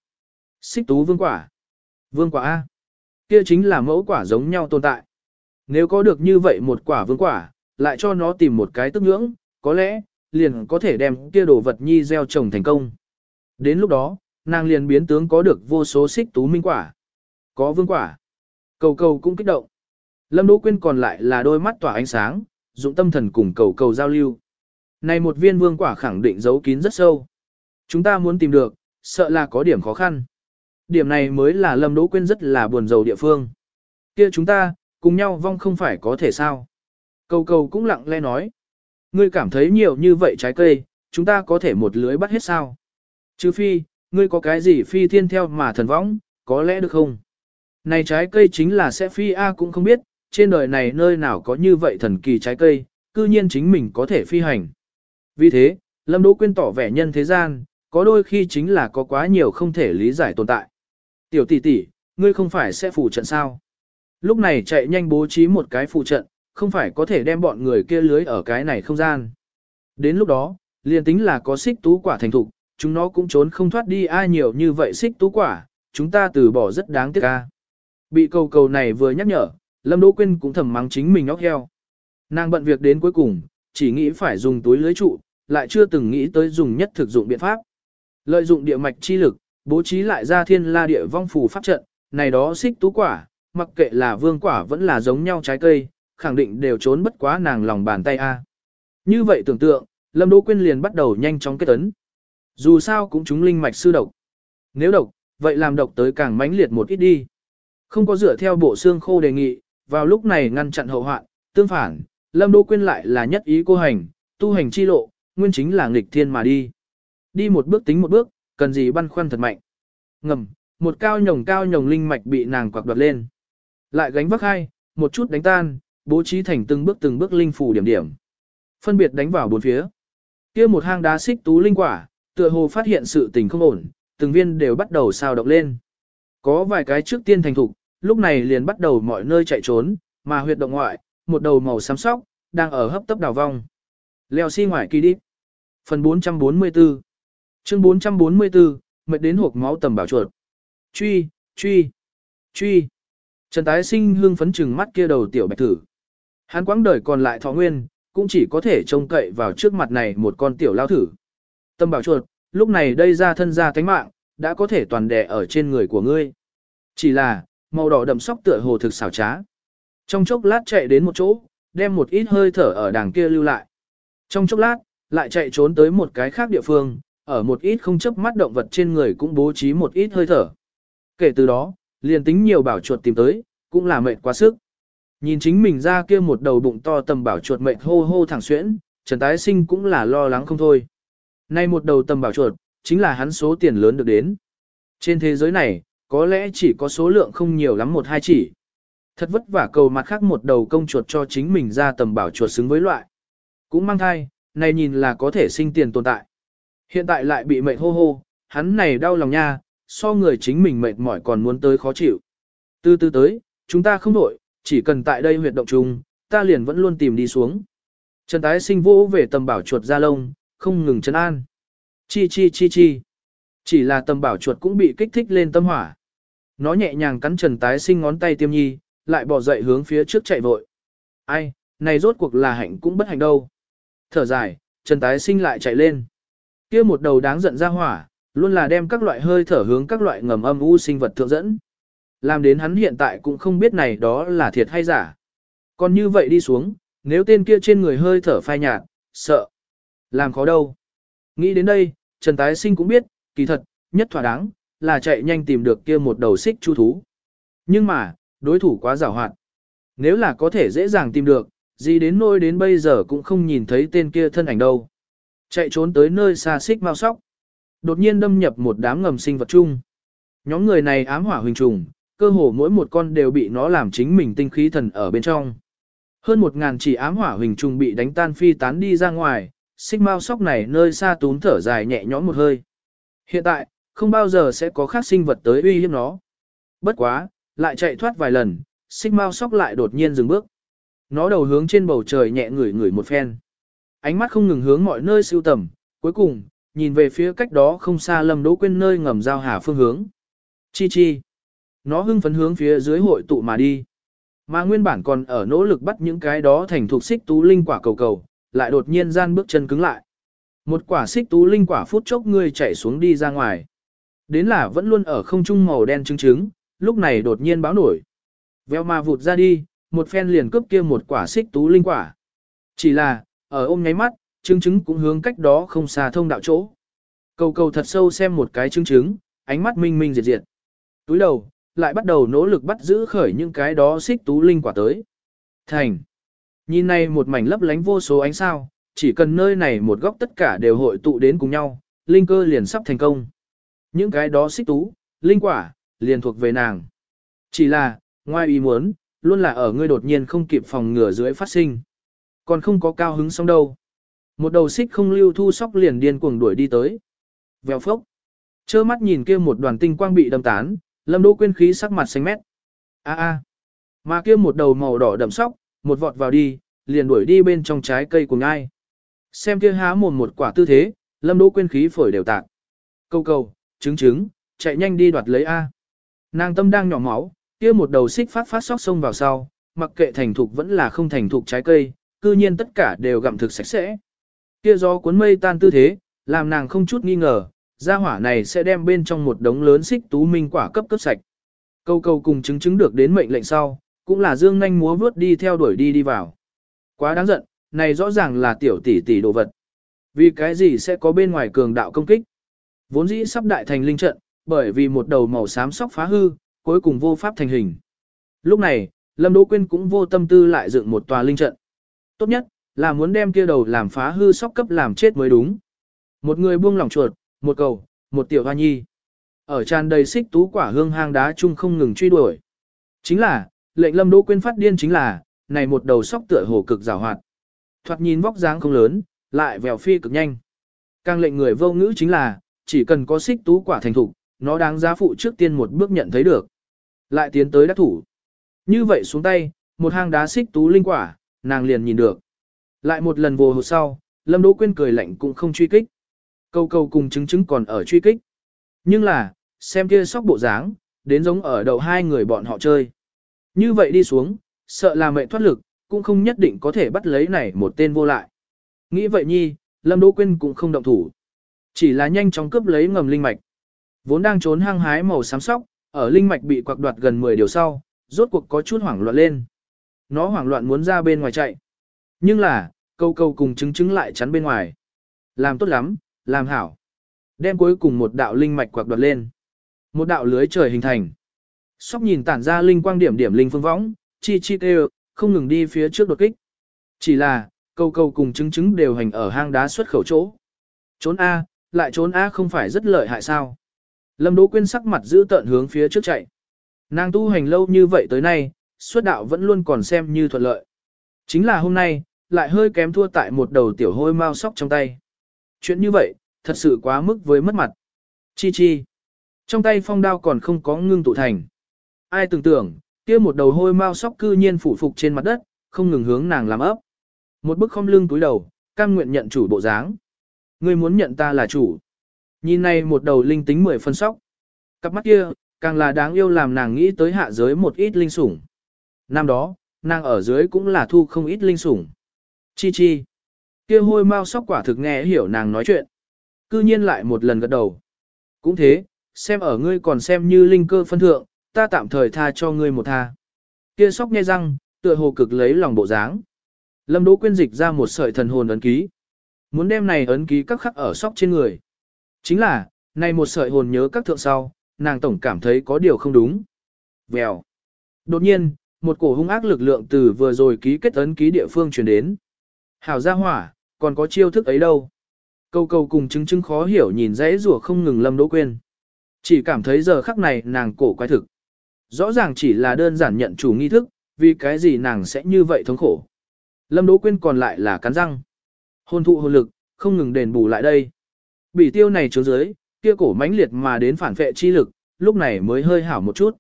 A: Xích tú vương quả. Vương quả A. Kia chính là mẫu quả giống nhau tồn tại. Nếu có được như vậy một quả vương quả, lại cho nó tìm một cái tức ngưỡng, có lẽ, liền có thể đem kia đồ vật nhi gieo trồng thành công. Đến lúc đó, nàng liền biến tướng có được vô số xích tú minh quả. Có vương quả. Cầu cầu cũng kích động. Lâm Đỗ Quyên còn lại là đôi mắt tỏa ánh sáng, dụng tâm thần cùng cầu cầu giao lưu. Này một viên vương quả khẳng định giấu kín rất sâu. Chúng ta muốn tìm được, sợ là có điểm khó khăn. Điểm này mới là Lâm Đỗ Quyên rất là buồn rầu địa phương. Kia chúng ta, cùng nhau vong không phải có thể sao. Cầu cầu cũng lặng lẽ nói. Ngươi cảm thấy nhiều như vậy trái cây, chúng ta có thể một lưới bắt hết sao. Chứ phi, ngươi có cái gì phi thiên theo mà thần võng, có lẽ được không? Này trái cây chính là sẽ phi A cũng không biết, trên đời này nơi nào có như vậy thần kỳ trái cây, cư nhiên chính mình có thể phi hành. Vì thế, Lâm Đỗ Quyên tỏ vẻ nhân thế gian, có đôi khi chính là có quá nhiều không thể lý giải tồn tại. Tiểu tỷ tỷ, ngươi không phải sẽ phụ trận sao? Lúc này chạy nhanh bố trí một cái phụ trận, không phải có thể đem bọn người kia lưới ở cái này không gian. Đến lúc đó, liền tính là có xích tú quả thành thục, chúng nó cũng trốn không thoát đi ai nhiều như vậy xích tú quả, chúng ta từ bỏ rất đáng tiếc ca. Bị cầu cầu này vừa nhắc nhở, Lâm Đỗ Quyên cũng thầm mắng chính mình óc heo. Nàng bận việc đến cuối cùng, chỉ nghĩ phải dùng túi lưới trụ, lại chưa từng nghĩ tới dùng nhất thực dụng biện pháp. Lợi dụng địa mạch chi lực, bố trí lại ra thiên la địa vong phù pháp trận, này đó xích tú quả, mặc kệ là vương quả vẫn là giống nhau trái cây, khẳng định đều trốn bất quá nàng lòng bàn tay a. Như vậy tưởng tượng, Lâm Đỗ Quyên liền bắt đầu nhanh chóng kết ấn. Dù sao cũng chúng linh mạch sư độc. Nếu độc, vậy làm độc tới càng mãnh liệt một ít đi. Không có dựa theo bộ xương khô đề nghị, vào lúc này ngăn chặn hậu hoạn, tương phản, Lâm Đỗ Quyên lại là nhất ý cô hành, tu hành chi lộ, nguyên chính là nghịch thiên mà đi. Đi một bước tính một bước, cần gì băn khoăn thật mạnh. Ngầm, một cao nhồng cao nhồng linh mạch bị nàng quặc đoạt lên. Lại gánh vác hai, một chút đánh tan, bố trí thành từng bước từng bước linh phủ điểm điểm. Phân biệt đánh vào bốn phía. Kia một hang đá xích tú linh quả, tựa hồ phát hiện sự tình không ổn, từng viên đều bắt đầu sao động lên. Có vài cái trước tiên thành thục, lúc này liền bắt đầu mọi nơi chạy trốn, mà huyệt động ngoại, một đầu màu xám sóc, đang ở hấp tấp đào vong. Leo xi si ngoài kỳ đi. Phần 444 Chương 444, mệt đến hộp máu tầm bảo chuột. Truy, truy, truy. Trần tái sinh hương phấn chừng mắt kia đầu tiểu bạch thử. Hắn quãng đời còn lại thọ nguyên, cũng chỉ có thể trông cậy vào trước mặt này một con tiểu lao thử. Tâm bảo chuột, lúc này đây ra thân ra tánh mạng, đã có thể toàn đè ở trên người của ngươi. Chỉ là, màu đỏ đậm sóc tựa hồ thực xảo trá. Trong chốc lát chạy đến một chỗ, đem một ít hơi thở ở đằng kia lưu lại. Trong chốc lát, lại chạy trốn tới một cái khác địa phương, ở một ít không chấp mắt động vật trên người cũng bố trí một ít hơi thở. Kể từ đó, liền tính nhiều bảo chuột tìm tới, cũng là mệt quá sức. Nhìn chính mình ra kia một đầu bụng to tầm bảo chuột mệnh hô hô thẳng xuyễn, Trần Tái Sinh cũng là lo lắng không thôi. Nay một đầu tầm bảo chuột, chính là hắn số tiền lớn được đến. Trên thế giới này, có lẽ chỉ có số lượng không nhiều lắm một hai chỉ. Thật vất vả cầu mặt khác một đầu công chuột cho chính mình ra tầm bảo chuột xứng với loại. Cũng mang thai, này nhìn là có thể sinh tiền tồn tại. Hiện tại lại bị mệt hô hô, hắn này đau lòng nha, so người chính mình mệt mỏi còn muốn tới khó chịu. Từ từ tới, chúng ta không đổi, chỉ cần tại đây huyệt động chung, ta liền vẫn luôn tìm đi xuống. Trần tái sinh vô về tầm bảo chuột ra lông, không ngừng chân an. Chi chi chi chi. Chỉ là tầm bảo chuột cũng bị kích thích lên tâm hỏa. Nó nhẹ nhàng cắn trần tái sinh ngón tay tiêm nhi, lại bỏ dậy hướng phía trước chạy vội. Ai, này rốt cuộc là hạnh cũng bất hạnh đâu. Thở dài, trần tái sinh lại chạy lên. kia một đầu đáng giận ra hỏa, luôn là đem các loại hơi thở hướng các loại ngầm âm u sinh vật thượng dẫn. Làm đến hắn hiện tại cũng không biết này đó là thiệt hay giả. Còn như vậy đi xuống, nếu tên kia trên người hơi thở phai nhạt, sợ. Làm khó đâu. Nghĩ đến đây, Trần Tái Sinh cũng biết, kỳ thật, nhất thỏa đáng, là chạy nhanh tìm được kia một đầu xích chu thú. Nhưng mà, đối thủ quá giàu hoạt. Nếu là có thể dễ dàng tìm được, gì đến nôi đến bây giờ cũng không nhìn thấy tên kia thân ảnh đâu. Chạy trốn tới nơi xa xích mau sóc. Đột nhiên đâm nhập một đám ngầm sinh vật chung. Nhóm người này ám hỏa huỳnh trùng, cơ hồ mỗi một con đều bị nó làm chính mình tinh khí thần ở bên trong. Hơn một ngàn chỉ ám hỏa hình trùng bị đánh tan phi tán đi ra ngoài, xích mau sóc này nơi xa tún thở dài nhẹ nhõm một hơi. Hiện tại, không bao giờ sẽ có khác sinh vật tới uy hiếp nó. Bất quá, lại chạy thoát vài lần, xích mau sóc lại đột nhiên dừng bước. Nó đầu hướng trên bầu trời nhẹ ngửi ngửi một phen. Ánh mắt không ngừng hướng mọi nơi siêu tầm, cuối cùng, nhìn về phía cách đó không xa lâm đỗ quên nơi ngầm giao hà phương hướng. Chi chi. Nó hưng phấn hướng phía dưới hội tụ mà đi. Mà nguyên bản còn ở nỗ lực bắt những cái đó thành thuộc xích tú linh quả cầu cầu, lại đột nhiên gian bước chân cứng lại. Một quả xích tú linh quả phút chốc ngươi chạy xuống đi ra ngoài. Đến là vẫn luôn ở không trung màu đen trứng trứng, lúc này đột nhiên báo nổi. Veo ma vụt ra đi, một phen liền cướp kia một quả xích tú linh quả. Chỉ là, ở ôm nháy mắt, trứng trứng cũng hướng cách đó không xa thông đạo chỗ. Cầu cầu thật sâu xem một cái trứng trứng, ánh mắt minh minh diệt diệt. Túi đầu, lại bắt đầu nỗ lực bắt giữ khởi những cái đó xích tú linh quả tới. Thành. Nhìn này một mảnh lấp lánh vô số ánh sao, chỉ cần nơi này một góc tất cả đều hội tụ đến cùng nhau, linh cơ liền sắp thành công. Những cái đó xích tú, linh quả, liền thuộc về nàng. Chỉ là, ngoài ý muốn, luôn là ở ngươi đột nhiên không kịp phòng ngừa dưới phát sinh. Còn không có cao hứng xong đâu. Một đầu xích không lưu thu sóc liền điên cuồng đuổi đi tới. Vèo phốc. Chơ mắt nhìn kia một đoàn tinh quang bị đâm tán, lâm đỗ quyên khí sắc mặt xanh mét. A a. Mà kia một đầu màu đỏ đậm sóc, một vọt vào đi, liền đuổi đi bên trong trái cây của ngai. Xem kia há mồm một quả tư thế, lâm đỗ quyên khí phổi đều tạc. Câu câu, trứng trứng, chạy nhanh đi đoạt lấy A. Nàng tâm đang nhỏ máu, kia một đầu xích phát phát sóc xông vào sau, mặc kệ thành thục vẫn là không thành thục trái cây, cư nhiên tất cả đều gặm thực sạch sẽ. Kia gió cuốn mây tan tư thế, làm nàng không chút nghi ngờ, gia hỏa này sẽ đem bên trong một đống lớn xích tú minh quả cấp cấp sạch. Câu câu cùng chứng chứng được đến mệnh lệnh sau, cũng là dương nhanh múa vướt đi theo đuổi đi đi vào. Quá đáng giận, này rõ ràng là tiểu tỷ tỷ đồ vật. Vì cái gì sẽ có bên ngoài cường đạo công kích? Vốn dĩ sắp đại thành linh trận, bởi vì một đầu màu xám sóc phá hư, cuối cùng vô pháp thành hình. Lúc này, Lâm Đỗ Quyên cũng vô tâm tư lại dựng một tòa linh trận. Tốt nhất, là muốn đem kia đầu làm phá hư sóc cấp làm chết mới đúng. Một người buông lỏng chuột, một cầu, một tiểu hoa nhi. Ở tràn đầy xích tú quả hương hang đá chung không ngừng truy đuổi. Chính là, lệnh Lâm Đỗ quên phát điên chính là, này một đầu sóc tựa hồ cực rào hoạt. Thoạt nhìn vóc dáng không lớn, lại vèo phi cực nhanh. Càng lệnh người vô ngữ chính là, chỉ cần có xích tú quả thành thục, nó đáng giá phụ trước tiên một bước nhận thấy được. Lại tiến tới đắc thủ. Như vậy xuống tay, một hang đá xích tú linh quả, nàng liền nhìn được. Lại một lần vô hồ sau, Lâm Đỗ Quyên cười lạnh cũng không truy kích. Câu câu cùng chứng chứng còn ở truy kích. Nhưng là, xem kia sóc bộ dáng, đến giống ở đầu hai người bọn họ chơi. Như vậy đi xuống, sợ là mẹ thoát lực, cũng không nhất định có thể bắt lấy này một tên vô lại. Nghĩ vậy nhi, Lâm Đỗ Quyên cũng không động thủ. Chỉ là nhanh chóng cướp lấy ngầm linh mạch. Vốn đang trốn hang hái màu xám sóc, ở linh mạch bị quặc đoạt gần 10 điều sau, rốt cuộc có chút hoảng loạn lên. Nó hoảng loạn muốn ra bên ngoài chạy. Nhưng là, câu câu cùng chứng chứng lại chắn bên ngoài. Làm tốt lắm, làm hảo. Đem cuối cùng một đạo linh mạch quặc đoạt lên. Một đạo lưới trời hình thành. Sóc nhìn tản ra linh quang điểm điểm linh phương võng, chi chi kêu, không ngừng đi phía trước đột kích. Chỉ là, câu câu cùng chứng chứng đều hành ở hang đá xuất khẩu chỗ. Trốn A, lại trốn A không phải rất lợi hại sao. Lâm Đỗ Quyên sắc mặt giữ tợn hướng phía trước chạy. Nàng tu hành lâu như vậy tới nay, xuất đạo vẫn luôn còn xem như thuận lợi. Chính là hôm nay, lại hơi kém thua tại một đầu tiểu hôi mau sóc trong tay. Chuyện như vậy, thật sự quá mức với mất mặt. Chi chi. Trong tay phong đao còn không có ngưng tụ thành. Ai tưởng tưởng, kia một đầu hôi mau sóc cư nhiên phủ phục trên mặt đất, không ngừng hướng nàng làm ấp. Một bức không lưng túi đầu, cam nguyện nhận chủ bộ dáng. Ngươi muốn nhận ta là chủ. Nhìn này một đầu linh tính mười phân sóc. Cặp mắt kia, càng là đáng yêu làm nàng nghĩ tới hạ giới một ít linh sủng. Năm đó, nàng ở dưới cũng là thu không ít linh sủng. Chi chi. Kia hôi mau sóc quả thực nghe hiểu nàng nói chuyện. Cư nhiên lại một lần gật đầu. Cũng thế, xem ở ngươi còn xem như linh cơ phân thượng, ta tạm thời tha cho ngươi một tha. Kia sóc nghe răng, tựa hồ cực lấy lòng bộ dáng. Lâm Đỗ quyên dịch ra một sợi thần hồn ấn ký. Muốn đem này ấn ký các khắc ở sóc trên người. Chính là, này một sợi hồn nhớ các thượng sau, nàng tổng cảm thấy có điều không đúng. Vèo. Đột nhiên, một cổ hung ác lực lượng từ vừa rồi ký kết ấn ký địa phương truyền đến. Hảo gia hỏa, còn có chiêu thức ấy đâu. Câu câu cùng chứng chứng khó hiểu nhìn dãy rùa không ngừng lâm đỗ quên. Chỉ cảm thấy giờ khắc này nàng cổ quái thực. Rõ ràng chỉ là đơn giản nhận chủ nghi thức, vì cái gì nàng sẽ như vậy thống khổ. Lâm Đỗ Quyên còn lại là cắn răng. Hôn thụ hồn lực, không ngừng đền bù lại đây. Bỉ tiêu này trướng dưới, kia cổ mãnh liệt mà đến phản vệ chi lực, lúc này mới hơi hảo một chút.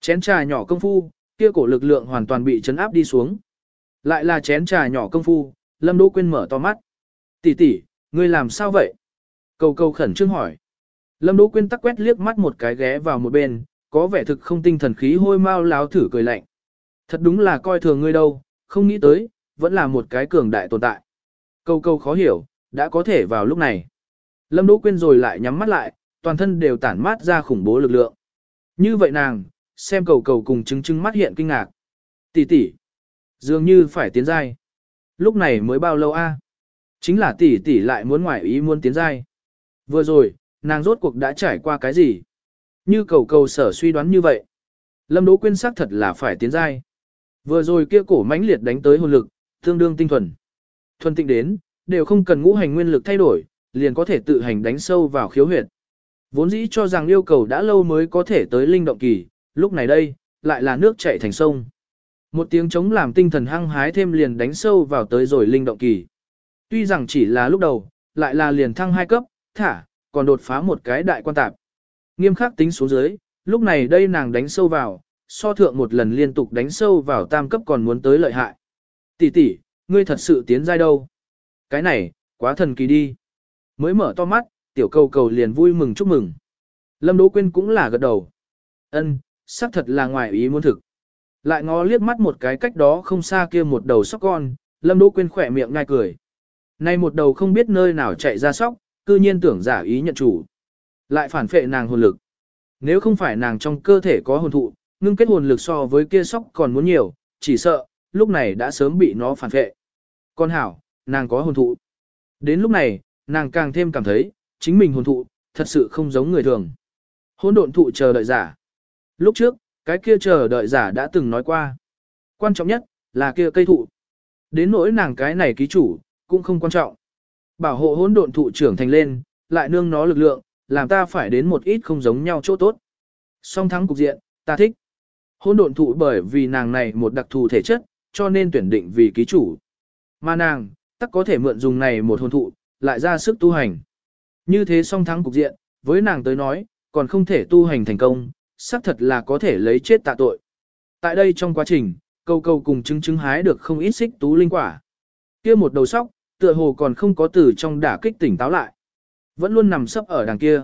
A: Chén trà nhỏ công phu, kia cổ lực lượng hoàn toàn bị chấn áp đi xuống. Lại là chén trà nhỏ công phu, Lâm Đỗ Quyên mở to mắt. Tỷ tỷ, ngươi làm sao vậy? Cầu cầu khẩn trương hỏi. Lâm Đỗ Quyên tắc quét liếc mắt một cái ghé vào một bên, có vẻ thực không tinh thần khí hôi mau láo thử cười lạnh. Thật đúng là coi thường ngươi đâu, không nghĩ tới, vẫn là một cái cường đại tồn tại. Câu câu khó hiểu, đã có thể vào lúc này. Lâm Đỗ Quyên rồi lại nhắm mắt lại, toàn thân đều tản mát ra khủng bố lực lượng. Như vậy nàng, xem cầu cầu cùng chứng chứng mắt hiện kinh ngạc. Tỷ tỷ, dường như phải tiến giai. Lúc này mới bao lâu a? Chính là tỷ tỷ lại muốn ngoại ý muốn tiến giai. Vừa rồi, nàng rốt cuộc đã trải qua cái gì? Như cầu cầu sở suy đoán như vậy. Lâm Đỗ Quyên xác thật là phải tiến giai. Vừa rồi kia cổ mãnh liệt đánh tới hồn lực, tương đương tinh thuần. Thuần tịnh đến, đều không cần ngũ hành nguyên lực thay đổi, liền có thể tự hành đánh sâu vào khiếu huyệt. Vốn dĩ cho rằng yêu cầu đã lâu mới có thể tới linh động kỳ, lúc này đây, lại là nước chảy thành sông. Một tiếng chống làm tinh thần hăng hái thêm liền đánh sâu vào tới rồi linh động kỳ. Tuy rằng chỉ là lúc đầu, lại là liền thăng hai cấp, thả, còn đột phá một cái đại quan tạp. Nghiêm khắc tính số dưới, lúc này đây nàng đánh sâu vào, so thượng một lần liên tục đánh sâu vào tam cấp còn muốn tới lợi hại. Tỷ tỷ, ngươi thật sự tiến giai đâu? Cái này, quá thần kỳ đi. Mới mở to mắt, tiểu cầu cầu liền vui mừng chúc mừng. Lâm Đỗ Quyên cũng là gật đầu. Ân, xác thật là ngoài ý muốn thực. Lại ngó liếc mắt một cái cách đó không xa kia một đầu sóc con, Lâm Đỗ Quyên khỏe miệng ngai cười. Nay một đầu không biết nơi nào chạy ra sóc, cư nhiên tưởng giả ý nhận chủ. Lại phản phệ nàng hồn lực. Nếu không phải nàng trong cơ thể có hồn thụ, ngưng kết hồn lực so với kia sóc còn muốn nhiều, chỉ sợ, lúc này đã sớm bị nó phản phệ. Con hảo, nàng có hồn thụ. Đến lúc này, nàng càng thêm cảm thấy, chính mình hồn thụ, thật sự không giống người thường. Hỗn độn thụ chờ đợi giả. Lúc trước, cái kia chờ đợi giả đã từng nói qua. Quan trọng nhất, là kia cây thụ. Đến nỗi nàng cái này ký chủ, cũng không quan trọng. Bảo hộ hỗn độn thụ trưởng thành lên, lại nương nó lực lượng, làm ta phải đến một ít không giống nhau chỗ tốt. Song thắng cục diện, ta thích. Hỗn độn thụ bởi vì nàng này một đặc thù thể chất, cho nên tuyển định vì ký chủ. Mà nàng, tắc có thể mượn dùng này một hồn thụ, lại ra sức tu hành. Như thế song thắng cục diện, với nàng tới nói, còn không thể tu hành thành công, xác thật là có thể lấy chết tạ tội. Tại đây trong quá trình, câu câu cùng chứng chứng hái được không ít xích tú linh quả. Kia một đầu sóc, tựa hồ còn không có từ trong đả kích tỉnh táo lại. Vẫn luôn nằm sấp ở đằng kia.